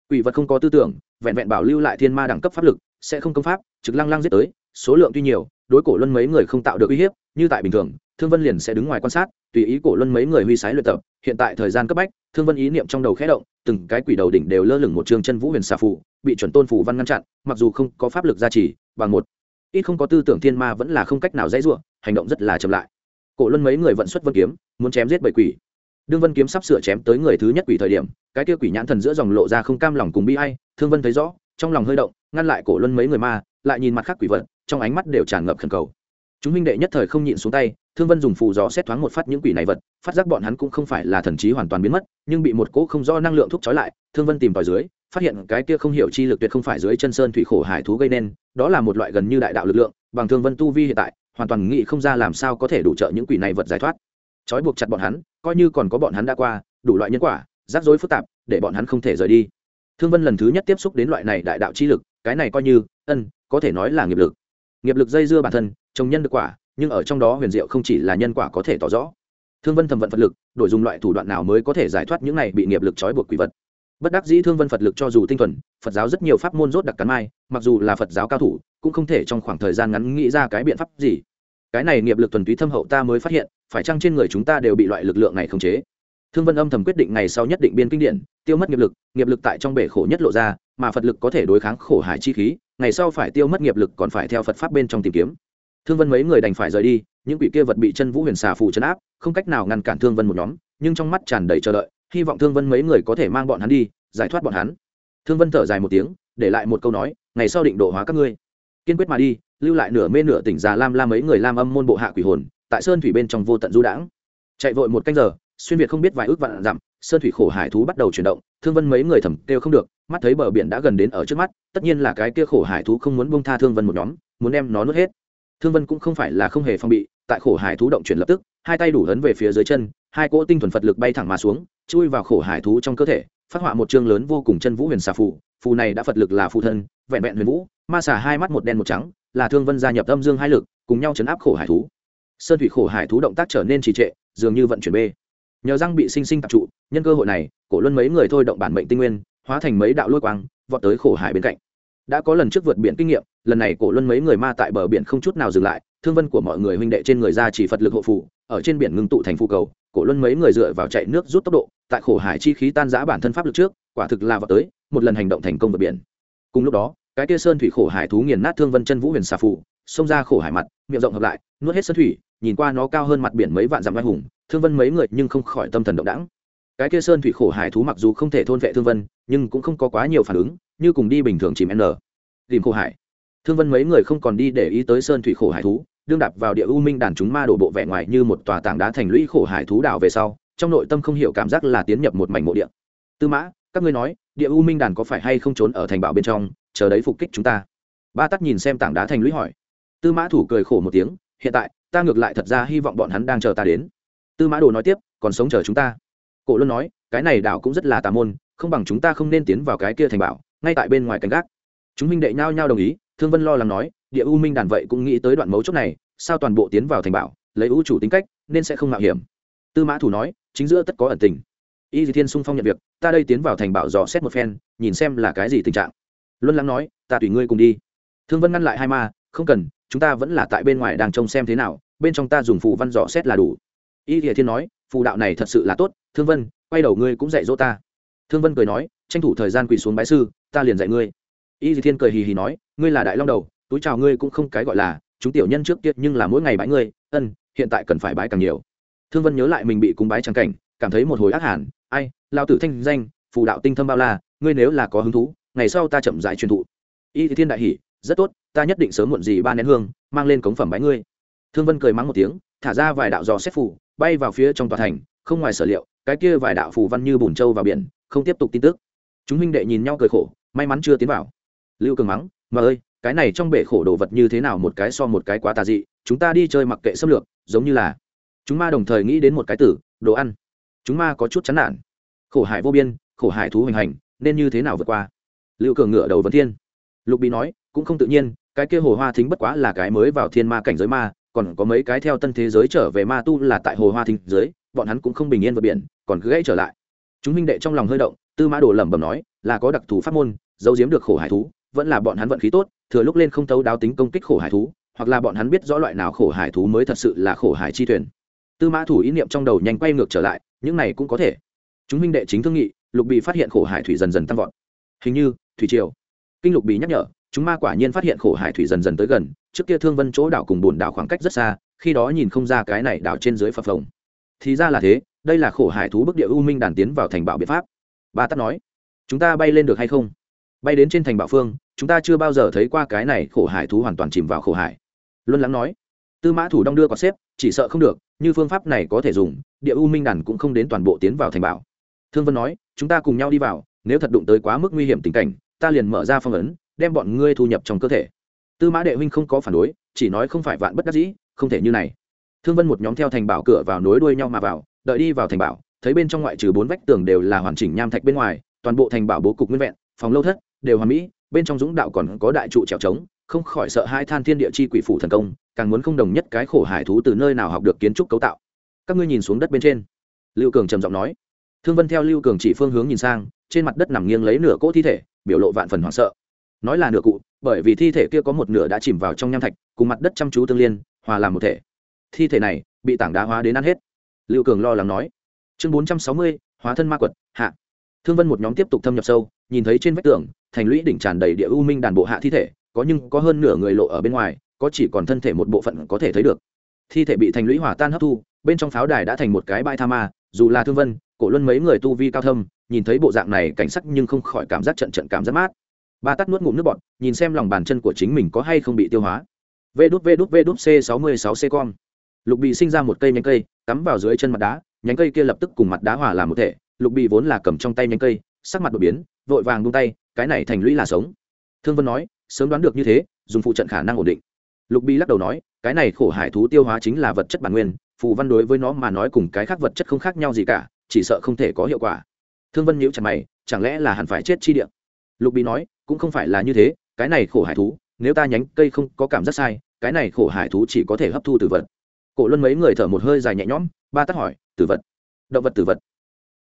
Quỷ vật không có tư tưởng, vẹn vẹn bảo lưu lại thiên ma đẳng cấp pháp lực, sẽ không công pháp, trực lăng lăng giết tới, số lượng tuy nhiều, đối cổ luân mấy người không tạo được uy hiếp, như tại bình thường, thương vân liền sẽ đứng ngoài quan sát, tùy ý cổ luân mấy người huy sái luyện tập, hiện tại thời gian cấp bách, thương vân ý niệm trong đầu khẽ động, từng cái quỷ đầu đỉnh đều lơ lửng một trường chân vũ huyền xà phù, bị chuẩn tôn phù văn ngăn chặn, mặc dù không có pháp lực gia trì, bằng một, ít không có tư tưởng thiên ma vẫn là không cách nào dễ dụa hành động rất là chậm lại cổ luân mấy người vận xuất vân kiếm, muốn chém giết bảy quỷ đương vân kiếm sắp sửa chém tới người thứ nhất quỷ thời điểm, cái kia quỷ nhãn thần giữa dòng lộ ra không cam lòng cùng bi hay. thương vân thấy rõ, trong lòng hơi động, ngăn lại cổ luân mấy người ma, lại nhìn mặt khác quỷ vật, trong ánh mắt đều tràn ngập khẩn cầu chúng minh đệ nhất thời không nhịn xuống tay, thương vân dùng phù gió xét thoáng một phát những quỷ này vật, phát giác bọn hắn cũng không phải là thần trí hoàn toàn biến mất, nhưng bị một cỗ không do năng lượng thúc trói lại, thương vân tìm tòi dưới, phát hiện cái kia không hiểu chi lực tuyệt không phải dưới chân sơn thủy khổ hải thú gây nên, đó là một loại gần như đại đạo lực lượng bằng thương vân tu vi hiện tại, hoàn toàn nghĩ không ra làm sao có thể đủ trợ những quỷ này vật giải thoát. Trói buộc chặt bọn hắn, coi như còn có bọn hắn đã qua, đủ loại nhân quả, rắc rối phức tạp, để bọn hắn không thể rời đi. Thương vân lần thứ nhất tiếp xúc đến loại này đại đạo chi lực, cái này coi như, ân, có thể nói là nghiệp lực. Nghiệp lực dây dưa bản thân, trồng nhân được quả, nhưng ở trong đó huyền diệu không chỉ là nhân quả có thể tỏ rõ. Thương vân thầm vận phật lực, đổi dùng loại thủ đoạn nào mới có thể giải thoát những này bị nghiệp lực trói buộc quỷ vật bất đắc dĩ thương vân phật lực cho dù tinh thuần, phật giáo rất nhiều pháp môn rốt đặc cắn mai, mặc dù là phật giáo cao thủ, cũng không thể trong khoảng thời gian ngắn nghĩ ra cái biện pháp gì. Cái này nghiệp lực thuần túy thâm hậu ta mới phát hiện, phải chăng trên người chúng ta đều bị loại lực lượng này khống chế? Thương vân âm thầm quyết định ngày sau nhất định biên kinh điển, tiêu mất nghiệp lực nghiệp lực tại trong bể khổ nhất lộ ra, mà phật lực có thể đối kháng khổ hải chi khí, ngày sau phải tiêu mất nghiệp lực còn phải theo phật pháp bên trong tìm kiếm. Thương vân mấy người đành phải rời đi, những quỷ kia vật bị chân vũ huyền xà phù chấn áp, không cách nào ngăn cản thương vân một nhóm, nhưng trong mắt tràn đầy chờ đợi hy vọng thương vân mấy người có thể mang bọn hắn đi, giải thoát bọn hắn. Thương vân thở dài một tiếng, để lại một câu nói, ngày sau định độ hóa các ngươi. Kiên quyết mà đi, lưu lại nửa mê nửa tỉnh già lam lam mấy người lam âm môn bộ hạ quỷ hồn, tại sơn thủy bên trong vô tận du đãng. Chạy vội một canh giờ, xuyên việt không biết vài ước vạn dặm, sơn thủy khổ hải thú bắt đầu chuyển động, thương vân mấy người thầm kêu không được, mắt thấy bờ biển đã gần đến ở trước mắt, tất nhiên là cái kia khổ hải thú không muốn bông tha thương vân một nhóm, muốn đem nó nuốt hết thương vân cũng không phải là không hề phong bị, tại khổ hải thú động chuyển lập tức, hai tay đủ hấn về phía dưới chân, hai cỗ tinh thuần phật lực bay thẳng mà xuống, chui vào khổ hải thú trong cơ thể, phát họa một chương lớn vô cùng chân vũ huyền xà phù phù này đã phật lực là phù thân, vẹn vẹn huyền vũ, ma xà hai mắt một đen một trắng, là thương vân gia nhập âm dương hai lực, cùng nhau chấn áp khổ hải thú. Sơn thủy khổ hải thú động tác trở nên trì trệ, dường như vận chuyển bê. Nhờ răng bị sinh sinh tập trụ, nhân cơ hội này, cổ luân mấy người thôi động bản mệnh tinh nguyên, hóa thành mấy đạo lôi quang, vọt tới khổ hải bên cạnh đã có lần trước vượt biển kinh nghiệm, lần này cổ luân mấy người ma tại bờ biển không chút nào dừng lại, thương vân của mọi người huynh đệ trên người ra chỉ phật lực hộ phù, ở trên biển ngưng tụ thành phù cầu, cổ luân mấy người dựa vào chạy nước rút tốc độ, tại khổ hải chi khí tan giã bản thân pháp lực trước, quả thực là vào tới, một lần hành động thành công vượt biển. Cùng lúc đó, cái kia sơn thủy khổ hải thú nghiền nát thương vân chân vũ huyền xà phù, xông ra khổ hải mặt, miệng rộng hợp lại, nuốt hết sơn thủy, nhìn qua nó cao hơn mặt biển mấy vạn dặm vai hùng, thương vân mấy người nhưng không khỏi tâm thần động đẳng cái kia sơn thủy khổ hải thú mặc dù không thể thôn vệ thương vân, nhưng cũng không có quá nhiều phản ứng như cùng đi bình thường chìm n. Tìm khổ hải. Thương vân mấy người không còn đi để ý tới sơn thủy khổ hải thú, đương đạp vào địa u minh đàn chúng ma đổ bộ vẻ ngoài như một tòa tảng đá thành lũy khổ hải thú đảo về sau, trong nội tâm không hiểu cảm giác là tiến nhập một mảnh mộ địa. Tư mã, các ngươi nói, địa u minh đàn có phải hay không trốn ở thành bảo bên trong, chờ đấy phục kích chúng ta? Ba tắt nhìn xem tảng đá thành lũy hỏi. Tư mã thủ cười khổ một tiếng, hiện tại, ta ngược lại thật ra hy vọng bọn hắn đang chờ ta đến. Tư mã đồ nói tiếp, còn sống chờ chúng ta. Cổ luân nói, cái này đảo cũng rất là tà môn, không bằng chúng ta không nên tiến vào cái kia thành bảo ngay tại bên ngoài canh gác. Chúng minh đệ nhao nhao đồng ý, thương vân lo lắng nói, địa u minh đàn vậy cũng nghĩ tới đoạn mấu chốt này, sao toàn bộ tiến vào thành bảo, lấy ưu chủ tính cách, nên sẽ không mạo hiểm. Tư mã thủ nói, chính giữa tất có ẩn tình. Y di thiên sung phong nhận việc, ta đây tiến vào thành bảo dò xét một phen, nhìn xem là cái gì tình trạng. Luân lắng nói, ta tùy ngươi cùng đi. Thương vân ngăn lại hai ma, không cần, chúng ta vẫn là tại bên ngoài đang trông xem thế nào, bên trong ta dùng phù văn dò xét là đủ. Y di thiên nói, phù đạo này thật sự là tốt, thương vân, quay đầu ngươi cũng dạy dỗ ta. Thương vân cười nói tranh thủ thời gian quỳ xuống bái sư, ta liền dạy ngươi. Y di thiên cười hì hì nói, ngươi là đại long đầu, túi chào ngươi cũng không cái gọi là, chúng tiểu nhân trước tiết nhưng là mỗi ngày bái ngươi, ân, hiện tại cần phải bái càng nhiều. Thương vân nhớ lại mình bị cúng bái trắng cảnh, cảm thấy một hồi ác hẳn, ai lao tử thanh danh, phù đạo tinh thâm bao la, ngươi nếu là có hứng thú, ngày sau ta chậm dại truyền thụ. Y thì thiên đại hỉ, rất tốt, ta nhất định sớm muộn gì ba nén hương, mang lên cống phẩm bái ngươi. Thương vân cười mắng một tiếng, thả ra vài đạo dò xét phủ bay vào phía trong tòa thành, không ngoài sở liệu, cái kia vài đạo phù văn như bùn trâu vào biển, không tiếp tục tin tức chúng huynh đệ nhìn nhau cười khổ, may mắn chưa tiến vào. Lưu cường mắng, mà ơi, cái này trong bể khổ đồ vật như thế nào một cái so một cái quá tà dị, chúng ta đi chơi mặc kệ xâm lược, giống như là chúng ma đồng thời nghĩ đến một cái tử, đồ ăn. Chúng ma có chút chán nản. Khổ hải vô biên, khổ hải thú hoành hành, nên như thế nào vượt qua? Lưu cường ngựa đầu vấn thiên. Lục bị nói, cũng không tự nhiên, cái kia hồ hoa thính bất quá là cái mới vào thiên ma cảnh giới ma, còn có mấy cái theo tân thế giới trở về ma tu là tại hồ hoa thính dưới bọn hắn cũng không bình yên vượt biển, còn cứ gãy trở lại. Chúng minh đệ trong lòng hơi động tư mã đồ lẩm bẩm nói, là có đặc thù pháp môn, giấu giếm được khổ hải thú, vẫn là bọn hắn vận khí tốt, thừa lúc lên không tấu đáo tính công kích khổ hải thú, hoặc là bọn hắn biết rõ loại nào khổ hải thú mới thật sự là khổ hải chi thuyền. Tư mã thủ ý niệm trong đầu nhanh quay ngược trở lại, những này cũng có thể. Chúng minh đệ chính thương nghị, lục bị phát hiện khổ hải thủy dần dần tăng vọt. Hình như, thủy triều. Kinh lục bị nhắc nhở, chúng ma quả nhiên phát hiện khổ hải thủy dần dần tới gần, trước kia thương vân chỗ đảo cùng bồn đảo khoảng cách rất xa, khi đó nhìn không ra cái này đảo trên dưới phập phồng. Thì ra là thế, đây là khổ hải thú bức địa u minh đàn tiến vào thành bảo biện pháp ba tắt nói, chúng ta bay lên được hay không? Bay đến trên thành bảo phương, chúng ta chưa bao giờ thấy qua cái này khổ hải thú hoàn toàn chìm vào khổ hải. Luân lắng nói, tư mã thủ đong đưa có xếp, chỉ sợ không được, như phương pháp này có thể dùng, địa u minh đàn cũng không đến toàn bộ tiến vào thành bảo. Thương vân nói, chúng ta cùng nhau đi vào, nếu thật đụng tới quá mức nguy hiểm tình cảnh, ta liền mở ra phong ấn, đem bọn ngươi thu nhập trong cơ thể. Tư mã đệ huynh không có phản đối, chỉ nói không phải vạn bất đắc dĩ, không thể như này. Thương vân một nhóm theo thành bảo cửa vào nối đuôi nhau mà vào, đợi đi vào thành bảo thấy bên trong ngoại trừ bốn vách tường đều là hoàn chỉnh nham thạch bên ngoài, toàn bộ thành bảo bố cục nguyên vẹn, phòng lâu thất, đều hoàn mỹ, bên trong dũng đạo còn có đại trụ trèo trống, không khỏi sợ hai than thiên địa chi quỷ phủ thần công, càng muốn không đồng nhất cái khổ hải thú từ nơi nào học được kiến trúc cấu tạo. Các ngươi nhìn xuống đất bên trên. Lưu cường trầm giọng nói. Thương vân theo lưu cường chỉ phương hướng nhìn sang, trên mặt đất nằm nghiêng lấy nửa cỗ thi thể, biểu lộ vạn phần hoảng sợ. Nói là nửa cụ, bởi vì thi thể kia có một nửa đã chìm vào trong nham thạch, cùng mặt đất chăm chú tương liên, hòa làm một thể. Thi thể này, bị tảng đá hóa đến ăn hết. Lưu cường lo lắng nói chương bốn trăm sáu mươi, hóa thân ma quật, hạ. Thương vân một nhóm tiếp tục thâm nhập sâu, nhìn thấy trên vách tường, thành lũy đỉnh tràn đầy địa u minh đàn bộ hạ thi thể, có nhưng có hơn nửa người lộ ở bên ngoài, có chỉ còn thân thể một bộ phận có thể thấy được. Thi thể bị thành lũy hỏa tan hấp thu, bên trong pháo đài đã thành một cái bãi tha ma, dù là thương vân, cổ luân mấy người tu vi cao thâm, nhìn thấy bộ dạng này cảnh sắc nhưng không khỏi cảm giác trận trận cảm giác mát. Ba tắt nuốt ngụm nước bọt, nhìn xem lòng bàn chân của chính mình có hay không bị tiêu hóa. Vê đút vê đút vê đút, c sáu mươi sáu c con lục bị sinh ra một cây nhánh cây, cắm vào dưới chân mặt đá nhánh cây kia lập tức cùng mặt đá hòa làm một thể, lục bị vốn là cầm trong tay nhánh cây, sắc mặt đột biến, vội vàng buông tay, cái này thành lũy là sống. Thương vân nói, sớm đoán được như thế, dùng phụ trận khả năng ổn định. Lục bi lắc đầu nói, cái này khổ hải thú tiêu hóa chính là vật chất bản nguyên, phù văn đối với nó mà nói cùng cái khác vật chất không khác nhau gì cả, chỉ sợ không thể có hiệu quả. Thương vân nhíu chặt mày, chẳng lẽ là hẳn phải chết chi địa? Lục bi nói, cũng không phải là như thế, cái này khổ hải thú, nếu ta nhánh cây không có cảm giác sai, cái này khổ hải thú chỉ có thể hấp thu từ vật. Cổ luân mấy người thở một hơi dài nhẹ nhõm, ba tắt hỏi tử vật. Động vật tử vật.